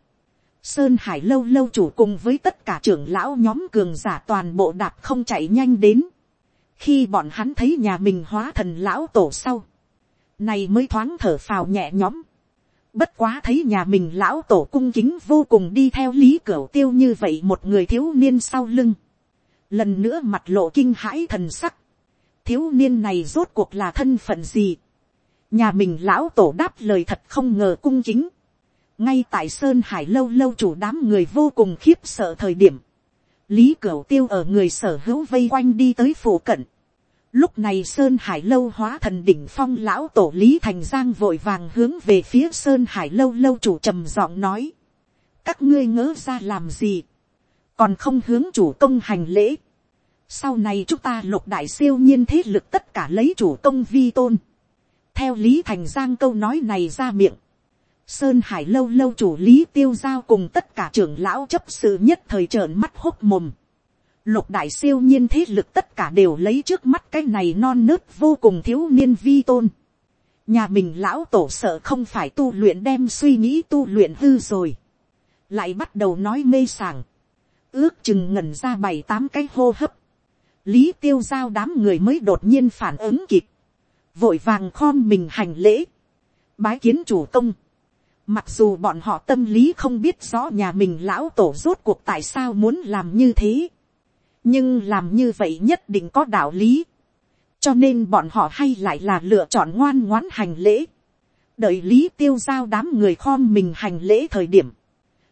Sơn Hải lâu lâu chủ cùng với tất cả trưởng lão nhóm cường giả toàn bộ đạp không chạy nhanh đến. Khi bọn hắn thấy nhà mình hóa thần lão tổ sau. Này mới thoáng thở phào nhẹ nhõm. Bất quá thấy nhà mình lão tổ cung kính vô cùng đi theo lý cửa tiêu như vậy một người thiếu niên sau lưng. Lần nữa mặt lộ kinh hãi thần sắc. Thiếu niên này rốt cuộc là thân phận gì? Nhà mình lão tổ đáp lời thật không ngờ cung kính ngay tại sơn hải lâu lâu chủ đám người vô cùng khiếp sợ thời điểm, lý cửu tiêu ở người sở hữu vây quanh đi tới phủ cận lúc này sơn hải lâu hóa thần đỉnh phong lão tổ lý thành giang vội vàng hướng về phía sơn hải lâu lâu chủ trầm giọng nói. các ngươi ngỡ ra làm gì. còn không hướng chủ công hành lễ. sau này chúng ta lục đại siêu nhiên thế lực tất cả lấy chủ công vi tôn. theo lý thành giang câu nói này ra miệng Sơn Hải lâu lâu chủ lý tiêu giao cùng tất cả trưởng lão chấp sự nhất thời trợn mắt hốc mồm. Lục đại siêu nhiên thế lực tất cả đều lấy trước mắt cái này non nớt vô cùng thiếu niên vi tôn. Nhà mình lão tổ sợ không phải tu luyện đem suy nghĩ tu luyện hư rồi. Lại bắt đầu nói mê sảng. Ước chừng ngẩn ra bảy tám cái hô hấp. Lý tiêu giao đám người mới đột nhiên phản ứng kịp. Vội vàng khom mình hành lễ. Bái kiến chủ công Mặc dù bọn họ tâm lý không biết rõ nhà mình lão tổ rốt cuộc tại sao muốn làm như thế. Nhưng làm như vậy nhất định có đạo lý. Cho nên bọn họ hay lại là lựa chọn ngoan ngoãn hành lễ. Đợi Lý tiêu giao đám người khom mình hành lễ thời điểm.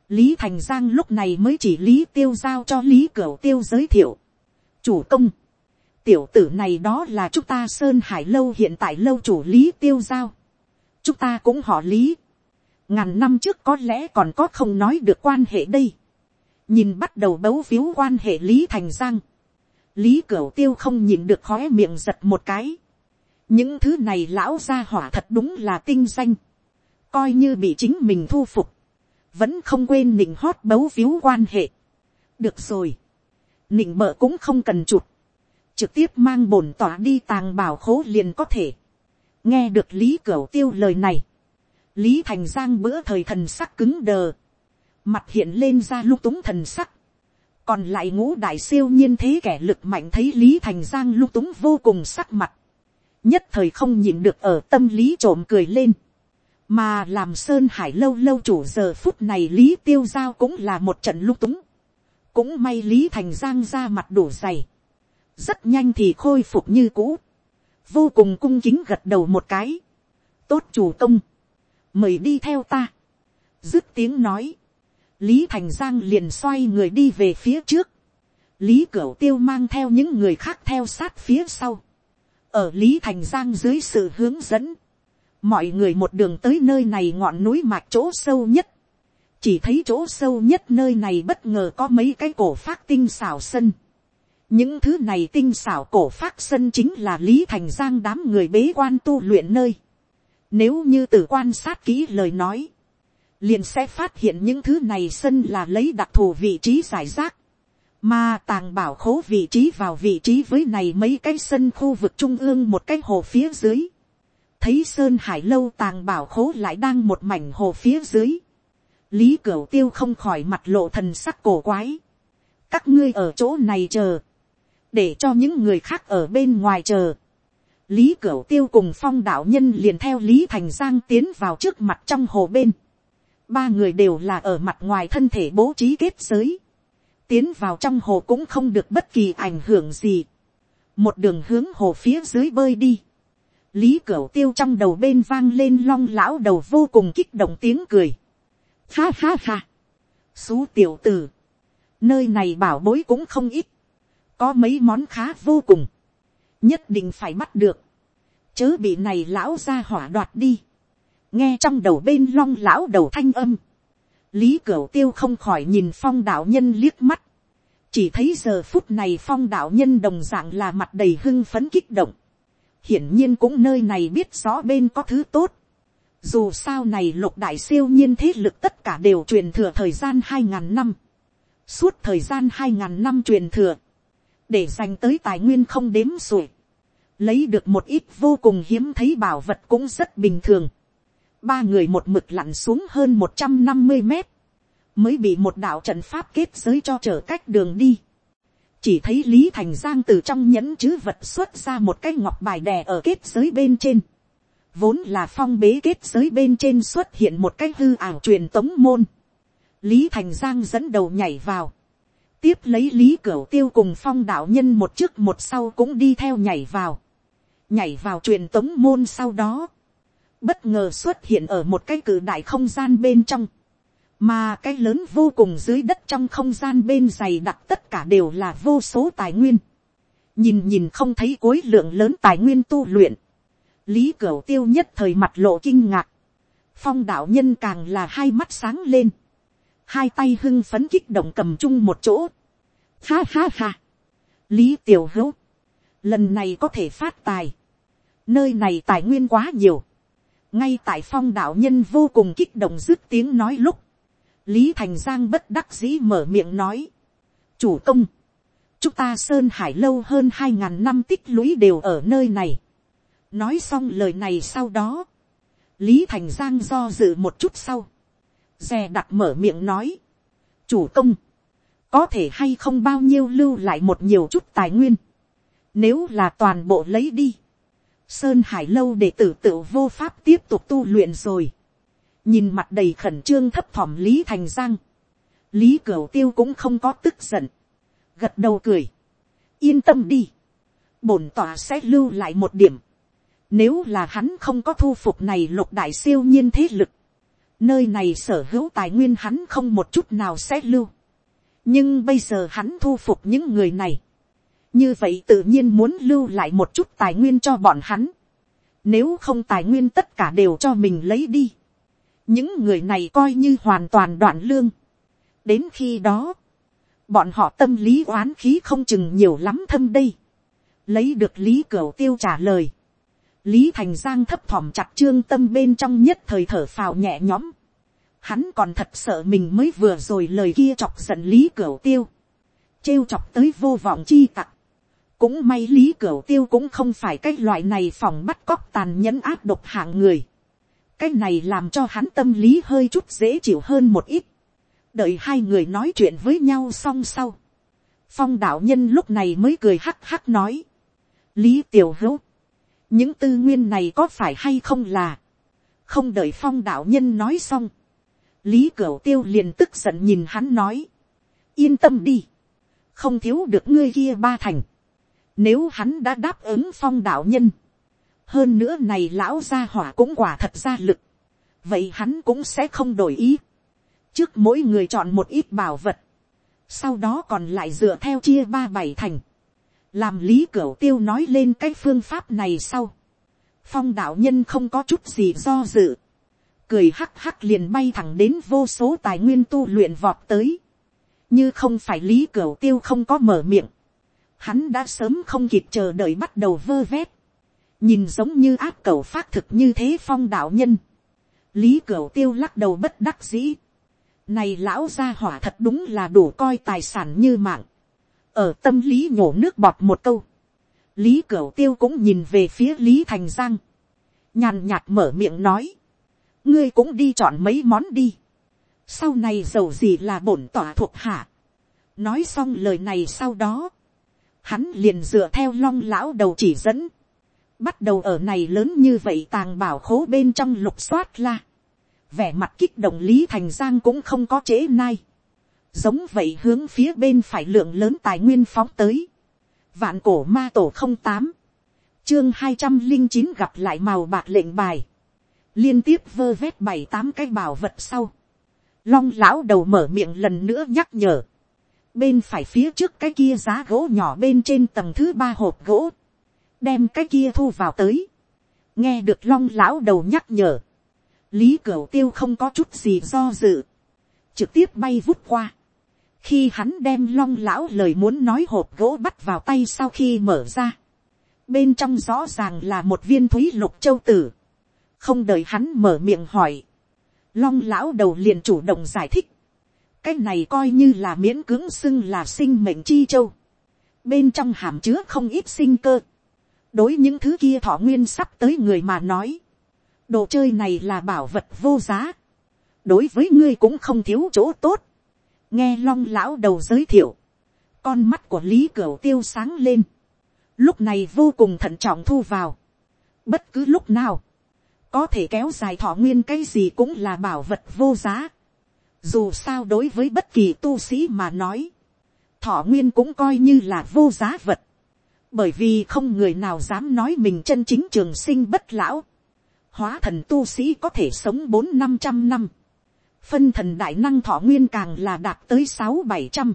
Lý Thành Giang lúc này mới chỉ Lý tiêu giao cho Lý Cửu tiêu giới thiệu. Chủ công. Tiểu tử này đó là chúng ta Sơn Hải Lâu hiện tại lâu chủ Lý tiêu giao. Chúng ta cũng họ Lý ngàn năm trước có lẽ còn có không nói được quan hệ đây nhìn bắt đầu bấu víu quan hệ lý thành giang. lý cửu tiêu không nhìn được khói miệng giật một cái. những thứ này lão gia hỏa thật đúng là tinh danh. coi như bị chính mình thu phục. vẫn không quên nịnh hót bấu víu quan hệ. được rồi. nịnh bợ cũng không cần chụt, trực tiếp mang bổn tỏa đi tàng bảo khố liền có thể. nghe được lý cửu tiêu lời này lý thành giang bữa thời thần sắc cứng đờ, mặt hiện lên ra lung túng thần sắc, còn lại ngũ đại siêu nhiên thế kẻ lực mạnh thấy lý thành giang lung túng vô cùng sắc mặt, nhất thời không nhìn được ở tâm lý trộm cười lên, mà làm sơn hải lâu lâu chủ giờ phút này lý tiêu giao cũng là một trận lung túng, cũng may lý thành giang ra mặt đủ dày, rất nhanh thì khôi phục như cũ, vô cùng cung kính gật đầu một cái, tốt chủ công, mời đi theo ta. dứt tiếng nói, lý thành giang liền xoay người đi về phía trước, lý cửu tiêu mang theo những người khác theo sát phía sau, ở lý thành giang dưới sự hướng dẫn, mọi người một đường tới nơi này ngọn núi mạch chỗ sâu nhất, chỉ thấy chỗ sâu nhất nơi này bất ngờ có mấy cái cổ phát tinh xảo sân. những thứ này tinh xảo cổ phát sân chính là lý thành giang đám người bế quan tu luyện nơi. Nếu như từ quan sát kỹ lời nói, liền sẽ phát hiện những thứ này sân là lấy đặc thù vị trí giải rác. Mà tàng bảo khố vị trí vào vị trí với này mấy cái sân khu vực trung ương một cái hồ phía dưới. Thấy Sơn Hải Lâu tàng bảo khố lại đang một mảnh hồ phía dưới. Lý Cửu Tiêu không khỏi mặt lộ thần sắc cổ quái. Các ngươi ở chỗ này chờ. Để cho những người khác ở bên ngoài chờ lý cửu tiêu cùng phong đạo nhân liền theo lý thành giang tiến vào trước mặt trong hồ bên ba người đều là ở mặt ngoài thân thể bố trí kết giới. tiến vào trong hồ cũng không được bất kỳ ảnh hưởng gì. một đường hướng hồ phía dưới bơi đi. lý cửu tiêu trong đầu bên vang lên long lão đầu vô cùng kích động tiếng cười. ha ha ha. xú tiểu tử. nơi này bảo bối cũng không ít. có mấy món khá vô cùng nhất định phải bắt được, chớ bị này lão ra hỏa đoạt đi, nghe trong đầu bên long lão đầu thanh âm, lý cửu tiêu không khỏi nhìn phong đạo nhân liếc mắt, chỉ thấy giờ phút này phong đạo nhân đồng dạng là mặt đầy hưng phấn kích động, hiển nhiên cũng nơi này biết rõ bên có thứ tốt, dù sao này lục đại siêu nhiên thế lực tất cả đều truyền thừa thời gian hai ngàn năm, suốt thời gian hai ngàn năm truyền thừa, để dành tới tài nguyên không đếm xuể, lấy được một ít vô cùng hiếm thấy bảo vật cũng rất bình thường ba người một mực lặn xuống hơn một trăm năm mươi mét, mới bị một đạo trận pháp kết giới cho trở cách đường đi. chỉ thấy lý thành giang từ trong nhẫn chứ vật xuất ra một cái ngọc bài đè ở kết giới bên trên. vốn là phong bế kết giới bên trên xuất hiện một cái hư ảo truyền tống môn. lý thành giang dẫn đầu nhảy vào tiếp lấy lý cửu tiêu cùng phong đạo nhân một trước một sau cũng đi theo nhảy vào nhảy vào truyền tống môn sau đó, bất ngờ xuất hiện ở một cái cử đại không gian bên trong, mà cái lớn vô cùng dưới đất trong không gian bên dày đặc tất cả đều là vô số tài nguyên, nhìn nhìn không thấy khối lượng lớn tài nguyên tu luyện, lý cửu tiêu nhất thời mặt lộ kinh ngạc, phong đạo nhân càng là hai mắt sáng lên, hai tay hưng phấn kích động cầm chung một chỗ, ha ha ha, lý tiểu hữu, lần này có thể phát tài, nơi này tài nguyên quá nhiều, ngay tại phong đạo nhân vô cùng kích động dứt tiếng nói lúc, lý thành giang bất đắc dĩ mở miệng nói, chủ công, chúng ta sơn hải lâu hơn hai ngàn năm tích lũy đều ở nơi này. nói xong lời này sau đó, lý thành giang do dự một chút sau, dè đặt mở miệng nói, chủ công, có thể hay không bao nhiêu lưu lại một nhiều chút tài nguyên, nếu là toàn bộ lấy đi, sơn hải lâu để tử tự vô pháp tiếp tục tu luyện rồi, nhìn mặt đầy khẩn trương thấp thỏm lý thành giang, lý cửu tiêu cũng không có tức giận, gật đầu cười, yên tâm đi, bổn tỏa sẽ lưu lại một điểm, nếu là hắn không có thu phục này lục đại siêu nhiên thế lực, nơi này sở hữu tài nguyên hắn không một chút nào sẽ lưu, nhưng bây giờ hắn thu phục những người này, như vậy tự nhiên muốn lưu lại một chút tài nguyên cho bọn hắn, nếu không tài nguyên tất cả đều cho mình lấy đi, những người này coi như hoàn toàn đoạn lương. đến khi đó, bọn họ tâm lý oán khí không chừng nhiều lắm thâm đây. lấy được lý cửu tiêu trả lời. lý thành giang thấp thỏm chặt trương tâm bên trong nhất thời thở phào nhẹ nhõm. hắn còn thật sợ mình mới vừa rồi lời kia chọc giận lý cửu tiêu. trêu chọc tới vô vọng chi tặc cũng may lý cửu tiêu cũng không phải cái loại này phòng bắt cóc tàn nhẫn áp độc hạng người cái này làm cho hắn tâm lý hơi chút dễ chịu hơn một ít. đợi hai người nói chuyện với nhau xong sau. phong đạo nhân lúc này mới cười hắc hắc nói. lý tiểu hữu, những tư nguyên này có phải hay không là, không đợi phong đạo nhân nói xong. lý cửu tiêu liền tức giận nhìn hắn nói. yên tâm đi, không thiếu được ngươi kia ba thành nếu hắn đã đáp ứng phong đạo nhân, hơn nữa này lão gia hỏa cũng quả thật ra lực, vậy hắn cũng sẽ không đổi ý. trước mỗi người chọn một ít bảo vật, sau đó còn lại dựa theo chia ba bảy thành, làm lý cửu tiêu nói lên cái phương pháp này sau, phong đạo nhân không có chút gì do dự, cười hắc hắc liền bay thẳng đến vô số tài nguyên tu luyện vọt tới, như không phải lý cửu tiêu không có mở miệng, hắn đã sớm không kịp chờ đợi bắt đầu vơ vét, nhìn giống như áp cầu phát thực như thế phong đạo nhân, lý cửu tiêu lắc đầu bất đắc dĩ, này lão gia hỏa thật đúng là đủ coi tài sản như mạng, ở tâm lý nhổ nước bọt một câu, lý cửu tiêu cũng nhìn về phía lý thành giang, nhàn nhạt mở miệng nói, ngươi cũng đi chọn mấy món đi, sau này giàu gì là bổn tỏa thuộc hạ, nói xong lời này sau đó, hắn liền dựa theo long lão đầu chỉ dẫn, bắt đầu ở này lớn như vậy tàng bảo khố bên trong lục soát la. vẻ mặt kích động lý thành giang cũng không có chế nai. giống vậy hướng phía bên phải lượng lớn tài nguyên phóng tới. vạn cổ ma tổ không tám, chương hai trăm linh chín gặp lại màu bạc lệnh bài. liên tiếp vơ vét bảy tám cái bảo vật sau. long lão đầu mở miệng lần nữa nhắc nhở bên phải phía trước cái kia giá gỗ nhỏ bên trên tầng thứ ba hộp gỗ, đem cái kia thu vào tới. nghe được long lão đầu nhắc nhở. lý cửu tiêu không có chút gì do dự. trực tiếp bay vút qua. khi hắn đem long lão lời muốn nói hộp gỗ bắt vào tay sau khi mở ra. bên trong rõ ràng là một viên thúy lục châu tử. không đợi hắn mở miệng hỏi. long lão đầu liền chủ động giải thích cái này coi như là miễn cưỡng xưng là sinh mệnh chi châu. bên trong hàm chứa không ít sinh cơ. Đối những thứ kia thọ nguyên sắp tới người mà nói, đồ chơi này là bảo vật vô giá, đối với ngươi cũng không thiếu chỗ tốt, nghe long lão đầu giới thiệu, con mắt của lý cửu tiêu sáng lên, lúc này vô cùng thận trọng thu vào, bất cứ lúc nào, có thể kéo dài thọ nguyên cái gì cũng là bảo vật vô giá, dù sao đối với bất kỳ tu sĩ mà nói, thọ nguyên cũng coi như là vô giá vật, bởi vì không người nào dám nói mình chân chính trường sinh bất lão, hóa thần tu sĩ có thể sống bốn năm trăm năm, phân thần đại năng thọ nguyên càng là đạt tới sáu bảy trăm,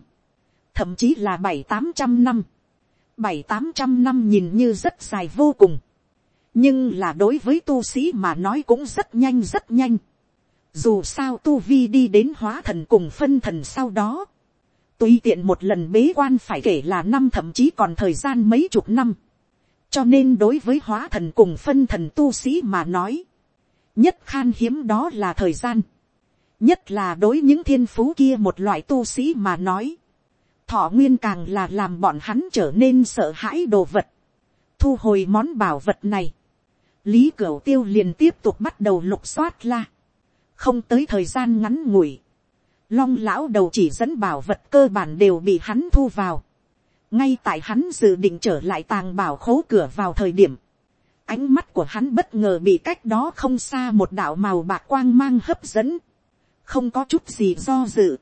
thậm chí là bảy tám trăm năm, bảy tám trăm năm nhìn như rất dài vô cùng, nhưng là đối với tu sĩ mà nói cũng rất nhanh rất nhanh, dù sao tu vi đi đến hóa thần cùng phân thần sau đó, tùy tiện một lần bế quan phải kể là năm thậm chí còn thời gian mấy chục năm, cho nên đối với hóa thần cùng phân thần tu sĩ mà nói, nhất khan hiếm đó là thời gian, nhất là đối những thiên phú kia một loại tu sĩ mà nói, thọ nguyên càng là làm bọn hắn trở nên sợ hãi đồ vật, thu hồi món bảo vật này, lý cửu tiêu liền tiếp tục bắt đầu lục soát la, không tới thời gian ngắn ngủi, long lão đầu chỉ dẫn bảo vật cơ bản đều bị hắn thu vào, ngay tại hắn dự định trở lại tàng bảo khố cửa vào thời điểm, ánh mắt của hắn bất ngờ bị cách đó không xa một đạo màu bạc quang mang hấp dẫn, không có chút gì do dự,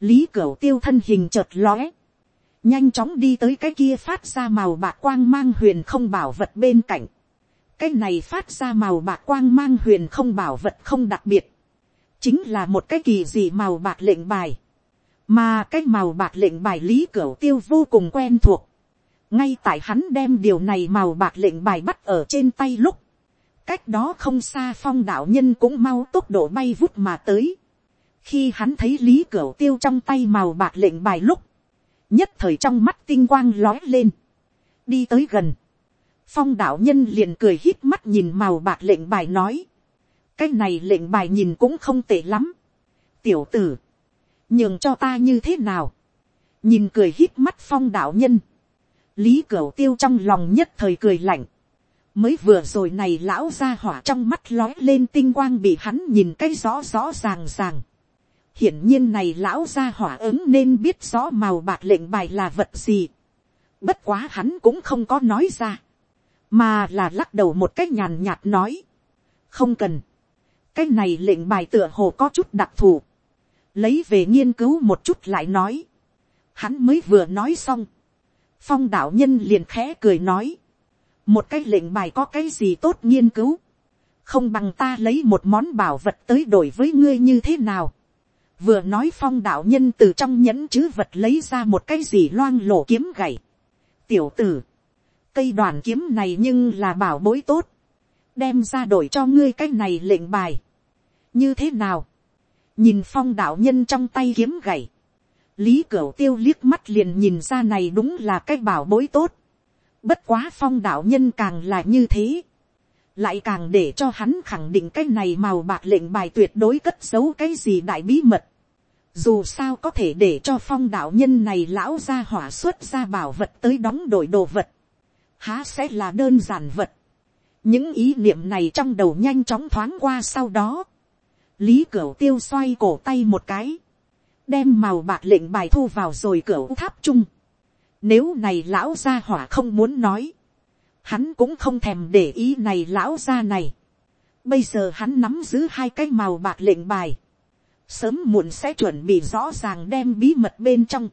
lý cửu tiêu thân hình chợt lóe, nhanh chóng đi tới cái kia phát ra màu bạc quang mang huyền không bảo vật bên cạnh, cái này phát ra màu bạc quang mang huyền không bảo vật không đặc biệt, chính là một cái kỳ gì màu bạc lệnh bài, mà cái màu bạc lệnh bài lý cửu tiêu vô cùng quen thuộc, ngay tại hắn đem điều này màu bạc lệnh bài bắt ở trên tay lúc, cách đó không xa phong đạo nhân cũng mau tốc độ bay vút mà tới, khi hắn thấy lý cửu tiêu trong tay màu bạc lệnh bài lúc, nhất thời trong mắt tinh quang lói lên, đi tới gần, phong đạo nhân liền cười hít mắt nhìn màu bạc lệnh bài nói, cái này lệnh bài nhìn cũng không tệ lắm, tiểu tử, nhường cho ta như thế nào, nhìn cười hít mắt phong đạo nhân, lý cửu tiêu trong lòng nhất thời cười lạnh, mới vừa rồi này lão ra hỏa trong mắt lói lên tinh quang bị hắn nhìn cái rõ rõ ràng ràng, hiển nhiên này lão ra hỏa ứng nên biết rõ màu bạc lệnh bài là vật gì. Bất quá hắn cũng không có nói ra. Mà là lắc đầu một cách nhàn nhạt nói. Không cần. Cái này lệnh bài tựa hồ có chút đặc thù. Lấy về nghiên cứu một chút lại nói. Hắn mới vừa nói xong. Phong đạo nhân liền khẽ cười nói. Một cái lệnh bài có cái gì tốt nghiên cứu. Không bằng ta lấy một món bảo vật tới đổi với ngươi như thế nào vừa nói phong đạo nhân từ trong nhẫn chứ vật lấy ra một cái gì loang lổ kiếm gậy. tiểu tử, cây đoàn kiếm này nhưng là bảo bối tốt, đem ra đổi cho ngươi cái này lệnh bài như thế nào, nhìn phong đạo nhân trong tay kiếm gậy, lý cửu tiêu liếc mắt liền nhìn ra này đúng là cái bảo bối tốt. bất quá phong đạo nhân càng là như thế, lại càng để cho hắn khẳng định cái này màu bạc lệnh bài tuyệt đối cất giấu cái gì đại bí mật. Dù sao có thể để cho phong đạo nhân này lão ra hỏa xuất ra bảo vật tới đóng đổi đồ vật. Há sẽ là đơn giản vật. Những ý niệm này trong đầu nhanh chóng thoáng qua sau đó. Lý Cửu tiêu xoay cổ tay một cái. Đem màu bạc lệnh bài thu vào rồi cửu tháp chung. Nếu này lão gia hỏa không muốn nói. Hắn cũng không thèm để ý này lão gia này. Bây giờ hắn nắm giữ hai cái màu bạc lệnh bài sớm muộn sẽ chuẩn bị rõ ràng đem bí mật bên trong,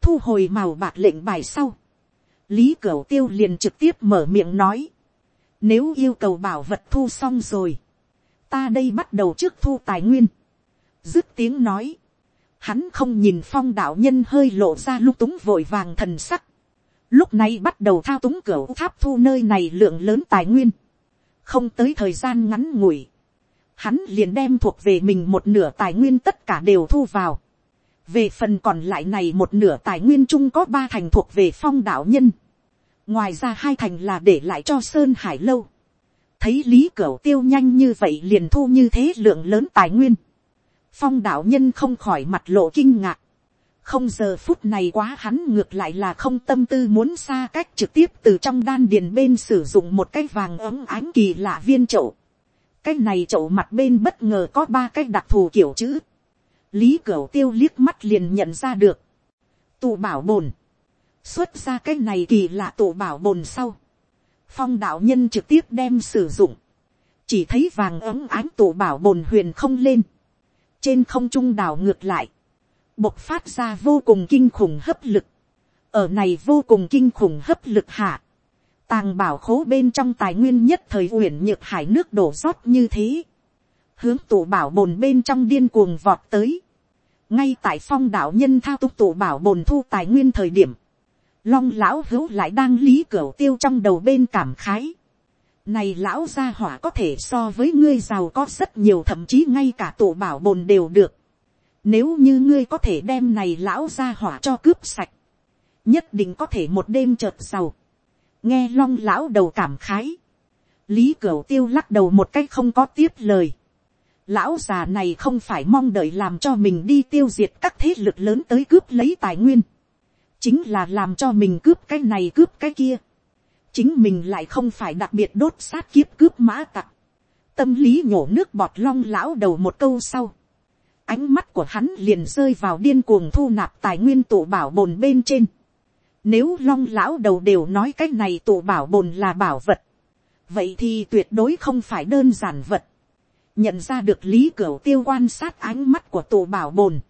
thu hồi màu bạc lệnh bài sau, lý cửu tiêu liền trực tiếp mở miệng nói, nếu yêu cầu bảo vật thu xong rồi, ta đây bắt đầu trước thu tài nguyên, dứt tiếng nói, hắn không nhìn phong đạo nhân hơi lộ ra lung túng vội vàng thần sắc, lúc này bắt đầu thao túng cửa tháp thu nơi này lượng lớn tài nguyên, không tới thời gian ngắn ngủi, hắn liền đem thuộc về mình một nửa tài nguyên tất cả đều thu vào. về phần còn lại này một nửa tài nguyên chung có ba thành thuộc về phong đạo nhân. ngoài ra hai thành là để lại cho sơn hải lâu thấy lý cửu tiêu nhanh như vậy liền thu như thế lượng lớn tài nguyên. phong đạo nhân không khỏi mặt lộ kinh ngạc. không giờ phút này quá hắn ngược lại là không tâm tư muốn xa cách trực tiếp từ trong đan điền bên sử dụng một cái vàng ấm ánh kỳ lạ viên chậu cái này chậu mặt bên bất ngờ có ba cái đặc thù kiểu chữ. lý cửu tiêu liếc mắt liền nhận ra được. tù bảo bồn. xuất ra cái này kỳ lạ tù bảo bồn sau phong đạo nhân trực tiếp đem sử dụng. chỉ thấy vàng ấm ánh tổ bảo bồn huyền không lên. trên không trung đảo ngược lại. bộc phát ra vô cùng kinh khủng hấp lực. ở này vô cùng kinh khủng hấp lực hạ tàng bảo khố bên trong tài nguyên nhất thời uyển nhược hải nước đổ rót như thế, hướng tổ bảo bồn bên trong điên cuồng vọt tới, ngay tại phong đạo nhân thao túc tổ bảo bồn thu tài nguyên thời điểm, long lão hữu lại đang lý cửa tiêu trong đầu bên cảm khái, này lão gia hỏa có thể so với ngươi giàu có rất nhiều thậm chí ngay cả tổ bảo bồn đều được. Nếu như ngươi có thể đem này lão gia hỏa cho cướp sạch. Nhất định có thể một đêm chợt giàu. Nghe long lão đầu cảm khái. Lý cửa tiêu lắc đầu một cách không có tiếp lời. Lão già này không phải mong đợi làm cho mình đi tiêu diệt các thế lực lớn tới cướp lấy tài nguyên. Chính là làm cho mình cướp cái này cướp cái kia chính mình lại không phải đặc biệt đốt sát kiếp cướp mã tặc, tâm lý nhổ nước bọt long lão đầu một câu sau, ánh mắt của hắn liền rơi vào điên cuồng thu nạp tài nguyên tụ bảo bồn bên trên. Nếu long lão đầu đều nói cái này tụ bảo bồn là bảo vật, vậy thì tuyệt đối không phải đơn giản vật. nhận ra được lý cửa tiêu quan sát ánh mắt của tụ bảo bồn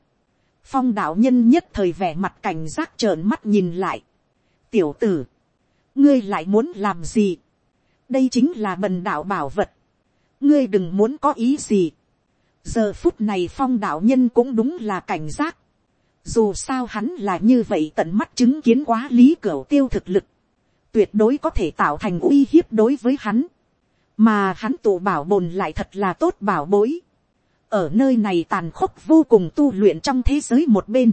phong đạo nhân nhất thời vẻ mặt cảnh giác trợn mắt nhìn lại. tiểu tử, ngươi lại muốn làm gì, đây chính là bần đạo bảo vật, ngươi đừng muốn có ý gì. giờ phút này phong đạo nhân cũng đúng là cảnh giác, dù sao hắn là như vậy tận mắt chứng kiến quá lý cửa tiêu thực lực, tuyệt đối có thể tạo thành uy hiếp đối với hắn, mà hắn tụ bảo bồn lại thật là tốt bảo bối, ở nơi này tàn khốc vô cùng tu luyện trong thế giới một bên,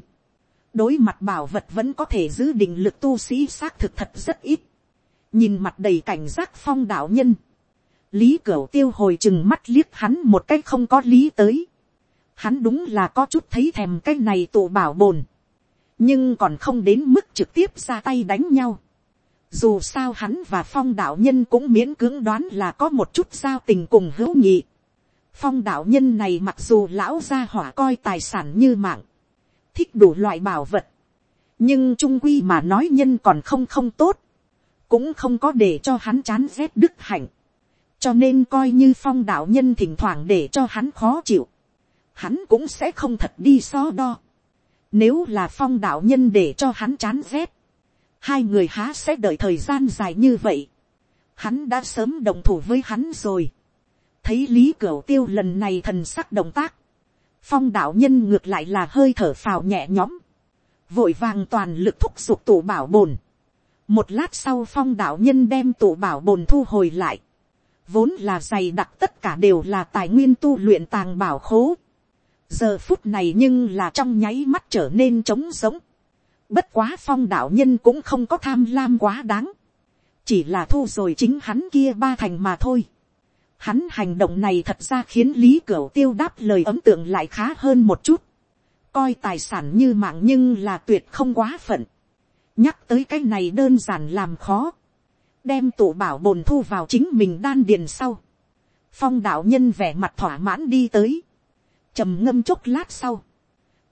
đối mặt bảo vật vẫn có thể giữ định lực tu sĩ xác thực thật rất ít. Nhìn mặt đầy cảnh giác phong đạo nhân, lý cửu tiêu hồi chừng mắt liếc hắn một cách không có lý tới, hắn đúng là có chút thấy thèm cái này tụ bảo bồn, nhưng còn không đến mức trực tiếp ra tay đánh nhau. Dù sao hắn và phong đạo nhân cũng miễn cưỡng đoán là có một chút giao tình cùng hữu nghị. Phong đạo nhân này mặc dù lão gia hỏa coi tài sản như mạng, thích đủ loại bảo vật, nhưng trung quy mà nói nhân còn không không tốt cũng không có để cho hắn chán rét đức hạnh, cho nên coi như phong đạo nhân thỉnh thoảng để cho hắn khó chịu, hắn cũng sẽ không thật đi so đo. Nếu là phong đạo nhân để cho hắn chán rét, hai người há sẽ đợi thời gian dài như vậy. Hắn đã sớm đồng thủ với hắn rồi. Thấy lý cửu tiêu lần này thần sắc động tác. Phong đạo nhân ngược lại là hơi thở phào nhẹ nhõm. Vội vàng toàn lực thúc giục tụ bảo bồn một lát sau phong đạo nhân đem tụ bảo bồn thu hồi lại. Vốn là dày đặc tất cả đều là tài nguyên tu luyện tàng bảo khố. Giờ phút này nhưng là trong nháy mắt trở nên trống giống. Bất quá phong đạo nhân cũng không có tham lam quá đáng. Chỉ là thu rồi chính hắn kia ba thành mà thôi. Hắn hành động này thật ra khiến Lý Cửu Tiêu đáp lời ấm tượng lại khá hơn một chút. Coi tài sản như mạng nhưng là tuyệt không quá phận. Nhắc tới cái này đơn giản làm khó, đem tụ bảo bồn thu vào chính mình đan điền sau, phong đạo nhân vẻ mặt thỏa mãn đi tới, trầm ngâm chốc lát sau,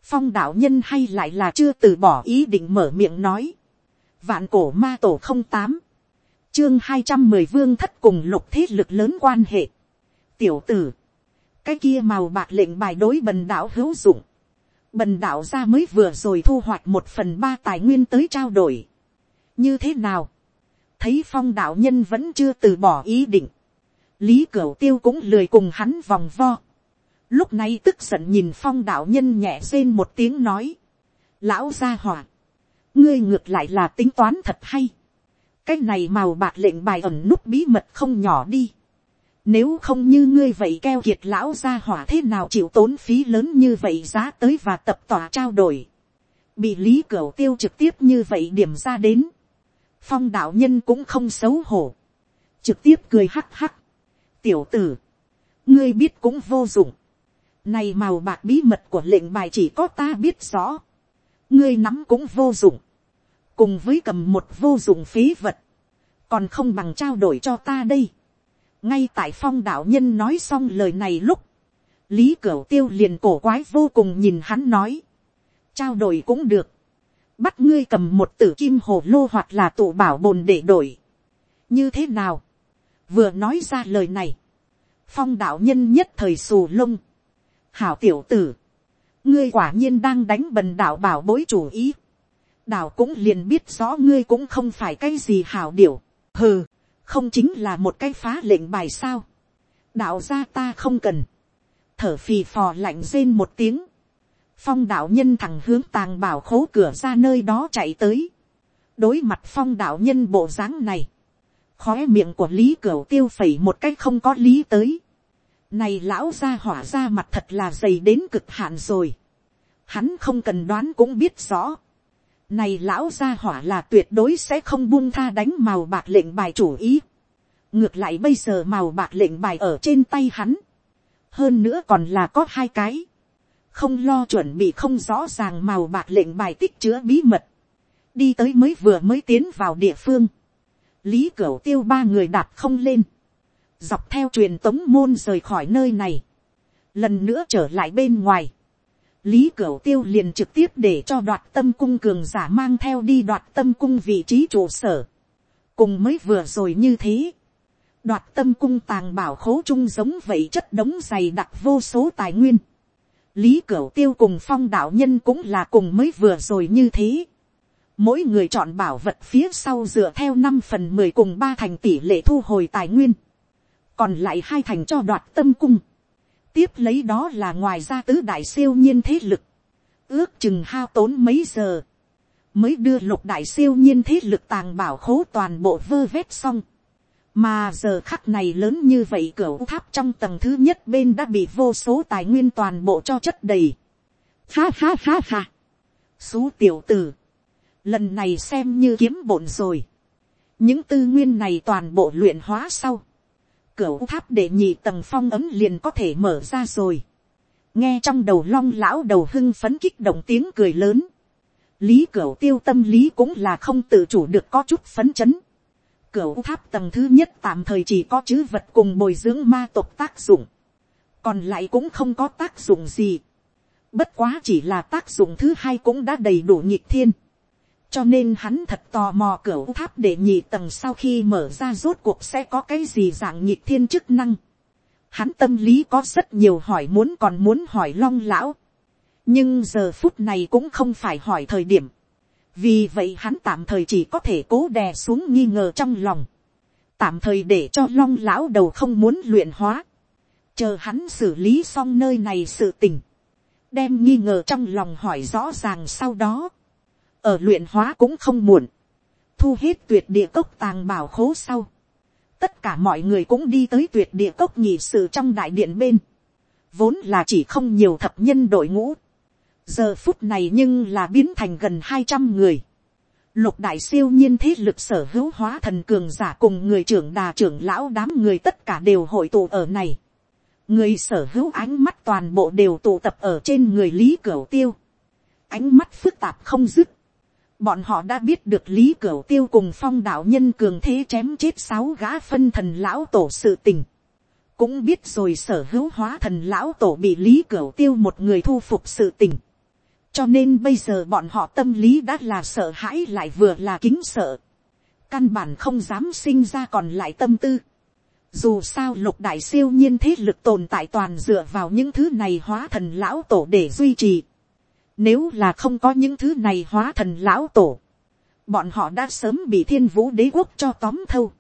phong đạo nhân hay lại là chưa từ bỏ ý định mở miệng nói, vạn cổ ma tổ không tám, chương hai trăm mười vương thất cùng lục thế lực lớn quan hệ, tiểu tử, cái kia màu bạc lệnh bài đối bần đạo hữu dụng, bần đạo ra mới vừa rồi thu hoạch một phần ba tài nguyên tới trao đổi. như thế nào, thấy phong đạo nhân vẫn chưa từ bỏ ý định, lý cửu tiêu cũng lười cùng hắn vòng vo. lúc này tức giận nhìn phong đạo nhân nhẹ rên một tiếng nói, lão gia hỏa, ngươi ngược lại là tính toán thật hay, cái này màu bạc lệnh bài ẩn nút bí mật không nhỏ đi nếu không như ngươi vậy keo kiệt lão ra hỏa thế nào chịu tốn phí lớn như vậy giá tới và tập tòa trao đổi. Bị lý cửu tiêu trực tiếp như vậy điểm ra đến. Phong đạo nhân cũng không xấu hổ. Trực tiếp cười hắc hắc. Tiểu tử. Ngươi biết cũng vô dụng. Này màu bạc bí mật của lệnh bài chỉ có ta biết rõ. Ngươi nắm cũng vô dụng. Cùng với cầm một vô dụng phí vật. Còn không bằng trao đổi cho ta đây. Ngay tại phong đạo nhân nói xong lời này lúc, lý cửu tiêu liền cổ quái vô cùng nhìn hắn nói, trao đổi cũng được, bắt ngươi cầm một tử kim hồ lô hoặc là tụ bảo bồn để đổi, như thế nào, vừa nói ra lời này, phong đạo nhân nhất thời xù lông, hảo tiểu tử, ngươi quả nhiên đang đánh bần đạo bảo bối chủ ý, đạo cũng liền biết rõ ngươi cũng không phải cái gì hảo điều, hừ, không chính là một cái phá lệnh bài sao. đạo gia ta không cần. thở phì phò lạnh rên một tiếng, phong đạo nhân thẳng hướng tàng bảo khố cửa ra nơi đó chạy tới, đối mặt phong đạo nhân bộ dáng này, khóe miệng của lý cửu tiêu phẩy một cách không có lý tới, này lão ra hỏa ra mặt thật là dày đến cực hạn rồi, hắn không cần đoán cũng biết rõ, này lão gia hỏa là tuyệt đối sẽ không buông tha đánh màu bạc lệnh bài chủ ý. Ngược lại bây giờ màu bạc lệnh bài ở trên tay hắn. Hơn nữa còn là có hai cái. Không lo chuẩn bị không rõ ràng màu bạc lệnh bài tích chứa bí mật. Đi tới mới vừa mới tiến vào địa phương. Lý Cửu tiêu ba người đạp không lên. Dọc theo truyền tống môn rời khỏi nơi này. Lần nữa trở lại bên ngoài lý cửu tiêu liền trực tiếp để cho đoạt tâm cung cường giả mang theo đi đoạt tâm cung vị trí trụ sở. cùng mới vừa rồi như thế. đoạt tâm cung tàng bảo khố chung giống vậy chất đống dày đặc vô số tài nguyên. lý cửu tiêu cùng phong đạo nhân cũng là cùng mới vừa rồi như thế. mỗi người chọn bảo vật phía sau dựa theo năm phần mười cùng ba thành tỷ lệ thu hồi tài nguyên. còn lại hai thành cho đoạt tâm cung tiếp lấy đó là ngoài ra tứ đại siêu nhiên thế lực, ước chừng hao tốn mấy giờ, mới đưa lục đại siêu nhiên thế lực tàng bảo khố toàn bộ vơ vét xong. mà giờ khắc này lớn như vậy cửa tháp trong tầng thứ nhất bên đã bị vô số tài nguyên toàn bộ cho chất đầy. ha ha ha ha. xú tiểu tử. lần này xem như kiếm bổn rồi. những tư nguyên này toàn bộ luyện hóa sau cửa tháp để nhị tầng phong ấm liền có thể mở ra rồi. nghe trong đầu long lão đầu hưng phấn kích động tiếng cười lớn. lý cửa tiêu tâm lý cũng là không tự chủ được có chút phấn chấn. cửa tháp tầng thứ nhất tạm thời chỉ có chữ vật cùng bồi dưỡng ma tộc tác dụng. còn lại cũng không có tác dụng gì. bất quá chỉ là tác dụng thứ hai cũng đã đầy đủ nhịp thiên cho nên hắn thật tò mò cửa tháp để nhị tầng sau khi mở ra rốt cuộc sẽ có cái gì dạng nhịp thiên chức năng. Hắn tâm lý có rất nhiều hỏi muốn còn muốn hỏi long lão. nhưng giờ phút này cũng không phải hỏi thời điểm. vì vậy hắn tạm thời chỉ có thể cố đè xuống nghi ngờ trong lòng. tạm thời để cho long lão đầu không muốn luyện hóa. chờ hắn xử lý xong nơi này sự tình. đem nghi ngờ trong lòng hỏi rõ ràng sau đó ở luyện hóa cũng không muộn, thu hết tuyệt địa cốc tàng bảo khố sau, tất cả mọi người cũng đi tới tuyệt địa cốc nhị sự trong đại điện bên, vốn là chỉ không nhiều thập nhân đội ngũ, giờ phút này nhưng là biến thành gần hai trăm người, lục đại siêu nhiên thế lực sở hữu hóa thần cường giả cùng người trưởng đà trưởng lão đám người tất cả đều hội tụ ở này, người sở hữu ánh mắt toàn bộ đều tụ tập ở trên người lý cửu tiêu, ánh mắt phức tạp không dứt, bọn họ đã biết được lý cửu tiêu cùng phong đạo nhân cường thế chém chết sáu gã phân thần lão tổ sự tình. cũng biết rồi sở hữu hóa thần lão tổ bị lý cửu tiêu một người thu phục sự tình. cho nên bây giờ bọn họ tâm lý đã là sợ hãi lại vừa là kính sợ. căn bản không dám sinh ra còn lại tâm tư. dù sao lục đại siêu nhiên thế lực tồn tại toàn dựa vào những thứ này hóa thần lão tổ để duy trì nếu là không có những thứ này hóa thần lão tổ. Bọn họ đã sớm bị thiên vũ đế quốc cho tóm thâu.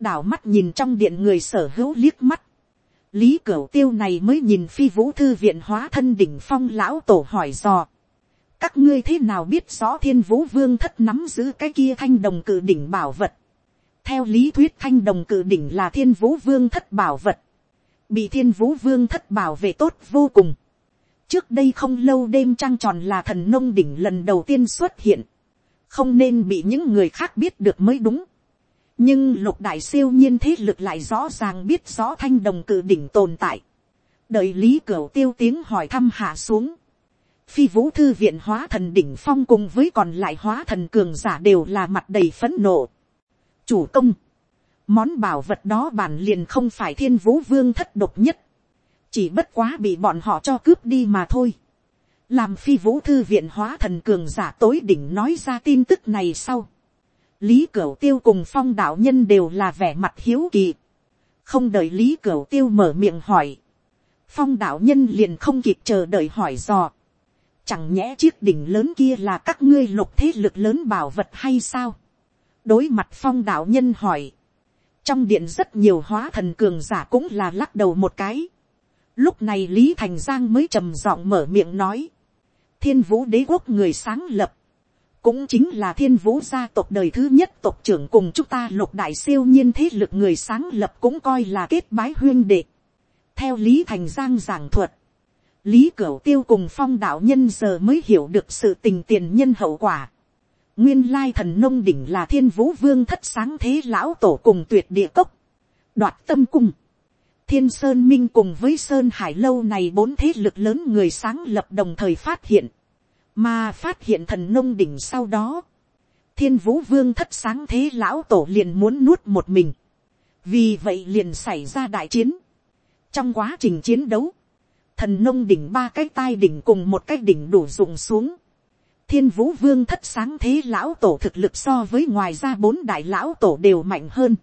Đảo mắt nhìn trong điện người sở hữu liếc mắt. Lý Cửu Tiêu này mới nhìn phi vũ thư viện hóa thân đỉnh phong lão tổ hỏi dò. Các ngươi thế nào biết rõ thiên vũ vương thất nắm giữ cái kia thanh đồng cử đỉnh bảo vật. Theo lý thuyết thanh đồng cử đỉnh là thiên vũ vương thất bảo vật. Bị thiên vũ vương thất bảo vệ tốt vô cùng trước đây không lâu đêm trăng tròn là thần nông đỉnh lần đầu tiên xuất hiện, không nên bị những người khác biết được mới đúng. nhưng lục đại siêu nhiên thế lực lại rõ ràng biết rõ thanh đồng cử đỉnh tồn tại. đợi lý cửu tiêu tiếng hỏi thăm hạ xuống. phi vũ thư viện hóa thần đỉnh phong cùng với còn lại hóa thần cường giả đều là mặt đầy phấn nộ. chủ công, món bảo vật đó bản liền không phải thiên vũ vương thất độc nhất chỉ bất quá bị bọn họ cho cướp đi mà thôi. làm phi vũ thư viện hóa thần cường giả tối đỉnh nói ra tin tức này sau. lý cửu tiêu cùng phong đạo nhân đều là vẻ mặt hiếu kỳ. không đợi lý cửu tiêu mở miệng hỏi. phong đạo nhân liền không kịp chờ đợi hỏi dò. chẳng nhẽ chiếc đỉnh lớn kia là các ngươi lục thế lực lớn bảo vật hay sao. đối mặt phong đạo nhân hỏi. trong điện rất nhiều hóa thần cường giả cũng là lắc đầu một cái lúc này lý thành giang mới trầm giọng mở miệng nói, thiên vũ đế quốc người sáng lập, cũng chính là thiên vũ gia tộc đời thứ nhất tộc trưởng cùng chúng ta lục đại siêu nhiên thế lực người sáng lập cũng coi là kết bái huyên đệ. theo lý thành giang giảng thuật, lý cửu tiêu cùng phong đạo nhân giờ mới hiểu được sự tình tiền nhân hậu quả. nguyên lai thần nông đỉnh là thiên vũ vương thất sáng thế lão tổ cùng tuyệt địa cốc, đoạt tâm cung thiên sơn minh cùng với sơn hải lâu này bốn thế lực lớn người sáng lập đồng thời phát hiện mà phát hiện thần nông đỉnh sau đó, thiên vũ vương thất sáng thế lão tổ liền muốn nuốt một mình, vì vậy liền xảy ra đại chiến. trong quá trình chiến đấu, thần nông đỉnh ba cái tai đỉnh cùng một cái đỉnh đủ dụng xuống, thiên vũ vương thất sáng thế lão tổ thực lực so với ngoài ra bốn đại lão tổ đều mạnh hơn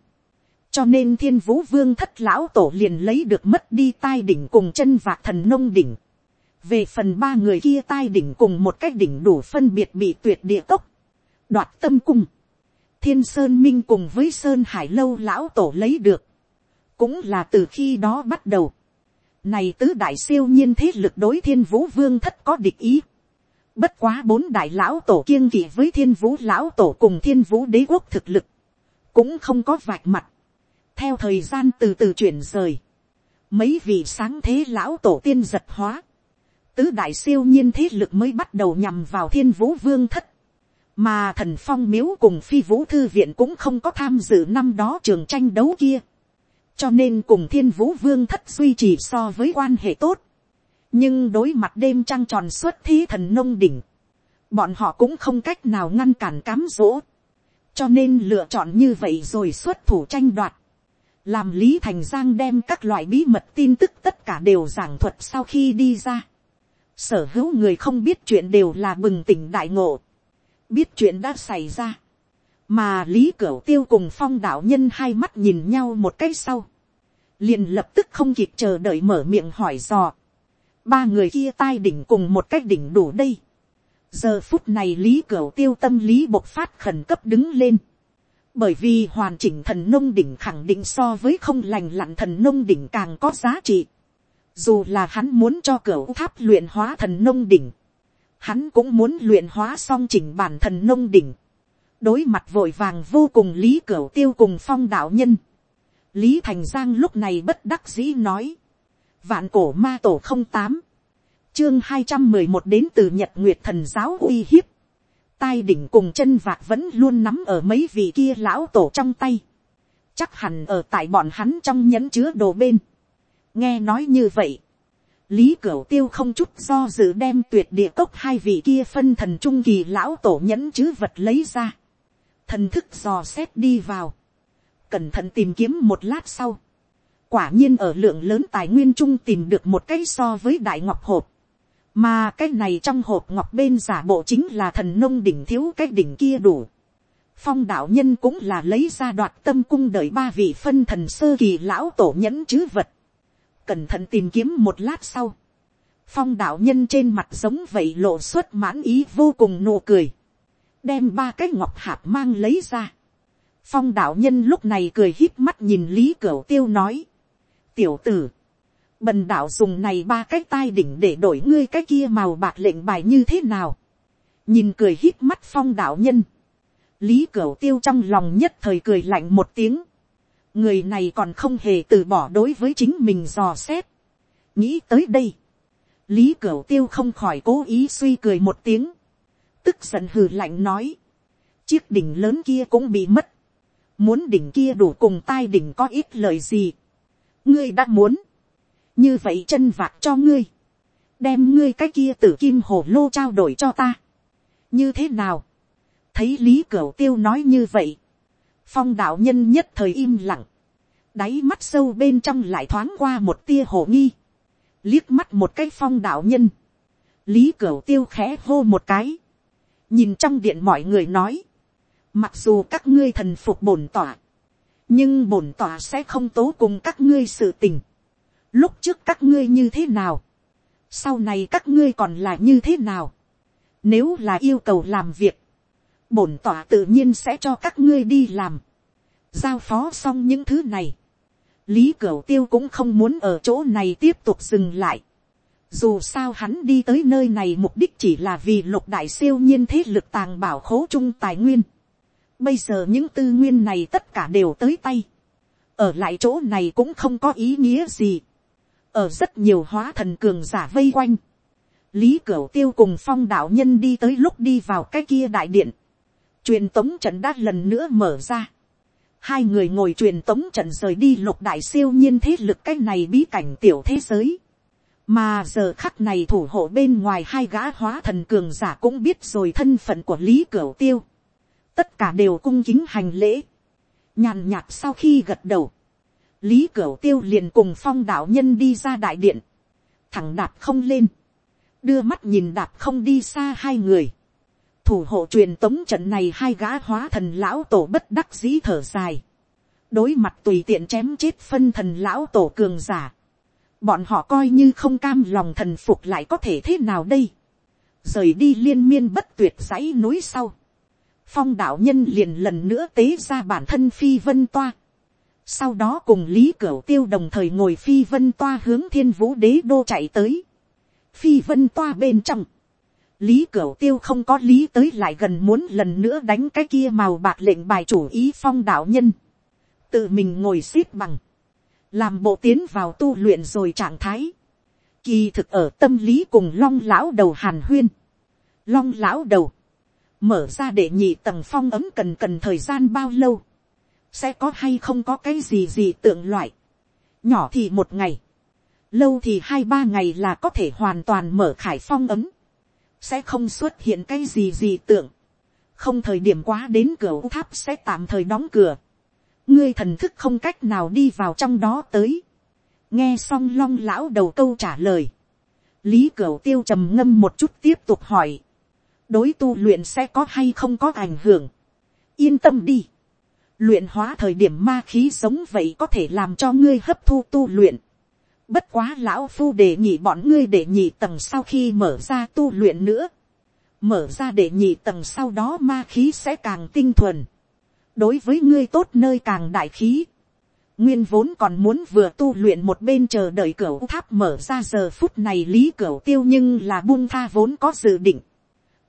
cho nên thiên vũ vương thất lão tổ liền lấy được mất đi tai đỉnh cùng chân vạc thần nông đỉnh. Về phần ba người kia tai đỉnh cùng một cái đỉnh đủ phân biệt bị tuyệt địa cốc, đoạt tâm cung, thiên sơn minh cùng với sơn hải lâu lão tổ lấy được, cũng là từ khi đó bắt đầu, này tứ đại siêu nhiên thế lực đối thiên vũ vương thất có địch ý, bất quá bốn đại lão tổ kiêng kỵ với thiên vũ lão tổ cùng thiên vũ đế quốc thực lực, cũng không có vạch mặt, theo thời gian từ từ chuyển rời, mấy vị sáng thế lão tổ tiên giật hóa, tứ đại siêu nhiên thế lực mới bắt đầu nhằm vào thiên vũ vương thất. Mà thần phong miếu cùng phi vũ thư viện cũng không có tham dự năm đó trường tranh đấu kia. Cho nên cùng thiên vũ vương thất duy trì so với quan hệ tốt. Nhưng đối mặt đêm trăng tròn xuất thí thần nông đỉnh. Bọn họ cũng không cách nào ngăn cản cám dỗ. Cho nên lựa chọn như vậy rồi xuất thủ tranh đoạt làm lý thành giang đem các loại bí mật tin tức tất cả đều giảng thuật sau khi đi ra. Sở hữu người không biết chuyện đều là bừng tỉnh đại ngộ, biết chuyện đã xảy ra, mà lý cửu tiêu cùng phong đạo nhân hai mắt nhìn nhau một cái sau, liền lập tức không kịp chờ đợi mở miệng hỏi dò, ba người kia tai đỉnh cùng một cách đỉnh đủ đây, giờ phút này lý cửu tiêu tâm lý bộc phát khẩn cấp đứng lên, bởi vì hoàn chỉnh thần nông đỉnh khẳng định so với không lành lặn thần nông đỉnh càng có giá trị. Dù là hắn muốn cho cửa tháp luyện hóa thần nông đỉnh. Hắn cũng muốn luyện hóa xong chỉnh bản thần nông đỉnh. Đối mặt vội vàng vô cùng lý cửa tiêu cùng phong đạo nhân. Lý Thành Giang lúc này bất đắc dĩ nói. Vạn cổ ma tổ không tám, Chương hai trăm mười một đến từ Nhật Nguyệt thần giáo uy hiếp. Tai đỉnh cùng chân vạc vẫn luôn nắm ở mấy vị kia lão tổ trong tay. Chắc hẳn ở tại bọn hắn trong nhẫn chứa đồ bên. Nghe nói như vậy, lý cửu tiêu không chút do dự đem tuyệt địa cốc hai vị kia phân thần trung kỳ lão tổ nhẫn chứ vật lấy ra, thần thức dò xét đi vào, cẩn thận tìm kiếm một lát sau, quả nhiên ở lượng lớn tài nguyên trung tìm được một cái so với đại ngọc hộp, mà cái này trong hộp ngọc bên giả bộ chính là thần nông đỉnh thiếu cái đỉnh kia đủ. Phong đạo nhân cũng là lấy ra đoạt tâm cung đợi ba vị phân thần sơ kỳ lão tổ nhẫn chứ vật cẩn thận tìm kiếm một lát sau, phong đạo nhân trên mặt giống vậy lộ xuất mãn ý vô cùng nụ cười, đem ba cái ngọc hạp mang lấy ra. phong đạo nhân lúc này cười híp mắt nhìn lý cửu tiêu nói, tiểu tử, bần đạo dùng này ba cái tai đỉnh để đổi ngươi cái kia màu bạc lệnh bài như thế nào, nhìn cười hít mắt phong đạo nhân, lý cửu tiêu trong lòng nhất thời cười lạnh một tiếng, người này còn không hề từ bỏ đối với chính mình dò xét. nghĩ tới đây, lý cửu tiêu không khỏi cố ý suy cười một tiếng, tức giận hừ lạnh nói, chiếc đỉnh lớn kia cũng bị mất, muốn đỉnh kia đủ cùng tai đỉnh có ít lời gì, ngươi đã muốn, như vậy chân vạc cho ngươi, đem ngươi cái kia t ử kim hồ lô trao đổi cho ta, như thế nào, thấy lý cửu tiêu nói như vậy, phong đạo nhân nhất thời im lặng, đáy mắt sâu bên trong lại thoáng qua một tia hồ nghi, liếc mắt một cái phong đạo nhân, lý cửu tiêu khẽ hô một cái, nhìn trong điện mọi người nói, mặc dù các ngươi thần phục bổn tỏa, nhưng bổn tỏa sẽ không tố cùng các ngươi sự tình, lúc trước các ngươi như thế nào, sau này các ngươi còn là như thế nào, nếu là yêu cầu làm việc, bổn tỏa tự nhiên sẽ cho các ngươi đi làm. giao phó xong những thứ này, lý cửu tiêu cũng không muốn ở chỗ này tiếp tục dừng lại. dù sao hắn đi tới nơi này mục đích chỉ là vì lục đại siêu nhiên thế lực tàng bảo khố trung tài nguyên. bây giờ những tư nguyên này tất cả đều tới tay. ở lại chỗ này cũng không có ý nghĩa gì ở rất nhiều hóa thần cường giả vây quanh. lý cửu tiêu cùng phong đạo nhân đi tới lúc đi vào cái kia đại điện. truyền tống trận đã lần nữa mở ra hai người ngồi truyền tống trận rời đi lục đại siêu nhiên thế lực cái này bí cảnh tiểu thế giới. mà giờ khắc này thủ hộ bên ngoài hai gã hóa thần cường giả cũng biết rồi thân phận của lý cửu tiêu. tất cả đều cung kính hành lễ. nhàn nhạt sau khi gật đầu lý cửu tiêu liền cùng phong đạo nhân đi ra đại điện. thẳng đạp không lên. đưa mắt nhìn đạp không đi xa hai người thủ hộ truyền tống trận này hai gã hóa thần lão tổ bất đắc dĩ thở dài. đối mặt tùy tiện chém chết phân thần lão tổ cường giả. bọn họ coi như không cam lòng thần phục lại có thể thế nào đây. rời đi liên miên bất tuyệt dãy núi sau. phong đạo nhân liền lần nữa tế ra bản thân phi vân toa sau đó cùng lý cửu tiêu đồng thời ngồi phi vân toa hướng thiên vũ đế đô chạy tới. phi vân toa bên trong lý cửu tiêu không có lý tới lại gần muốn lần nữa đánh cái kia màu bạc lệnh bài chủ ý phong đạo nhân. tự mình ngồi xiết bằng. làm bộ tiến vào tu luyện rồi trạng thái. kỳ thực ở tâm lý cùng long lão đầu hàn huyên. long lão đầu. mở ra để nhị tầng phong ấm cần cần thời gian bao lâu sẽ có hay không có cái gì gì tượng loại. nhỏ thì một ngày. lâu thì hai ba ngày là có thể hoàn toàn mở khải phong ấm. Sẽ không xuất hiện cái gì gì tưởng, không thời điểm quá đến cửa tháp sẽ tạm thời đóng cửa, ngươi thần thức không cách nào đi vào trong đó tới, nghe xong long lão đầu câu trả lời, lý cửa tiêu trầm ngâm một chút tiếp tục hỏi, đối tu luyện sẽ có hay không có ảnh hưởng, yên tâm đi, luyện hóa thời điểm ma khí giống vậy có thể làm cho ngươi hấp thu tu luyện, Bất quá lão phu để nhị bọn ngươi để nhị tầng sau khi mở ra tu luyện nữa. Mở ra để nhị tầng sau đó ma khí sẽ càng tinh thuần. Đối với ngươi tốt nơi càng đại khí. Nguyên vốn còn muốn vừa tu luyện một bên chờ đợi cửa tháp mở ra giờ phút này lý cửa tiêu nhưng là buông tha vốn có dự định.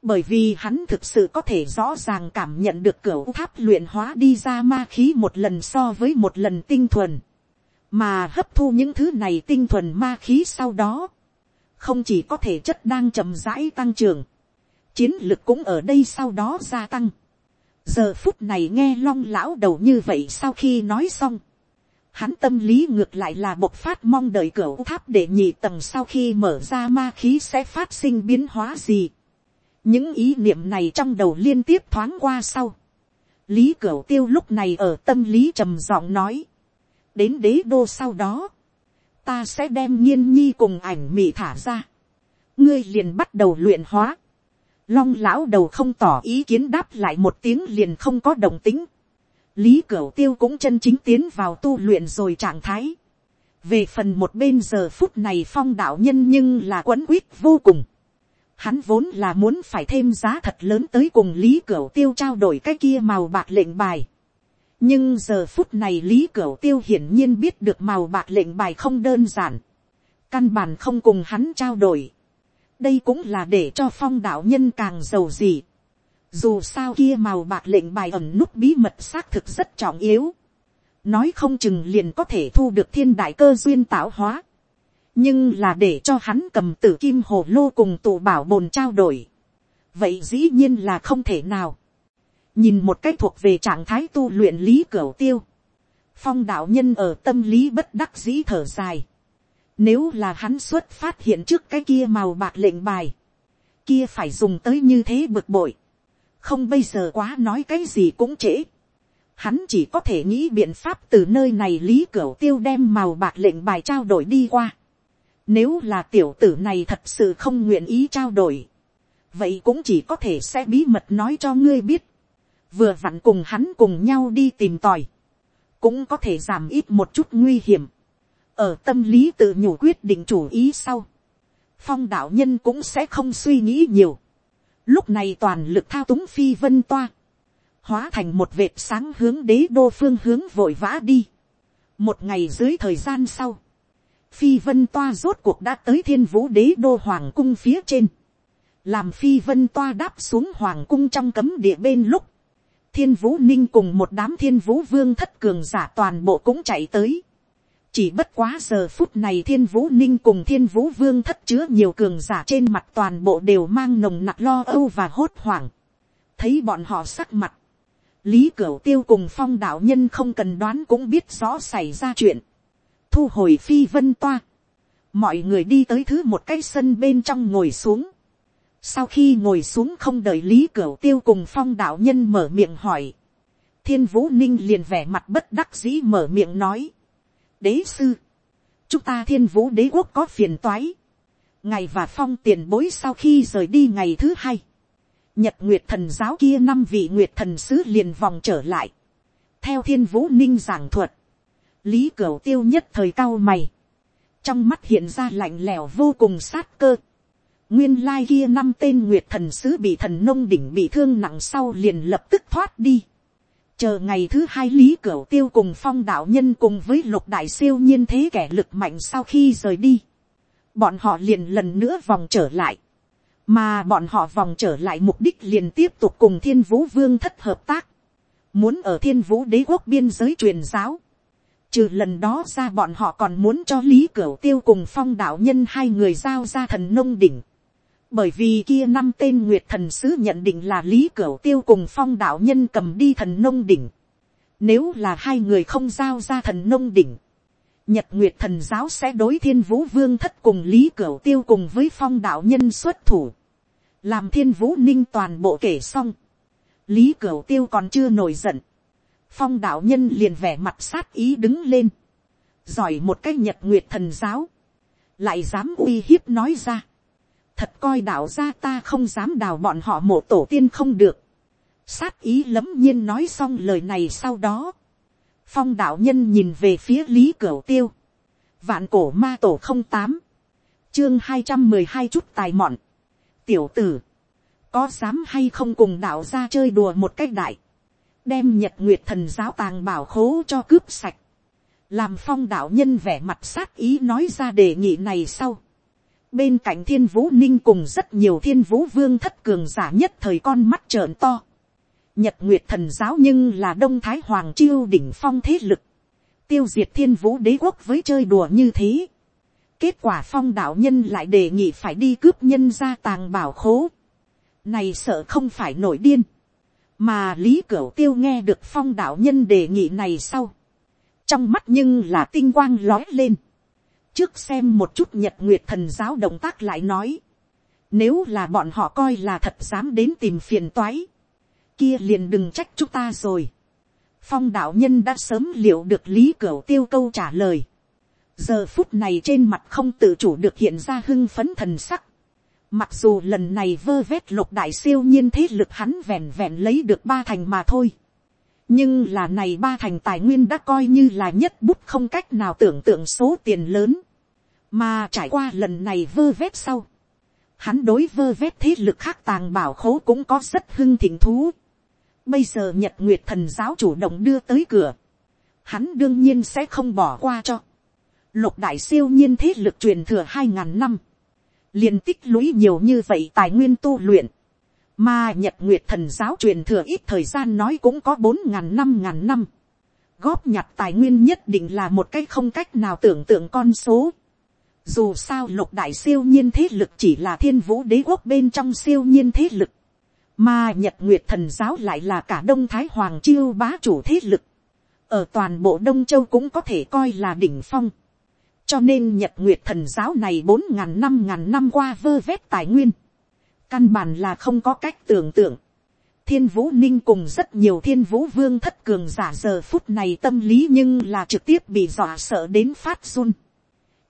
Bởi vì hắn thực sự có thể rõ ràng cảm nhận được cửa tháp luyện hóa đi ra ma khí một lần so với một lần tinh thuần mà hấp thu những thứ này tinh thuần ma khí sau đó, không chỉ có thể chất đang chậm rãi tăng trưởng, chiến lực cũng ở đây sau đó gia tăng. giờ phút này nghe long lão đầu như vậy sau khi nói xong, hắn tâm lý ngược lại là bộc phát mong đợi cửa tháp để nhị tầng sau khi mở ra ma khí sẽ phát sinh biến hóa gì những ý niệm này trong đầu liên tiếp thoáng qua sau. lý cửu tiêu lúc này ở tâm lý trầm giọng nói, đến đế đô sau đó, ta sẽ đem nhiên nhi cùng ảnh mị thả ra. ngươi liền bắt đầu luyện hóa. long lão đầu không tỏ ý kiến đáp lại một tiếng liền không có đồng tính. lý cửu tiêu cũng chân chính tiến vào tu luyện rồi trạng thái. về phần một bên giờ phút này phong đạo nhân nhưng là quấn quýt vô cùng. Hắn vốn là muốn phải thêm giá thật lớn tới cùng lý cửu tiêu trao đổi cái kia màu bạc lệnh bài. Nhưng giờ phút này lý cửu tiêu hiển nhiên biết được màu bạc lệnh bài không đơn giản, căn bản không cùng hắn trao đổi, đây cũng là để cho phong đạo nhân càng giàu gì, dù sao kia màu bạc lệnh bài ẩn nút bí mật xác thực rất trọng yếu, nói không chừng liền có thể thu được thiên đại cơ duyên tạo hóa, nhưng là để cho hắn cầm tử kim hồ lô cùng tụ bảo bồn trao đổi, vậy dĩ nhiên là không thể nào, nhìn một cách thuộc về trạng thái tu luyện lý cửa tiêu, phong đạo nhân ở tâm lý bất đắc dĩ thở dài. Nếu là hắn xuất phát hiện trước cái kia màu bạc lệnh bài, kia phải dùng tới như thế bực bội. Không bây giờ quá nói cái gì cũng trễ. Hắn chỉ có thể nghĩ biện pháp từ nơi này lý cửa tiêu đem màu bạc lệnh bài trao đổi đi qua. Nếu là tiểu tử này thật sự không nguyện ý trao đổi. Vậy cũng chỉ có thể sẽ bí mật nói cho ngươi biết. Vừa vặn cùng hắn cùng nhau đi tìm tòi, cũng có thể giảm ít một chút nguy hiểm, ở tâm lý tự nhủ quyết định chủ ý sau, phong đạo nhân cũng sẽ không suy nghĩ nhiều, lúc này toàn lực thao túng phi vân toa, hóa thành một vệt sáng hướng đế đô phương hướng vội vã đi, một ngày dưới thời gian sau, phi vân toa rốt cuộc đã tới thiên vũ đế đô hoàng cung phía trên, làm phi vân toa đáp xuống hoàng cung trong cấm địa bên lúc, thiên vũ ninh cùng một đám thiên vũ vương thất cường giả toàn bộ cũng chạy tới. chỉ bất quá giờ phút này thiên vũ ninh cùng thiên vũ vương thất chứa nhiều cường giả trên mặt toàn bộ đều mang nồng nặc lo âu và hốt hoảng. thấy bọn họ sắc mặt. lý cửu tiêu cùng phong đạo nhân không cần đoán cũng biết rõ xảy ra chuyện thu hồi phi vân toa. mọi người đi tới thứ một cái sân bên trong ngồi xuống sau khi ngồi xuống không đợi lý cửu tiêu cùng phong đạo nhân mở miệng hỏi. thiên vũ ninh liền vẻ mặt bất đắc dĩ mở miệng nói. đế sư, chúng ta thiên vũ đế quốc có phiền toái. ngày và phong tiền bối sau khi rời đi ngày thứ hai. nhật nguyệt thần giáo kia năm vị nguyệt thần sứ liền vòng trở lại. theo thiên vũ ninh giảng thuật, lý cửu tiêu nhất thời cao mày. trong mắt hiện ra lạnh lẽo vô cùng sát cơ Nguyên lai kia năm tên nguyệt thần sứ bị thần nông đỉnh bị thương nặng sau liền lập tức thoát đi. Chờ ngày thứ hai lý cửu tiêu cùng phong đạo nhân cùng với lục đại siêu nhiên thế kẻ lực mạnh sau khi rời đi. Bọn họ liền lần nữa vòng trở lại. Mà bọn họ vòng trở lại mục đích liền tiếp tục cùng thiên vũ vương thất hợp tác. Muốn ở thiên vũ đế quốc biên giới truyền giáo. Trừ lần đó ra bọn họ còn muốn cho Lý Cửu Tiêu cùng phong đạo nhân hai người giao ra thần nông đỉnh bởi vì kia năm tên nguyệt thần sứ nhận định là lý cửu tiêu cùng phong đạo nhân cầm đi thần nông đỉnh. Nếu là hai người không giao ra thần nông đỉnh, nhật nguyệt thần giáo sẽ đối thiên vũ vương thất cùng lý cửu tiêu cùng với phong đạo nhân xuất thủ. làm thiên vũ ninh toàn bộ kể xong. lý cửu tiêu còn chưa nổi giận phong đạo nhân liền vẻ mặt sát ý đứng lên. giỏi một cái nhật nguyệt thần giáo. lại dám uy hiếp nói ra thật coi đạo ra ta không dám đào bọn họ mộ tổ tiên không được. sát ý lấm nhiên nói xong lời này sau đó. phong đạo nhân nhìn về phía lý cửu tiêu. vạn cổ ma tổ không tám. chương hai trăm mười hai chút tài mọn. tiểu tử. có dám hay không cùng đạo ra chơi đùa một cách đại đem nhật nguyệt thần giáo tàng bảo khố cho cướp sạch. làm phong đạo nhân vẻ mặt sát ý nói ra đề nghị này sau Bên cạnh thiên vũ ninh cùng rất nhiều thiên vũ vương thất cường giả nhất thời con mắt trợn to. Nhật Nguyệt thần giáo nhưng là Đông Thái Hoàng chiêu đỉnh phong thế lực. Tiêu diệt thiên vũ đế quốc với chơi đùa như thế. Kết quả phong đạo nhân lại đề nghị phải đi cướp nhân ra tàng bảo khố. Này sợ không phải nổi điên. Mà Lý Cửu Tiêu nghe được phong đạo nhân đề nghị này sau. Trong mắt nhưng là tinh quang lói lên trước xem một chút nhật nguyệt thần giáo động tác lại nói. Nếu là bọn họ coi là thật dám đến tìm phiền toái. Kia liền đừng trách chúng ta rồi. Phong đạo nhân đã sớm liệu được lý Cửu tiêu câu trả lời. Giờ phút này trên mặt không tự chủ được hiện ra hưng phấn thần sắc. Mặc dù lần này vơ vét lục đại siêu nhiên thế lực hắn vẹn vẹn lấy được ba thành mà thôi. Nhưng là này ba thành tài nguyên đã coi như là nhất bút không cách nào tưởng tượng số tiền lớn. Mà trải qua lần này vơ vét sau. Hắn đối vơ vét thế lực khác tàng bảo khố cũng có rất hưng thịnh thú. Bây giờ Nhật Nguyệt thần giáo chủ động đưa tới cửa. Hắn đương nhiên sẽ không bỏ qua cho. Lục đại siêu nhiên thế lực truyền thừa hai ngàn năm liền tích lũy nhiều như vậy tài nguyên tu luyện. Mà Nhật Nguyệt thần giáo truyền thừa ít thời gian nói cũng có bốn ngàn năm ngàn năm. Góp nhặt tài nguyên nhất định là một cái không cách nào tưởng tượng con số. Dù sao lục đại siêu nhiên thế lực chỉ là thiên vũ đế quốc bên trong siêu nhiên thế lực. Mà Nhật Nguyệt thần giáo lại là cả Đông Thái Hoàng chiêu bá chủ thế lực. Ở toàn bộ Đông Châu cũng có thể coi là đỉnh phong. Cho nên Nhật Nguyệt thần giáo này bốn ngàn năm ngàn năm qua vơ vét tài nguyên. Căn bản là không có cách tưởng tượng. Thiên Vũ Ninh cùng rất nhiều thiên vũ vương thất cường giả giờ phút này tâm lý nhưng là trực tiếp bị dọa sợ đến phát run.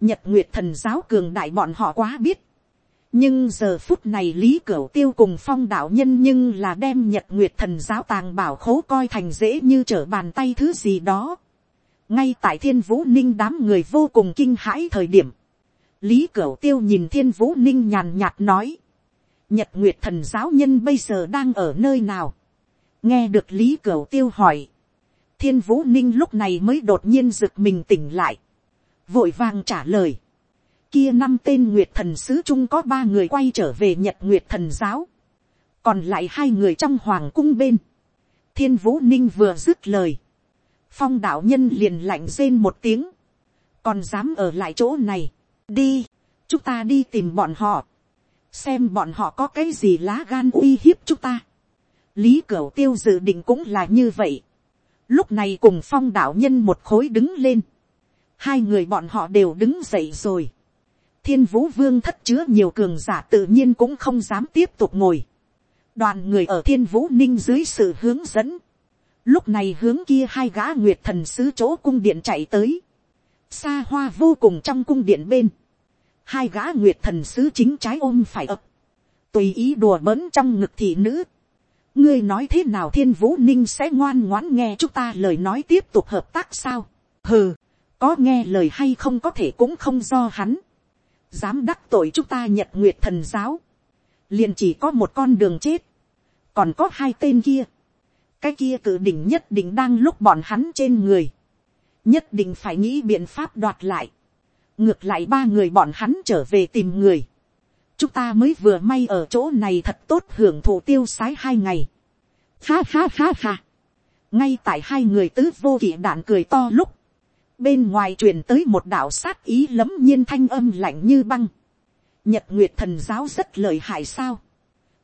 Nhật Nguyệt thần giáo cường đại bọn họ quá biết. Nhưng giờ phút này Lý Cửu Tiêu cùng phong đạo nhân nhưng là đem Nhật Nguyệt thần giáo tàng bảo khố coi thành dễ như trở bàn tay thứ gì đó. Ngay tại thiên vũ ninh đám người vô cùng kinh hãi thời điểm. Lý Cửu Tiêu nhìn thiên vũ ninh nhàn nhạt nói. Nhật Nguyệt thần giáo nhân bây giờ đang ở nơi nào? Nghe được Lý Cửu Tiêu hỏi. thiên vũ ninh lúc này mới đột nhiên giựt mình tỉnh lại, vội vàng trả lời, kia năm tên nguyệt thần sứ chung có ba người quay trở về nhật nguyệt thần giáo, còn lại hai người trong hoàng cung bên, thiên vũ ninh vừa dứt lời, phong đạo nhân liền lạnh rên một tiếng, còn dám ở lại chỗ này, đi, chúng ta đi tìm bọn họ, xem bọn họ có cái gì lá gan uy hiếp chúng ta. lý cửu tiêu dự định cũng là như vậy. lúc này cùng phong đạo nhân một khối đứng lên. hai người bọn họ đều đứng dậy rồi. thiên vũ vương thất chứa nhiều cường giả tự nhiên cũng không dám tiếp tục ngồi. đoàn người ở thiên vũ ninh dưới sự hướng dẫn lúc này hướng kia hai gã nguyệt thần sứ chỗ cung điện chạy tới. xa hoa vô cùng trong cung điện bên hai gã nguyệt thần sứ chính trái ôm phải ập, tùy ý đùa bỡn trong ngực thị nữ. ngươi nói thế nào thiên vũ ninh sẽ ngoan ngoãn nghe chúng ta lời nói tiếp tục hợp tác sao. hừ, có nghe lời hay không có thể cũng không do hắn. dám đắc tội chúng ta nhật nguyệt thần giáo. liền chỉ có một con đường chết. còn có hai tên kia cái kia cử đỉnh nhất định đang lúc bọn hắn trên người. nhất định phải nghĩ biện pháp đoạt lại ngược lại ba người bọn hắn trở về tìm người. chúng ta mới vừa may ở chỗ này thật tốt hưởng thụ tiêu sái hai ngày. ha ha ha ha. ngay tại hai người tứ vô kỵ đạn cười to lúc, bên ngoài truyền tới một đạo sát ý lấm nhiên thanh âm lạnh như băng. nhật nguyệt thần giáo rất lợi hại sao.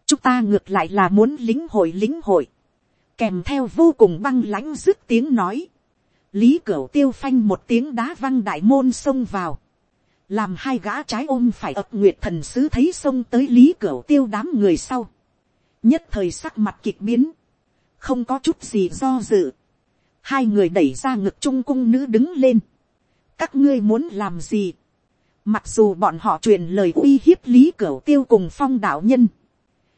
chúng ta ngược lại là muốn lính hội lính hội kèm theo vô cùng băng lãnh dứt tiếng nói. lý cửu tiêu phanh một tiếng đá văng đại môn xông vào. Làm hai gã trái ôm phải ập nguyệt thần sứ thấy xông tới lý Cửu tiêu đám người sau, nhất thời sắc mặt kịch biến, không có chút gì do dự, hai người đẩy ra ngực trung cung nữ đứng lên, các ngươi muốn làm gì, mặc dù bọn họ truyền lời uy hiếp lý Cửu tiêu cùng phong đạo nhân,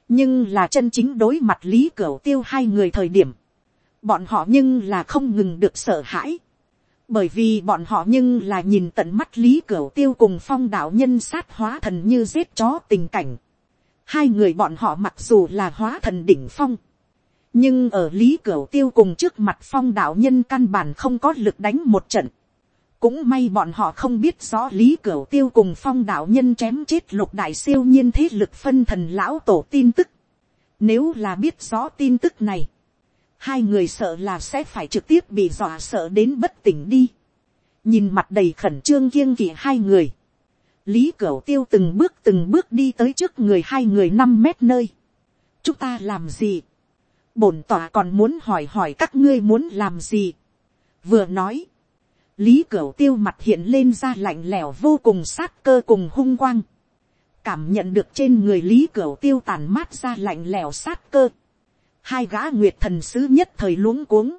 nhưng là chân chính đối mặt lý cửa tiêu hai người thời điểm, bọn họ nhưng là không ngừng được sợ hãi, bởi vì bọn họ nhưng là nhìn tận mắt lý cửu tiêu cùng phong đạo nhân sát hóa thần như giết chó tình cảnh. hai người bọn họ mặc dù là hóa thần đỉnh phong, nhưng ở lý cửu tiêu cùng trước mặt phong đạo nhân căn bản không có lực đánh một trận cũng may bọn họ không biết rõ lý cửu tiêu cùng phong đạo nhân chém chết lục đại siêu nhiên thế lực phân thần lão tổ tin tức. nếu là biết rõ tin tức này, hai người sợ là sẽ phải trực tiếp bị dọa sợ đến bất tỉnh đi. nhìn mặt đầy khẩn trương kiêng kỵ hai người. lý cửu tiêu từng bước từng bước đi tới trước người hai người năm mét nơi. chúng ta làm gì. bổn tòa còn muốn hỏi hỏi các ngươi muốn làm gì. vừa nói, lý cửu tiêu mặt hiện lên ra lạnh lẽo vô cùng sát cơ cùng hung quang. cảm nhận được trên người lý cửu tiêu tàn mát ra lạnh lẽo sát cơ hai gã nguyệt thần sứ nhất thời luống cuống.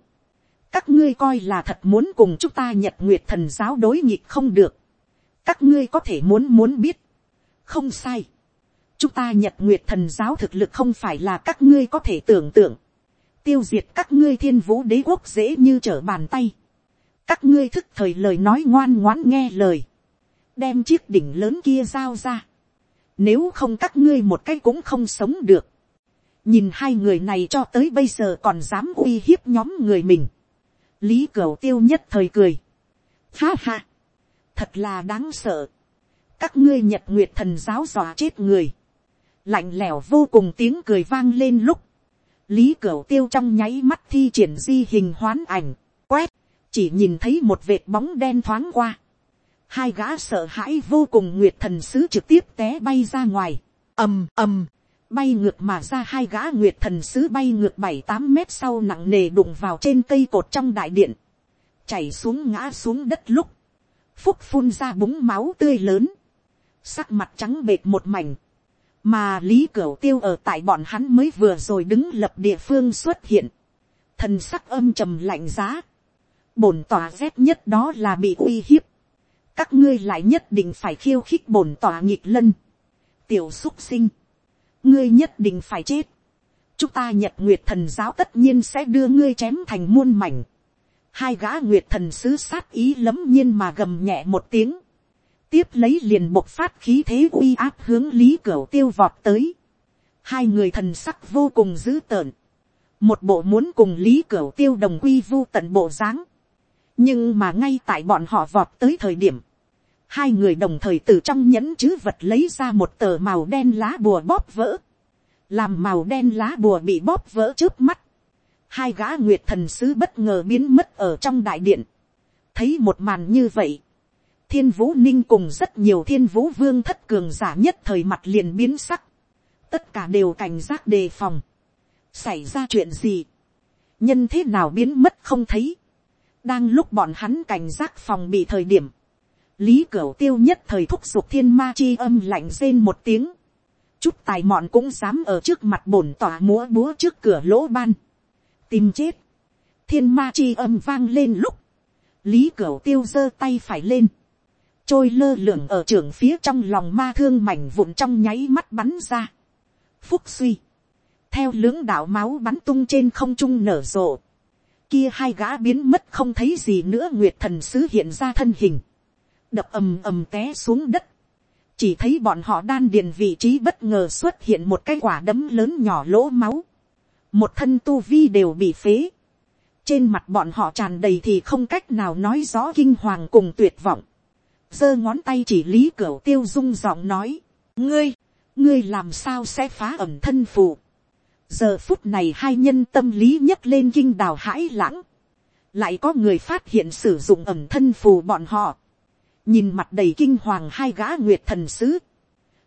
các ngươi coi là thật muốn cùng chúng ta nhật nguyệt thần giáo đối nghịch không được. các ngươi có thể muốn muốn biết. không sai. chúng ta nhật nguyệt thần giáo thực lực không phải là các ngươi có thể tưởng tượng. tiêu diệt các ngươi thiên vũ đế quốc dễ như trở bàn tay các ngươi thức thời lời nói ngoan ngoãn nghe lời. đem chiếc đỉnh lớn kia giao ra. nếu không các ngươi một cái cũng không sống được nhìn hai người này cho tới bây giờ còn dám uy hiếp nhóm người mình. lý cửu tiêu nhất thời cười. ha ha, thật là đáng sợ. các ngươi nhật nguyệt thần giáo dọa chết người. lạnh lẽo vô cùng tiếng cười vang lên lúc. lý cửu tiêu trong nháy mắt thi triển di hình hoán ảnh, quét, chỉ nhìn thấy một vệt bóng đen thoáng qua. hai gã sợ hãi vô cùng nguyệt thần sứ trực tiếp té bay ra ngoài. ầm ầm. Bay ngược mà ra hai gã nguyệt thần sứ bay ngược bảy tám mét sau nặng nề đụng vào trên cây cột trong đại điện, chảy xuống ngã xuống đất lúc, phúc phun ra búng máu tươi lớn, sắc mặt trắng bệt một mảnh, mà lý cửu tiêu ở tại bọn hắn mới vừa rồi đứng lập địa phương xuất hiện, thần sắc âm trầm lạnh giá, bổn tòa rét nhất đó là bị uy hiếp, các ngươi lại nhất định phải khiêu khích bổn tòa nghịch lân, tiểu xúc sinh, ngươi nhất định phải chết. chúng ta nhật nguyệt thần giáo tất nhiên sẽ đưa ngươi chém thành muôn mảnh. hai gã nguyệt thần sứ sát ý lấm nhiên mà gầm nhẹ một tiếng. tiếp lấy liền một phát khí thế uy áp hướng lý cửa tiêu vọt tới. hai người thần sắc vô cùng dữ tợn. một bộ muốn cùng lý cửu tiêu đồng quy vu tận bộ dáng, nhưng mà ngay tại bọn họ vọt tới thời điểm, hai người đồng thời từ trong nhẫn chứ vật lấy ra một tờ màu đen lá bùa bóp vỡ, làm màu đen lá bùa bị bóp vỡ trước mắt, hai gã nguyệt thần sứ bất ngờ biến mất ở trong đại điện, thấy một màn như vậy, thiên vũ ninh cùng rất nhiều thiên vũ vương thất cường giả nhất thời mặt liền biến sắc, tất cả đều cảnh giác đề phòng, xảy ra chuyện gì, nhân thế nào biến mất không thấy, đang lúc bọn hắn cảnh giác phòng bị thời điểm, lý cửu tiêu nhất thời thúc giục thiên ma chi âm lạnh rên một tiếng, chút tài mọn cũng dám ở trước mặt bổn tỏa múa búa trước cửa lỗ ban, tìm chết, thiên ma chi âm vang lên lúc, lý cửu tiêu giơ tay phải lên, trôi lơ lửng ở trường phía trong lòng ma thương mảnh vụn trong nháy mắt bắn ra. Phúc suy, theo lưỡng đạo máu bắn tung trên không trung nở rộ, kia hai gã biến mất không thấy gì nữa nguyệt thần sứ hiện ra thân hình, đập ầm ầm té xuống đất, chỉ thấy bọn họ đan điền vị trí bất ngờ xuất hiện một cái quả đấm lớn nhỏ lỗ máu, một thân tu vi đều bị phế, trên mặt bọn họ tràn đầy thì không cách nào nói rõ kinh hoàng cùng tuyệt vọng, giơ ngón tay chỉ lý cửa tiêu dung giọng nói, ngươi, ngươi làm sao sẽ phá ẩm thân phù giờ phút này hai nhân tâm lý nhấc lên kinh đào hãi lãng, lại có người phát hiện sử dụng ẩm thân phù bọn họ, nhìn mặt đầy kinh hoàng hai gã nguyệt thần sứ,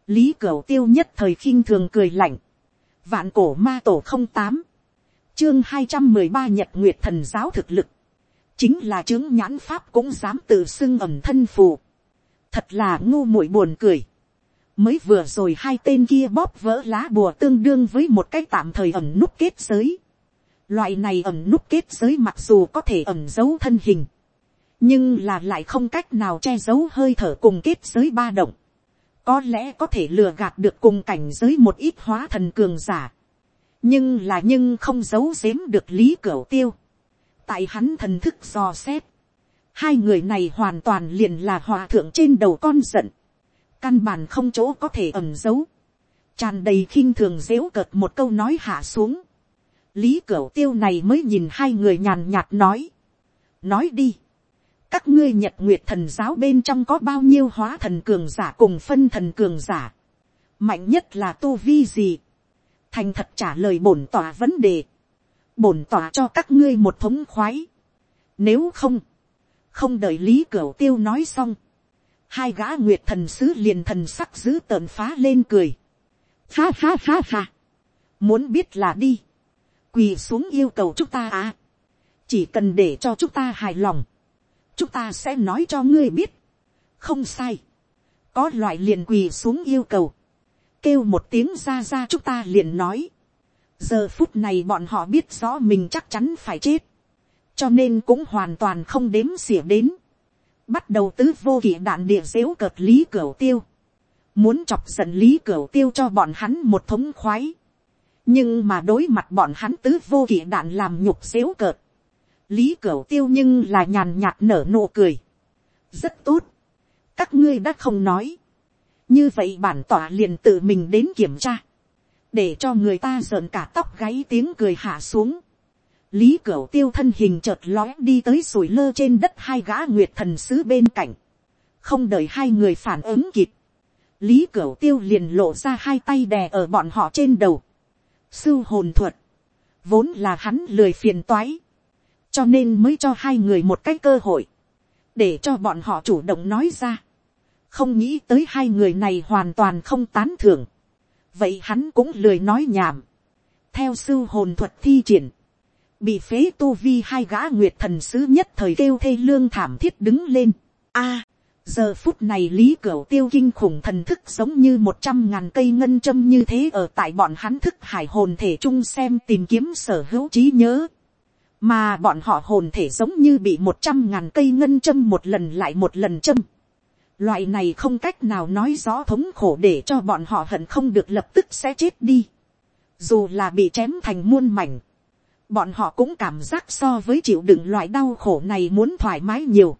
lý cửu tiêu nhất thời khinh thường cười lạnh, vạn cổ ma tổ không tám, chương hai trăm mười ba nhật nguyệt thần giáo thực lực, chính là chứng nhãn pháp cũng dám tự xưng ẩm thân phù, thật là ngu muội buồn cười, mới vừa rồi hai tên kia bóp vỡ lá bùa tương đương với một cái tạm thời ẩm nút kết giới, loại này ẩm nút kết giới mặc dù có thể ẩm giấu thân hình, nhưng là lại không cách nào che giấu hơi thở cùng kết giới ba động, có lẽ có thể lừa gạt được cùng cảnh giới một ít hóa thần cường giả, nhưng là nhưng không giấu giếm được lý cửa tiêu, tại hắn thần thức dò xét, hai người này hoàn toàn liền là hòa thượng trên đầu con giận, căn bản không chỗ có thể ẩm giấu, tràn đầy khinh thường dếu cợt một câu nói hạ xuống, lý cửu tiêu này mới nhìn hai người nhàn nhạt nói, nói đi, các ngươi nhật nguyệt thần giáo bên trong có bao nhiêu hóa thần cường giả cùng phân thần cường giả, mạnh nhất là tu vi gì, thành thật trả lời bổn tỏa vấn đề, bổn tỏa cho các ngươi một thống khoái, nếu không, không đợi lý cửu tiêu nói xong, hai gã nguyệt thần sứ liền thần sắc giữ tợn phá lên cười, ha ha ha ha, muốn biết là đi, quỳ xuống yêu cầu chúng ta à, chỉ cần để cho chúng ta hài lòng, chúng ta sẽ nói cho ngươi biết, không sai, có loại liền quỳ xuống yêu cầu, kêu một tiếng ra ra chúng ta liền nói, giờ phút này bọn họ biết rõ mình chắc chắn phải chết, cho nên cũng hoàn toàn không đếm xỉa đến, bắt đầu tứ vô kỷ đạn địa dếu cợt lý cửa tiêu, muốn chọc giận lý cửa tiêu cho bọn hắn một thống khoái, nhưng mà đối mặt bọn hắn tứ vô kỷ đạn làm nhục dếu cợt, lý cửa tiêu nhưng là nhàn nhạt nở nụ cười, rất tốt, các ngươi đã không nói, như vậy bản tỏa liền tự mình đến kiểm tra, để cho người ta rợn cả tóc gáy tiếng cười hạ xuống, lý cửu tiêu thân hình chợt lóe đi tới sủi lơ trên đất hai gã nguyệt thần sứ bên cạnh, không đợi hai người phản ứng kịp, lý cửu tiêu liền lộ ra hai tay đè ở bọn họ trên đầu, sưu hồn thuật, vốn là hắn lười phiền toái, cho nên mới cho hai người một cái cơ hội, để cho bọn họ chủ động nói ra, không nghĩ tới hai người này hoàn toàn không tán thưởng, vậy hắn cũng lười nói nhảm, theo sư hồn thuật thi triển, bị phế tu vi hai gã nguyệt thần sứ nhất thời kêu thê lương thảm thiết đứng lên. A, giờ phút này lý cửu tiêu kinh khủng thần thức giống như một trăm ngàn cây ngân châm như thế ở tại bọn hắn thức hải hồn thể chung xem tìm kiếm sở hữu trí nhớ. Mà bọn họ hồn thể giống như bị một trăm ngàn cây ngân châm một lần lại một lần châm. Loại này không cách nào nói rõ thống khổ để cho bọn họ hận không được lập tức sẽ chết đi. Dù là bị chém thành muôn mảnh bọn họ cũng cảm giác so với chịu đựng loại đau khổ này muốn thoải mái nhiều.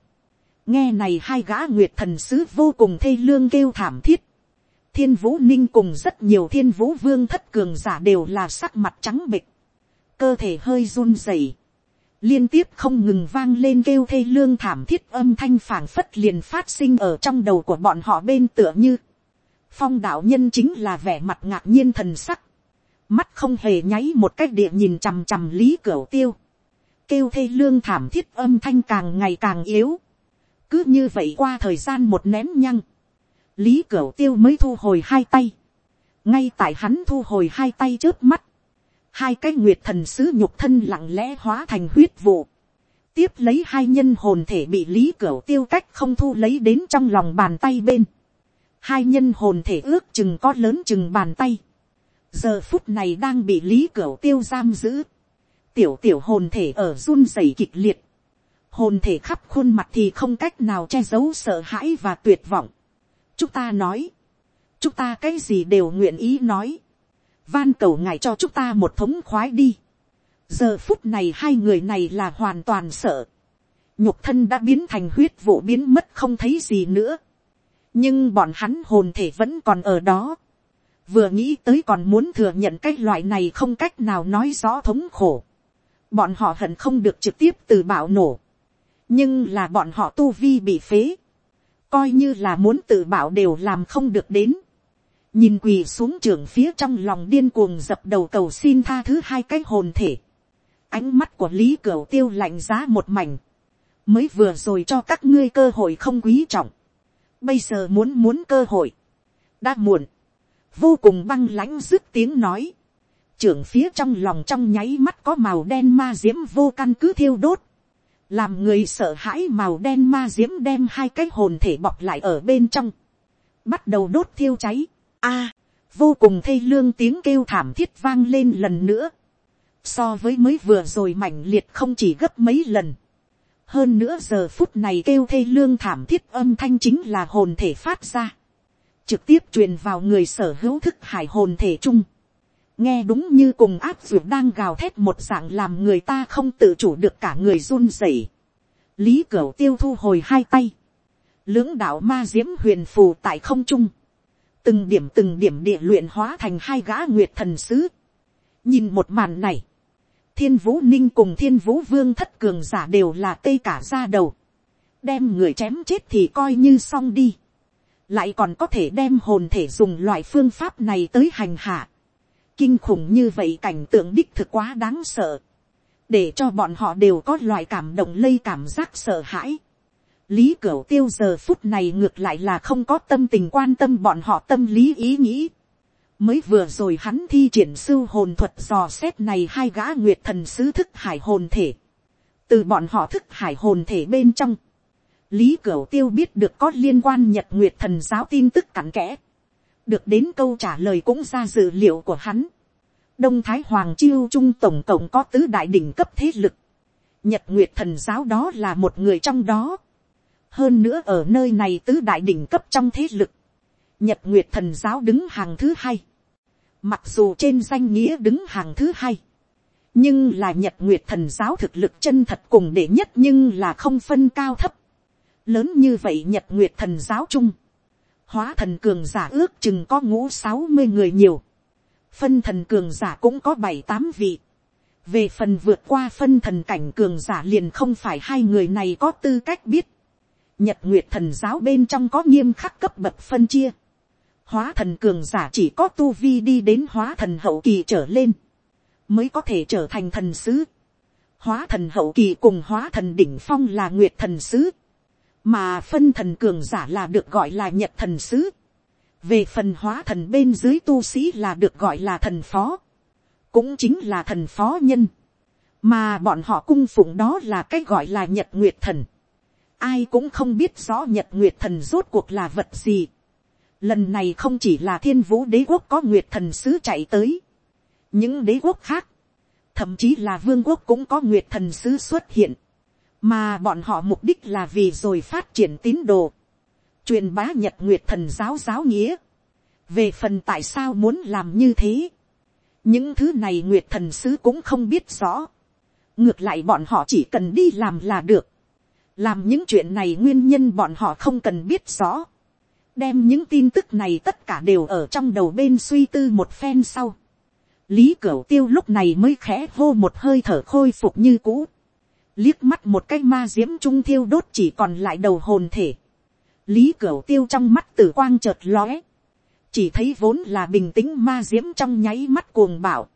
nghe này hai gã nguyệt thần sứ vô cùng thê lương kêu thảm thiết. thiên vũ ninh cùng rất nhiều thiên vũ vương thất cường giả đều là sắc mặt trắng bịch. cơ thể hơi run rẩy, liên tiếp không ngừng vang lên kêu thê lương thảm thiết âm thanh phảng phất liền phát sinh ở trong đầu của bọn họ bên tựa như, phong đạo nhân chính là vẻ mặt ngạc nhiên thần sắc, mắt không hề nháy một cách địa nhìn chằm chằm lý cửa tiêu, kêu thê lương thảm thiết âm thanh càng ngày càng yếu, cứ như vậy qua thời gian một nén nhăng, lý cửa tiêu mới thu hồi hai tay, ngay tại hắn thu hồi hai tay trước mắt, hai cái nguyệt thần sứ nhục thân lặng lẽ hóa thành huyết vụ, tiếp lấy hai nhân hồn thể bị lý cửa tiêu cách không thu lấy đến trong lòng bàn tay bên, hai nhân hồn thể ước chừng có lớn chừng bàn tay, giờ phút này đang bị lý cẩu tiêu giam giữ, tiểu tiểu hồn thể ở run rẩy kịch liệt, hồn thể khắp khuôn mặt thì không cách nào che giấu sợ hãi và tuyệt vọng. chúng ta nói, chúng ta cái gì đều nguyện ý nói, van cầu ngài cho chúng ta một thống khoái đi. giờ phút này hai người này là hoàn toàn sợ, nhục thân đã biến thành huyết vụ biến mất không thấy gì nữa, nhưng bọn hắn hồn thể vẫn còn ở đó, vừa nghĩ tới còn muốn thừa nhận cái loại này không cách nào nói rõ thống khổ, bọn họ hận không được trực tiếp từ bạo nổ, nhưng là bọn họ tu vi bị phế, coi như là muốn tự bảo đều làm không được đến, nhìn quỳ xuống trường phía trong lòng điên cuồng dập đầu cầu xin tha thứ hai cái hồn thể, ánh mắt của lý cửu tiêu lạnh giá một mảnh, mới vừa rồi cho các ngươi cơ hội không quý trọng, bây giờ muốn muốn cơ hội, đã muộn, vô cùng băng lãnh dứt tiếng nói, trưởng phía trong lòng trong nháy mắt có màu đen ma diễm vô căn cứ thiêu đốt, làm người sợ hãi màu đen ma diễm đem hai cái hồn thể bọc lại ở bên trong, bắt đầu đốt thiêu cháy, a, vô cùng thê lương tiếng kêu thảm thiết vang lên lần nữa, so với mới vừa rồi mạnh liệt không chỉ gấp mấy lần, hơn nữa giờ phút này kêu thê lương thảm thiết âm thanh chính là hồn thể phát ra, trực tiếp truyền vào người sở hữu thức hải hồn thể chung, nghe đúng như cùng áp dược đang gào thét một dạng làm người ta không tự chủ được cả người run rẩy. lý cửu tiêu thu hồi hai tay, lưỡng đạo ma diễm huyền phù tại không trung, từng điểm từng điểm địa luyện hóa thành hai gã nguyệt thần sứ. nhìn một màn này, thiên vũ ninh cùng thiên vũ vương thất cường giả đều là tây cả ra đầu, đem người chém chết thì coi như xong đi, lại còn có thể đem hồn thể dùng loại phương pháp này tới hành hạ, kinh khủng như vậy cảnh tượng đích thực quá đáng sợ, để cho bọn họ đều có loại cảm động lây cảm giác sợ hãi. lý cửu tiêu giờ phút này ngược lại là không có tâm tình quan tâm bọn họ tâm lý ý nghĩ. mới vừa rồi hắn thi triển sưu hồn thuật dò xét này hai gã nguyệt thần sứ thức hải hồn thể. từ bọn họ thức hải hồn thể bên trong lý cửu tiêu biết được có liên quan nhật nguyệt thần giáo tin tức cặn kẽ được đến câu trả lời cũng ra dự liệu của hắn. đông thái hoàng chiêu trung tổng cộng có tứ đại đỉnh cấp thế lực. nhật nguyệt thần giáo đó là một người trong đó. hơn nữa ở nơi này tứ đại đỉnh cấp trong thế lực. nhật nguyệt thần giáo đứng hàng thứ hai. mặc dù trên danh nghĩa đứng hàng thứ hai. nhưng là nhật nguyệt thần giáo thực lực chân thật cùng đệ nhất nhưng là không phân cao thấp lớn như vậy nhật nguyệt thần giáo chung. Hóa thần cường giả ước chừng có ngũ sáu mươi người nhiều, phân thần cường giả cũng có bảy tám vị, về phần vượt qua phân thần cảnh cường giả liền không phải hai người này có tư cách biết, nhật nguyệt thần giáo bên trong có nghiêm khắc cấp bậc phân chia, hóa thần cường giả chỉ có tu vi đi đến hóa thần hậu kỳ trở lên, mới có thể trở thành thần sứ, hóa thần hậu kỳ cùng hóa thần đỉnh phong là nguyệt thần sứ, mà phân thần cường giả là được gọi là nhật thần sứ, về phần hóa thần bên dưới tu sĩ là được gọi là thần phó, cũng chính là thần phó nhân, mà bọn họ cung phụng đó là cái gọi là nhật nguyệt thần, ai cũng không biết rõ nhật nguyệt thần rốt cuộc là vật gì, lần này không chỉ là thiên vũ đế quốc có nguyệt thần sứ chạy tới, những đế quốc khác, thậm chí là vương quốc cũng có nguyệt thần sứ xuất hiện, mà bọn họ mục đích là vì rồi phát triển tín đồ, truyền bá nhật nguyệt thần giáo giáo nghĩa, về phần tại sao muốn làm như thế, những thứ này nguyệt thần sứ cũng không biết rõ, ngược lại bọn họ chỉ cần đi làm là được, làm những chuyện này nguyên nhân bọn họ không cần biết rõ, đem những tin tức này tất cả đều ở trong đầu bên suy tư một phen sau, lý cửu tiêu lúc này mới khẽ hô một hơi thở khôi phục như cũ, liếc mắt một cái ma diễm trung thiêu đốt chỉ còn lại đầu hồn thể, lý cửa tiêu trong mắt tử quang chợt lóe, chỉ thấy vốn là bình tĩnh ma diễm trong nháy mắt cuồng bảo,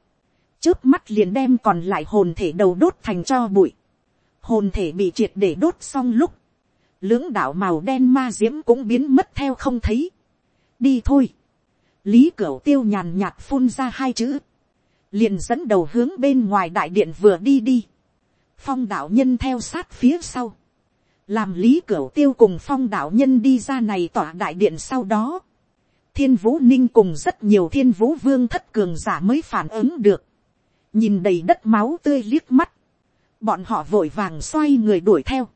trước mắt liền đem còn lại hồn thể đầu đốt thành cho bụi, hồn thể bị triệt để đốt xong lúc, lưỡng đạo màu đen ma diễm cũng biến mất theo không thấy. đi thôi. lý cửa tiêu nhàn nhạt phun ra hai chữ. liền dẫn đầu hướng bên ngoài đại điện vừa đi đi phong đạo nhân theo sát phía sau. làm lý cửu tiêu cùng phong đạo nhân đi ra này tỏa đại điện sau đó. thiên vũ ninh cùng rất nhiều thiên vũ vương thất cường giả mới phản ứng được. nhìn đầy đất máu tươi liếc mắt. bọn họ vội vàng xoay người đuổi theo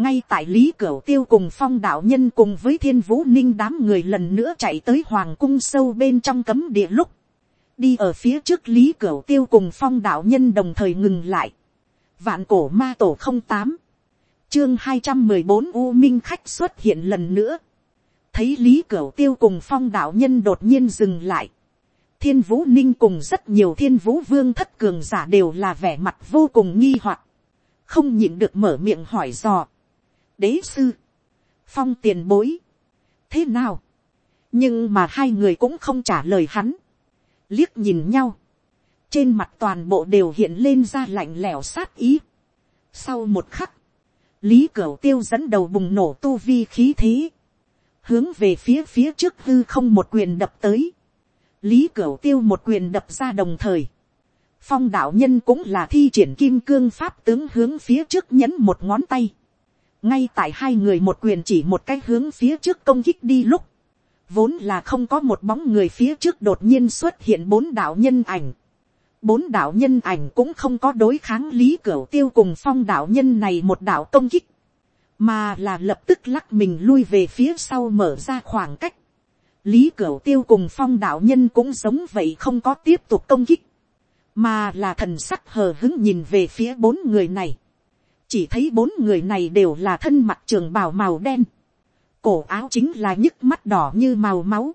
ngay tại lý cửu tiêu cùng phong đạo nhân cùng với thiên vũ ninh đám người lần nữa chạy tới hoàng cung sâu bên trong cấm địa lúc, đi ở phía trước lý cửu tiêu cùng phong đạo nhân đồng thời ngừng lại, vạn cổ ma tổ không tám, chương hai trăm mười bốn u minh khách xuất hiện lần nữa, thấy lý cửu tiêu cùng phong đạo nhân đột nhiên dừng lại, thiên vũ ninh cùng rất nhiều thiên vũ vương thất cường giả đều là vẻ mặt vô cùng nghi hoặc, không nhịn được mở miệng hỏi dò. Đế sư, phong tiền bối, thế nào, nhưng mà hai người cũng không trả lời hắn, liếc nhìn nhau, trên mặt toàn bộ đều hiện lên ra lạnh lẽo sát ý. Sau một khắc, lý cửu tiêu dẫn đầu bùng nổ tu vi khí thế, hướng về phía phía trước hư không một quyền đập tới, lý cửu tiêu một quyền đập ra đồng thời, phong đạo nhân cũng là thi triển kim cương pháp tướng hướng phía trước nhấn một ngón tay, ngay tại hai người một quyền chỉ một cái hướng phía trước công kích đi lúc, vốn là không có một bóng người phía trước đột nhiên xuất hiện bốn đạo nhân ảnh bốn đạo nhân ảnh cũng không có đối kháng lý cửa tiêu cùng phong đạo nhân này một đạo công kích, mà là lập tức lắc mình lui về phía sau mở ra khoảng cách. lý cửa tiêu cùng phong đạo nhân cũng giống vậy không có tiếp tục công kích, mà là thần sắc hờ hứng nhìn về phía bốn người này. Chỉ thấy bốn người này đều là thân mặt trường bào màu đen, cổ áo chính là nhức mắt đỏ như màu máu,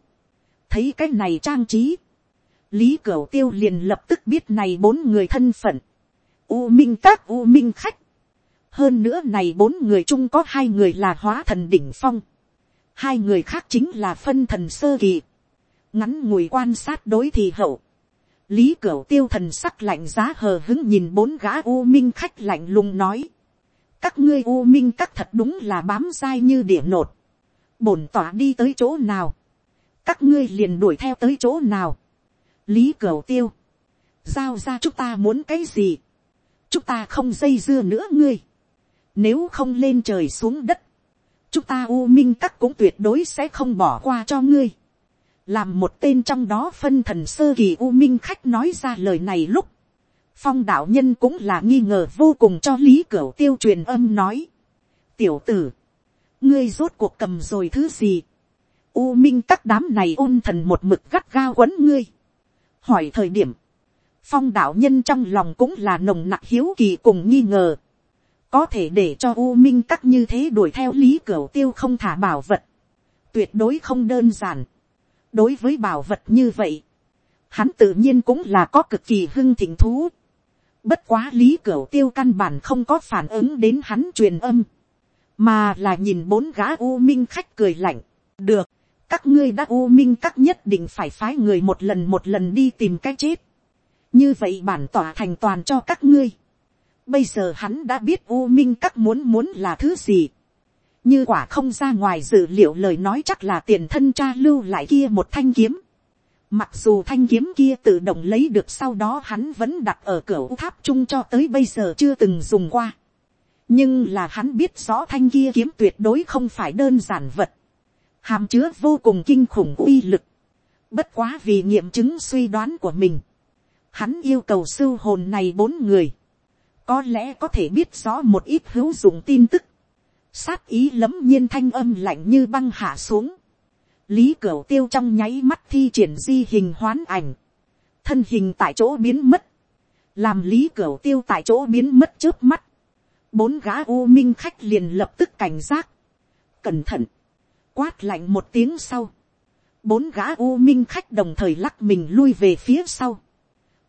thấy cái này trang trí, lý cửu tiêu liền lập tức biết này bốn người thân phận, u minh các u minh khách, hơn nữa này bốn người chung có hai người là hóa thần đỉnh phong, hai người khác chính là phân thần sơ kỳ, ngắn ngùi quan sát đối thì hậu, lý cửu tiêu thần sắc lạnh giá hờ hứng nhìn bốn gã u minh khách lạnh lùng nói, các ngươi u minh các thật đúng là bám dai như địa nột. bổn tỏa đi tới chỗ nào. các ngươi liền đuổi theo tới chỗ nào lý cửu tiêu. giao ra chúng ta muốn cái gì. chúng ta không dây dưa nữa ngươi. nếu không lên trời xuống đất. chúng ta u minh các cũng tuyệt đối sẽ không bỏ qua cho ngươi. làm một tên trong đó phân thần sơ kỳ u minh khách nói ra lời này lúc phong đạo nhân cũng là nghi ngờ vô cùng cho lý cửu tiêu truyền âm nói. tiểu tử, ngươi rốt cuộc cầm rồi thứ gì. u minh các đám này ôn thần một mực gắt gao quấn ngươi hỏi thời điểm, phong đạo nhân trong lòng cũng là nồng nặc hiếu kỳ cùng nghi ngờ. có thể để cho u minh các như thế đuổi theo lý cửa tiêu không thả bảo vật. tuyệt đối không đơn giản. đối với bảo vật như vậy, hắn tự nhiên cũng là có cực kỳ hưng thịnh thú. Bất quá lý cửa tiêu căn bản không có phản ứng đến hắn truyền âm. Mà là nhìn bốn gã u minh khách cười lạnh. Được, các ngươi đã u minh các nhất định phải phái người một lần một lần đi tìm cái chết. Như vậy bản tỏa thành toàn cho các ngươi. Bây giờ hắn đã biết u minh các muốn muốn là thứ gì. Như quả không ra ngoài dự liệu lời nói chắc là tiền thân cha lưu lại kia một thanh kiếm Mặc dù thanh kiếm kia tự động lấy được sau đó hắn vẫn đặt ở cửa tháp chung cho tới bây giờ chưa từng dùng qua. Nhưng là hắn biết rõ thanh kia kiếm tuyệt đối không phải đơn giản vật. Hàm chứa vô cùng kinh khủng uy lực. Bất quá vì nghiệm chứng suy đoán của mình. Hắn yêu cầu sưu hồn này bốn người. Có lẽ có thể biết rõ một ít hữu dụng tin tức. Sát ý lấm nhiên thanh âm lạnh như băng hạ xuống lý cửu tiêu trong nháy mắt thi triển di hình hoán ảnh, thân hình tại chỗ biến mất, làm lý cửu tiêu tại chỗ biến mất trước mắt, bốn gã u minh khách liền lập tức cảnh giác, cẩn thận, quát lạnh một tiếng sau, bốn gã u minh khách đồng thời lắc mình lui về phía sau,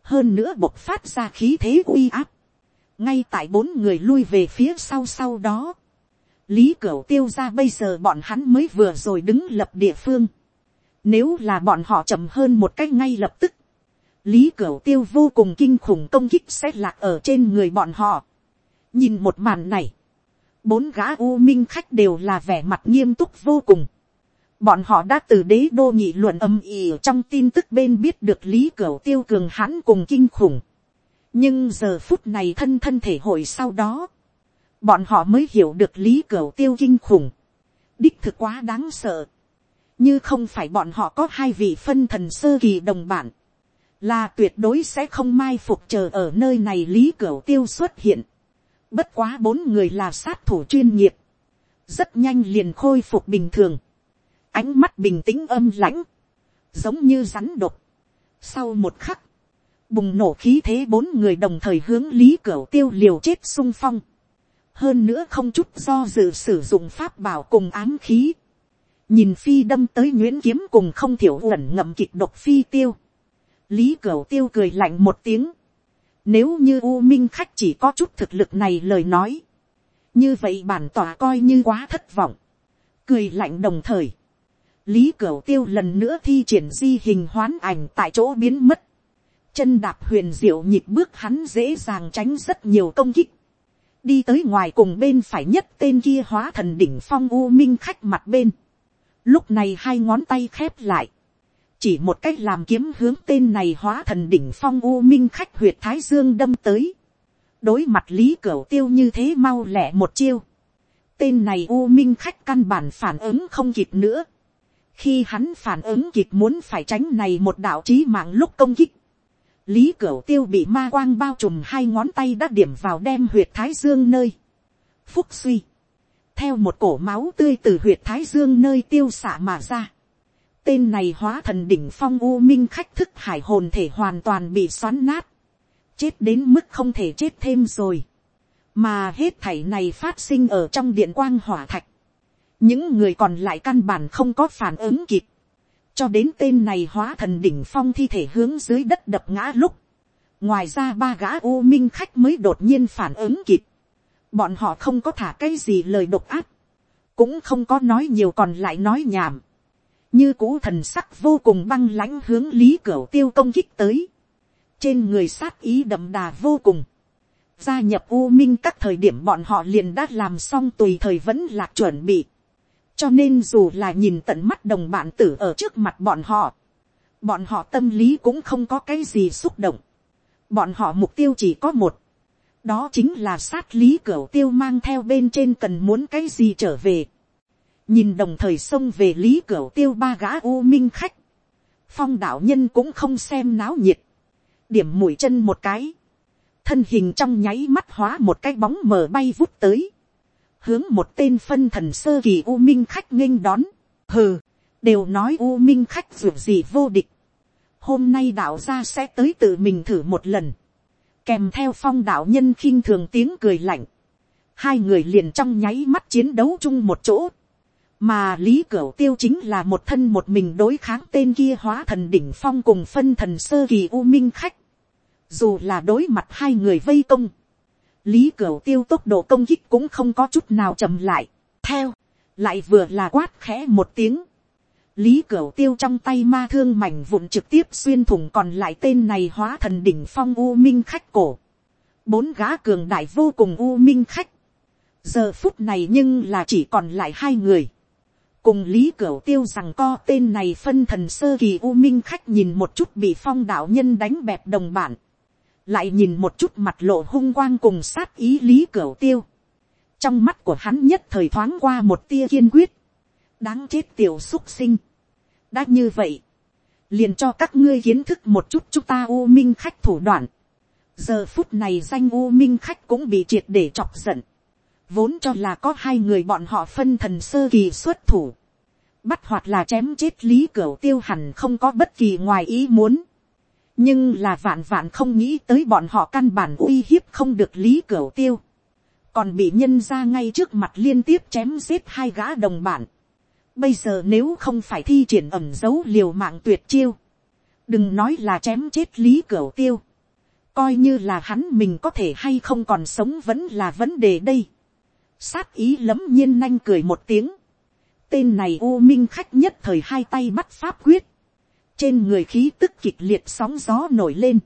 hơn nữa bộc phát ra khí thế uy áp, ngay tại bốn người lui về phía sau sau đó, lý cửu tiêu ra bây giờ bọn hắn mới vừa rồi đứng lập địa phương, nếu là bọn họ chậm hơn một cách ngay lập tức, lý cửu tiêu vô cùng kinh khủng công kích sẽ lạc ở trên người bọn họ. nhìn một màn này, bốn gã u minh khách đều là vẻ mặt nghiêm túc vô cùng. bọn họ đã từ đế đô nghị luận âm ỉ trong tin tức bên biết được lý cửa tiêu cường hãn cùng kinh khủng. nhưng giờ phút này thân thân thể hội sau đó, bọn họ mới hiểu được lý cửa tiêu kinh khủng. đích thực quá đáng sợ. như không phải bọn họ có hai vị phân thần sơ kỳ đồng bản là tuyệt đối sẽ không mai phục chờ ở nơi này lý cửa tiêu xuất hiện. Bất quá bốn người là sát thủ chuyên nghiệp, rất nhanh liền khôi phục bình thường, ánh mắt bình tĩnh âm lãnh, giống như rắn độc. Sau một khắc, bùng nổ khí thế bốn người đồng thời hướng lý cửu tiêu liều chết sung phong. hơn nữa không chút do dự sử dụng pháp bảo cùng ám khí. nhìn phi đâm tới nguyễn kiếm cùng không thiểu uẩn ngậm kịch độc phi tiêu lý cửu tiêu cười lạnh một tiếng. Nếu như U Minh khách chỉ có chút thực lực này lời nói. Như vậy bản tỏa coi như quá thất vọng. Cười lạnh đồng thời. Lý Cửu Tiêu lần nữa thi triển di hình hoán ảnh tại chỗ biến mất. Chân đạp huyền diệu nhịp bước hắn dễ dàng tránh rất nhiều công kích. Đi tới ngoài cùng bên phải nhất tên kia hóa thần đỉnh phong U Minh khách mặt bên. Lúc này hai ngón tay khép lại chỉ một cách làm kiếm hướng tên này hóa thần đỉnh phong u minh khách huyệt thái dương đâm tới. đối mặt lý cửu tiêu như thế mau lẹ một chiêu. tên này u minh khách căn bản phản ứng không kịp nữa. khi hắn phản ứng kịp muốn phải tránh này một đạo trí mạng lúc công kích. lý cửu tiêu bị ma quang bao trùm hai ngón tay đã điểm vào đem huyệt thái dương nơi. phúc suy. theo một cổ máu tươi từ huyệt thái dương nơi tiêu xả mà ra Tên này hóa thần đỉnh phong u minh khách thức hải hồn thể hoàn toàn bị xoắn nát. Chết đến mức không thể chết thêm rồi. Mà hết thảy này phát sinh ở trong điện quang hỏa thạch. Những người còn lại căn bản không có phản ứng kịp. Cho đến tên này hóa thần đỉnh phong thi thể hướng dưới đất đập ngã lúc. Ngoài ra ba gã u minh khách mới đột nhiên phản ứng kịp. Bọn họ không có thả cái gì lời độc ác. Cũng không có nói nhiều còn lại nói nhảm như cũ thần sắc vô cùng băng lãnh hướng lý cửu tiêu công kích tới, trên người sát ý đậm đà vô cùng, gia nhập u minh các thời điểm bọn họ liền đã làm xong tùy thời vẫn là chuẩn bị, cho nên dù là nhìn tận mắt đồng bạn tử ở trước mặt bọn họ, bọn họ tâm lý cũng không có cái gì xúc động, bọn họ mục tiêu chỉ có một, đó chính là sát lý cửu tiêu mang theo bên trên cần muốn cái gì trở về nhìn đồng thời xông về lý cửa tiêu ba gã u minh khách, phong đạo nhân cũng không xem náo nhiệt, điểm mũi chân một cái, thân hình trong nháy mắt hóa một cái bóng mờ bay vút tới, hướng một tên phân thần sơ kỳ u minh khách nghênh đón, hừ, đều nói u minh khách dù gì vô địch, hôm nay đạo gia sẽ tới tự mình thử một lần, kèm theo phong đạo nhân khinh thường tiếng cười lạnh, hai người liền trong nháy mắt chiến đấu chung một chỗ, mà lý cửu tiêu chính là một thân một mình đối kháng tên kia hóa thần đỉnh phong cùng phân thần sơ kỳ u minh khách. dù là đối mặt hai người vây công, lý cửu tiêu tốc độ công kích cũng không có chút nào chậm lại. theo, lại vừa là quát khẽ một tiếng. lý cửu tiêu trong tay ma thương mảnh vụn trực tiếp xuyên thủng còn lại tên này hóa thần đỉnh phong u minh khách cổ. bốn gã cường đại vô cùng u minh khách. giờ phút này nhưng là chỉ còn lại hai người cùng lý cửu tiêu rằng co tên này phân thần sơ kỳ u minh khách nhìn một chút bị phong đạo nhân đánh bẹp đồng bản, lại nhìn một chút mặt lộ hung quang cùng sát ý lý cửu tiêu, trong mắt của hắn nhất thời thoáng qua một tia kiên quyết, đáng chết tiểu xúc sinh, đã như vậy, liền cho các ngươi kiến thức một chút chúng ta u minh khách thủ đoạn, giờ phút này danh u minh khách cũng bị triệt để chọc giận, vốn cho là có hai người bọn họ phân thần sơ kỳ xuất thủ, bắt hoặc là chém chết lý cửu tiêu hẳn không có bất kỳ ngoài ý muốn, nhưng là vạn vạn không nghĩ tới bọn họ căn bản uy hiếp không được lý cửu tiêu, còn bị nhân ra ngay trước mặt liên tiếp chém giết hai gã đồng bạn. Bây giờ nếu không phải thi triển ẩm dấu liều mạng tuyệt chiêu, đừng nói là chém chết lý cửu tiêu, coi như là hắn mình có thể hay không còn sống vẫn là vấn đề đây sát ý lấm nhiên nanh cười một tiếng. tên này u minh khách nhất thời hai tay bắt pháp quyết. trên người khí tức kịch liệt sóng gió nổi lên